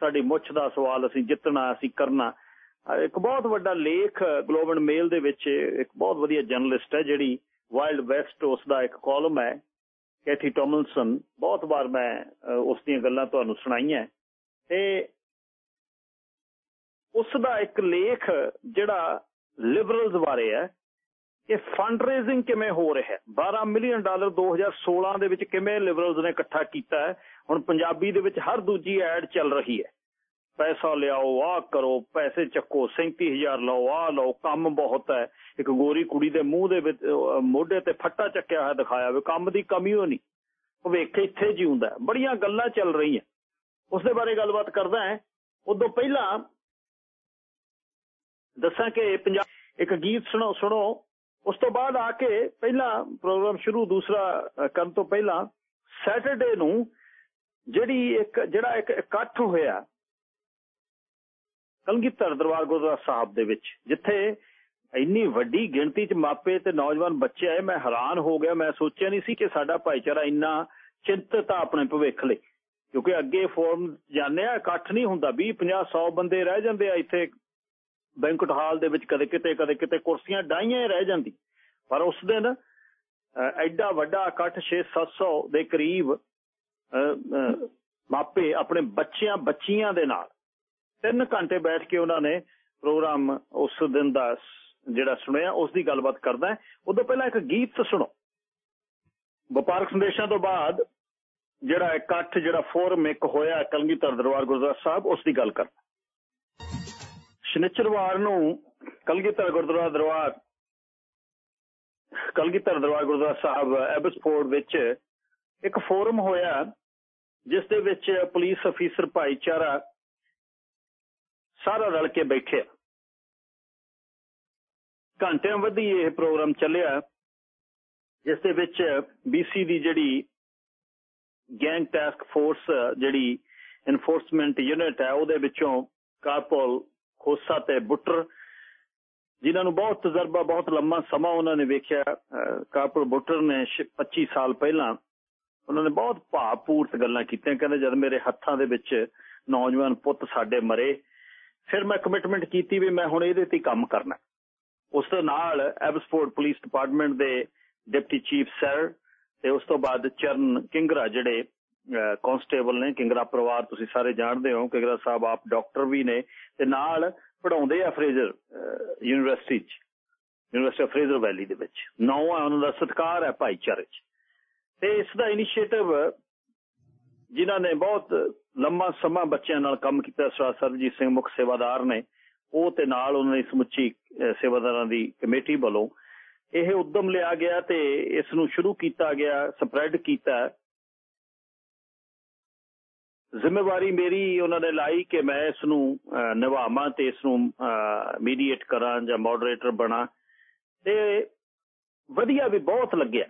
ਸਾਡੀ ਮੁੱਛ ਦਾ ਸਵਾਲ ਅਸੀਂ ਜਿੱਤਣਾ, ਅਸੀਂ ਕਰਨਾ। ਅਹ ਇੱਕ ਬਹੁਤ ਵੱਡਾ ਲੇਖ ਗਲੋਬਲ ਮੇਲ ਦੇ ਵਿੱਚ ਇੱਕ ਬਹੁਤ ਵਧੀਆ ਜਰਨਲਿਸਟ ਹੈ, ਜਿਹੜੀ ਵਾਈਲਡ ਵੈਸਟ ਉਸ ਦਾ ਇੱਕ ਕਾਲਮ ਹੈ ਕੈਥੀ ਟੋਮਲਸਨ ਬਹੁਤ ਵਾਰ ਮੈਂ ਉਸ ਦੀਆਂ ਗੱਲਾਂ ਤੁਹਾਨੂੰ ਸੁਣਾਈਆਂ। ਤੇ ਉਸ ਦਾ ਇੱਕ ਲੇਖ ਜਿਹੜਾ ਲਿਬਰਲਸ ਬਾਰੇ ਹੈ ਕਿ ਫੰਡ ਰੇਜ਼ਿੰਗ ਕਿਵੇਂ ਹੋ ਰਿਹਾ ਹੈ। 12 ਮਿਲੀਅਨ ਡਾਲਰ 2016 ਦੇ ਵਿੱਚ ਕਿਵੇਂ ਲਿਬਰਲਸ ਨੇ ਇਕੱਠਾ ਕੀਤਾ ਹੈ। ਹੁਣ ਪੰਜਾਬੀ ਦੇ ਵਿੱਚ ਹਰ ਦੂਜੀ ਐਡ ਚੱਲ ਰਹੀ ਹੈ। ਪੈਸਾ ਲਿਆਓ, ਆਹ ਕਰੋ, ਪੈਸੇ ਚੱਕੋ 37000 ਲਓ, ਆਹ ਲਓ, ਕੰਮ ਬਹੁਤ ਹੈ। ਇੱਕ ਗੋਰੀ ਕੁੜੀ ਦੇ ਮੂੰਹ ਦੇ ਵਿੱਚ ਮੋਢੇ ਤੇ ਫੱਟਾ ਚੱਕਿਆ ਹੋਇਆ ਦਿਖਾਇਆ ਵੀ ਕੰਮ ਦੀ ਕਮੀ ਹੋ ਨਹੀਂ। ਭਵਿੱਖ ਇੱਥੇ ਜਿਉਂਦਾ ਹੈ। ਬੜੀਆਂ ਗੱਲਾਂ ਚੱਲ ਰਹੀਆਂ। ਉਸ ਦੇ ਬਾਰੇ ਗੱਲਬਾਤ ਕਰਦਾ ਹੈ। ਉਦੋਂ ਪਹਿਲਾਂ ਦੱਸਾਂ ਕਿ ਪੰਜਾਬ ਇੱਕ ਗੀਤ ਸੁਣੋ ਸੁਣੋ। ਉਸ ਤੋਂ ਬਾਅਦ ਆ ਕੇ ਪਹਿਲਾਂ ਪ੍ਰੋਗਰਾਮ ਸ਼ੁਰੂ, ਦੂਸਰਾ ਕਰਨ ਤੋਂ ਪਹਿਲਾਂ ਸੈਟਰਡੇ ਨੂੰ ਜਿਹੜੀ ਇੱਕ, ਜਿਹੜਾ ਇੱਕ ਇਕੱਠ ਹੋਇਆ ਕਲਗੀਧਰ ਦਰਬਾਰ ਗੁਰਦੁਆਰਾ ਸਾਹਿਬ ਦੇ ਵਿੱਚ, ਜਿੱਥੇ ਇੰਨੀ ਵੱਡੀ ਗਿਣਤੀ 'ਚ ਮਾਪੇ ਤੇ ਨੌਜਵਾਨ ਬੱਚੇ ਆਏ, ਮੈਂ ਹੈਰਾਨ ਹੋ ਗਿਆ। ਮੈਂ ਸੋਚਿਆ ਨਹੀਂ ਸੀ ਕਿ ਸਾਡਾ ਭਾਈਚਾਰਾ ਇੰਨਾ ਚਿੰਤਤ ਆ ਆਪਣੇ ਭਵਿੱਖ ਲਈ, ਕਿਉਂਕਿ ਅੱਗੇ ਫੋਰਮ ਜਾਂਦੇ ਆ, ਇਕੱਠ ਨਹੀਂ ਹੁੰਦਾ। 20 50 100 ਬੰਦੇ ਰਹਿ ਜਾਂਦੇ ਆ ਇੱਥੇ ਬੈਂਕਟ ਹਾਲ ਦੇ ਵਿੱਚ ਕਦੇ ਕਿਤੇ ਕਦੇ ਕਿਤੇ ਕੁਰਸੀਆਂ ਡਾਈਆਂ ਹੀ ਰਹਿ ਜਾਂਦੀ। ਪਰ ਉਸ ਦਿਨ ਐਡਾ ਵੱਡਾ ਇਕੱਠ 6-700 ਦੇ ਕਰੀਬ ਮਾਪੇ ਆਪਣੇ ਬੱਚਿਆਂ, ਬੱਚੀਆਂ ਦੇ ਨਾਲ 3 ਘੰਟੇ ਬੈਠ ਕੇ ਉਹਨਾਂ ਨੇ ਪ੍ਰੋਗਰਾਮ ਉਸ ਦਿਨ ਦਾ ਜਿਹੜਾ ਸੁਣਿਆ, ਉਸ ਦੀ ਗੱਲਬਾਤ ਕਰਦਾ ਉਦੋਂ ਪਹਿਲਾਂ ਇੱਕ ਗੀਤ ਸੁਣੋ। ਵਪਾਰਕ ਸੰਦੇਸ਼ਾਂ ਤੋਂ ਬਾਅਦ ਜਿਹੜਾ ਇਕੱਠ, ਜਿਹੜਾ ਫੋਰਮ ਇੱਕ ਹੋਇਆ, ਕਲਗੀਧਰ ਦਰਬਾਰ ਗੁਰਦੁਆਰਾ ਸਾਹਿਬ, ਉਸ ਦੀ ਗੱਲ ਕਰਦਾ। ਸ਼ਨੀਚਰਵਾਰ ਨੂੰ ਕਲਗੀਧਰ ਗੁਰਦੁਆਰਾ ਦਰਬਾਰ, ਕਲਗੀਧਰ ਦਰਬਾਰ ਗੁਰਦੁਆਰਾ ਸਾਹਿਬ, ਐਬਸਫੋਰਡ ਵਿੱਚ ਇੱਕ ਫੋਰਮ ਹੋਇਆ, ਜਿਸ ਦੇ ਵਿੱਚ ਪੁਲਿਸ ਅਫੀਸਰ ਭਾਈਚਾਰਾ ਸਾਰਾ ਰਲ ਕੇ ਬੈਠਿਆ। ਘੰਟਿਆਂ ਵਧੀ ਇਹ ਪ੍ਰੋਗਰਾਮ ਚੱਲਿਆ, ਜਿਸ ਦੇ ਵਿੱਚ ਬੀਸੀ ਦੀ ਜਿਹੜੀ ਗੈਂਗ ਟਾਸਕ ਫੋਰਸ, ਜਿਹੜੀ ਇਨਫੋਰਸਮੈਂਟ ਯੂਨਿਟ ਹੈ, ਉਹਦੇ ਵਿੱਚੋਂ ਕਾਰਪੋਲ ਖੋਸਾ ਤੇ ਬੁੱਟਰ, ਜਿਨ੍ਹਾਂ ਨੂੰ ਬਹੁਤ ਤਜਰਬਾ, ਬਹੁਤ ਲੰਮਾ ਸਮਾਂ ਉਹਨਾਂ ਨੇ ਵੇਖਿਆ। ਕਾਰਪੋਲ ਬੁੱਟਰ ਨੇ 25 ਸਾਲ ਪਹਿਲਾਂ ਉਹਨਾਂ ਨੇ ਬਹੁਤ ਭਾਵਪੂਰਤ ਗੱਲਾਂ ਕੀਤੀਆਂ। ਕਹਿੰਦੇ ਜਦ ਮੇਰੇ ਹੱਥਾਂ ਦੇ ਵਿੱਚ ਨੌਜਵਾਨ ਪੁੱਤ ਸਾਡੇ ਮਰੇ, ਫਿਰ ਮੈਂ ਕਮਿਟਮੈਂਟ ਕੀਤੀ ਵੀ ਮੈਂ ਹੁਣ ਇਹਦੇ ਤੇ ਕੰਮ ਕਰਨਾ। ਉਸ ਤੋਂ ਨਾਲ ਐਬਸਫੋਰਡ ਪੁਲਿਸ ਡਿਪਾਰਟਮੈਂਟ ਦੇ ਡਿਪਟੀ ਚੀਫ ਸਰ ਤੇ ਉਸ ਤੋਂ ਬਾਅਦ ਚਰਨ ਕਿੰਗਰਾ ਜਿਹੜੇ ਕਨਸਟੇਬਲ ਨੇ, ਕਿੰਗਰਾ ਪਰਿਵਾਰ ਤੁਸੀਂ ਸਾਰੇ ਜਾਣਦੇ ਹੋ, ਕਿੰਗਰਾ ਸਾਹਿਬ ਆਪ ਡਾਕਟਰ ਵੀ ਨੇ ਤੇ ਨਾਲ ਪੜਾਉਂਦੇ ਆ ਫਰੇਜ਼ਰ ਯੂਨੀਵਰਸਿਟੀ ਚ ਯੂਨੀਵਰਸਿਟੀ ਆਫ ਫਰੇਜ਼ਰ ਵੈਲੀ ਦੇ ਵਿੱਚ। ਨੌ ਆ ਉਹਨਾਂ ਦਾ ਸਤਕਾਰ ਹੈ ਭਾਈਚਾਰੇ ਚ। ਤੇ ਇਸ ਦਾ ਇਨੀਸ਼ੀਏਟਿਵ ਜਿਨ੍ਹਾਂ ਨੇ ਬਹੁਤ ਲੰਮਾ ਸਮਾਂ ਬੱਚਿਆਂ ਨਾਲ ਕੰਮ ਕੀਤਾ ਸਰ ਸਰਜੀਤ ਸਿੰਘ ਮੁਖ ਸੇਵਾਦਾਰ ਨੇ, ਉਹ ਤੇ ਨਾਲ ਉਹਨਾਂ ਦੀ ਸਮੁੱਚੀ ਸੇਵਾਦਾਰਾਂ ਦੀ ਕਮੇਟੀ ਵੱਲੋਂ ਇਹ ਉਦਮ ਲਿਆ ਗਿਆ ਤੇ ਇਸ ਨੂੰ ਸ਼ੁਰੂ ਕੀਤਾ ਗਿਆ ਸਪਰੈਡ ਕੀਤਾ ਜ਼ਿੰਮੇਵਾਰੀ ਮੇਰੀ ਉਹਨਾਂ ਨੇ ਲਾਈ ਕਿ ਮੈਂ ਇਸ ਨੂੰ ਨਿਭਾਵਾਂ ਤੇ ਇਸ ਨੂੰ ਮੀਡੀਏਟ ਕਰਾਂ ਜਾਂ ਮੋਡਰੇਟਰ ਬਣਾ। ਤੇ ਵਧੀਆ ਵੀ ਬਹੁਤ ਲੱਗਿਆ।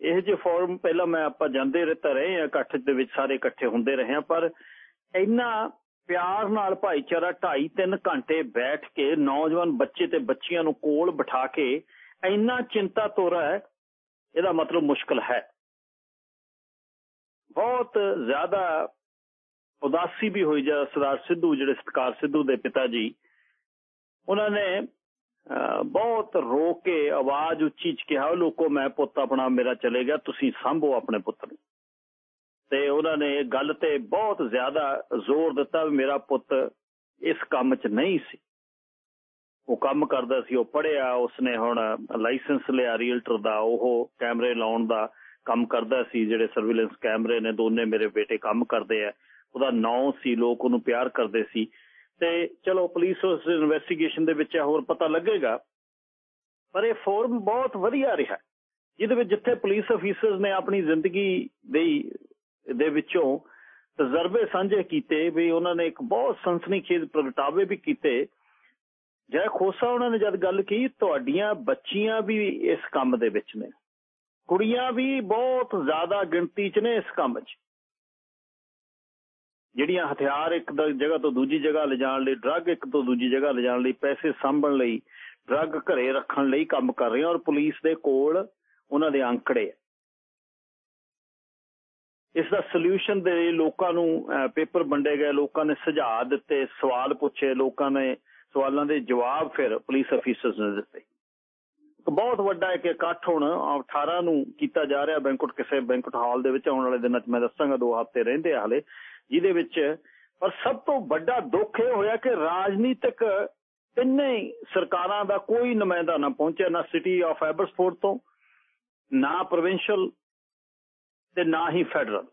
ਇਹ ਜੇ ਫੋਰਮ ਪਹਿਲਾਂ ਮੈਂ ਆਪਾਂ ਜਾਂਦੇ ਰਹਤਾ ਰਹੇ ਆ ਇਕੱਠ ਦੇ ਵਿੱਚ ਸਾਰੇ ਇਕੱਠੇ ਹੁੰਦੇ ਰਹੇ ਆ ਪਰ ਇੰਨਾ ਪਿਆਰ ਨਾਲ ਭਾਈਚਾਰਾ 2.5 3 ਘੰਟੇ ਬੈਠ ਕੇ ਨੌਜਵਾਨ ਬੱਚੇ ਤੇ ਬੱਚੀਆਂ ਨੂੰ ਕੋਲ ਬਿਠਾ ਕੇ ਇੰਨਾ ਚਿੰਤਾ ਤੋਰਾ ਹੈ, ਇਹਦਾ ਮਤਲਬ ਮੁਸ਼ਕਲ ਹੈ। ਬਹੁਤ ਜ਼ਿਆਦਾ ਉਦਾਸੀ ਵੀ ਹੋਈ ਜਦ ਸਰਦਾਰ ਸਿੱਧੂ, ਜਿਹੜੇ ਸਤਕਾਰ ਸਿੱਧੂ ਦੇ ਪਿਤਾ ਜੀ, ਉਹਨਾਂ ਨੇ ਬਹੁਤ ਰੋ ਕੇ ਆਵਾਜ਼ ਉੱਚੀ ਚ ਕਿਹਾ ਲੋਕੋ, ਮੈਂ ਪੁੱਤ ਆਪਣਾ ਮੇਰਾ ਚਲੇ ਗਿਆ, ਤੁਸੀਂ ਸੰਭੋ ਆਪਣੇ ਪੁੱਤ ਨੂੰ। ਤੇ ਉਹਨਾਂ ਨੇ ਇਹ ਗੱਲ ਤੇ ਬਹੁਤ ਜ਼ਿਆਦਾ ਜ਼ੋਰ ਦਿੱਤਾ ਵੀ ਮੇਰਾ ਪੁੱਤ ਇਸ ਕੰਮ 'ਚ ਨਹੀਂ ਸੀ। ਉਹ ਕੰਮ ਕਰਦਾ ਸੀ, ਉਹ ਪੜਿਆ ਉਸਨੇ ਹੁਣ ਲਾਇਸੈਂਸ ਲਿਆ ਰੀਅਲਟਰ ਦਾ, ਉਹ ਕੈਮਰੇ ਲਾਉਣ ਦਾ। ਕੰਮ ਕਰਦਾ ਸੀ, ਜਿਹੜੇ ਸਰਵੇਲੈਂਸ ਕੈਮਰੇ ਨੇ, ਦੋਨੇ ਮੇਰੇ ਬੇਟੇ ਕੰਮ ਕਰਦੇ ਆ। ਉਹਦਾ ਨਾਂ ਸੀ, ਲੋਕ ਉਹਨੂੰ ਪਿਆਰ ਕਰਦੇ ਸੀ। ਤੇ ਚਲੋ ਪੁਲਿਸ ਉਸ ਇਨਵੈਸਟੀਗੇਸ਼ਨ ਦੇ ਵਿੱਚ ਹੋਰ ਪਤਾ ਲੱਗੇਗਾ। ਪਰ ਇਹ ਫੋਰਮ ਬਹੁਤ ਵਧੀਆ ਰਿਹਾ। ਜਿਹਦੇ ਵਿੱਚ ਜਿੱਥੇ ਪੁਲਿਸ ਅਫੀਸਰਸ ਨੇ ਆਪਣੀ ਜ਼ਿੰਦਗੀ ਦੇ ਦੇ ਵਿੱਚੋਂ ਤਜਰਬੇ ਸਾਂਝੇ ਕੀਤੇ, ਵੀ ਉਹਨਾਂ ਨੇ ਇੱਕ ਬਹੁਤ ਸੰਸਨੀਖੇਜ਼ ਪ੍ਰਗਟਾਵੇ ਵੀ ਕੀਤੇ। ਜੈ ਖੋਸਾ ਉਹਨਾਂ ਨੇ ਜਦ ਗੱਲ ਕੀ ਤੁਹਾਡੀਆਂ ਬੱਚੀਆਂ ਵੀ ਇਸ ਕੰਮ ਦੇ ਵਿੱਚ ਨੇ। ਕੁੜੀਆਂ ਵੀ ਬਹੁਤ ਜ਼ਿਆਦਾ ਗਿਣਤੀ 'ਚ ਨੇ ਇਸ ਕੰਮ 'ਚ। ਜਿਹੜੀਆਂ ਹਥਿਆਰ ਇੱਕ ਜਗ੍ਹਾ ਤੋਂ ਦੂਜੀ ਜਗ੍ਹਾ ਲਿਜਾਣ ਲਈ ਡਰੱਗ ਇੱਕ ਤੋਂ ਦੂਜੀ ਜਗ੍ਹਾ ਲਿਜਾਣ ਲਈ, ਪੈਸੇ ਸੰਭਣ ਲਈ ਡਰੱਗ ਘਰੇ ਰੱਖਣ ਲਈ ਕੰਮ ਕਰ ਰਹੀਆਂ ਔਰ ਪੁਲਿਸ ਦੇ ਕੋਲ ਉਹਨਾਂ ਦੇ ਅੰਕੜੇ ਇਸ ਦਾ ਸੋਲੂਸ਼ਨ ਦੇ ਲੋਕਾਂ ਨੂੰ ਪੇਪਰ ਵੰਡੇ ਗਏ, ਲੋਕਾਂ ਨੇ ਸੁਝਾਅ ਦਿੱਤੇ, ਸਵਾਲ ਪੁੱਛੇ, ਲੋਕਾਂ ਨੇ ਸਵਾਲਾਂ ਦੇ ਜਵਾਬ ਫਿਰ ਪੁਲਿਸ ਅਫੀਸਰਸ ਨੇ ਦਿੱਤੇ। ਬਹੁਤ ਵੱਡਾ ਇੱਕ ਇਕੱਠ ਹੁਣ 18 ਨੂੰ ਕੀਤਾ ਜਾ ਰਿਹਾ ਬੈਂਕਟ, ਕਿਸੇ ਬੈਂਕਟ ਹਾਲ ਦੇ ਵਿੱਚ ਆਉਣ ਵਾਲੇ ਦਿਨਾਂ 'ਚ ਮੈਂ ਦੱਸਾਂਗਾ, ਦੋ ਹਫ਼ਤੇ ਰਹਿੰਦੇ ਆ ਹਲੇ, ਜਿਹਦੇ ਵਿੱਚ ਪਰ ਸਭ ਤੋਂ ਵੱਡਾ ਦੁੱਖ ਇਹ ਹੋਇਆ ਕਿ ਰਾਜਨੀਤਿਕ ਤਿੰਨੇ ਸਰਕਾਰਾਂ ਦਾ ਕੋਈ ਨੁਮਾਇੰਦਾ ਨਾ ਪਹੁੰਚਿਆ, ਨਾ ਸਿਟੀ ਆਫ ਐਬਰਸਫੋਰਡ ਤੋਂ, ਨਾ ਪ੍ਰੋਵਿੰਸ਼ੀਅਲ ਤੇ ਨਾ ਹੀ ਫੈਡਰਲ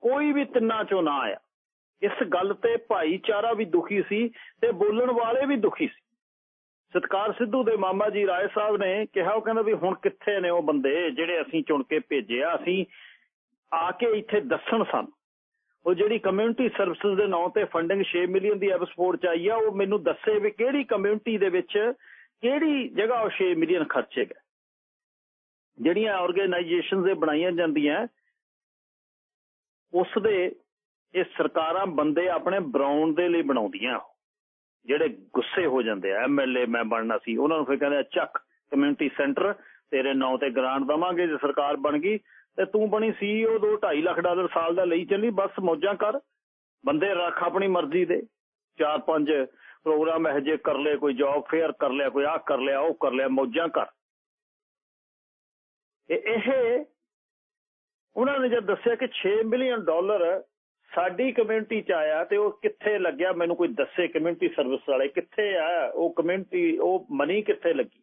ਕੋਈ ਵੀ ਤਿੰਨਾਂ ਚੋਂ ਨਾ ਆਇਆ। ਇਸ ਗੱਲ ਤੇ ਭਾਈਚਾਰਾ ਵੀ ਦੁਖੀ ਸੀ ਤੇ ਬੋਲਣ ਵਾਲੇ ਵੀ ਦੁਖੀ ਸੀ। ਸਤਕਾਰ ਸਿੱਧੂ ਦੇ ਮਾਮਾ ਜੀ ਰਾਏ ਸਾਹਿਬ ਨੇ ਕਿਹਾ, ਉਹ ਕਹਿੰਦਾ ਵੀ ਹੁਣ ਕਿੱਥੇ ਨੇ ਉਹ ਬੰਦੇ ਜਿਹੜੇ ਅਸੀਂ ਚੁਣ ਕੇ ਭੇਜਿਆ ਅਸੀਂ ਆ ਕੇ ਇੱਥੇ ਦੱਸਣ ਸਨ। ਉਹ ਜਿਹੜੀ ਕਮਿਊਨਿਟੀ ਸਰਵਿਸਿਜ਼ ਦੇ ਨਾਂ ਤੇ ਫੰਡਿੰਗ 6 ਮਿਲੀਅਨ ਦੀ ਐਬਸਪੋਰਟ ਚ ਆਈ ਆ, ਉਹ ਮੈਨੂੰ ਦੱਸੇ ਵੀ ਕਿਹੜੀ ਕਮਿਊਨਿਟੀ ਦੇ ਵਿੱਚ ਕਿਹੜੀ ਜਗ੍ਹਾ ਉਹ 6 ਮਿਲੀਅਨ ਖਰਚੇ ਗਏ। ਜਿਹੜੀਆਂ ਆਰਗੇਨਾਈਜੇਸ਼ਨਸ ਦੇ ਬਣਾਈਆਂ ਜਾਂਦੀਆਂ ਉਸ ਦੇ ਇਹ ਸਰਕਾਰਾਂ ਬੰਦੇ ਆਪਣੇ ਬਰਾਊਨ ਦੇ ਲਈ ਬਣਾਉਂਦੀਆਂ। ਜਿਹੜੇ ਗੁੱਸੇ ਹੋ ਜਾਂਦੇ ਆ ਐਮਐਲਏ ਮੈਂ ਬਣਨਾ ਸੀ, ਉਹਨਾਂ ਨੂੰ ਫਿਰ ਕਹਿੰਦੇ ਚੱਕ ਕਮਿਊਨਿਟੀ ਸੈਂਟਰ ਤੇਰੇ ਨਾਂ ਤੇ ਗ੍ਰਾਂਟ ਦਵਾਂਗੇ, ਜੇ ਸਰਕਾਰ ਬਣ ਗਈ, ਤੇ ਤੂੰ ਬਣੀ ਸੀਈਓ 2 2.5 ਲੱਖ ਡਾਲਰ ਸਾਲ ਦਾ ਲਈ ਚੱਲੀ, ਬਸ ਮੌਜਾਂ ਕਰ। ਬੰਦੇ ਰੱਖ ਆਪਣੀ ਮਰਜ਼ੀ ਦੇ। ਚਾਰ ਪੰਜ ਪ੍ਰੋਗਰਾਮ ਇਹ ਜੇ ਕਰ ਲਏ, ਕੋਈ ਜੌਬ ਫੇਅਰ ਕਰ ਲਿਆ, ਕੋਈ ਆਹ ਕਰ ਲਿਆ, ਉਹ ਕਰ ਲਿਆ, ਮੌਜਾਂ ਕਰ। ਇਹ ਉਹਨਾਂ ਨੇ ਜਦ ਦੱਸਿਆ ਕਿ 6 ਮਿਲੀਅਨ ਡਾਲਰ ਸਾਡੀ ਕਮਿਊਨਿਟੀ ਚ ਆਇਆ ਤੇ ਉਹ ਕਿੱਥੇ ਲੱਗਿਆ, ਮੈਨੂੰ ਕੋਈ ਦੱਸੇ ਕਮਿਊਨਿਟੀ ਸਰਵਿਸ ਵਾਲੇ ਕਿੱਥੇ ਆ, ਉਹ ਕਮਿਊਨਿਟੀ ਉਹ ਮਨੀ ਕਿੱਥੇ ਲੱਗੀ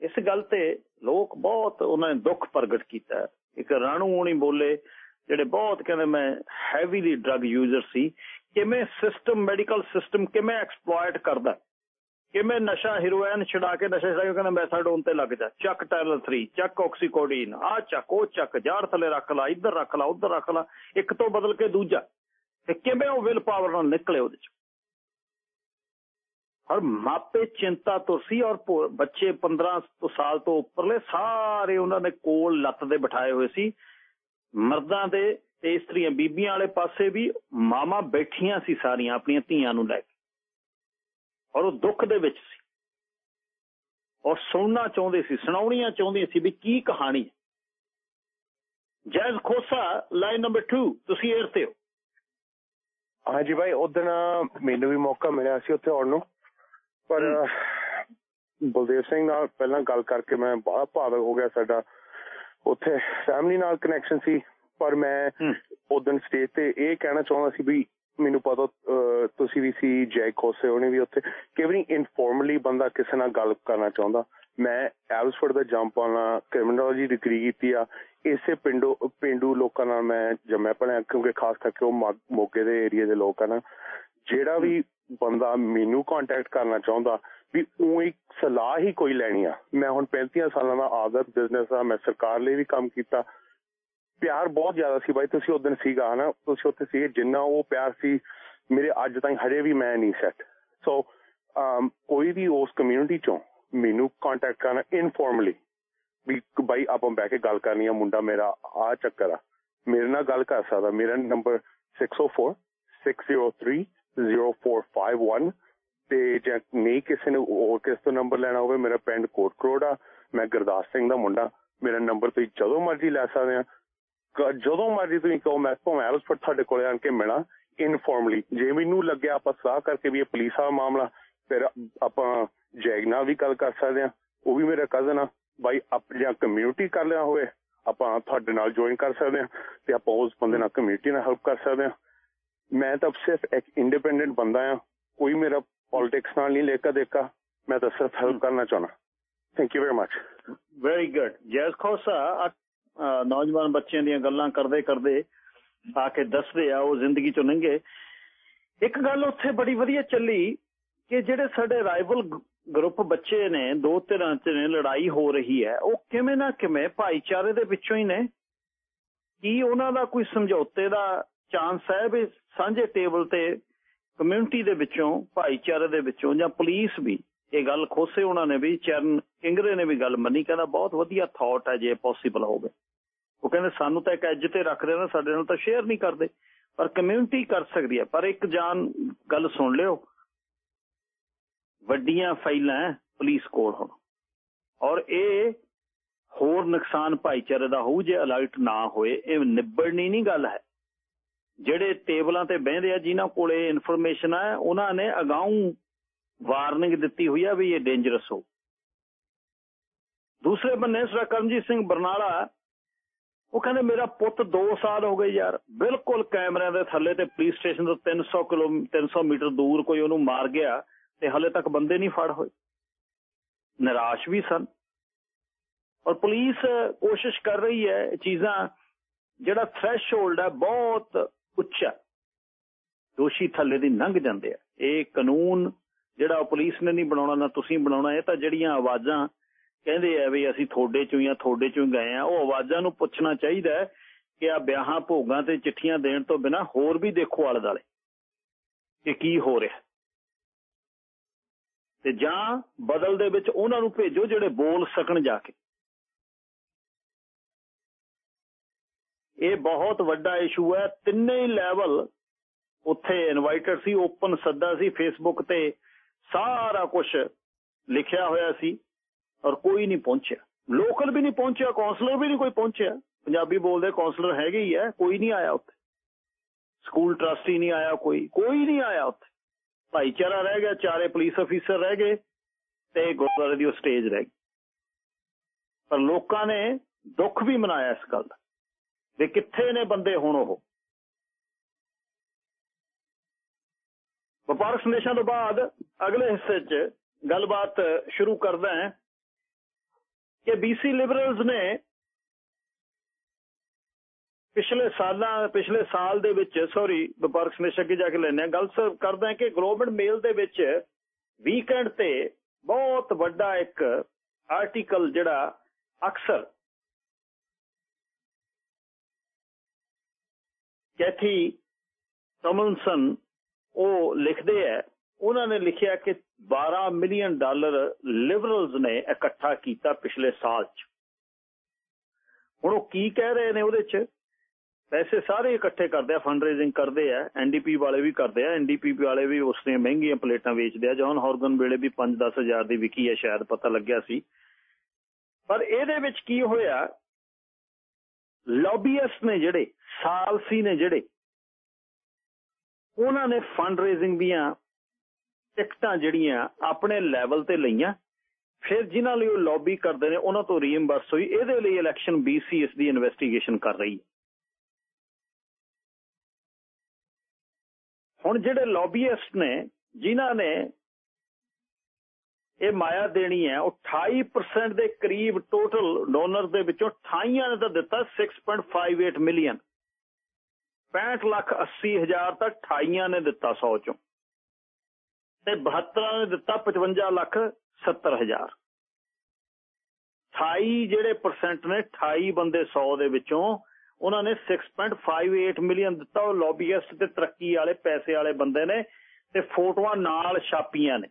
ਇਸ ਗੱਲ ਤੇ ਲੋਕ ਬਹੁਤ ਉਹਨਾਂ ਨੇ ਦੁੱਖ ਪ੍ਰਗਟ ਕੀਤਾ। ਇੱਕ ਰਾਣੂ ਹੋਣੀ ਬੋਲੇ, ਜਿਹੜੇ ਬਹੁਤ ਕਹਿੰਦੇ ਮੈਂ ਹੈਵੀਲੀ ਡਰੱਗ ਯੂਜ਼ਰ ਸੀ, ਕਿਵੇਂ ਸਿਸਟਮ ਮੈਡੀਕਲ ਸਿਸਟਮ ਕਿਵੇਂ ਐਕਸਪਲੋਇਟ ਕਰਦਾ? ਕਿਵੇਂ ਨਸ਼ਾ ਹੀਰੋਇਨ ਛਡਾ ਕੇ ਨਸ਼ਾ ਛਡਾ ਕੇ ਕਹਿੰਦਾ ਮੈਥਾਡੋਨ ਤੇ ਲੱਗ ਜਾ। ਚੱਕ ਟੈਰਲ 3 ਚੱਕ ਆਕਸੀਕੋਡੀਨ ਆ ਚੱਕ, ਉਹ ਚੱਕ, ਜਾੜ ਥੱਲੇ ਰੱਖ ਲਾ, ਇੱਧਰ ਰੱਖ ਲਾ, ਉੱਧਰ ਰੱਖ ਲਾ, ਇੱਕ ਤੋਂ ਬਦਲ ਕੇ ਦੂਜਾ। ਤੇ ਕਿਵੇਂ ਉਹ ਵਿਲ ਪਾਵਰ ਨਾਲ ਨਿਕਲੇ ਉਹਦੇ ਚ? ਔਰ ਮਾਪੇ ਚਿੰਤਾ ਤੋਂ ਸੀ ਔਰ ਬੱਚੇ 15 ਸਾਲ ਤੋਂ ਉੱਪਰਲੇ ਸਾਰੇ ਉਹਨਾਂ ਨੇ ਕੋਲ ਲੱਤ ਦੇ ਬਿਠਾਏ ਹੋਏ ਸੀ। ਮਰਦਾਂ ਦੇ ਤੇ ਇਸਤਰੀਆਂ, ਬੀਬੀਆਂ ਵਾਲੇ ਪਾਸੇ ਵੀ ਮਾਮਾ ਬੈਠੀਆਂ ਸੀ ਸਾਰੀਆਂ, ਆਪਣੀਆਂ ਧੀਆਂ ਨੂੰ ਲੈ ਕੇ। ਔਰ ਉਹ ਦੁੱਖ ਦੇ ਵਿੱਚ ਸੀ। ਔਰ ਸੁਣਨਾ ਚਾਹੁੰਦੇ ਸੀ ਸੁਣਾਉਣੀਆਂ ਚਾਹੁੰਦੇ ਸੀ ਵੀ ਕੀ ਕਹਾਣੀ ਜੈਜ਼ ਖੋਸਾ ਲਾਈਨ ਨੰਬਰ 2 ਤੁਸੀਂ 에ਅਰ ਤੇ ਹੋ। ਹਾਂਜੀ ਭਾਈ ਉਦੋਂ ਮੈਨੂੰ ਵੀ ਮੌਕਾ ਮਿਲਿਆ ਸੀ ਉੱਥੇ ਆਉਣ ਨੂੰ। ਪਰ ਬਲਦੇਵ ਸਿੰਘ ਨਾਲ ਪਹਿਲਾਂ ਗੱਲ ਕਰਕੇ ਮੈਂ ਬੜਾ ਭਾਵਕ ਹੋ ਗਿਆ ਸਾਡਾ। ਉੱਥੇ ਫੈਮਿਲੀ ਨਾਲ ਕਨੈਕਸ਼ਨ ਸੀ। ਪਰ ਮੈਂ ਉਦੋਂ ਸਟੇਜ ਤੇ ਇਹ ਕਹਿਣਾ ਚਾਹੁੰਦਾ ਸੀ ਵੀ ਮੈਨੂੰ ਪਤਾ ਤੁਸੀਂ ਵੀ ਸੀ ਜੈ ਖੋਸੇ ਉਹਨੇ ਵੀ ਉੱਥੇ। ਕਿ ਵੀ ਇਨਫਾਰਮਲੀ ਬੰਦਾ ਕਿਸੇ ਨਾਲ ਗੱਲ ਕਰਨਾ ਚਾਹੁੰਦਾ। ਮੈਂ ਐਲਸਫੋਰਡ ਦਾ ਜੰਪ ਆਣਾ ਕ੍ਰਿਮੀਨੋਲੋਜੀ ਡਿਗਰੀ ਕੀਤੀ ਆ। ਇਸੇ ਪਿੰਡੂ ਪਿੰਡੂ ਲੋਕਾਂ ਨਾਲ ਮੈਂ ਜੰਮਿਆ ਪੜਿਆ ਕਿਉਂਕਿ ਖਾਸ ਕਰਕੇ ਉਹ ਮੋਗੇ ਦੇ ਏਰੀਆ ਦੇ ਲੋਕ ਹਨ ਜਿਹੜਾ ਵੀ ਬੰਦਾ ਮੈਨੂੰ ਕੰਟੈਕਟ ਕਰਨਾ ਚਾਹੁੰਦਾ, ਵੀ ਉਹ ਇੱਕ ਸਲਾਹ ਹੀ ਕੋਈ ਲੈਣੀ ਆ। ਮੈਂ ਹੁਣ 35 ਸਾਲਾਂ ਦਾ ਆਦਤ ਬਿਜ਼ਨਸ ਆ, ਮੈਂ ਸਰਕਾਰ ਲਈ ਵੀ ਕੰਮ ਕੀਤਾ। ਪਿਆਰ ਬਹੁਤ ਜ਼ਿਆਦਾ ਸੀ ਬਾਈ, ਤੁਸੀਂ ਉਦੋਂ ਸੀਗਾ, ਹਨਾ? ਤੁਸੀਂ ਉੱਥੇ ਸੀ ਜਿੰਨਾ ਉਹ ਪਿਆਰ ਸੀ, ਮੇਰੇ ਅੱਜ ਤਾਈਂ ਹਜੇ ਵੀ ਮੈਂ ਨਹੀਂ ਸੈੱਟ ਸੋ ਕੋਈ ਵੀ ਉਸ ਕਮਿਊਨਿਟੀ ਚੋਂ ਮੈਨੂੰ ਕੰਟੈਕਟ ਕਰਨਾ ਇਨਫਾਰਮਲੀ ਵੀ ਬਾਈ, ਆਪਾਂ ਬੈ ਕੇ ਗੱਲ ਕਰਨੀ ਆ, ਮੁੰਡਾ ਮੇਰਾ ਆ ਚੱਕਰ ਆ। ਮੇਰੇ ਨਾਲ ਗੱਲ ਕਰ ਸਕਦਾ, ਮੇਰਾ ਨੰਬਰ 604 603 0451 ਤੇ ਜੇ ਨਹੀਂ ਕਿਸੇ ਨੇ ਹੋਰ ਕਿਸ ਤੋਂ ਨੰਬਰ ਲੈਣਾ ਹੋਵੇ, ਮੇਰਾ ਪਿੰਡ ਕੋਟ ਕਰੋੜ ਆ, ਮੈਂ ਗੁਰਦਾਸ ਸਿੰਘ ਦਾ ਮੁੰਡਾ, ਮੇਰਾ ਨੰਬਰ ਤੁਸੀਂ ਜਦੋਂ ਮਰਜ਼ੀ ਲੈ ਸਕਦੇ ਆ। ਜਦੋਂ ਮਰਜ਼ੀ ਤੁਸੀਂ ਕਹੋ ਮੈਂ ਭਾਵੇਂ ਐਲਸਫੋਰਡ ਤੁਹਾਡੇ ਕੋਲੇ ਆਣ ਕੇ ਮਿਲਾਂ ਇਨਫਾਰਮਲੀ ਜੇ ਮੈਨੂੰ ਲੱਗਿਆ ਆਪਾਂ ਸਲਾਹ ਕਰਕੇ ਵੀ ਇਹ ਪੁਲਿਸ ਦਾ ਮਾਮਲਾ ਫਿਰ ਆਪਾਂ ਜੈਗ ਨਾਲ ਵੀ ਗੱਲ ਕਰ ਸਕਦੇ ਆ ਉਹ ਵੀ ਮੇਰਾ ਕਜ਼ਨ ਆ। ਬਾਈ ਆਪਣੀ ਕਮਿਊਨਿਟੀ ਕਰ ਲਿਆ ਹੋਵੇ ਆਪਾਂ ਤੁਹਾਡੇ ਨਾਲ ਜੁਆਇਨ ਕਰ ਸਕਦੇ ਆ ਤੇ ਆਪਾਂ ਉਸ ਬੰਦੇ ਨਾਲ ਕਮਿਊਨਿਟੀ ਨਾਲ ਹੈਲਪ ਕਰ ਸਕਦੇ ਆ ਮੈਂ ਤਾਂ ਸਿਰਫ ਇੱਕ ਇੰਡੀਪੈਂਡੈਂਟ ਬੰਦਾ ਆ। ਕੋਈ ਮੇਰਾ ਪੋਲਿਟਿਕਸ ਨਾਲ ਨਹੀਂ ਲੇਕਾ ਦੇਖਾ ਮੈਂ ਤਾਂ ਸਿਰਫ ਹੈਲਪ ਕਰਨਾ ਚਾਹਣਾ thank you very much very good Jas Khosa ਨੌਜਵਾਨ ਬੱਚਿਆਂ ਦੀਆਂ ਗੱਲਾਂ ਕਰਦੇ ਕਰਦੇ ਆ ਕੇ ਦੱਸਦੇ ਆ, ਉਹ ਜ਼ਿੰਦਗੀ ਚੋਂ ਲੰਘੇ। ਇੱਕ ਗੱਲ ਉੱਥੇ ਬੜੀ ਵਧੀਆ ਚੱਲੀ ਕਿ ਜਿਹੜੇ ਸਾਡੇ ਰਾਈਵਲ ਗਰੁੱਪ ਬੱਚੇ ਨੇ, ਦੋ ਧਿਰਾਂ ਚ ਨੇ, ਲੜਾਈ ਹੋ ਰਹੀ ਹੈ, ਉਹ ਕਿਵੇਂ ਨਾ ਕਿਵੇਂ ਭਾਈਚਾਰੇ ਦੇ ਵਿੱਚੋਂ ਹੀ ਨੇ। ਕੀ ਉਹਨਾਂ ਦਾ ਕੋਈ ਸਮਝੌਤੇ ਦਾ ਚਾਂਸ ਹੈ ਵੀ ਸਾਂਝੇ ਟੇਬਲ ਤੇ ਕਮਿਊਨਿਟੀ ਦੇ ਵਿੱਚੋਂ, ਭਾਈਚਾਰੇ ਦੇ ਵਿੱਚੋਂ ਜਾਂ ਪੁਲਿਸ ਵੀ? ਇਹ ਗੱਲ ਖੋਸੇ ਉਹਨਾਂ ਨੇ ਵੀ, ਚਰਨ ਕਿੰਗਰੇ ਨੇ ਵੀ ਗੱਲ ਮੰਨੀ, ਕਹਿੰਦਾ ਬਹੁਤ ਵਧੀਆ ਥਾਟ ਹੈ ਜੇ ਪੋਸੀਬਲ ਹੋਵੇ। ਉਹ ਕਹਿੰਦੇ ਸਾਨੂੰ ਤਾਂ ਇੱਕ ਐਜ ਤੇ ਰੱਖਦੇ ਨੇ, ਸਾਡੇ ਨਾਲ ਤਾਂ ਸ਼ੇਅਰ ਨਹੀਂ ਕਰਦੇ। ਪਰ ਕਮਿਊਨਿਟੀ ਕਰ ਸਕਦੀ ਹੈ। ਪਰ ਇੱਕ ਜਾਨ ਗੱਲ ਸੁਣ ਲਿਓ। ਵੱਡੀਆਂ ਫਾਈਲਾਂ ਪੁਲਿਸ ਕੋਲ ਹੁਣ। ਔਰ ਇਹ ਹੋਰ ਨੁਕਸਾਨ ਭਾਈਚਾਰੇ ਦਾ ਹੋਊ, ਜੇ ਅਲਰਟ ਨਾ ਹੋਏ, ਇਹ ਨਿਬੜਨੀ ਨਹੀਂ ਗੱਲ ਹੈ। ਜਿਹੜੇ ਟੇਬਲਾਂ ਤੇ ਬਹਿੰਦੇ ਆ, ਜਿਨ੍ਹਾਂ ਕੋਲੇ ਇਨਫੋਰਮੇਸ਼ਨ ਹੈ, ਉਹਨਾਂ ਨੇ ਅਗਾਊਂ ਵਾਰਨਿੰਗ ਦਿੱਤੀ ਹੋਈ ਆ ਵੀ ਇਹ ਡੇਂਜਰਸ ਹੋ। ਦੂਸਰੇ ਬੰਨੇ ਸਰ ਕਰਮਜੀਤ ਸਿੰਘ ਬਰਨਾਲਾ, ਉਹ ਕਹਿੰਦੇ, ਮੇਰਾ ਪੁੱਤ 2 ਸਾਲ ਹੋ ਗਏ ਯਾਰ, ਬਿਲਕੁਲ ਕੈਮਰਿਆਂ ਦੇ ਥੱਲੇ ਤੇ ਪੁਲਿਸ ਸਟੇਸ਼ਨ ਤੋਂ 300 ਕਿਲੋ 300 ਮੀਟਰ ਦੂਰ ਕੋਈ ਉਹਨੂੰ ਮਾਰ ਗਿਆ ਤੇ ਹਲੇ ਤੱਕ ਬੰਦੇ ਨਹੀਂ ਫੜ ਹੋਏ। ਨਿਰਾਸ਼ ਵੀ ਸਨ। ਔਰ ਪੁਲਿਸ ਕੋਸ਼ਿਸ਼ ਕਰ ਰਹੀ ਹੈ ਚੀਜ਼ਾਂ, ਜਿਹੜਾ ਥ੍ਰੈਸ਼ਹੋਲਡ ਹੈ ਬਹੁਤ ਉੱਚਾ। ਦੋਸ਼ੀ ਥੱਲੇ ਦੀ ਲੰਘ ਜਾਂਦੇ ਆ। ਇਹ ਕਾਨੂੰਨ ਜਿਹੜਾ ਪੁਲਿਸ ਨੇ ਨਹੀਂ ਬਣਾਉਣਾ, ਨਾ ਤੁਸੀਂ ਬਣਾਉਣਾ, ਇਹ ਤਾਂ ਜਿਹੜੀਆਂ ਆਵਾਜ਼ਾਂ ਕਹਿੰਦੇ ਆ ਵੀ ਅਸੀਂ ਥੋੜੇ ਚੋਂ ਜਾਂ ਥੋੜੇ ਚੋਂ ਗਏ ਆ, ਉਹ ਆਵਾਜ਼ਾਂ ਨੂੰ ਪੁੱਛਣਾ ਚਾਹੀਦਾ ਕਿ ਆ ਵਿਆਹਾਂ ਭੋਗਾਂ ਤੇ ਚਿੱਠੀਆਂ ਦੇਣ ਤੋਂ ਬਿਨਾ ਹੋਰ ਵੀ ਦੇਖੋ ਆਲੇ ਦਾਲੇ ਕਿ ਕੀ ਹੋ ਰਿਹਾ। ਤੇ ਜਾਂ ਬਦਲ ਦੇ ਵਿੱਚ ਉਹਨਾਂ ਨੂੰ ਭੇਜੋ ਜਿਹੜੇ ਬੋਲ ਸਕਣ ਜਾ ਕੇ। ਇਹ ਬਹੁਤ ਵੱਡਾ ਇਸ਼ੂ ਹੈ, ਤਿੰਨੇ ਹੀ ਲੈਵਲ ਉੱਥੇ ਇਨਵਾਈਟਡ ਸੀ ਓਪਨ ਸੱਦਾ ਸੀ ਫੇਸਬੁੱਕ ਤੇ ਸਾਰਾ ਕੁਝ ਲਿਖਿਆ ਹੋਇਆ ਸੀ ਔਰ ਕੋਈ ਨਹੀਂ ਪਹੁੰਚਿਆ ਲੋਕਲ ਵੀ ਨਹੀਂ ਪਹੁੰਚਿਆ ਕਾਉਂਸਲਰ ਵੀ ਨਹੀਂ ਕੋਈ ਪਹੁੰਚਿਆ ਪੰਜਾਬੀ ਬੋਲਦੇ ਕਾਉਂਸਲਰ ਹੈਗੇ ਹੀ ਹੈ ਕੋਈ ਨਹੀਂ ਆਇਆ ਉੱਥੇ ਸਕੂਲ ਟਰਸਟੀ ਨਹੀਂ ਆਇਆ ਕੋਈ ਕੋਈ ਨਹੀਂ ਆਇਆ ਉੱਥੇ ਭਾਈਚਾਰਾ ਰਹਿ ਗਿਆ ਚਾਰੇ ਪੁਲਿਸ ਅਫੀਸਰ ਰਹਿ ਗਏ ਤੇ ਗੁਰਦੁਆਰੇ ਦੀ ਉਹ ਸਟੇਜ ਰਹਿ ਗਈ ਪਰ ਲੋਕਾਂ ਨੇ ਦੁੱਖ ਵੀ ਮਨਾਇਆ ਇਸ ਗੱਲ ਦਾ ਵੀ ਕਿੱਥੇ ਨੇ ਬੰਦੇ ਹੁਣ ਉਹ ਵਪਾਰਕ ਸੰਦੇਸ਼ਾਂ ਤੋਂ ਬਾਅਦ ਅਗਲੇ ਹਿੱਸੇ 'ਚ ਗੱਲਬਾਤ ਸ਼ੁਰੂ ਕਰਦਾ ਹਾਂ ਕਿ ਬੀਸੀ ਲਿਬਰਲਸ ਨੇ ਪਿਛਲੇ ਸਾਲਾਂ, ਪਿਛਲੇ ਸਾਲ ਦੇ ਵਿੱਚ ਸੌਰੀ ਵਪਾਰਕ ਸੰਦੇਸ਼ ਅੱਗੇ ਜਾ ਕੇ ਲੈਣੇ ਆ ਗੱਲ ਕਰਦਾ ਕਿ ਗਲੋਬਲ ਮੇਲ ਦੇ ਵਿੱਚ ਵੀਕਐਂਡ ਤੇ ਬਹੁਤ ਵੱਡਾ ਇੱਕ ਆਰਟੀਕਲ ਜਿਹੜਾ ਅਕਸਰ ਕੈਥੀ ਟਮਲਸਨ ਉਹ ਲਿਖਦੇ ਆ ਉਹਨਾਂ ਨੇ ਲਿਖਿਆ ਕਿ 12 ਮਿਲੀਅਨ ਡਾਲਰ ਲਿਬਰਲਸ ਨੇ ਇਕੱਠਾ ਕੀਤਾ ਪਿਛਲੇ ਸਾਲ 'ਚ। ਹੁਣ ਉਹ ਕੀ ਕਹਿ ਰਹੇ ਨੇ ਉਹਦੇ 'ਚ? ਪੈਸੇ ਸਾਰੇ ਇਕੱਠੇ ਕਰਦੇ ਆ ਫੰਡ ਰੇਜ਼ਿੰਗ ਕਰਦੇ ਆ ਐਨਡੀਪੀ ਵਾਲੇ ਵੀ ਕਰਦੇ ਆ ਐਨਡੀਪੀ ਵਾਲੇ ਵੀ ਉਸ ਨੇ ਮਹਿੰਗੀਆਂ ਪਲੇਟਾਂ ਵੇਚਦੇ ਆ ਜੌਨ ਹਾਰਗਨ ਵੇਲੇ ਵੀ 5-10 ਹਜ਼ਾਰ ਦੀ ਵਿਕੀ ਹੈ ਸ਼ਾਇਦ ਪਤਾ ਲੱਗਿਆ ਸੀ। ਪਰ ਇਹਦੇ ਵਿੱਚ ਕੀ ਹੋਇਆ? ਲੌਬੀਅਸਟ ਨੇ ਜਿਹੜੇ, ਸਾਲਸੀ ਨੇ ਜਿਹੜੇ ਉਹਨਾਂ ਨੇ ਫੰਡ ਰੇਜ਼ਿੰਗ ਦੀਆਂ ਟਿਕਟਾਂ ਜਿਹੜੀਆਂ ਆਪਣੇ ਲੈਵਲ ਤੇ ਲਈਆਂ। ਫਿਰ ਜਿਨ੍ਹਾਂ ਲਈ ਉਹ ਲੌਬੀ ਕਰਦੇ ਨੇ, ਉਹਨਾਂ ਤੋਂ ਰੀਇੰਬਰਸ ਹੋਈ। ਇਹਦੇ ਲਈ ਇਲੈਕਸ਼ਨ ਬੀਸੀ ਇਸ ਦੀ ਇਨਵੈਸਟੀਗੇਸ਼ਨ ਕਰ ਰਹੀ ਹੈ। ਹੁਣ ਜਿਹੜੇ ਲੌਬੀਇਸਟ ਨੇ, ਜਿਨ੍ਹਾਂ ਨੇ ਇਹ ਮਾਇਆ ਦੇਣੀ ਹੈ, ਉਹ 28% ਦੇ ਕਰੀਬ ਟੋਟਲ ਡੋਨਰ ਦੇ ਵਿੱਚੋਂ 28 ਨੇ ਤਾਂ ਦਿੱਤਾ 6.58 ਮਿਲੀਅਨ 65 ਲੱਖ 80 ਹਜ਼ਾਰ ਤਾਂ 28 ਨੇ ਦਿੱਤਾ 100 ਚੋਂ। ਤੇ 72 ਨੇ ਦਿੱਤਾ 55 ਲੱਖ 70 ਹਜ਼ਾਰ। 28 ਜਿਹੜੇ ਪਰਸੈਂਟ ਨੇ 28 ਬੰਦੇ 100 ਦੇ ਵਿੱਚੋਂ ਉਹਨਾਂ ਨੇ 6.58 ਮਿਲੀਅਨ ਦਿੱਤਾ। ਉਹ ਲੌਬੀਇਸਟ ਤੇ ਤਰੱਕੀ ਵਾਲੇ, ਪੈਸੇ ਵਾਲੇ ਬੰਦੇ ਨੇ ਤੇ ਫੋਟੋਆਂ ਨਾਲ ਛਾਪੀਆਂ ਨੇ।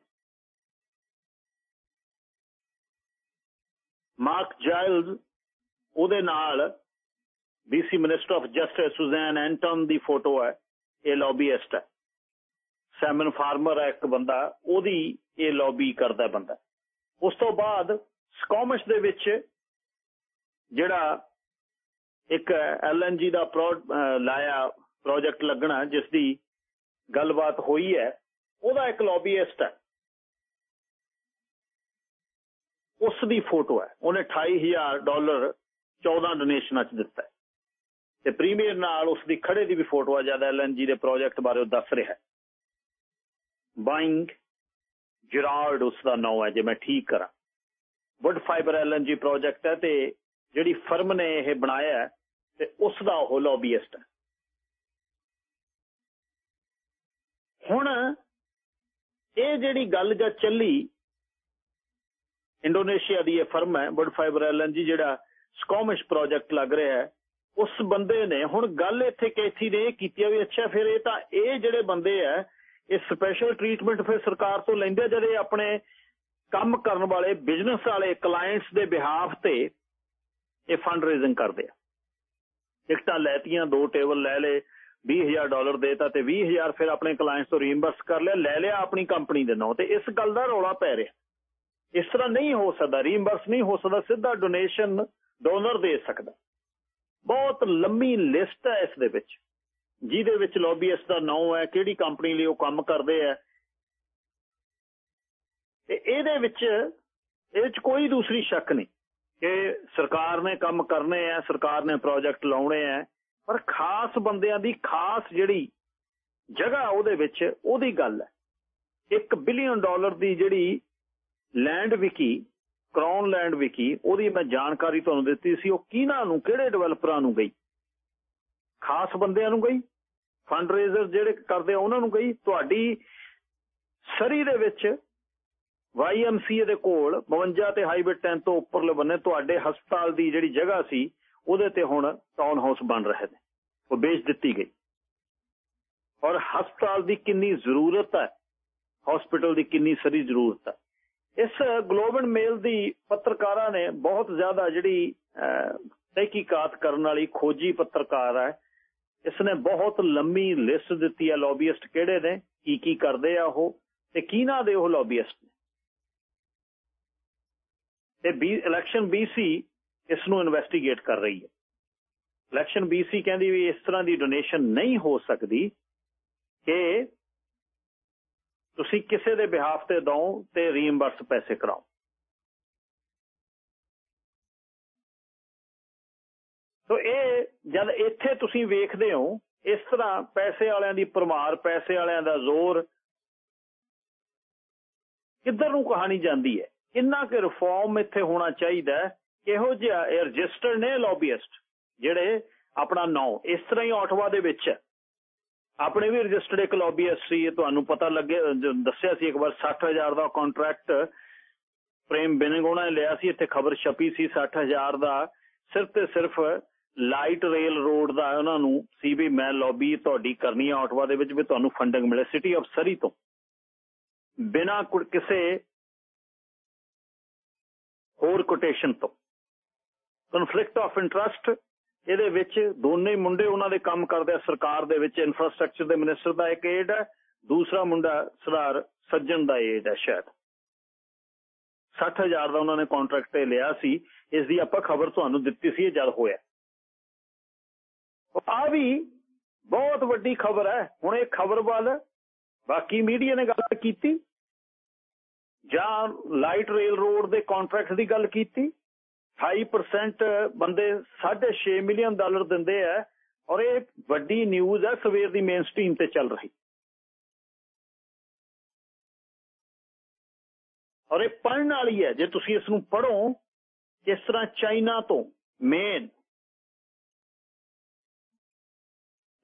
ਮਾਰਕ ਜਾਇਲਸ ਉਹਦੇ ਨਾਲ BC minister of justice Suzanne Anton the photo ਹੈ, ਇਹ ਲੌਬੀਇਸਟ ਹੈ। ਸੈਮਨ ਫਾਰਮਰ ਹੈ ਇੱਕ ਬੰਦਾ, ਉਹਦੀ ਇਹ ਲੌਬੀ ਕਰਦਾ ਬੰਦਾ। ਉਸ ਤੋਂ ਬਾਅਦ ਸਕੋਮਿਸ਼ ਦੇ ਵਿੱਚ ਜਿਹੜਾ ਇੱਕ ਐਲਐਨਜੀ ਦਾ ਲਾਇਆ ਪ੍ਰੋਜੈਕਟ ਲੱਗਣਾ, ਜਿਸ ਦੀ ਗੱਲਬਾਤ ਹੋਈ ਹੈ, ਉਹਦਾ ਇੱਕ ਲੌਬੀਇਸਟ ਹੈ। ਉਸ ਦੀ ਫੋਟੋ ਹੈ। ਉਹਨੇ 28000 ਡਾਲਰ 14 ਡੋਨੇਸ਼ਨਾਂ ਚ ਦਿੱਤਾ ਤੇ ਪ੍ਰੀਮੀਅਰ ਨਾਲ ਉਸ ਦੀ ਖੜੇ ਦੀ ਵੀ ਫੋਟੋ ਆ ਜ਼ਿਆਦਾ ਐਲਐਨਜੀ ਦੇ ਪ੍ਰੋਜੈਕਟ ਬਾਰੇ ਉਹ ਦੱਸ ਰਿਹਾ ਹੈ। ਬਾਇੰਗ ਜਰਾਰਡ ਉਸ ਦਾ ਨਾਮ ਹੈ, ਜੇ ਮੈਂ ਠੀਕ ਕਰਾਂ। ਵੁੱਡ ਫਾਈਬਰ ਐਲਐਨਜੀ ਪ੍ਰੋਜੈਕਟ ਹੈ ਤੇ ਜਿਹੜੀ ਫਰਮ ਨੇ ਇਹ ਬਣਾਇਆ ਤੇ ਉਸ ਦਾ ਉਹ ਲੌਬੀਇਸਟ ਹੈ। ਹੁਣ ਇਹ ਜਿਹੜੀ ਗੱਲ ਜਾਂ ਚੱਲੀ, ਇੰਡੋਨੇਸ਼ੀਆ ਦੀ ਇਹ ਫਰਮ ਹੈ, ਵੁੱਡ ਫਾਈਬਰ ਐਲਐਨਜੀ ਜਿਹੜਾ ਸਕੋਮਿਸ਼ ਪ੍ਰੋਜੈਕਟ ਲੱਗ ਰਿਹਾ ਹੈ ਉਸ ਬੰਦੇ ਨੇ, ਹੁਣ ਗੱਲ ਇੱਥੇ ਕੈਥੀ ਨੇ, ਇਹ ਕੀਤੀ ਵੀ ਅੱਛਾ, ਫਿਰ ਇਹ ਤਾਂ ਇਹ ਜਿਹੜੇ ਬੰਦੇ ਆ, ਇਹ ਸਪੈਸ਼ਲ ਟ੍ਰੀਟਮੈਂਟ ਫਿਰ ਸਰਕਾਰ ਤੋਂ ਲੈਂਦੇ ਜਦ ਆਪਣੇ ਕੰਮ ਕਰਨ ਵਾਲੇ ਬਿਜ਼ਨਸ ਵਾਲੇ ਕਲਾਇੰਟਸ ਦੇ ਬਿਹਾਫ ਤੇ ਇਹ ਫੰਡ ਰੇਜ਼ਿੰਗ ਕਰਦੇ ਆ। ਟਿਕਟਾਂ ਲੈਤੀਆਂ, ਦੋ ਟੇਬਲ ਲੈ ਲੇ 20000 ਡਾਲਰ ਦੇਤਾ ਤੇ 20000 ਫਿਰ ਆਪਣੇ ਕਲਾਇੰਟਸ ਤੋਂ ਰੀਇੰਬਰਸ ਕਰ ਲਿਆ, ਲੈ ਲਿਆ ਆਪਣੀ ਕੰਪਨੀ ਦੇ ਨਾਂ ਤੇ। ਇਸ ਗੱਲ ਦਾ ਰੌਲਾ ਪੈ ਰਿਹਾ। ਇਸ ਤਰ੍ਹਾਂ ਨਹੀਂ ਹੋ ਸਕਦਾ ਰੀਇੰਬਰਸ ਨਹੀਂ ਹੋ ਸਕਦਾ, ਸਿੱਧਾ ਡੋਨੇਸ਼ਨ ਡੋਨਰ ਦੇ ਸਕਦਾ। ਬਹੁਤ ਲੰਮੀ ਲਿਸਟ ਹੈ ਇਸ ਦੇ ਵਿੱਚ, ਜਿਹਦੇ ਵਿੱਚ ਲੌਬੀਇਸਟ ਦਾ ਨਾਮ ਹੈ, ਕਿਹੜੀ ਕੰਪਨੀ ਲਈ ਉਹ ਕੰਮ ਕਰਦੇ ਆ ਤੇ ਇਹਦੇ ਵਿੱਚ ਇਹਦੇ ਵਿੱਚ ਕੋਈ ਦੂਸਰੀ ਸ਼ੱਕ ਨਹੀਂ ਕਿ ਸਰਕਾਰ ਨੇ ਕੰਮ ਕਰਨੇ ਆ ਸਰਕਾਰ ਨੇ ਪ੍ਰੋਜੈਕਟ ਲਾਉਣੇ ਆ ਪਰ ਖਾਸ ਬੰਦਿਆਂ ਦੀ ਖਾਸ ਜਿਹੜੀ ਜਗ੍ਹਾ ਉਹਦੇ ਵਿੱਚ ਉਹਦੀ ਗੱਲ ਹੈ। 1 ਬਿਲੀਅਨ ਡਾਲਰ ਦੀ ਜਿਹੜੀ ਲੈਂਡ ਵਿਕੀ ਕਰਾਉਨ ਲੈਂਡ ਵਿਕੀ, ਉਹਦੀ ਮੈਂ ਜਾਣਕਾਰੀ ਤੁਹਾਨੂੰ ਦਿੱਤੀ ਸੀ, ਉਹ ਕਿਹਨਾਂ ਨੂੰ, ਕਿਹੜੇ ਡਿਵੈਲਪਰਾਂ ਨੂੰ ਗਈ? ਖਾਸ ਬੰਦਿਆਂ ਨੂੰ ਗਈ? ਫੰਡ ਰੇਜ਼ਰ ਜਿਹੜੇ ਕਰਦੇ ਆ, ਉਹਨਾਂ ਨੂੰ ਗਈ? ਤੁਹਾਡੀ ਸਰੀ ਦੇ ਵਿੱਚ YMCA ਦੇ ਕੋਲ 52 ਤੇ ਹਾਈਵੇ 10 ਤੋਂ ਉੱਪਰਲੇ ਬੰਨੇ ਤੁਹਾਡੇ ਹਸਪਤਾਲ ਦੀ ਜਿਹੜੀ ਜਗ੍ਹਾ ਸੀ, ਉਹਦੇ ਤੇ ਹੁਣ ਟਾਊਨ ਹਾਊਸ ਬਣ ਰਹੇ ਨੇ। ਉਹ ਵੇਚ ਦਿੱਤੀ ਗਈ। ਔਰ ਹਸਪਤਾਲ ਦੀ ਕਿੰਨੀ ਜ਼ਰੂਰਤ ਹੈ? ਹਸਪੀਟਲ ਦੀ ਕਿੰਨੀ ਸਰੀ ਜ਼ਰੂਰਤ ਹੈ? ਇਸ ਗਲੋਬਲ ਮੇਲ ਦੀ ਪੱਤਰਕਾਰਾਂ ਨੇ ਬਹੁਤ ਜ਼ਿਆਦਾ ਜਿਹੜੀ ਤਹਿਕੀਕਾਤ ਕਰਨ ਵਾਲੀ ਖੋਜੀ ਪੱਤਰਕਾਰ ਹੈ। ਇਸ ਨੇ ਬਹੁਤ ਲੰਮੀ ਲਿਸਟ ਦਿੱਤੀ ਹੈ ਲੌਬੀਇਸਟ ਕਿਹੜੇ ਨੇ, ਕੀ ਕੀ ਕਰਦੇ ਆ ਉਹ, ਤੇ ਕਿਹਨਾਂ ਦੇ ਉਹ ਲੌਬੀਇਸਟ ਨੇ। ਤੇ ਬੀ ਇਲੈਕਸ਼ਨ ਬੀਸੀ ਇਸ ਨੂੰ ਇਨਵੈਸਟੀਗੇਟ ਕਰ ਰਹੀ ਹੈ। ਇਲੈਕਸ਼ਨ ਬੀਸੀ ਕਹਿੰਦੀ ਵੀ ਇਸ ਤਰ੍ਹਾਂ ਦੀ ਡੋਨੇਸ਼ਨ ਨਹੀਂ ਹੋ ਸਕਦੀ ਕਿ ਤੁਸੀਂ ਕਿਸੇ ਦੇ ਬਿਹਾਫ ਤੇ ਦੋ ਤੇ ਰੀਇੰਬਰਸ ਪੈਸੇ ਕਰਾਓ। ਸੋ ਇਹ ਜਦ ਇੱਥੇ ਤੁਸੀਂ ਵੇਖਦੇ ਹੋ, ਇਸ ਤਰ੍ਹਾਂ ਪੈਸੇ ਵਾਲਿਆਂ ਦੀ ਪਰਮਾਰ, ਪੈਸੇ ਵਾਲਿਆਂ ਦਾ ਜ਼ੋਰ ਕਿੱਧਰ ਨੂੰ ਕਹਾਣੀ ਜਾਂਦੀ ਹੈ? ਕਿੰਨਾ ਕਿ ਰਿਫਾਰਮ ਇੱਥੇ ਹੋਣਾ ਚਾਹੀਦਾ ਕਿਹੋ ਜਿਹਾ ਇਹ ਰਜਿਸਟਰਡ ਨੇ ਲੌਬੀਇਸਟ ਜਿਹੜੇ ਆਪਣਾ ਨਾਂ, ਇਸ ਤਰ੍ਹਾਂ ਹੀ ਆਟਵਾ ਦੇ ਵਿੱਚ ਆਪਣੇ ਵੀ ਰਜਿਸਟਰਡ ਇੱਕ ਲੌਬੀਇਸਟ ਸੀ ਤੁਹਾਨੂੰ ਪਤਾ ਲੱਗੇ ਦੱਸਿਆ ਸੀ ਇੱਕ ਵਾਰ 60000 ਦਾ ਕੰਟਰੈਕਟ ਪ੍ਰੇਮ ਬਿਨਗੋਣਾ ਨੇ ਲਿਆ ਸੀ, ਇੱਥੇ ਖਬਰ ਛਪੀ ਸੀ 60000 ਦਾ। ਸਿਰਫ ਤੇ ਸਿਰਫ ਲਾਈਟ ਰੇਲ ਰੋਡ ਦਾ ਉਹਨਾਂ ਨੂੰ ਸੀ ਵੀ ਮੈਂ ਲੌਬੀ ਤੁਹਾਡੀ ਕਰਨੀ ਹੈ ਆਟਵਾ ਦੇ ਵਿੱਚ ਵੀ ਤੁਹਾਨੂੰ ਫੰਡਿੰਗ ਮਿਲੇ ਸਿਟੀ ਆਫ ਸਰੀ ਤੋਂ। ਬਿਨਾ ਕਿਸੇ ਹੋਰ ਕੋਟੇਸ਼ਨ ਤੋਂ। ਕਨਫਲਿਕਟ ਆਫ ਇੰਟਰਸਟ ਇਹਦੇ ਵਿੱਚ ਦੋਨੇ ਮੁੰਡੇ ਉਹਨਾਂ ਦੇ ਕੰਮ ਕਰਦੇ ਆ, ਸਰਕਾਰ ਦੇ ਵਿੱਚ ਇਨਫਰਾਸਟ੍ਰਕਚਰ ਦੇ ਮਿਨਿਸਟਰ ਦਾ ਇੱਕ ਏਡ ਹੈ, ਦੂਸਰਾ ਮੁੰਡਾ ਸਰਦਾਰ ਸੱਜਣ ਦਾ ਏਡ ਹੈ ਸ਼ਾਇਦ। 60000 ਦਾ ਉਹਨਾਂ ਨੇ ਕੰਟਰੈਕਟ ਤੇ ਲਿਆ ਸੀ, ਇਸ ਦੀ ਆਪਾਂ ਖਬਰ ਤੁਹਾਨੂੰ ਦਿੱਤੀ ਸੀ ਜਦ ਹੋਇਆ। ਆ ਵੀ ਬਹੁਤ ਵੱਡੀ ਖਬਰ ਹੈ, ਹੁਣ ਇਹ ਖਬਰ ਵੱਲ ਬਾਕੀ ਮੀਡੀਆ ਨੇ ਗੱਲ ਕੀਤੀ, ਜਾਂ ਲਾਈਟ ਰੇਲ ਰੋਡ ਦੇ ਕੰਟਰੈਕਟ ਦੀ ਗੱਲ ਕੀਤੀ 28% ਬੰਦੇ 6.5 ਮਿਲੀਅਨ ਡਾਲਰ ਦਿੰਦੇ ਆ ਔਰ ਇਹ ਵੱਡੀ ਨਿਊਜ਼ ਹੈ ਸਵੇਰ ਦੀ ਮੇਨ ਸਟ੍ਰੀਮ ਤੇ ਚੱਲ ਰਹੀ। ਔਰ ਇਹ ਪੜਨ ਵਾਲੀ ਹੈ, ਜੇ ਤੁਸੀਂ ਇਸ ਨੂੰ ਪੜੋ ਕਿਸ ਤਰ੍ਹਾਂ ਚਾਈਨਾ ਤੋਂ ਮੇਨ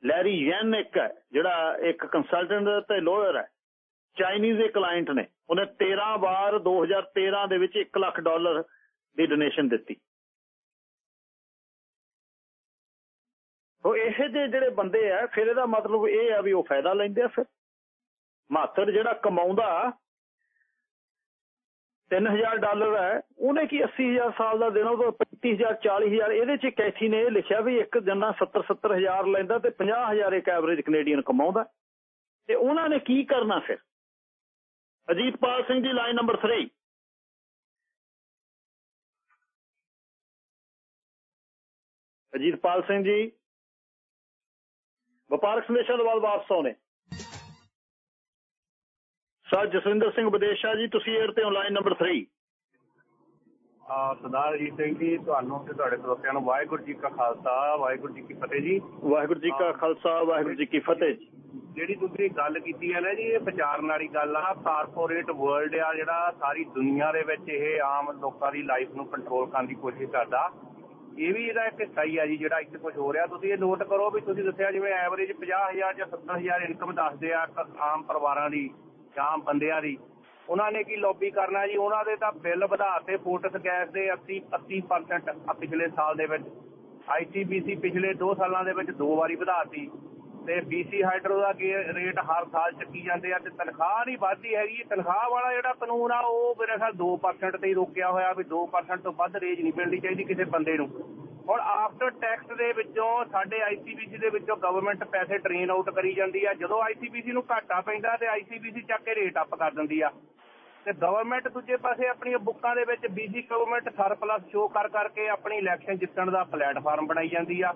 ਲੈਰੀ ਯੈਨ ਇੱਕ ਹੈ, ਜਿਹੜਾ ਇੱਕ ਕੰਸਲਟੈਂਟ ਤੇ ਲੋਅਰ ਹੈ ਚਾਈਨੀਜ਼ ਦੇ ਕਲਾਇੰਟ ਨੇ, ਉਹਨੇ 13 ਵਾਰ 2013 ਦੇ ਵਿੱਚ 1 ਲੱਖ ਡਾਲਰ ਦੀ ਡੋਨੇਸ਼ਨ ਦਿੱਤੀ। ਉਹ ਇਹ ਜਿਹੇ ਜਿਹੜੇ ਬੰਦੇ ਆ, ਫਿਰ ਇਹਦਾ ਮਤਲਬ ਇਹ ਆ ਵੀ ਉਹ ਫਾਇਦਾ ਲੈਂਦੇ ਆ ਫਿਰ। ਮਾਤਰ ਜਿਹੜਾ ਕਮਾਉਂਦਾ 3000 ਡਾਲਰ ਹੈ, ਉਹਨੇ ਕੀ 80000 ਸਾਲ ਦਾ ਦੇਣਾ ਉਹ 35000 40000 ਇਹਦੇ ਚ ਕੈਥੀ ਨੇ ਇਹ ਲਿਖਿਆ ਵੀ ਇੱਕ ਜਨਾ 70 70000 ਲੈਂਦਾ ਤੇ 50000 ਇੱਕ ਐਵਰੇਜ ਕੈਨੇਡੀਅਨ ਕਮਾਉਂਦਾ। ਤੇ ਉਹਨਾਂ ਨੇ ਕੀ ਕਰਨਾ ਫਿਰ? ਅਜੀਤਪਾਲ ਸਿੰਘ ਜੀ ਲਾਈਨ ਨੰਬਰ 3 ਅਜੀਤਪਾਲ ਸਿੰਘ ਜੀ ਵਪਾਰਕ ਸੰਦੇਸ਼ਾਂ ਤੋਂ ਬਾਅਦ ਵਾਪਸ ਆਉਣੇ। ਸਰ ਜਸਵਿੰਦਰ ਸਿੰਘ ਵਿਦੇਸ਼ਾ ਜੀ ਤੁਸੀਂ 에ਅਰ ਤੇ ਲਾਈਨ ਨੰਬਰ 3 ਆ ਸਰਦਾਰ ਜੀ ਸਿੰਘ ਜੀ ਤੁਹਾਨੂੰ ਤੇ ਤੁਹਾਡੇ ਦੋਸਤਾਂ ਨੂੰ ਵਾਹਿਗੁਰੂ ਜੀ ਕਾ ਖਾਲਸਾ ਵਾਹਿਗੁਰੂ ਜੀ ਕੀ ਫਤਿਹ ਜੀ। ਵਾਹਿਗੁਰੂ ਜੀ ਕਾ ਖਾਲਸਾ ਵਾਹਿਗੁਰੂ ਜੀ ਕੀ ਫਤਿਹ ਜੀ। ਜਿਹੜੀ ਤੁਸੀਂ ਗੱਲ ਕੀਤੀ ਹੈ ਨਾ ਜੀ ਇਹ ਵਿਚਾਰਨ ਵਾਲੀ ਗੱਲ ਆ ਕਾਰਪੋਰੇਟ ਵਰਲਡ ਆ ਜਿਹੜਾ ਸਾਰੀ ਦੁਨੀਆ ਦੇ ਵਿੱਚ ਇਹ ਆਮ ਲੋਕਾਂ ਦੀ ਲਾਈਫ ਨੂੰ ਕੰਟਰੋਲ ਕਰਨ ਦੀ ਕੋਸ਼ਿਸ਼ ਕਰਦਾ। ਇਹ ਵੀ ਇਹਦਾ ਇੱਕ ਹਿੱਸਾ ਹੀ ਆ ਜੀ, ਜਿਹੜਾ ਇੱਥੇ ਕੁਝ ਹੋ ਰਿਹਾ। ਤੁਸੀਂ ਇਹ ਨੋਟ ਕਰੋ ਵੀ ਤੁਸੀਂ ਦੱਸਿਆ ਜਿਵੇਂ ਐਵਰੇਜ 50000 ਜਾਂ 70000 ਇਨਕਮ ਦੱਸਦੇ ਆ ਆਮ ਪਰਿਵਾਰਾਂ ਦੀ ਆਮ ਬੰਦਿਆਂ ਦੀ। ਉਹਨਾਂ ਨੇ ਕੀ ਲੌਬੀ ਕਰਨਾ ਜੀ? ਉਹਨਾਂ ਦੇ ਤਾਂ ਬਿੱਲ ਵਧਾਤੇ ਪੋਟਸ ਗੈਸ ਦੇ 80 80% ਪਿਛਲੇ ਸਾਲ ਦੇ ਵਿੱਚ। ਆਈਸੀਬੀਸੀ ਪਿਛਲੇ 2 ਸਾਲਾਂ ਦੇ ਵਿੱਚ ਦੋ ਵਾਰੀ ਵਧਾਤੀ ਤੇ ਬੀਸੀ ਹਾਈਡਰੋ ਦਾ ਰੇਟ ਹਰ ਸਾਲ ਚੱਕੀ ਜਾਂਦੇ ਆ ਤੇ ਤਨਖਾਹ ਨਹੀਂ ਵਧਦੀ ਹੈਗੀ। ਤਨਖਾਹ ਵਾਲਾ ਜਿਹੜਾ ਕਾਨੂੰਨ ਆ, ਉਹ ਮੇਰੇ ਖਿਆਲ 2% ਤੇ ਹੀ ਰੋਕਿਆ ਹੋਇਆ ਵੀ 2% ਤੋਂ ਵੱਧ ਰੇਜ ਨਹੀਂ ਮਿਲਣੀ ਚਾਹੀਦੀ ਕਿਸੇ ਬੰਦੇ ਨੂੰ। ਹੁਣ ਆਫਟਰ ਟੈਕਸ ਦੇ ਵਿੱਚੋਂ, ਸਾਡੇ ਆਈਸੀਬੀਸੀ ਦੇ ਵਿੱਚੋਂ ਗਵਰਨਮੈਂਟ ਪੈਸੇ ਟ੍ਰੇਨ ਆਊਟ ਕਰੀ ਜਾਂਦੀ ਆ। ਜਦੋਂ ਆਈਸੀਬੀਸੀ ਨੂੰ ਘਾਟਾ ਪੈਂਦਾ ਤੇ ਆਈਸੀਬੀਸੀ ਚੱਕ ਕੇ ਰੇਟ ਅਪ ਕਰ ਦਿੰਦੀ ਆ। ਤੇ ਗਵਰਨਮੈਂਟ ਦੂਜੇ ਪਾਸੇ ਆਪਣੀਆਂ ਬੁੱਕਾਂ ਦੇ ਵਿੱਚ ਬੀਸੀ ਗਵਰਨਮੈਂਟ ਸਰਪਲਸ ਸ਼ੋ ਕਰ ਕਰਕੇ ਆਪਣੀ ਇਲੈਕਸ਼ਨ ਜਿੱਤਣ ਦਾ ਪਲੇਟਫਾਰਮ ਬਣਾਈ ਜਾਂਦੀ ਆ।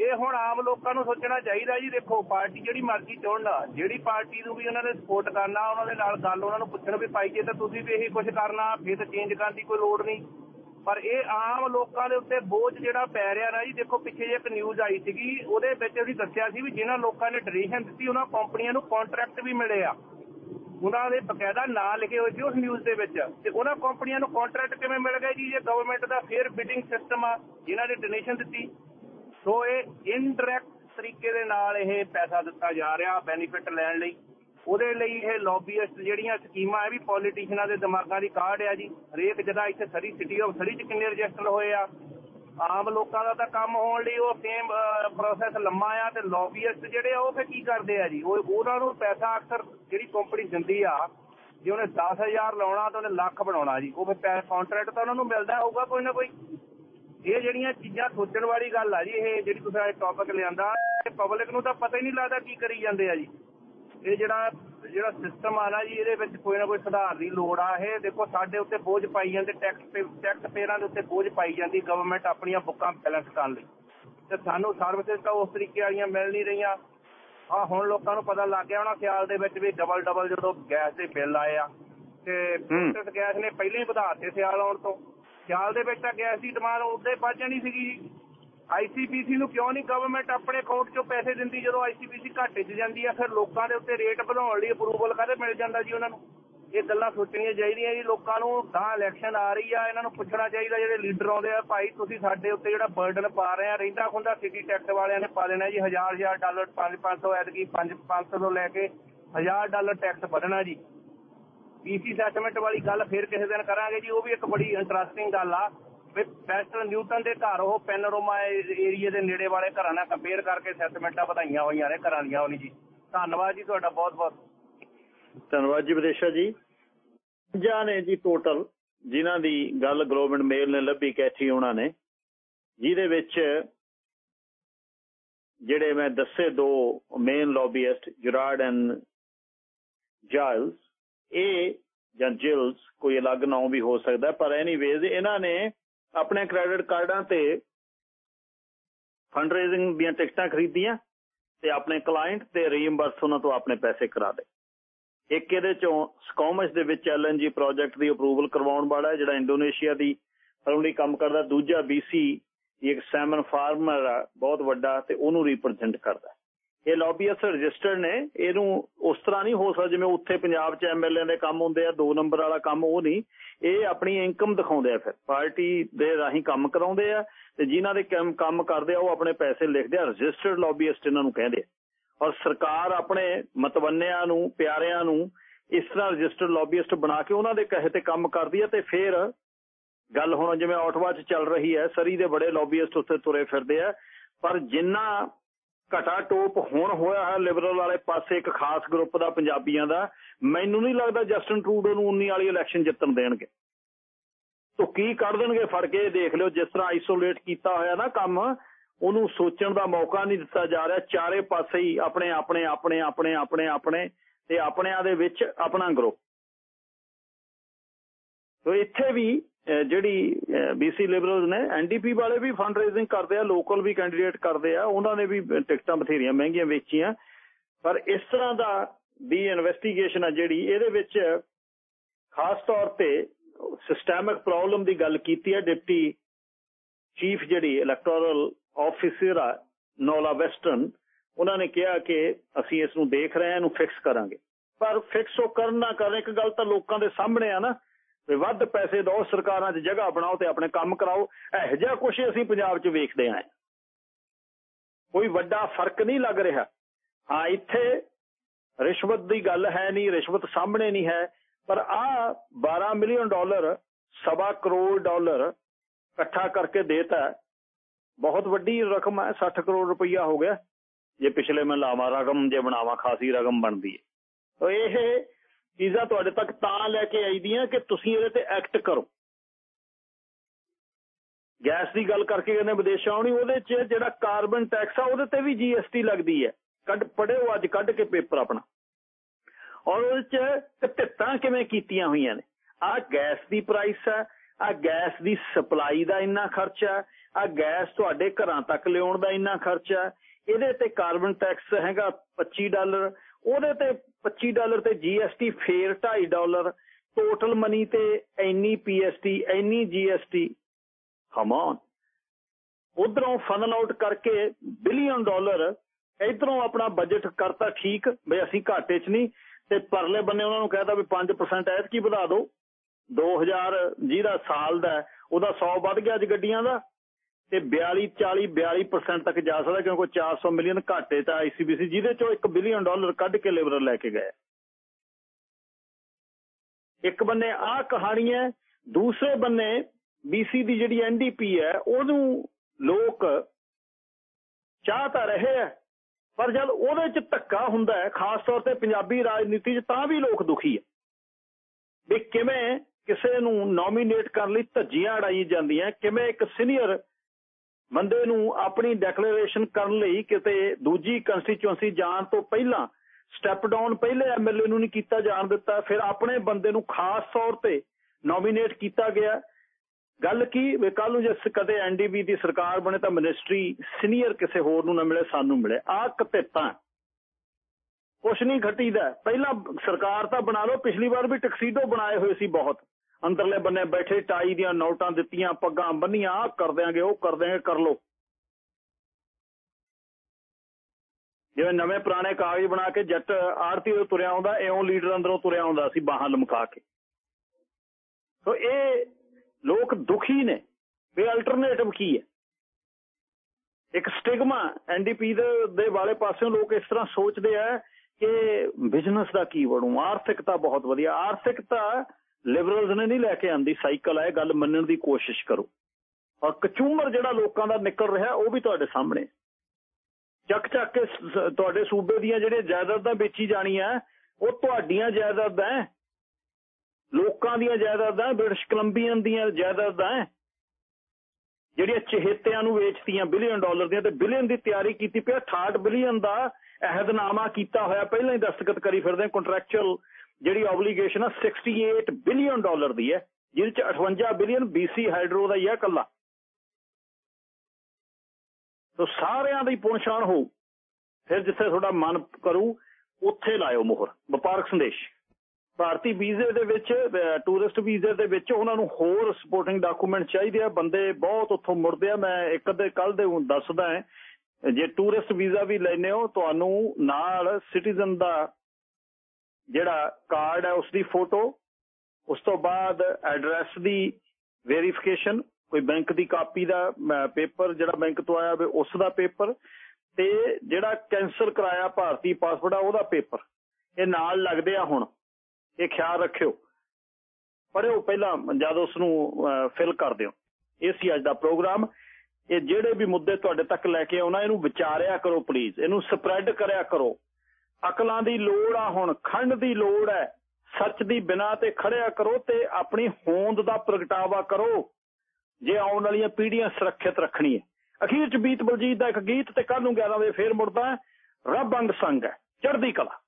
ਇਹ ਹੁਣ ਆਮ ਲੋਕਾਂ ਨੂੰ ਸੋਚਣਾ ਚਾਹੀਦਾ ਜੀ, ਦੇਖੋ, ਪਾਰਟੀ ਜਿਹੜੀ ਮਰਜ਼ੀ ਚੁਣਨ ਜਿਹੜੀ ਪਾਰਟੀ ਨੂੰ ਵੀ ਉਹਨਾਂ ਨੇ ਸਪੋਰਟ ਕਰਨਾ, ਉਹਨਾਂ ਦੇ ਨਾਲ ਗੱਲ ਉਹਨਾਂ ਨੂੰ ਪੁੱਛਣ ਵੀ ਪਾਈ ਜੇ, ਤਾਂ ਤੁਸੀਂ ਵੀ ਇਹੀ ਕੁਝ ਕਰਨਾ, ਫਿਰ ਤਾਂ ਚੇਂਜ ਕਰਨ ਦੀ ਕੋਈ ਲੋੜ ਨਹੀਂ। ਪਰ ਇਹ ਆਮ ਲੋਕਾਂ ਦੇ ਉੱਤੇ ਬੋਝ ਜਿਹੜਾ ਪੈ ਰਿਹਾ ਨਾ ਜੀ, ਦੇਖੋ, ਪਿੱਛੇ ਜੇ ਇੱਕ ਨਿਊਜ਼ ਆਈ ਸੀਗੀ, ਉਹਦੇ ਵਿੱਚ ਅਸੀਂ ਦੱਸਿਆ ਸੀ ਵੀ ਜਿਨ੍ਹਾਂ ਲੋਕਾਂ ਨੇ ਡੋਨੇਸ਼ਨ ਦਿੱਤੀ, ਉਹਨਾਂ ਕੰਪਨੀਆਂ ਨੂੰ ਕੰਟਰੈਕਟ ਵੀ ਮਿਲੇ ਆ। ਉਹਨਾਂ ਦੇ ਬਕਾਇਦਾ ਨਾਂ ਲਿਖੇ ਹੋਏ ਸੀ ਉਸ ਨਿਊਜ਼ ਦੇ ਵਿੱਚ, ਤੇ ਉਹਨਾਂ ਕੰਪਨੀਆਂ ਨੂੰ ਕੰਟਰੈਕਟ ਕਿਵੇਂ ਮਿਲ ਗਏ ਜੀ? ਇਹ ਗਵਰਨਮੈਂਟ ਦਾ ਫੇਅਰ ਬਿਡਿੰਗ ਸਿਸਟਮ ਆ, ਜਿਨ੍ਹਾਂ ਨੇ ਡੋਨੇਸ਼ਨ ਦਿੱਤੀ। ਸੋ ਇਹ ਇਨਡਾਇਰੈਕਟ ਤਰੀਕੇ ਦੇ ਨਾਲ ਇਹ ਪੈਸਾ ਦਿੱਤਾ ਜਾ ਰਿਹਾ ਬੈਨੀਫਿਟ ਲੈਣ ਲਈ। ਉਹਦੇ ਲਈ ਇਹ ਲੌਬੀਇਸਟ ਜਿਹੜੀਆਂ ਸਕੀਮਾਂ, ਇਹ ਵੀ ਪੋਲੀਟੀਸ਼ੀਅਨਾਂ ਦੇ ਦਿਮਾਗਾਂ ਦੀ ਕਾਢ ਆ ਜੀ। ਹਰੇਕ ਜਗ੍ਹਾ ਇੱਥੇ ਸਰੀ ਸਿਟੀ ਆਫ ਸਰੀ ਚ ਕਿੰਨੇ ਰਜਿਸਟਰ ਹੋਏ ਆ। ਆਮ ਲੋਕਾਂ ਦਾ ਤਾਂ ਕੰਮ ਹੋਣ ਲਈ ਉਹ ਸੇਮ ਪ੍ਰੋਸੈਸ ਲੰਮਾ ਆ ਤੇ ਲੌਬੀਇਸਟ ਜਿਹੜੇ ਆ, ਉਹ ਫੇ ਕੀ ਕਰਦੇ ਆ ਜੀ? ਉਹ, ਉਹਨਾਂ ਨੂੰ ਪੈਸਾ ਅਕਸਰ ਜਿਹੜੀ ਕੰਪਨੀ ਦਿੰਦੀ ਆ, ਜੇ ਉਹਨੇ 10000 ਲਾਉਣਾ ਤਾਂ ਉਹਨੇ ਲੱਖ ਬਣਾਉਣਾ ਜੀ। ਉਹ ਫੇ ਕੰਟਰੈਕਟ ਤਾਂ ਉਹਨਾਂ ਨੂੰ ਮਿਲਦਾ ਹੋਊਗਾ ਕੋਈ ਨਾ ਕੋਈ। ਇਹ ਜਿਹੜੀਆਂ ਚੀਜ਼ਾਂ ਸੋਚਣ ਵਾਲੀ ਗੱਲ ਆ ਜੀ ਇਹ ਜਿਹੜੀ ਤੁਸੀਂ ਇਹ ਟੌਪਿਕ ਲਿਆਂਦਾ ਇਹ ਪਬਲਿਕ ਨੂੰ ਤਾਂ ਪਤਾ ਹੀ ਨਹੀਂ ਲੱਗਦਾ ਕੀ ਕਰੀ ਜਾਂਦੇ ਆ ਜੀ। ਇਹ ਜਿਹੜਾ ਜਿਹੜਾ ਸਿਸਟਮ ਆ ਨਾ ਜੀ ਇਹਦੇ ਵਿੱਚ ਕੋਈ ਨਾ ਕੋਈ ਸੁਧਾਰ ਦੀ ਲੋੜ ਆ। ਇਹ ਦੇਖੋ ਸਾਡੇ ਉੱਤੇ ਬੋਝ ਪਾਈ ਜਾਂਦੇ ਟੈਕਸ ਟੈਕਸ ਪੇਰਾਂ ਦੇ ਉੱਤੇ ਬੋਝ ਪਾਈ ਜਾਂਦੀ ਗਵਰਨਮੈਂਟ ਆਪਣੀਆਂ ਬੁੱਕਾਂ ਬੈਲੈਂਸ ਕਰਨ ਲਈ। ਤੇ ਸਾਨੂੰ ਸਰਵਿਸਿਜ਼ ਤਾਂ ਉਸ ਤਰੀਕੇ ਵਾਲੀਆਂ ਮਿਲ ਨਹੀਂ ਰਹੀਆਂ। ਆ ਹੁਣ ਲੋਕਾਂ ਨੂੰ ਪਤਾ ਲੱਗ ਗਿਆ ਹੋਣਾ ਸਿਆਲ ਦੇ ਵਿੱਚ ਵੀ ਡਬਲ ਡਬਲ ਜਦੋਂ ਗੈਸ ਦੇ ਬਿੱਲ ਆਏ ਆ ਤੇ ਪ੍ਰੋਸੈਸ ਗੈਸ ਨੇ ਪਹਿਲਾਂ ਹੀ ਵਧਾ ਦਿੱਤੇ ਸਿਆਲ ਆਉਣ ਤੋਂ। ਸਿਆਲ ਦੇ ਵਿੱਚ ਤਾਂ ਗੈਸ ਦੀ ਡਿਮਾਂਡ ਉਦੋਂ ਹੀ ਵੱਧ ਜਾਣੀ ਸੀਗੀ ਜੀ। ਆਈਸੀਪੀਸੀ ਨੂੰ ਕਿਉਂ ਨਹੀਂ ਗਵਰਨਮੈਂਟ ਆਪਣੇ ਅਕਾਊਂਟ 'ਚੋਂ ਪੈਸੇ ਦਿੰਦੀ, ਜਦੋਂ ਆਈਸੀਪੀਸੀ ਘਾਟੇ 'ਚ ਜਾਂਦੀ ਆ, ਫਿਰ ਲੋਕਾਂ ਦੇ ਉੱਤੇ ਰੇਟ ਵਧਾਉਣ ਲਈ ਅਪਰੂਵਲ ਕਦੇ ਮਿਲ ਜਾਂਦਾ ਜੀ ਉਹਨਾਂ ਨੂੰ? ਇਹ ਗੱਲਾਂ ਸੋਚਣੀਆਂ ਚਾਹੀਦੀਆਂ ਜੀ, ਲੋਕਾਂ ਨੂੰ ਤਾਂ ਇਲੈਕਸ਼ਨ ਆ ਰਹੀ ਆ, ਇਹਨਾਂ ਨੂੰ ਪੁੱਛਣਾ ਚਾਹੀਦਾ ਜਿਹੜੇ ਲੀਡਰ ਆਉਂਦੇ ਆ, ਭਾਈ ਤੁਸੀਂ ਸਾਡੇ ਉੱਤੇ ਜਿਹੜਾ ਬਰਡਨ ਪਾ ਰਹੇ ਆ, ਰਹਿੰਦਾ ਖੁੰਦਾ ਸਿਟੀ ਟੈਕਸ ਵਾਲਿਆਂ ਨੇ ਪਾ ਦੇਣਾ ਜੀ, ਹਜ਼ਾਰ ਹਜ਼ਾਰ ਡਾਲਰ 5 500 ਐਤਕੀ 5 500 ਤੋਂ ਲੈ ਕੇ ਹਜ਼ਾਰ ਡਾਲਰ ਟੈਕਸ ਵਧਣਾ ਜੀ। ਪੀਸੀ ਸੈਟਲਮੈਂਟ ਵਾਲੀ ਗੱਲ ਫਿਰ ਕਿਸੇ ਦਿਨ ਕਰਾਂਗੇ ਜੀ, ਉਹ ਵੀ ਇੱਕ ਬੜੀ ਇੰਟਰਸਟਿੰਗ ਗੱਲ ਆ। ਵੀ ਵੈਸਟਰਨ ਨਿਊਟਨ ਦੇ ਘਰ, ਉਹ ਪੈਨੋਰਮਾ ਏਰੀਆ ਦੇ ਨੇੜੇ ਵਾਲੇ ਘਰਾਂ ਨਾਲ ਕੰਪੇਅਰ ਕਰਕੇ ਸੈਟਲਮੈਂਟਾਂ ਵਧਾਈਆਂ ਹੋਈਆਂ ਨੇ, ਘਰਾਂ ਦੀਆਂ, ਹੋਣੀ ਜੀ। ਧੰਨਵਾਦ ਜੀ ਤੁਹਾਡਾ ਬਹੁਤ ਬਹੁਤ। ਧੰਨਵਾਦ ਜੀ ਵਿਦੇਸ਼ਾ ਜੀ। ਜਾਂ ਜੀ ਟੋਟਲ ਜਿਨ੍ਹਾਂ ਦੀ ਗੱਲ ਗਲੋਬਲ ਮੇਲ ਨੇ ਲੱਭੀ, ਕੈਥੀ ਉਹਨਾਂ ਨੇ। ਜਿਹਦੇ ਵਿੱਚ ਜਿਹੜੇ ਮੈਂ ਦੱਸੇ ਦੋ main lobbyist Gerard and Giles ਇਹ ਜਾਂ ਜਿਲਸ ਕੋਈ ਅਲੱਗ ਨਾਮ ਵੀ ਹੋ ਸਕਦਾ ਪਰ ਐਨੀਵੇਜ਼ ਇਹਨਾਂ ਨੇ ਆਪਣੇ ਕ੍ਰੈਡਿਟ ਕਾਰਡਾਂ ਤੇ ਫੰਡ ਰੇਜ਼ਿੰਗ ਦੀਆਂ ਟਿਕਟਾਂ ਖਰੀਦੀਆਂ ਤੇ ਆਪਣੇ ਕਲਾਇੰਟ ਤੇ ਰੀਇੰਬਰਸ ਉਹਨਾਂ ਤੋਂ ਆਪਣੇ ਪੈਸੇ ਕਰਾ ਲਏ। ਇੱਕ ਇਹਦੇ ਚੋਂ ਸਕੋਮਸ ਦੇ ਵਿੱਚ ਐਲਐਨਜੀ ਪ੍ਰੋਜੈਕਟ ਦੀ ਅਪਰੂਵਲ ਕਰਵਾਉਣ ਵਾਲਾ ਜਿਹੜਾ ਇੰਡੋਨੇਸ਼ੀਆ ਦੀ ਫਰਮ ਲਈ ਕੰਮ ਕਰਦਾ, ਦੂਜਾ ਬੀਸੀ ਇੱਕ ਸੈਮਨ ਫਾਰਮਰ ਆ, ਬਹੁਤ ਵੱਡਾ, ਤੇ ਉਹਨੂੰ ਰਿਪਰੈਜ਼ੈਂਟ ਕਰਦਾ। ਇਹ ਲੌਬੀਅਸ ਰਜਿਸਟਰਡ ਨੇ, ਇਹਨੂੰ ਉਸ ਤਰ੍ਹਾਂ ਨਹੀਂ ਹੋ ਸਕਦਾ ਜਿਵੇਂ ਉੱਥੇ ਪੰਜਾਬ 'ਚ ਐਮਐਲਏ ਦੇ ਕੰਮ ਹੁੰਦੇ ਆ, ਦੋ ਨੰਬਰ ਵਾਲਾ ਕੰਮ ਉਹ ਨਹੀਂ। ਇਹ ਆਪਣੀ ਇਨਕਮ ਦਿਖਾਉਂਦੇ ਆ ਫਿਰ, ਪਾਰਟੀ ਦੇ ਰਾਹੀਂ ਕੰਮ ਕਰਾਉਂਦੇ ਆ ਤੇ ਜਿਨ੍ਹਾਂ ਦੇ ਕੰਮ ਕਰਦੇ ਆ, ਉਹ ਆਪਣੇ ਪੈਸੇ ਲਿਖਦੇ ਆ ਰਜਿਸਟਰਡ ਲੌਬੀਇਸਟ ਇਹਨਾਂ ਨੂੰ ਕਹਿੰਦੇ ਆ। ਔਰ ਸਰਕਾਰ ਆਪਣੇ ਮਤਵੰਨਿਆਂ ਨੂੰ, ਪਿਆਰਿਆਂ ਨੂੰ ਇਸ ਤਰ੍ਹਾਂ ਰਜਿਸਟਰਡ ਲੌਬੀਇਸਟ ਬਣਾ ਕੇ ਉਹਨਾਂ ਦੇ ਕਹੇ ਤੇ ਕੰਮ ਕਰਦੀ ਆ ਤੇ ਫਿਰ ਗੱਲ ਹੁਣ ਜਿਵੇਂ ਆਟਵਾ 'ਚ ਚੱਲ ਰਹੀ ਹੈ, ਸਰੀ ਦੇ ਬੜੇ ਲੌਬੀਇਸਟ ਉੱਥੇ ਤੁਰੇ ਫਿਰਦੇ ਆ, ਪਰ ਜਿੰਨਾ ਘਟਾ ਟੋਪ ਹੁਣ ਹੋਇਆ ਹੈ ਲਿਬਰਲ ਵਾਲੇ ਪਾਸੇ ਇੱਕ ਖਾਸ ਗਰੁੱਪ ਦਾ, ਪੰਜਾਬੀਆਂ ਦਾ। ਮੈਨੂੰ ਨਹੀਂ ਲੱਗਦਾ ਜਸਟਨ ਟਰੂਡੋ ਨੂੰ 19 ਵਾਲੀ ਇਲੈਕਸ਼ਨ ਜਿੱਤਣ ਦੇਣਗੇ। ਤੋ ਕੀ ਕਰ ਦੇਣਗੇ? ਫੜ ਕੇ ਦੇਖ ਲਿਓ, ਜਿਸ ਤਰ੍ਹਾਂ ਆਈਸੋਲੇਟ ਕੀਤਾ ਹੋਇਆ ਨਾ ਕੰਮ, ਉਹਨੂੰ ਸੋਚਣ ਦਾ ਮੌਕਾ ਨਹੀਂ ਦਿੱਤਾ ਜਾ ਰਿਹਾ। ਚਾਰੇ ਪਾਸੇ ਹੀ ਆਪਣੇ ਆਪਣੇ ਆਪਣੇ ਆਪਣੇ ਆਪਣੇ ਆਪਣੇ ਤੇ ਆਪਣਿਆਂ ਦੇ ਵਿੱਚ ਆਪਣਾ ਗਰੁੱਪ ਤੋ ਇੱਥੇ ਵੀ ਜਿਹੜੀ ਬੀਸੀ ਲਿਬਰਲਸ ਨੇ ਐਨਡੀਪੀ ਵਾਲੇ ਵੀ ਫੰਡ ਰੇਜ਼ਿੰਗ ਕਰਦੇ ਆ ਲੋਕਲ ਵੀ ਕੈਂਡੀਡੇਟ ਕਰਦੇ ਆ, ਉਹਨਾਂ ਨੇ ਵੀ ਟਿਕਟਾਂ ਬਥੇਰੀਆਂ ਮਹਿੰਗੀਆਂ ਵੇਚੀਆਂ। ਪਰ ਇਸ ਤਰ੍ਹਾਂ ਦਾ ਦੀ ਇਨਵੈਸਟੀਗੇਸ਼ਨ ਆ ਜਿਹੜੀ, ਇਹਦੇ ਵਿੱਚ ਖਾਸ ਤੌਰ ਤੇ ਸਿਸਟੈਮਿਕ ਪ੍ਰੋਬਲਮ ਦੀ ਗੱਲ ਕੀਤੀ ਹੈ ਡਿਪਟੀ ਚੀਫ ਜਿਹੜੀ ਇਲੈਕਟੋਰਲ ਆਫੀਸਰ ਆ ਨੋਲਾ ਵੈਸਟਰਨ ਉਹਨਾਂ ਨੇ ਕਿਹਾ ਕਿ ਅਸੀਂ ਇਸ ਨੂੰ ਦੇਖ ਰਹੇ ਹਾਂ ਇਹਨੂੰ ਫਿਕਸ ਕਰਾਂਗੇ। ਪਰ ਫਿਕਸ ਉਹ ਕਰਨ ਨਾ ਕਰਨ, ਇੱਕ ਗੱਲ ਤਾਂ ਲੋਕਾਂ ਦੇ ਸਾਹਮਣੇ ਆ ਨਾ ਵੀ ਵੱਧ ਪੈਸੇ ਦਿਓ, ਸਰਕਾਰਾਂ 'ਚ ਜਗ੍ਹਾ ਬਣਾਓ ਤੇ ਆਪਣੇ ਕੰਮ ਕਰਾਓ। ਇਹੋ ਜਿਹਾ ਕੁਝ ਅਸੀਂ ਪੰਜਾਬ 'ਚ ਵੇਖਦੇ ਆਂ ਕੋਈ ਵੱਡਾ ਫ਼ਰਕ ਨਹੀਂ ਲੱਗ ਰਿਹਾ। ਹਾਂ, ਇੱਥੇ ਰਿਸ਼ਵਤ ਦੀ ਗੱਲ ਹੈ ਨਹੀਂ, ਰਿਸ਼ਵਤ ਸਾਹਮਣੇ ਨਹੀਂ ਹੈ, ਪਰ ਆ 12 ਮਿਲੀਅਨ ਡਾਲਰ, ਸਵਾ ਕਰੋੜ ਡਾਲਰ ਇਕੱਠਾ ਕਰਕੇ ਦੇਤਾ ਬਹੁਤ ਵੱਡੀ ਰਕਮ ਹੈ 60 ਕਰੋੜ ਰੁਪਈਆ ਹੋ ਗਿਆ। ਜੇ ਪਿਛਲੇ ਮੈਂ ਲਾਵਾਂ ਰਕਮ, ਜੇ ਬਣਾਵਾਂ, ਖਾਸੀ ਰਕਮ ਬਣਦੀ ਹੈ। ਇਹ ਚੀਜ਼ਾਂ ਤੁਹਾਡੇ ਤੱਕ ਤਾਂ ਲੈ ਕੇ ਆਈਦੀਆਂ ਕਿ ਤੁਸੀਂ ਇਹਦੇ ਤੇ ਐਕਟ ਕਰੋ। ਗੈਸ ਦੀ ਗੱਲ ਕਰਕੇ ਕਹਿੰਦੇ ਵਿਦੇਸ਼ਾਂ ਆਉਣੀ, ਉਹਦੇ 'ਚ ਜਿਹੜਾ ਕਾਰਬਨ ਟੈਕਸ ਆ, ਉਹਦੇ ਤੇ ਵੀ ਜੀਐਸਟੀ ਲੱਗਦੀ ਹੈ। ਕੱਢ ਪੜਿਓ ਅੱਜ, ਕੱਢ ਕੇ ਪੇਪਰ ਆਪਣਾ। ਔਰ ਉਹਦੇ 'ਚ ਤਿੱਤਾਂ ਕਿਵੇਂ ਕੀਤੀਆਂ ਹੋਈਆਂ ਨੇ? ਆ ਗੈਸ ਦੀ ਪ੍ਰਾਈਸ ਆ ਆ ਗੈਸ ਦੀ ਸਪਲਾਈ ਦਾ ਇੰਨਾ ਖਰਚਾ ਆ ਗੈਸ ਤੁਹਾਡੇ ਘਰਾਂ ਤੱਕ ਲਿਆਉਣ ਦਾ ਇੰਨਾ ਖਰਚਾ ਇਹਦੇ ਤੇ ਕਾਰਬਨ ਟੈਕਸ ਹੈਗਾ 25 ਡਾਲਰ, ਉਹਦੇ ਤੇ 25 ਡਾਲਰ ਤੇ ਜੀਐਸਟੀ ਫੇਰ 2.5 ਡਾਲਰ। ਟੋਟਲ ਮਨੀ ਤੇ ਇੰਨੀ ਪੀਐਸਟੀ ਇੰਨੀ ਜੀਐਸਟੀ ਕਮ ਔਨ ਉਧਰੋਂ ਫਨਲ ਆਊਟ ਕਰਕੇ ਬਿਲੀਅਨ ਡਾਲਰ ਇਧਰੋਂ ਆਪਣਾ ਬਜਟ ਕਰਤਾ ਠੀਕ ਵੀ ਅਸੀਂ ਘਾਟੇ 'ਚ ਨਹੀਂ। ਤੇ ਪਰਲੇ ਬੰਨੇ ਉਹਨਾਂ ਨੂੰ ਕਹਿਤਾ ਵੀ 5% ਐਤ ਕੀ ਵਧਾ ਦਿਓ। 2000 ਜਿਹਦਾ ਸਾਲ ਦਾ ਉਹਦਾ 100 ਵੱਧ ਗਿਆ ਅੱਜ ਗੱਡੀਆਂ ਦਾ। ਤੇ 42 40 42% ਤੱਕ ਜਾ ਸਕਦਾ ਕਿਉਂਕਿ 400 ਮਿਲੀਅਨ ਘਾਟੇ ਤਾਂ ਆਈਸੀਬੀਸੀ ਜਿਹਦੇ ਚੋਂ 1 ਬਿਲੀਅਨ ਡਾਲਰ ਕੱਢ ਕੇ ਲੇਬਰ ਲੈ ਕੇ ਗਏ। ਇੱਕ ਬੰਨੇ ਆਹ ਕਹਾਣੀ ਹੈ, ਦੂਸਰੇ ਬੰਨੇ ਬੀਸੀ ਦੀ ਜਿਹੜੀ ਐਨਡੀਪੀ ਹੈ, ਉਹਨੂੰ ਲੋਕ ਚਾਹ ਤਾਂ ਰਹੇ ਆ ਪਰ ਜਦ ਉਹਦੇ ਚ ਧੱਕਾ ਹੁੰਦਾ ਹੈ, ਖਾਸ ਤੌਰ ਤੇ ਪੰਜਾਬੀ ਰਾਜਨੀਤੀ 'ਚ ਤਾਂ ਵੀ ਲੋਕ ਦੁਖੀ ਹੈ। ਵੀ ਕਿਵੇਂ ਕਿਸੇ ਨੂੰ ਨੋਮੀਨੇਟ ਕਰਨ ਲਈ ਧੱਜੀਆਂ ਅੜਾਈ ਜਾਂਦੀਆਂ, ਕਿਵੇਂ ਇੱਕ ਸੀਨੀਅਰ ਬੰਦੇ ਨੂੰ ਆਪਣੀ ਡੈਕਲੇਰੇਸ਼ਨ ਕਰਨ ਲਈ ਕਿਤੇ ਦੂਜੀ ਕੰਸਟੀਚੁਐਂਸੀ ਜਾਣ ਤੋਂ ਪਹਿਲਾਂ ਸਟੈਪ ਡਾਊਨ ਪਹਿਲੇ ਐਮਐਲਏ ਨੂੰ ਨਹੀਂ ਕੀਤਾ ਜਾਣ ਦਿੱਤਾ, ਫਿਰ ਆਪਣੇ ਬੰਦੇ ਨੂੰ ਖਾਸ ਤੌਰ ਤੇ ਨੋਮੀਨੇਟ ਕੀਤਾ ਗਿਆ। ਗੱਲ ਕੀ, ਵੀ ਕੱਲ ਨੂੰ ਜੇ ਕਦੇ ਐਨਡੀਬੀ ਦੀ ਸਰਕਾਰ ਬਣੇ ਤਾਂ ਮਿਨਿਸਟਰੀ ਸੀਨੀਅਰ ਕਿਸੇ ਹੋਰ ਨੂੰ ਨਾ ਮਿਲੇ, ਸਾਨੂੰ ਮਿਲੇ। ਆ ਕਤੇਤਾ ਕੁਛ ਨਹੀਂ ਘਟੀਦਾ। ਪਹਿਲਾਂ ਸਰਕਾਰ ਤਾਂ ਬਣਾ ਲਓ, ਪਿਛਲੀ ਵਾਰ ਵੀ ਟਕਸੀਡੋ ਬਣਾਏ ਹੋਏ ਸੀ ਬਹੁਤ। ਅੰਦਰਲੇ ਬੰਨੇ ਬੈਠੇ ਟਾਈ ਦੀਆਂ ਨੋਟਾਂ ਦਿੱਤੀਆਂ, ਪੱਗਾਂ ਬੰਨੀਆਂ ਆ ਕਰ ਦਿਆਂਗੇ ਉਹ ਕਰ ਦਿਆਂਗੇ ਕਰ ਲੋ ਜਿਵੇਂ ਨਵੇਂ ਪੁਰਾਣੇ ਕਾਗਜ਼ ਬਣਾ ਕੇ ਜੱਟ ਆੜਤੀ ਉਹ ਤੁਰਿਆ ਆਉਂਦਾ ਐਉਂ ਲੀਡਰ ਅੰਦਰੋਂ ਤੁਰਿਆ ਆਉਂਦਾ ਸੀ ਬਾਹਾਂ ਲਮਕਾ ਕੇ। ਸੋ ਇਹ ਲੋਕ ਦੁਖੀ ਨੇ। ਵੀ ਅਲਟਰਨੇਟਿਵ ਕੀ ਹੈ? ਇੱਕ ਸਟਿਗਮਾ ਐਨਡੀਪੀ ਦੇ ਦੇ ਵਾਲੇ ਪਾਸਿਓਂ ਲੋਕ ਇਸ ਤਰ੍ਹਾਂ ਸੋਚਦੇ ਆ ਕਿ ਬਿਜ਼ਨਸ ਦਾ ਕੀ ਬਣੂ? ਆਰਥਿਕਤਾ ਬਹੁਤ ਵਧੀਆ। ਆਰਥਿਕਤਾ ਲਿਬਰਲਸ ਨੇ ਨਹੀਂ ਲੈ ਕੇ ਆਂਦੀ ਸਾਈਕਲ ਹੈ ਗੱਲ ਮੰਨਣ ਦੀ ਕੋਸ਼ਿਸ਼ ਕਰੋ। ਔਰ ਕਚੂਮਰ ਜਿਹੜਾ ਲੋਕਾਂ ਦਾ ਨਿਕਲ ਰਿਹਾ, ਉਹ ਵੀ ਤੁਹਾਡੇ ਸਾਹਮਣੇ। ਚੱਕ ਚੱਕ ਕੇ ਤੁਹਾਡੇ ਸੂਬੇ ਦੀਆਂ ਜਿਹੜੀਆਂ ਜਾਇਦਾਦਾਂ ਵੇਚੀ ਜਾਣੀਆਂ, ਉਹ ਤੁਹਾਡੀਆਂ ਜਾਇਦਾਦਾਂ ਲੋਕਾਂ ਦੀਆਂ ਜਾਇਦਾਦਾਂ ਬ੍ਰਿਟਿਸ਼ ਕੋਲੰਬੀਅਨ ਦੀਆਂ ਜਾਇਦਾਦਾਂ ਜਿਹੜੀਆਂ ਚਹੇਤਿਆਂ ਨੂੰ ਵੇਚਤੀਆਂ ਬਿਲੀਅਨ ਡਾਲਰ ਦੀਆਂ ਤੇ ਬਿਲੀਅਨ ਦੀ ਤਿਆਰੀ ਕੀਤੀ ਪਿਆ 68 ਬਿਲੀਅਨ ਦਾ ਅਹਿਦਨਾਮਾ ਕੀਤਾ ਹੋਇਆ, ਪਹਿਲਾਂ ਹੀ ਦਸਤਖਤ ਕਰੀ ਫਿਰਦੇ ਕੰਟਰੈਕਚੁਅਲ ਜਿਹੜੀ ਆਬਲੀਗੇਸ਼ਨ ਆ 68 ਬਿਲੀਅਨ ਡਾਲਰ ਦੀ ਹੈ, ਜਿਹਦੇ ਚ 58 ਬਿਲੀਅਨ BC ਹਾਈਡਰੋ ਦਾ ਹੀ ਹੈ ਕੱਲਾ ਤੋ ਸਾਰਿਆਂ ਦੀ ਪੁਣਛਾਣ ਹੋ ਫਿਰ ਜਿੱਥੇ ਤੁਹਾਡਾ ਮਨ ਕਰੂ, ਉੱਥੇ ਲਾਇਓ ਮੋਹਰ, ਵਪਾਰਕ ਸੰਦੇਸ਼। ਭਾਰਤੀ ਵੀਜ਼ੇ ਦੇ ਵਿੱਚ ਟੂਰਿਸਟ ਵੀਜ਼ੇ ਦੇ ਵਿੱਚ ਉਹਨਾਂ ਨੂੰ ਹੋਰ ਸਪੋਰਟਿੰਗ ਡਾਕੂਮੈਂਟ ਚਾਹੀਦੇ ਆ, ਬੰਦੇ ਬਹੁਤ ਉੱਥੋਂ ਮੁੜਦੇ ਆ, ਮੈਂ ਇੱਕ ਅੱਧੇ ਕੱਲ ਦੇ ਦੱਸਦਾ ਹਾਂ, ਜੇ ਟੂਰਿਸਟ ਵੀਜ਼ਾ ਵੀ ਲੈਨੇ ਹੋ, ਤੁਹਾਨੂੰ ਨਾਲ ਸਿਟੀਜ਼ਨ ਦਾ ਜਿਹੜਾ ਕਾਰਡ ਹੈ ਉਸ ਦੀ ਫੋਟੋ ਉਸ ਤੋਂ ਬਾਅਦ ਐਡਰੈਸ ਦੀ ਵੈਰੀਫਿਕੇਸ਼ਨ ਕੋਈ ਬੈਂਕ ਦੀ ਕਾਪੀ ਦਾ ਪੇਪਰ ਜਿਹੜਾ ਬੈਂਕ ਤੋਂ ਆਇਆ ਹੋਵੇ ਉਸ ਦਾ ਪੇਪਰ ਤੇ ਜਿਹੜਾ ਕੈਂਸਲ ਕਰਾਇਆ ਭਾਰਤੀ ਪਾਸਪੋਰਟ ਆ, ਉਹਦਾ ਪੇਪਰ ਇਹ ਨਾਲ ਲੱਗਦੇ ਆ ਹੁਣ। ਇਹ ਖਿਆਲ ਰੱਖਿਓ। ਪੜਿਓ ਪਹਿਲਾਂ, ਜਦ ਉਸ ਨੂੰ ਫਿਲ ਕਰ ਦਿਓ। ਇਹ ਸੀ ਅੱਜ ਦਾ ਪ੍ਰੋਗਰਾਮ ਇਹ ਜਿਹੜੇ ਵੀ ਮੁੱਦੇ ਤੁਹਾਡੇ ਤੱਕ ਲੈ ਕੇ ਆਉਣਾ, ਇਹਨੂੰ ਵਿਚਾਰਿਆ ਕਰੋ ਪਲੀਜ਼ ਇਹਨੂੰ ਸਪਰੈਡ ਕਰਿਆ ਕਰੋ। ਅਕਲਾਂ ਦੀ ਲੋੜ ਆ ਹੁਣ, ਖੰਡ ਦੀ ਲੋੜ ਹੈ ਸੱਚ ਦੀ ਬਿਨਾ ਤੇ ਖੜਿਆ ਕਰੋ ਤੇ ਆਪਣੀ ਹੋਂਦ ਦਾ ਪ੍ਰਗਟਾਵਾ ਕਰੋ। ਜੇ ਆਉਣ ਵਾਲੀਆਂ ਪੀੜ੍ਹੀਆਂ ਸੁਰੱਖਿਅਤ ਰੱਖਣੀ ਹੈ ਅਖੀਰ ਚ ਬੀਤ ਬਲਜੀਤ ਦਾ ਇੱਕ ਗੀਤ ਤੇ ਕੱਲ ਨੂੰ 11 ਵਜੇ ਫੇਰ ਮੁੜਦਾ ਰੱਬ ਅੰਗ ਸੰਗ ਹੈ ਚੜ੍ਹਦੀ ਕਲਾ।